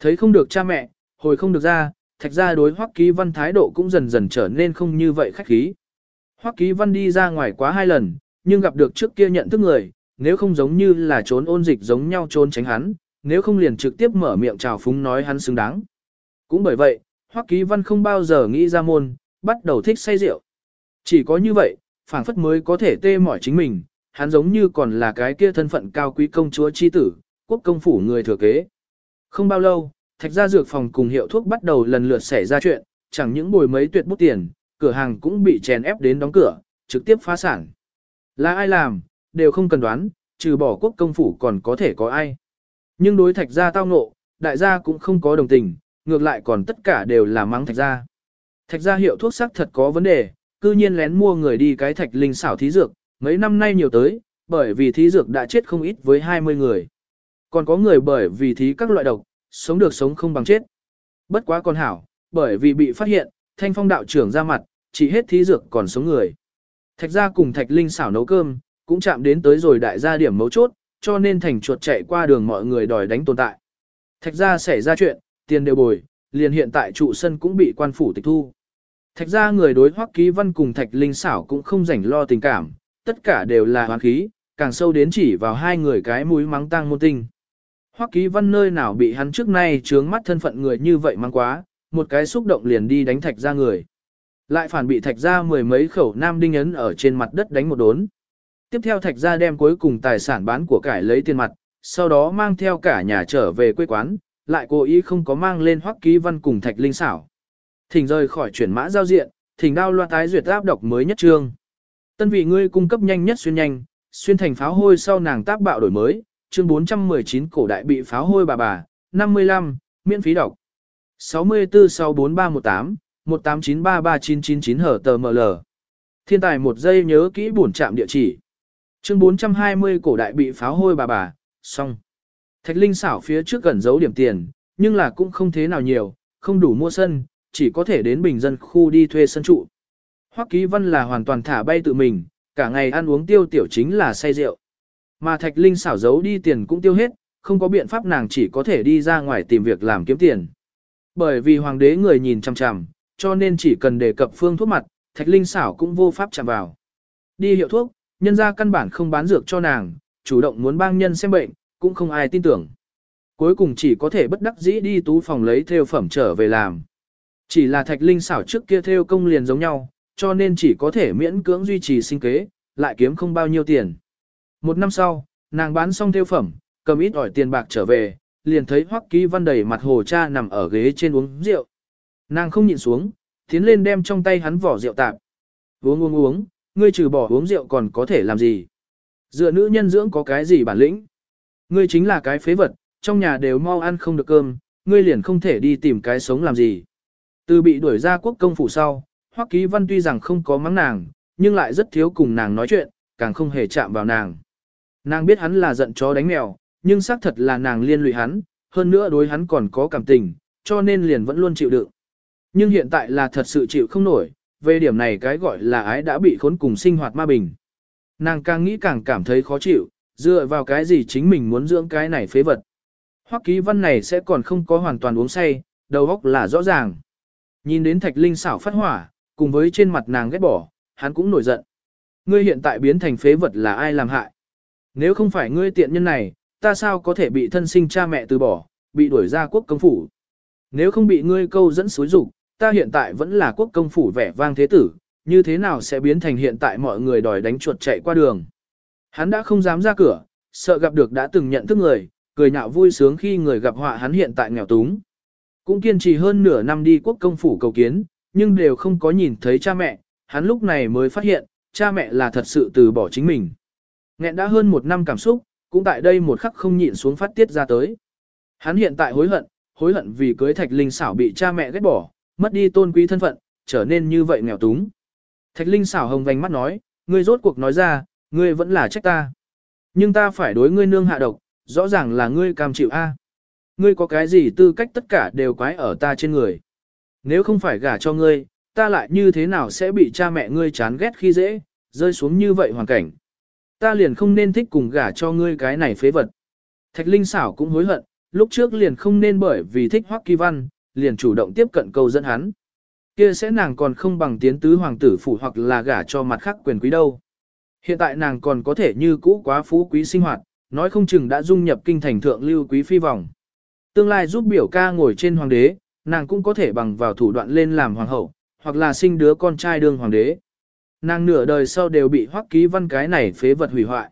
Thấy không được cha mẹ, hồi không được ra, thạch ra đối Hoắc Ký Văn thái độ cũng dần dần trở nên không như vậy khách khí. Hoắc Ký Văn đi ra ngoài quá hai lần, nhưng gặp được trước kia nhận thức người, nếu không giống như là trốn ôn dịch giống nhau trốn tránh hắn, nếu không liền trực tiếp mở miệng chào phúng nói hắn xứng đáng. Cũng bởi vậy, Hoắc Ký Văn không bao giờ nghĩ ra môn, bắt đầu thích say rượu. Chỉ có như vậy, phảng phất mới có thể tê mỏi chính mình, hắn giống như còn là cái kia thân phận cao quý công chúa chi tử, quốc công phủ người thừa kế. Không bao lâu, thạch gia dược phòng cùng hiệu thuốc bắt đầu lần lượt xảy ra chuyện, chẳng những bồi mấy tuyệt bút tiền, cửa hàng cũng bị chèn ép đến đóng cửa, trực tiếp phá sản. Là ai làm, đều không cần đoán, trừ bỏ quốc công phủ còn có thể có ai. Nhưng đối thạch gia tao ngộ, đại gia cũng không có đồng tình, ngược lại còn tất cả đều là mắng thạch gia. Thạch gia hiệu thuốc sắc thật có vấn đề, cư nhiên lén mua người đi cái thạch linh xảo thí dược, mấy năm nay nhiều tới, bởi vì thí dược đã chết không ít với 20 người. Còn có người bởi vì thí các loại độc, sống được sống không bằng chết. Bất quá còn hảo, bởi vì bị phát hiện, thanh phong đạo trưởng ra mặt, chỉ hết thí dược còn sống người. Thạch gia cùng thạch linh xảo nấu cơm, cũng chạm đến tới rồi đại gia điểm mấu chốt, cho nên thành chuột chạy qua đường mọi người đòi đánh tồn tại. Thạch gia xảy ra chuyện, tiền đều bồi, liền hiện tại trụ sân cũng bị quan phủ tịch thu. Thạch gia người đối hoắc ký văn cùng thạch linh xảo cũng không rảnh lo tình cảm, tất cả đều là hoán khí, càng sâu đến chỉ vào hai người cái mũi mắng tang môn tinh. Hoắc ký văn nơi nào bị hắn trước nay trướng mắt thân phận người như vậy mang quá, một cái xúc động liền đi đánh thạch gia người. Lại phản bị thạch gia mười mấy khẩu nam đinh ấn ở trên mặt đất đánh một đốn. Tiếp theo thạch gia đem cuối cùng tài sản bán của cải lấy tiền mặt, sau đó mang theo cả nhà trở về quê quán, lại cố ý không có mang lên hoắc ký văn cùng thạch linh xảo. Thỉnh rời khỏi chuyển mã giao diện, thỉnh đao loa tái duyệt áp đọc mới nhất trương. Tân vị ngươi cung cấp nhanh nhất xuyên nhanh, xuyên thành pháo hôi sau nàng tác bạo đổi mới, chương 419 cổ đại bị pháo hôi bà bà, 55, miễn phí đọc. 64 sau 4318, 189339999 hở tờ ML. Thiên tài một giây nhớ kỹ bổn trạm địa chỉ. Chương 420 cổ đại bị pháo hôi bà bà, xong. Thạch Linh xảo phía trước gần giấu điểm tiền, nhưng là cũng không thế nào nhiều, không đủ mua sân, chỉ có thể đến bình dân khu đi thuê sân trụ. Hoắc Ký Văn là hoàn toàn thả bay tự mình, cả ngày ăn uống tiêu tiểu chính là say rượu. Mà Thạch Linh xảo giấu đi tiền cũng tiêu hết, không có biện pháp nàng chỉ có thể đi ra ngoài tìm việc làm kiếm tiền. Bởi vì hoàng đế người nhìn chằm chằm, cho nên chỉ cần đề cập phương thuốc mặt, Thạch Linh xảo cũng vô pháp chạm vào. Đi hiệu thuốc, nhân ra căn bản không bán dược cho nàng, chủ động muốn bang nhân xem bệnh, cũng không ai tin tưởng. Cuối cùng chỉ có thể bất đắc dĩ đi tú phòng lấy theo phẩm trở về làm. Chỉ là thạch linh xảo trước kia theo công liền giống nhau, cho nên chỉ có thể miễn cưỡng duy trì sinh kế, lại kiếm không bao nhiêu tiền. Một năm sau, nàng bán xong theo phẩm, cầm ít ỏi tiền bạc trở về, liền thấy Hoắc Ký Văn đầy mặt hồ cha nằm ở ghế trên uống rượu. Nàng không nhịn xuống, tiến lên đem trong tay hắn vỏ rượu tạp. Uống uống uống, ngươi trừ bỏ uống rượu còn có thể làm gì? Dựa nữ nhân dưỡng có cái gì bản lĩnh? Ngươi chính là cái phế vật, trong nhà đều mau ăn không được cơm, ngươi liền không thể đi tìm cái sống làm gì. Từ bị đuổi ra quốc công phủ sau, Hoắc Ký Văn tuy rằng không có mắng nàng, nhưng lại rất thiếu cùng nàng nói chuyện, càng không hề chạm vào nàng. Nàng biết hắn là giận chó đánh mèo, nhưng xác thật là nàng liên lụy hắn, hơn nữa đối hắn còn có cảm tình, cho nên liền vẫn luôn chịu đựng. Nhưng hiện tại là thật sự chịu không nổi, về điểm này cái gọi là ái đã bị khốn cùng sinh hoạt ma bình. Nàng càng nghĩ càng cảm thấy khó chịu, dựa vào cái gì chính mình muốn dưỡng cái này phế vật. Hoắc ký văn này sẽ còn không có hoàn toàn uống say, đầu óc là rõ ràng. Nhìn đến thạch linh xảo phát hỏa, cùng với trên mặt nàng ghét bỏ, hắn cũng nổi giận. Ngươi hiện tại biến thành phế vật là ai làm hại? Nếu không phải ngươi tiện nhân này, ta sao có thể bị thân sinh cha mẹ từ bỏ, bị đuổi ra quốc công phủ? Nếu không bị ngươi câu dẫn xúi dục ta hiện tại vẫn là quốc công phủ vẻ vang thế tử, như thế nào sẽ biến thành hiện tại mọi người đòi đánh chuột chạy qua đường? Hắn đã không dám ra cửa, sợ gặp được đã từng nhận thức người, cười nhạo vui sướng khi người gặp họa hắn hiện tại nghèo túng. Cũng kiên trì hơn nửa năm đi quốc công phủ cầu kiến, nhưng đều không có nhìn thấy cha mẹ, hắn lúc này mới phát hiện, cha mẹ là thật sự từ bỏ chính mình. Nghẹn đã hơn một năm cảm xúc, cũng tại đây một khắc không nhịn xuống phát tiết ra tới. Hắn hiện tại hối hận, hối hận vì cưới Thạch Linh xảo bị cha mẹ ghét bỏ, mất đi tôn quý thân phận, trở nên như vậy nghèo túng. Thạch Linh xảo hồng vành mắt nói, ngươi rốt cuộc nói ra, ngươi vẫn là trách ta. Nhưng ta phải đối ngươi nương hạ độc, rõ ràng là ngươi cam chịu a. Ngươi có cái gì tư cách tất cả đều quái ở ta trên người. Nếu không phải gả cho ngươi, ta lại như thế nào sẽ bị cha mẹ ngươi chán ghét khi dễ, rơi xuống như vậy hoàn cảnh. Ta liền không nên thích cùng gả cho ngươi cái này phế vật. Thạch Linh xảo cũng hối hận, lúc trước liền không nên bởi vì thích Hoắc Kỳ Văn, liền chủ động tiếp cận câu dẫn hắn. Kia sẽ nàng còn không bằng tiến tứ hoàng tử phủ hoặc là gả cho mặt khác quyền quý đâu. Hiện tại nàng còn có thể như cũ quá phú quý sinh hoạt, nói không chừng đã dung nhập kinh thành thượng lưu quý phi vòng. Tương lai giúp biểu ca ngồi trên hoàng đế, nàng cũng có thể bằng vào thủ đoạn lên làm hoàng hậu, hoặc là sinh đứa con trai đương hoàng đế. Nàng nửa đời sau đều bị Hoắc Ký Văn cái này phế vật hủy hoại.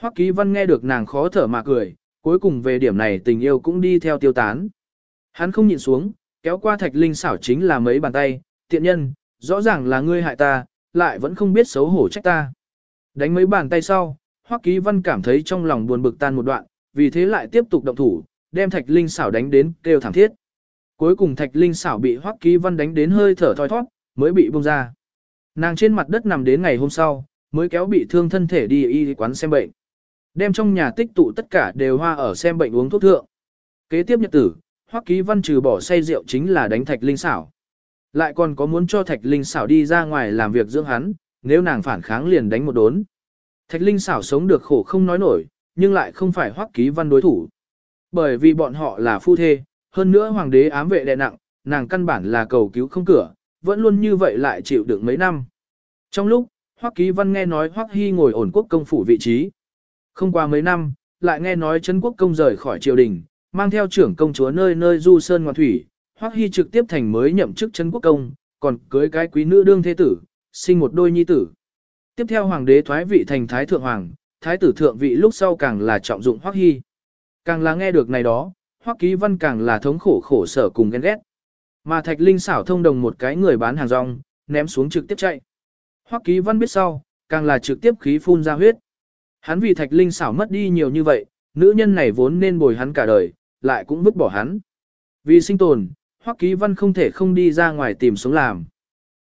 Hoắc Ký Văn nghe được nàng khó thở mà cười, cuối cùng về điểm này tình yêu cũng đi theo tiêu tán. Hắn không nhịn xuống, kéo qua thạch linh xảo chính là mấy bàn tay, tiện nhân, rõ ràng là ngươi hại ta, lại vẫn không biết xấu hổ trách ta. Đánh mấy bàn tay sau, Hoắc Ký Văn cảm thấy trong lòng buồn bực tan một đoạn, vì thế lại tiếp tục động thủ, đem Thạch Linh xảo đánh đến kêu thảm thiết. Cuối cùng Thạch Linh xảo bị Hoắc Ký Văn đánh đến hơi thở thoi thoát, mới bị buông ra. Nàng trên mặt đất nằm đến ngày hôm sau, mới kéo bị thương thân thể đi y quán xem bệnh. Đem trong nhà tích tụ tất cả đều hoa ở xem bệnh uống thuốc thượng. Kế tiếp nhật tử, Hoắc Ký Văn trừ bỏ say rượu chính là đánh Thạch Linh xảo. Lại còn có muốn cho Thạch Linh xảo đi ra ngoài làm việc dưỡng hắn, nếu nàng phản kháng liền đánh một đốn. Thạch Linh xảo sống được khổ không nói nổi, nhưng lại không phải Hoắc Ký Văn đối thủ. Bởi vì bọn họ là phu thê, hơn nữa hoàng đế ám vệ đè nặng, nàng căn bản là cầu cứu không cửa, vẫn luôn như vậy lại chịu đựng mấy năm. Trong lúc, Hoắc Ký Văn nghe nói Hoắc Hy ngồi ổn quốc công phủ vị trí. Không qua mấy năm, lại nghe nói Trấn Quốc công rời khỏi triều đình, mang theo trưởng công chúa nơi nơi du sơn ngoạn thủy, Hoắc Hy trực tiếp thành mới nhậm chức Trấn Quốc công, còn cưới cái quý nữ đương thế tử, sinh một đôi nhi tử. Tiếp theo hoàng đế thoái vị thành thái thượng hoàng, thái tử thượng vị lúc sau càng là trọng dụng Hoắc Hy. Càng là nghe được này đó, Hoắc Ký Văn càng là thống khổ khổ sở cùng ghen ghét. Mà Thạch Linh xảo thông đồng một cái người bán hàng rong, ném xuống trực tiếp chạy. Hoắc Ký Văn biết sau, càng là trực tiếp khí phun ra huyết. Hắn vì Thạch Linh xảo mất đi nhiều như vậy, nữ nhân này vốn nên bồi hắn cả đời, lại cũng vứt bỏ hắn. Vì sinh tồn, Hoắc Ký Văn không thể không đi ra ngoài tìm sống làm.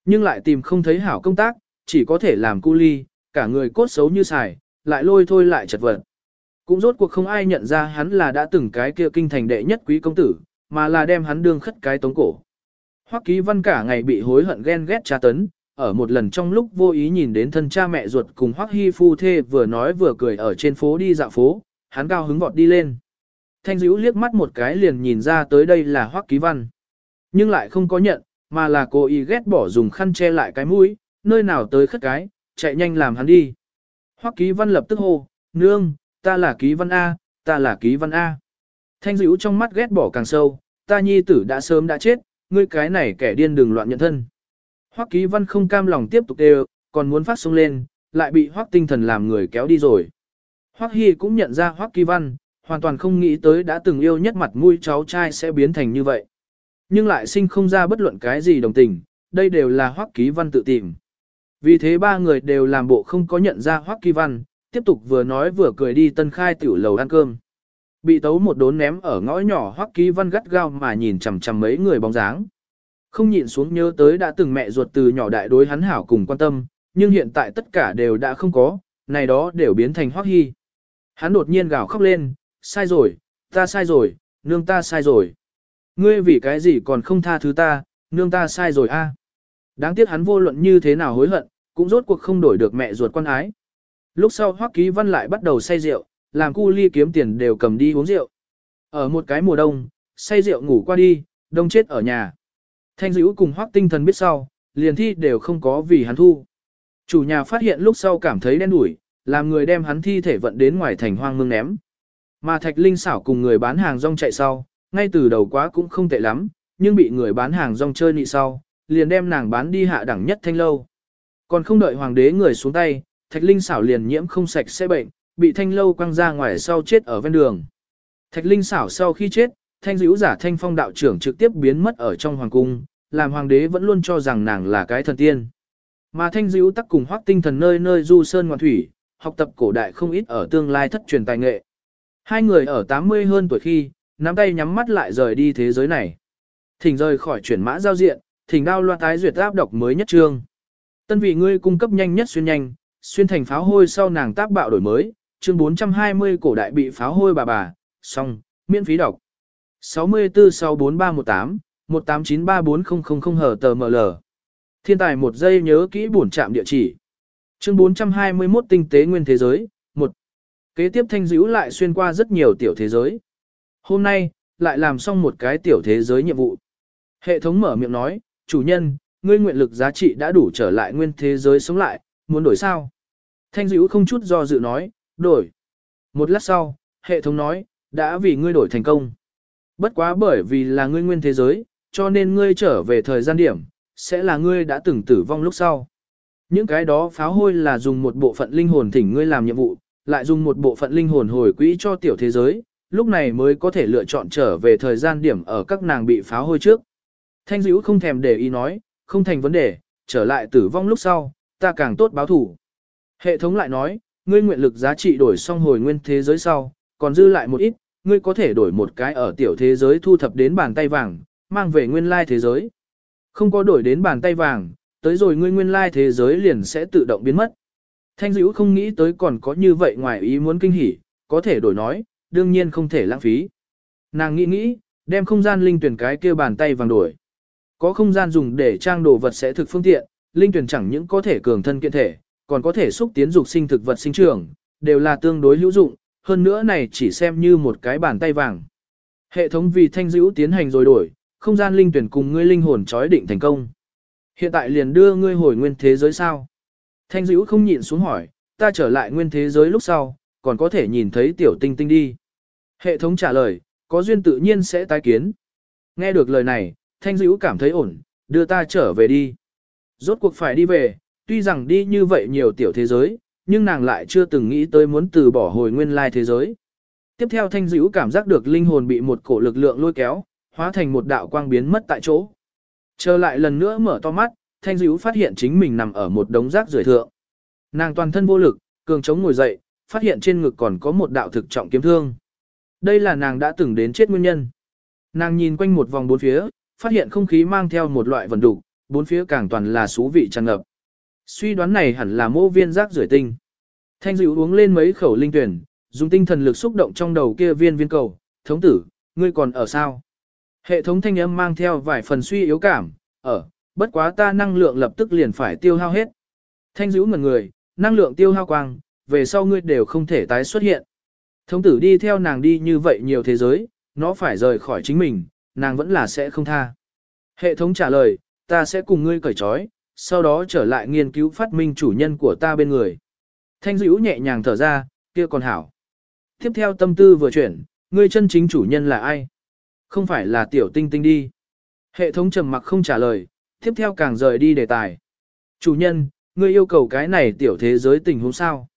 Nhưng lại tìm không thấy hảo công tác, chỉ có thể làm cu ly, cả người cốt xấu như xài, lại lôi thôi lại chật vật. Cũng rốt cuộc không ai nhận ra hắn là đã từng cái kia kinh thành đệ nhất quý công tử, mà là đem hắn đương khất cái tống cổ. Hoắc Ký Văn cả ngày bị hối hận ghen ghét tra tấn, ở một lần trong lúc vô ý nhìn đến thân cha mẹ ruột cùng Hoắc Hi phu thê vừa nói vừa cười ở trên phố đi dạo phố, hắn cao hứng vọt đi lên. Thanh Dữu liếc mắt một cái liền nhìn ra tới đây là Hoắc Ký Văn. Nhưng lại không có nhận, mà là cô y ghét bỏ dùng khăn che lại cái mũi, nơi nào tới khất cái, chạy nhanh làm hắn đi. Hoắc Ký Văn lập tức hô, nương, ta là Ký Văn A, ta là Ký Văn A. Thanh Dữu trong mắt ghét bỏ càng sâu, ta nhi tử đã sớm đã chết, ngươi cái này kẻ điên đừng loạn nhận thân. Hoắc Ký Văn không cam lòng tiếp tục đều, còn muốn phát sung lên, lại bị Hoắc Tinh Thần làm người kéo đi rồi. Hoắc Hi cũng nhận ra Hoắc Ký Văn, hoàn toàn không nghĩ tới đã từng yêu nhất mặt mũi cháu trai sẽ biến thành như vậy. Nhưng lại sinh không ra bất luận cái gì đồng tình, đây đều là Hoắc Ký Văn tự tìm. Vì thế ba người đều làm bộ không có nhận ra Hoắc Ký Văn, tiếp tục vừa nói vừa cười đi tân khai tiểu lầu ăn cơm. Bị tấu một đốn ném ở ngõ nhỏ Hoắc Kỳ Văn gắt gao mà nhìn chằm chằm mấy người bóng dáng. Không nhịn xuống nhớ tới đã từng mẹ ruột từ nhỏ đại đối hắn hảo cùng quan tâm, nhưng hiện tại tất cả đều đã không có, này đó đều biến thành hoắc hy. Hắn đột nhiên gào khóc lên, sai rồi, ta sai rồi, nương ta sai rồi. Ngươi vì cái gì còn không tha thứ ta, nương ta sai rồi a. À. Đáng tiếc hắn vô luận như thế nào hối hận, cũng rốt cuộc không đổi được mẹ ruột quan ái. Lúc sau Hoắc Ký Văn lại bắt đầu say rượu, làm cu ly kiếm tiền đều cầm đi uống rượu. Ở một cái mùa đông, say rượu ngủ qua đi, đông chết ở nhà. Thanh dữ cùng hoác Tinh Thần biết sau, liền thi đều không có vì hắn thu. Chủ nhà phát hiện lúc sau cảm thấy đen đủi, làm người đem hắn thi thể vận đến ngoài thành hoang mương ném. Mà Thạch Linh xảo cùng người bán hàng rong chạy sau, ngay từ đầu quá cũng không tệ lắm, nhưng bị người bán hàng rong chơi nị sau, liền đem nàng bán đi hạ đẳng nhất thanh lâu. Còn không đợi hoàng đế người xuống tay, Thạch Linh xảo liền nhiễm không sạch sẽ bệnh, bị thanh lâu quăng ra ngoài sau chết ở ven đường. Thạch Linh xảo sau khi chết, thanh dữ giả thanh phong đạo trưởng trực tiếp biến mất ở trong hoàng cung, làm hoàng đế vẫn luôn cho rằng nàng là cái thần tiên. Mà thanh dữ tắc cùng hoác tinh thần nơi nơi du sơn ngoạn thủy, học tập cổ đại không ít ở tương lai thất truyền tài nghệ. Hai người ở 80 hơn tuổi khi, nắm tay nhắm mắt lại rời đi thế giới này. Thỉnh rời khỏi chuyển mã giao diện, thỉnh đao loa tái duyệt áp đọc mới nhất trương. Tân vị ngươi cung cấp nhanh nhất xuyên nhanh, xuyên thành pháo hôi sau nàng tác bạo đổi mới, chương 420 cổ đại bị pháo hôi bà bà, xong, miễn phí đọc. 64 sau 4318, 1893400 tờ ML. Thiên tài một giây nhớ kỹ bổn trạm địa chỉ. Chương 421 tinh tế nguyên thế giới, 1. Kế tiếp thanh dữ lại xuyên qua rất nhiều tiểu thế giới. Hôm nay, lại làm xong một cái tiểu thế giới nhiệm vụ. Hệ thống mở miệng nói, chủ nhân, ngươi nguyện lực giá trị đã đủ trở lại nguyên thế giới sống lại, muốn đổi sao? Thanh dữ không chút do dự nói, đổi. Một lát sau, hệ thống nói, đã vì ngươi đổi thành công. Bất quá bởi vì là ngươi nguyên thế giới, cho nên ngươi trở về thời gian điểm, sẽ là ngươi đã từng tử vong lúc sau. Những cái đó pháo hôi là dùng một bộ phận linh hồn thỉnh ngươi làm nhiệm vụ, lại dùng một bộ phận linh hồn hồi quỹ cho tiểu thế giới, lúc này mới có thể lựa chọn trở về thời gian điểm ở các nàng bị pháo hôi trước. Thanh dữ không thèm để ý nói, không thành vấn đề, trở lại tử vong lúc sau, ta càng tốt báo thủ. Hệ thống lại nói, ngươi nguyện lực giá trị đổi xong hồi nguyên thế giới sau, còn dư lại một ít, ngươi có thể đổi một cái ở tiểu thế giới thu thập đến bàn tay vàng, mang về nguyên lai thế giới. Không có đổi đến bàn tay vàng, tới rồi ngươi nguyên lai thế giới liền sẽ tự động biến mất. Thanh dữ không nghĩ tới còn có như vậy ngoài ý muốn kinh hỉ, có thể đổi nói, đương nhiên không thể lãng phí. Nàng nghĩ nghĩ, đem không gian linh tuyển cái kia bàn tay vàng đổi. Có không gian dùng để trang đồ vật sẽ thực phương tiện, linh tuyển chẳng những có thể cường thân kiện thể, còn có thể xúc tiến dục sinh thực vật sinh trưởng, đều là tương đối hữu dụng, hơn nữa này chỉ xem như một cái bàn tay vàng. Hệ thống vì thanh dữ tiến hành rồi đổi, không gian linh tuyển cùng ngươi linh hồn chói định thành công. Hiện tại liền đưa ngươi hồi nguyên thế giới sao? Thanh dữ không nhịn xuống hỏi, ta trở lại nguyên thế giới lúc sau, còn có thể nhìn thấy tiểu tinh tinh đi. Hệ thống trả lời, có duyên tự nhiên sẽ tái kiến. Nghe được lời này, thanh dữ cảm thấy ổn, đưa ta trở về đi. Rốt cuộc phải đi về, tuy rằng đi như vậy nhiều tiểu thế giới, nhưng nàng lại chưa từng nghĩ tới muốn từ bỏ hồi nguyên lai thế giới. Tiếp theo thanh dữ cảm giác được linh hồn bị một cổ lực lượng lôi kéo, hóa thành một đạo quang biến mất tại chỗ. Trở lại lần nữa mở to mắt, thanh dữ phát hiện chính mình nằm ở một đống rác rưởi thượng. Nàng toàn thân vô lực, cường chống ngồi dậy, phát hiện trên ngực còn có một đạo thực trọng kiếm thương. Đây là nàng đã từng đến chết nguyên nhân. Nàng nhìn quanh một vòng bốn phía, phát hiện không khí mang theo một loại vần đục, bốn phía càng toàn là xú vị tràn ngập. Suy đoán này hẳn là mô viên rác rưởi tinh. Thanh dịu uống lên mấy khẩu linh tuyển, dùng tinh thần lực xúc động trong đầu kia viên viên cầu, thống tử, ngươi còn ở sao? Hệ thống thanh âm mang theo vài phần suy yếu cảm, ở, bất quá ta năng lượng lập tức liền phải tiêu hao hết. Thanh dữ ngần người, năng lượng tiêu hao quang, về sau ngươi đều không thể tái xuất hiện. Thống tử đi theo nàng đi như vậy nhiều thế giới, nó phải rời khỏi chính mình, nàng vẫn là sẽ không tha. Hệ thống trả lời, ta sẽ cùng ngươi cởi trói, sau đó trở lại nghiên cứu phát minh chủ nhân của ta bên người. Thanh dữ nhẹ nhàng thở ra, kia còn hảo. Tiếp theo tâm tư vừa chuyển, ngươi chân chính chủ nhân là ai? Không phải là tiểu tinh tinh đi. Hệ thống trầm mặc không trả lời, tiếp theo càng rời đi đề tài. Chủ nhân, ngươi yêu cầu cái này tiểu thế giới tình huống sao?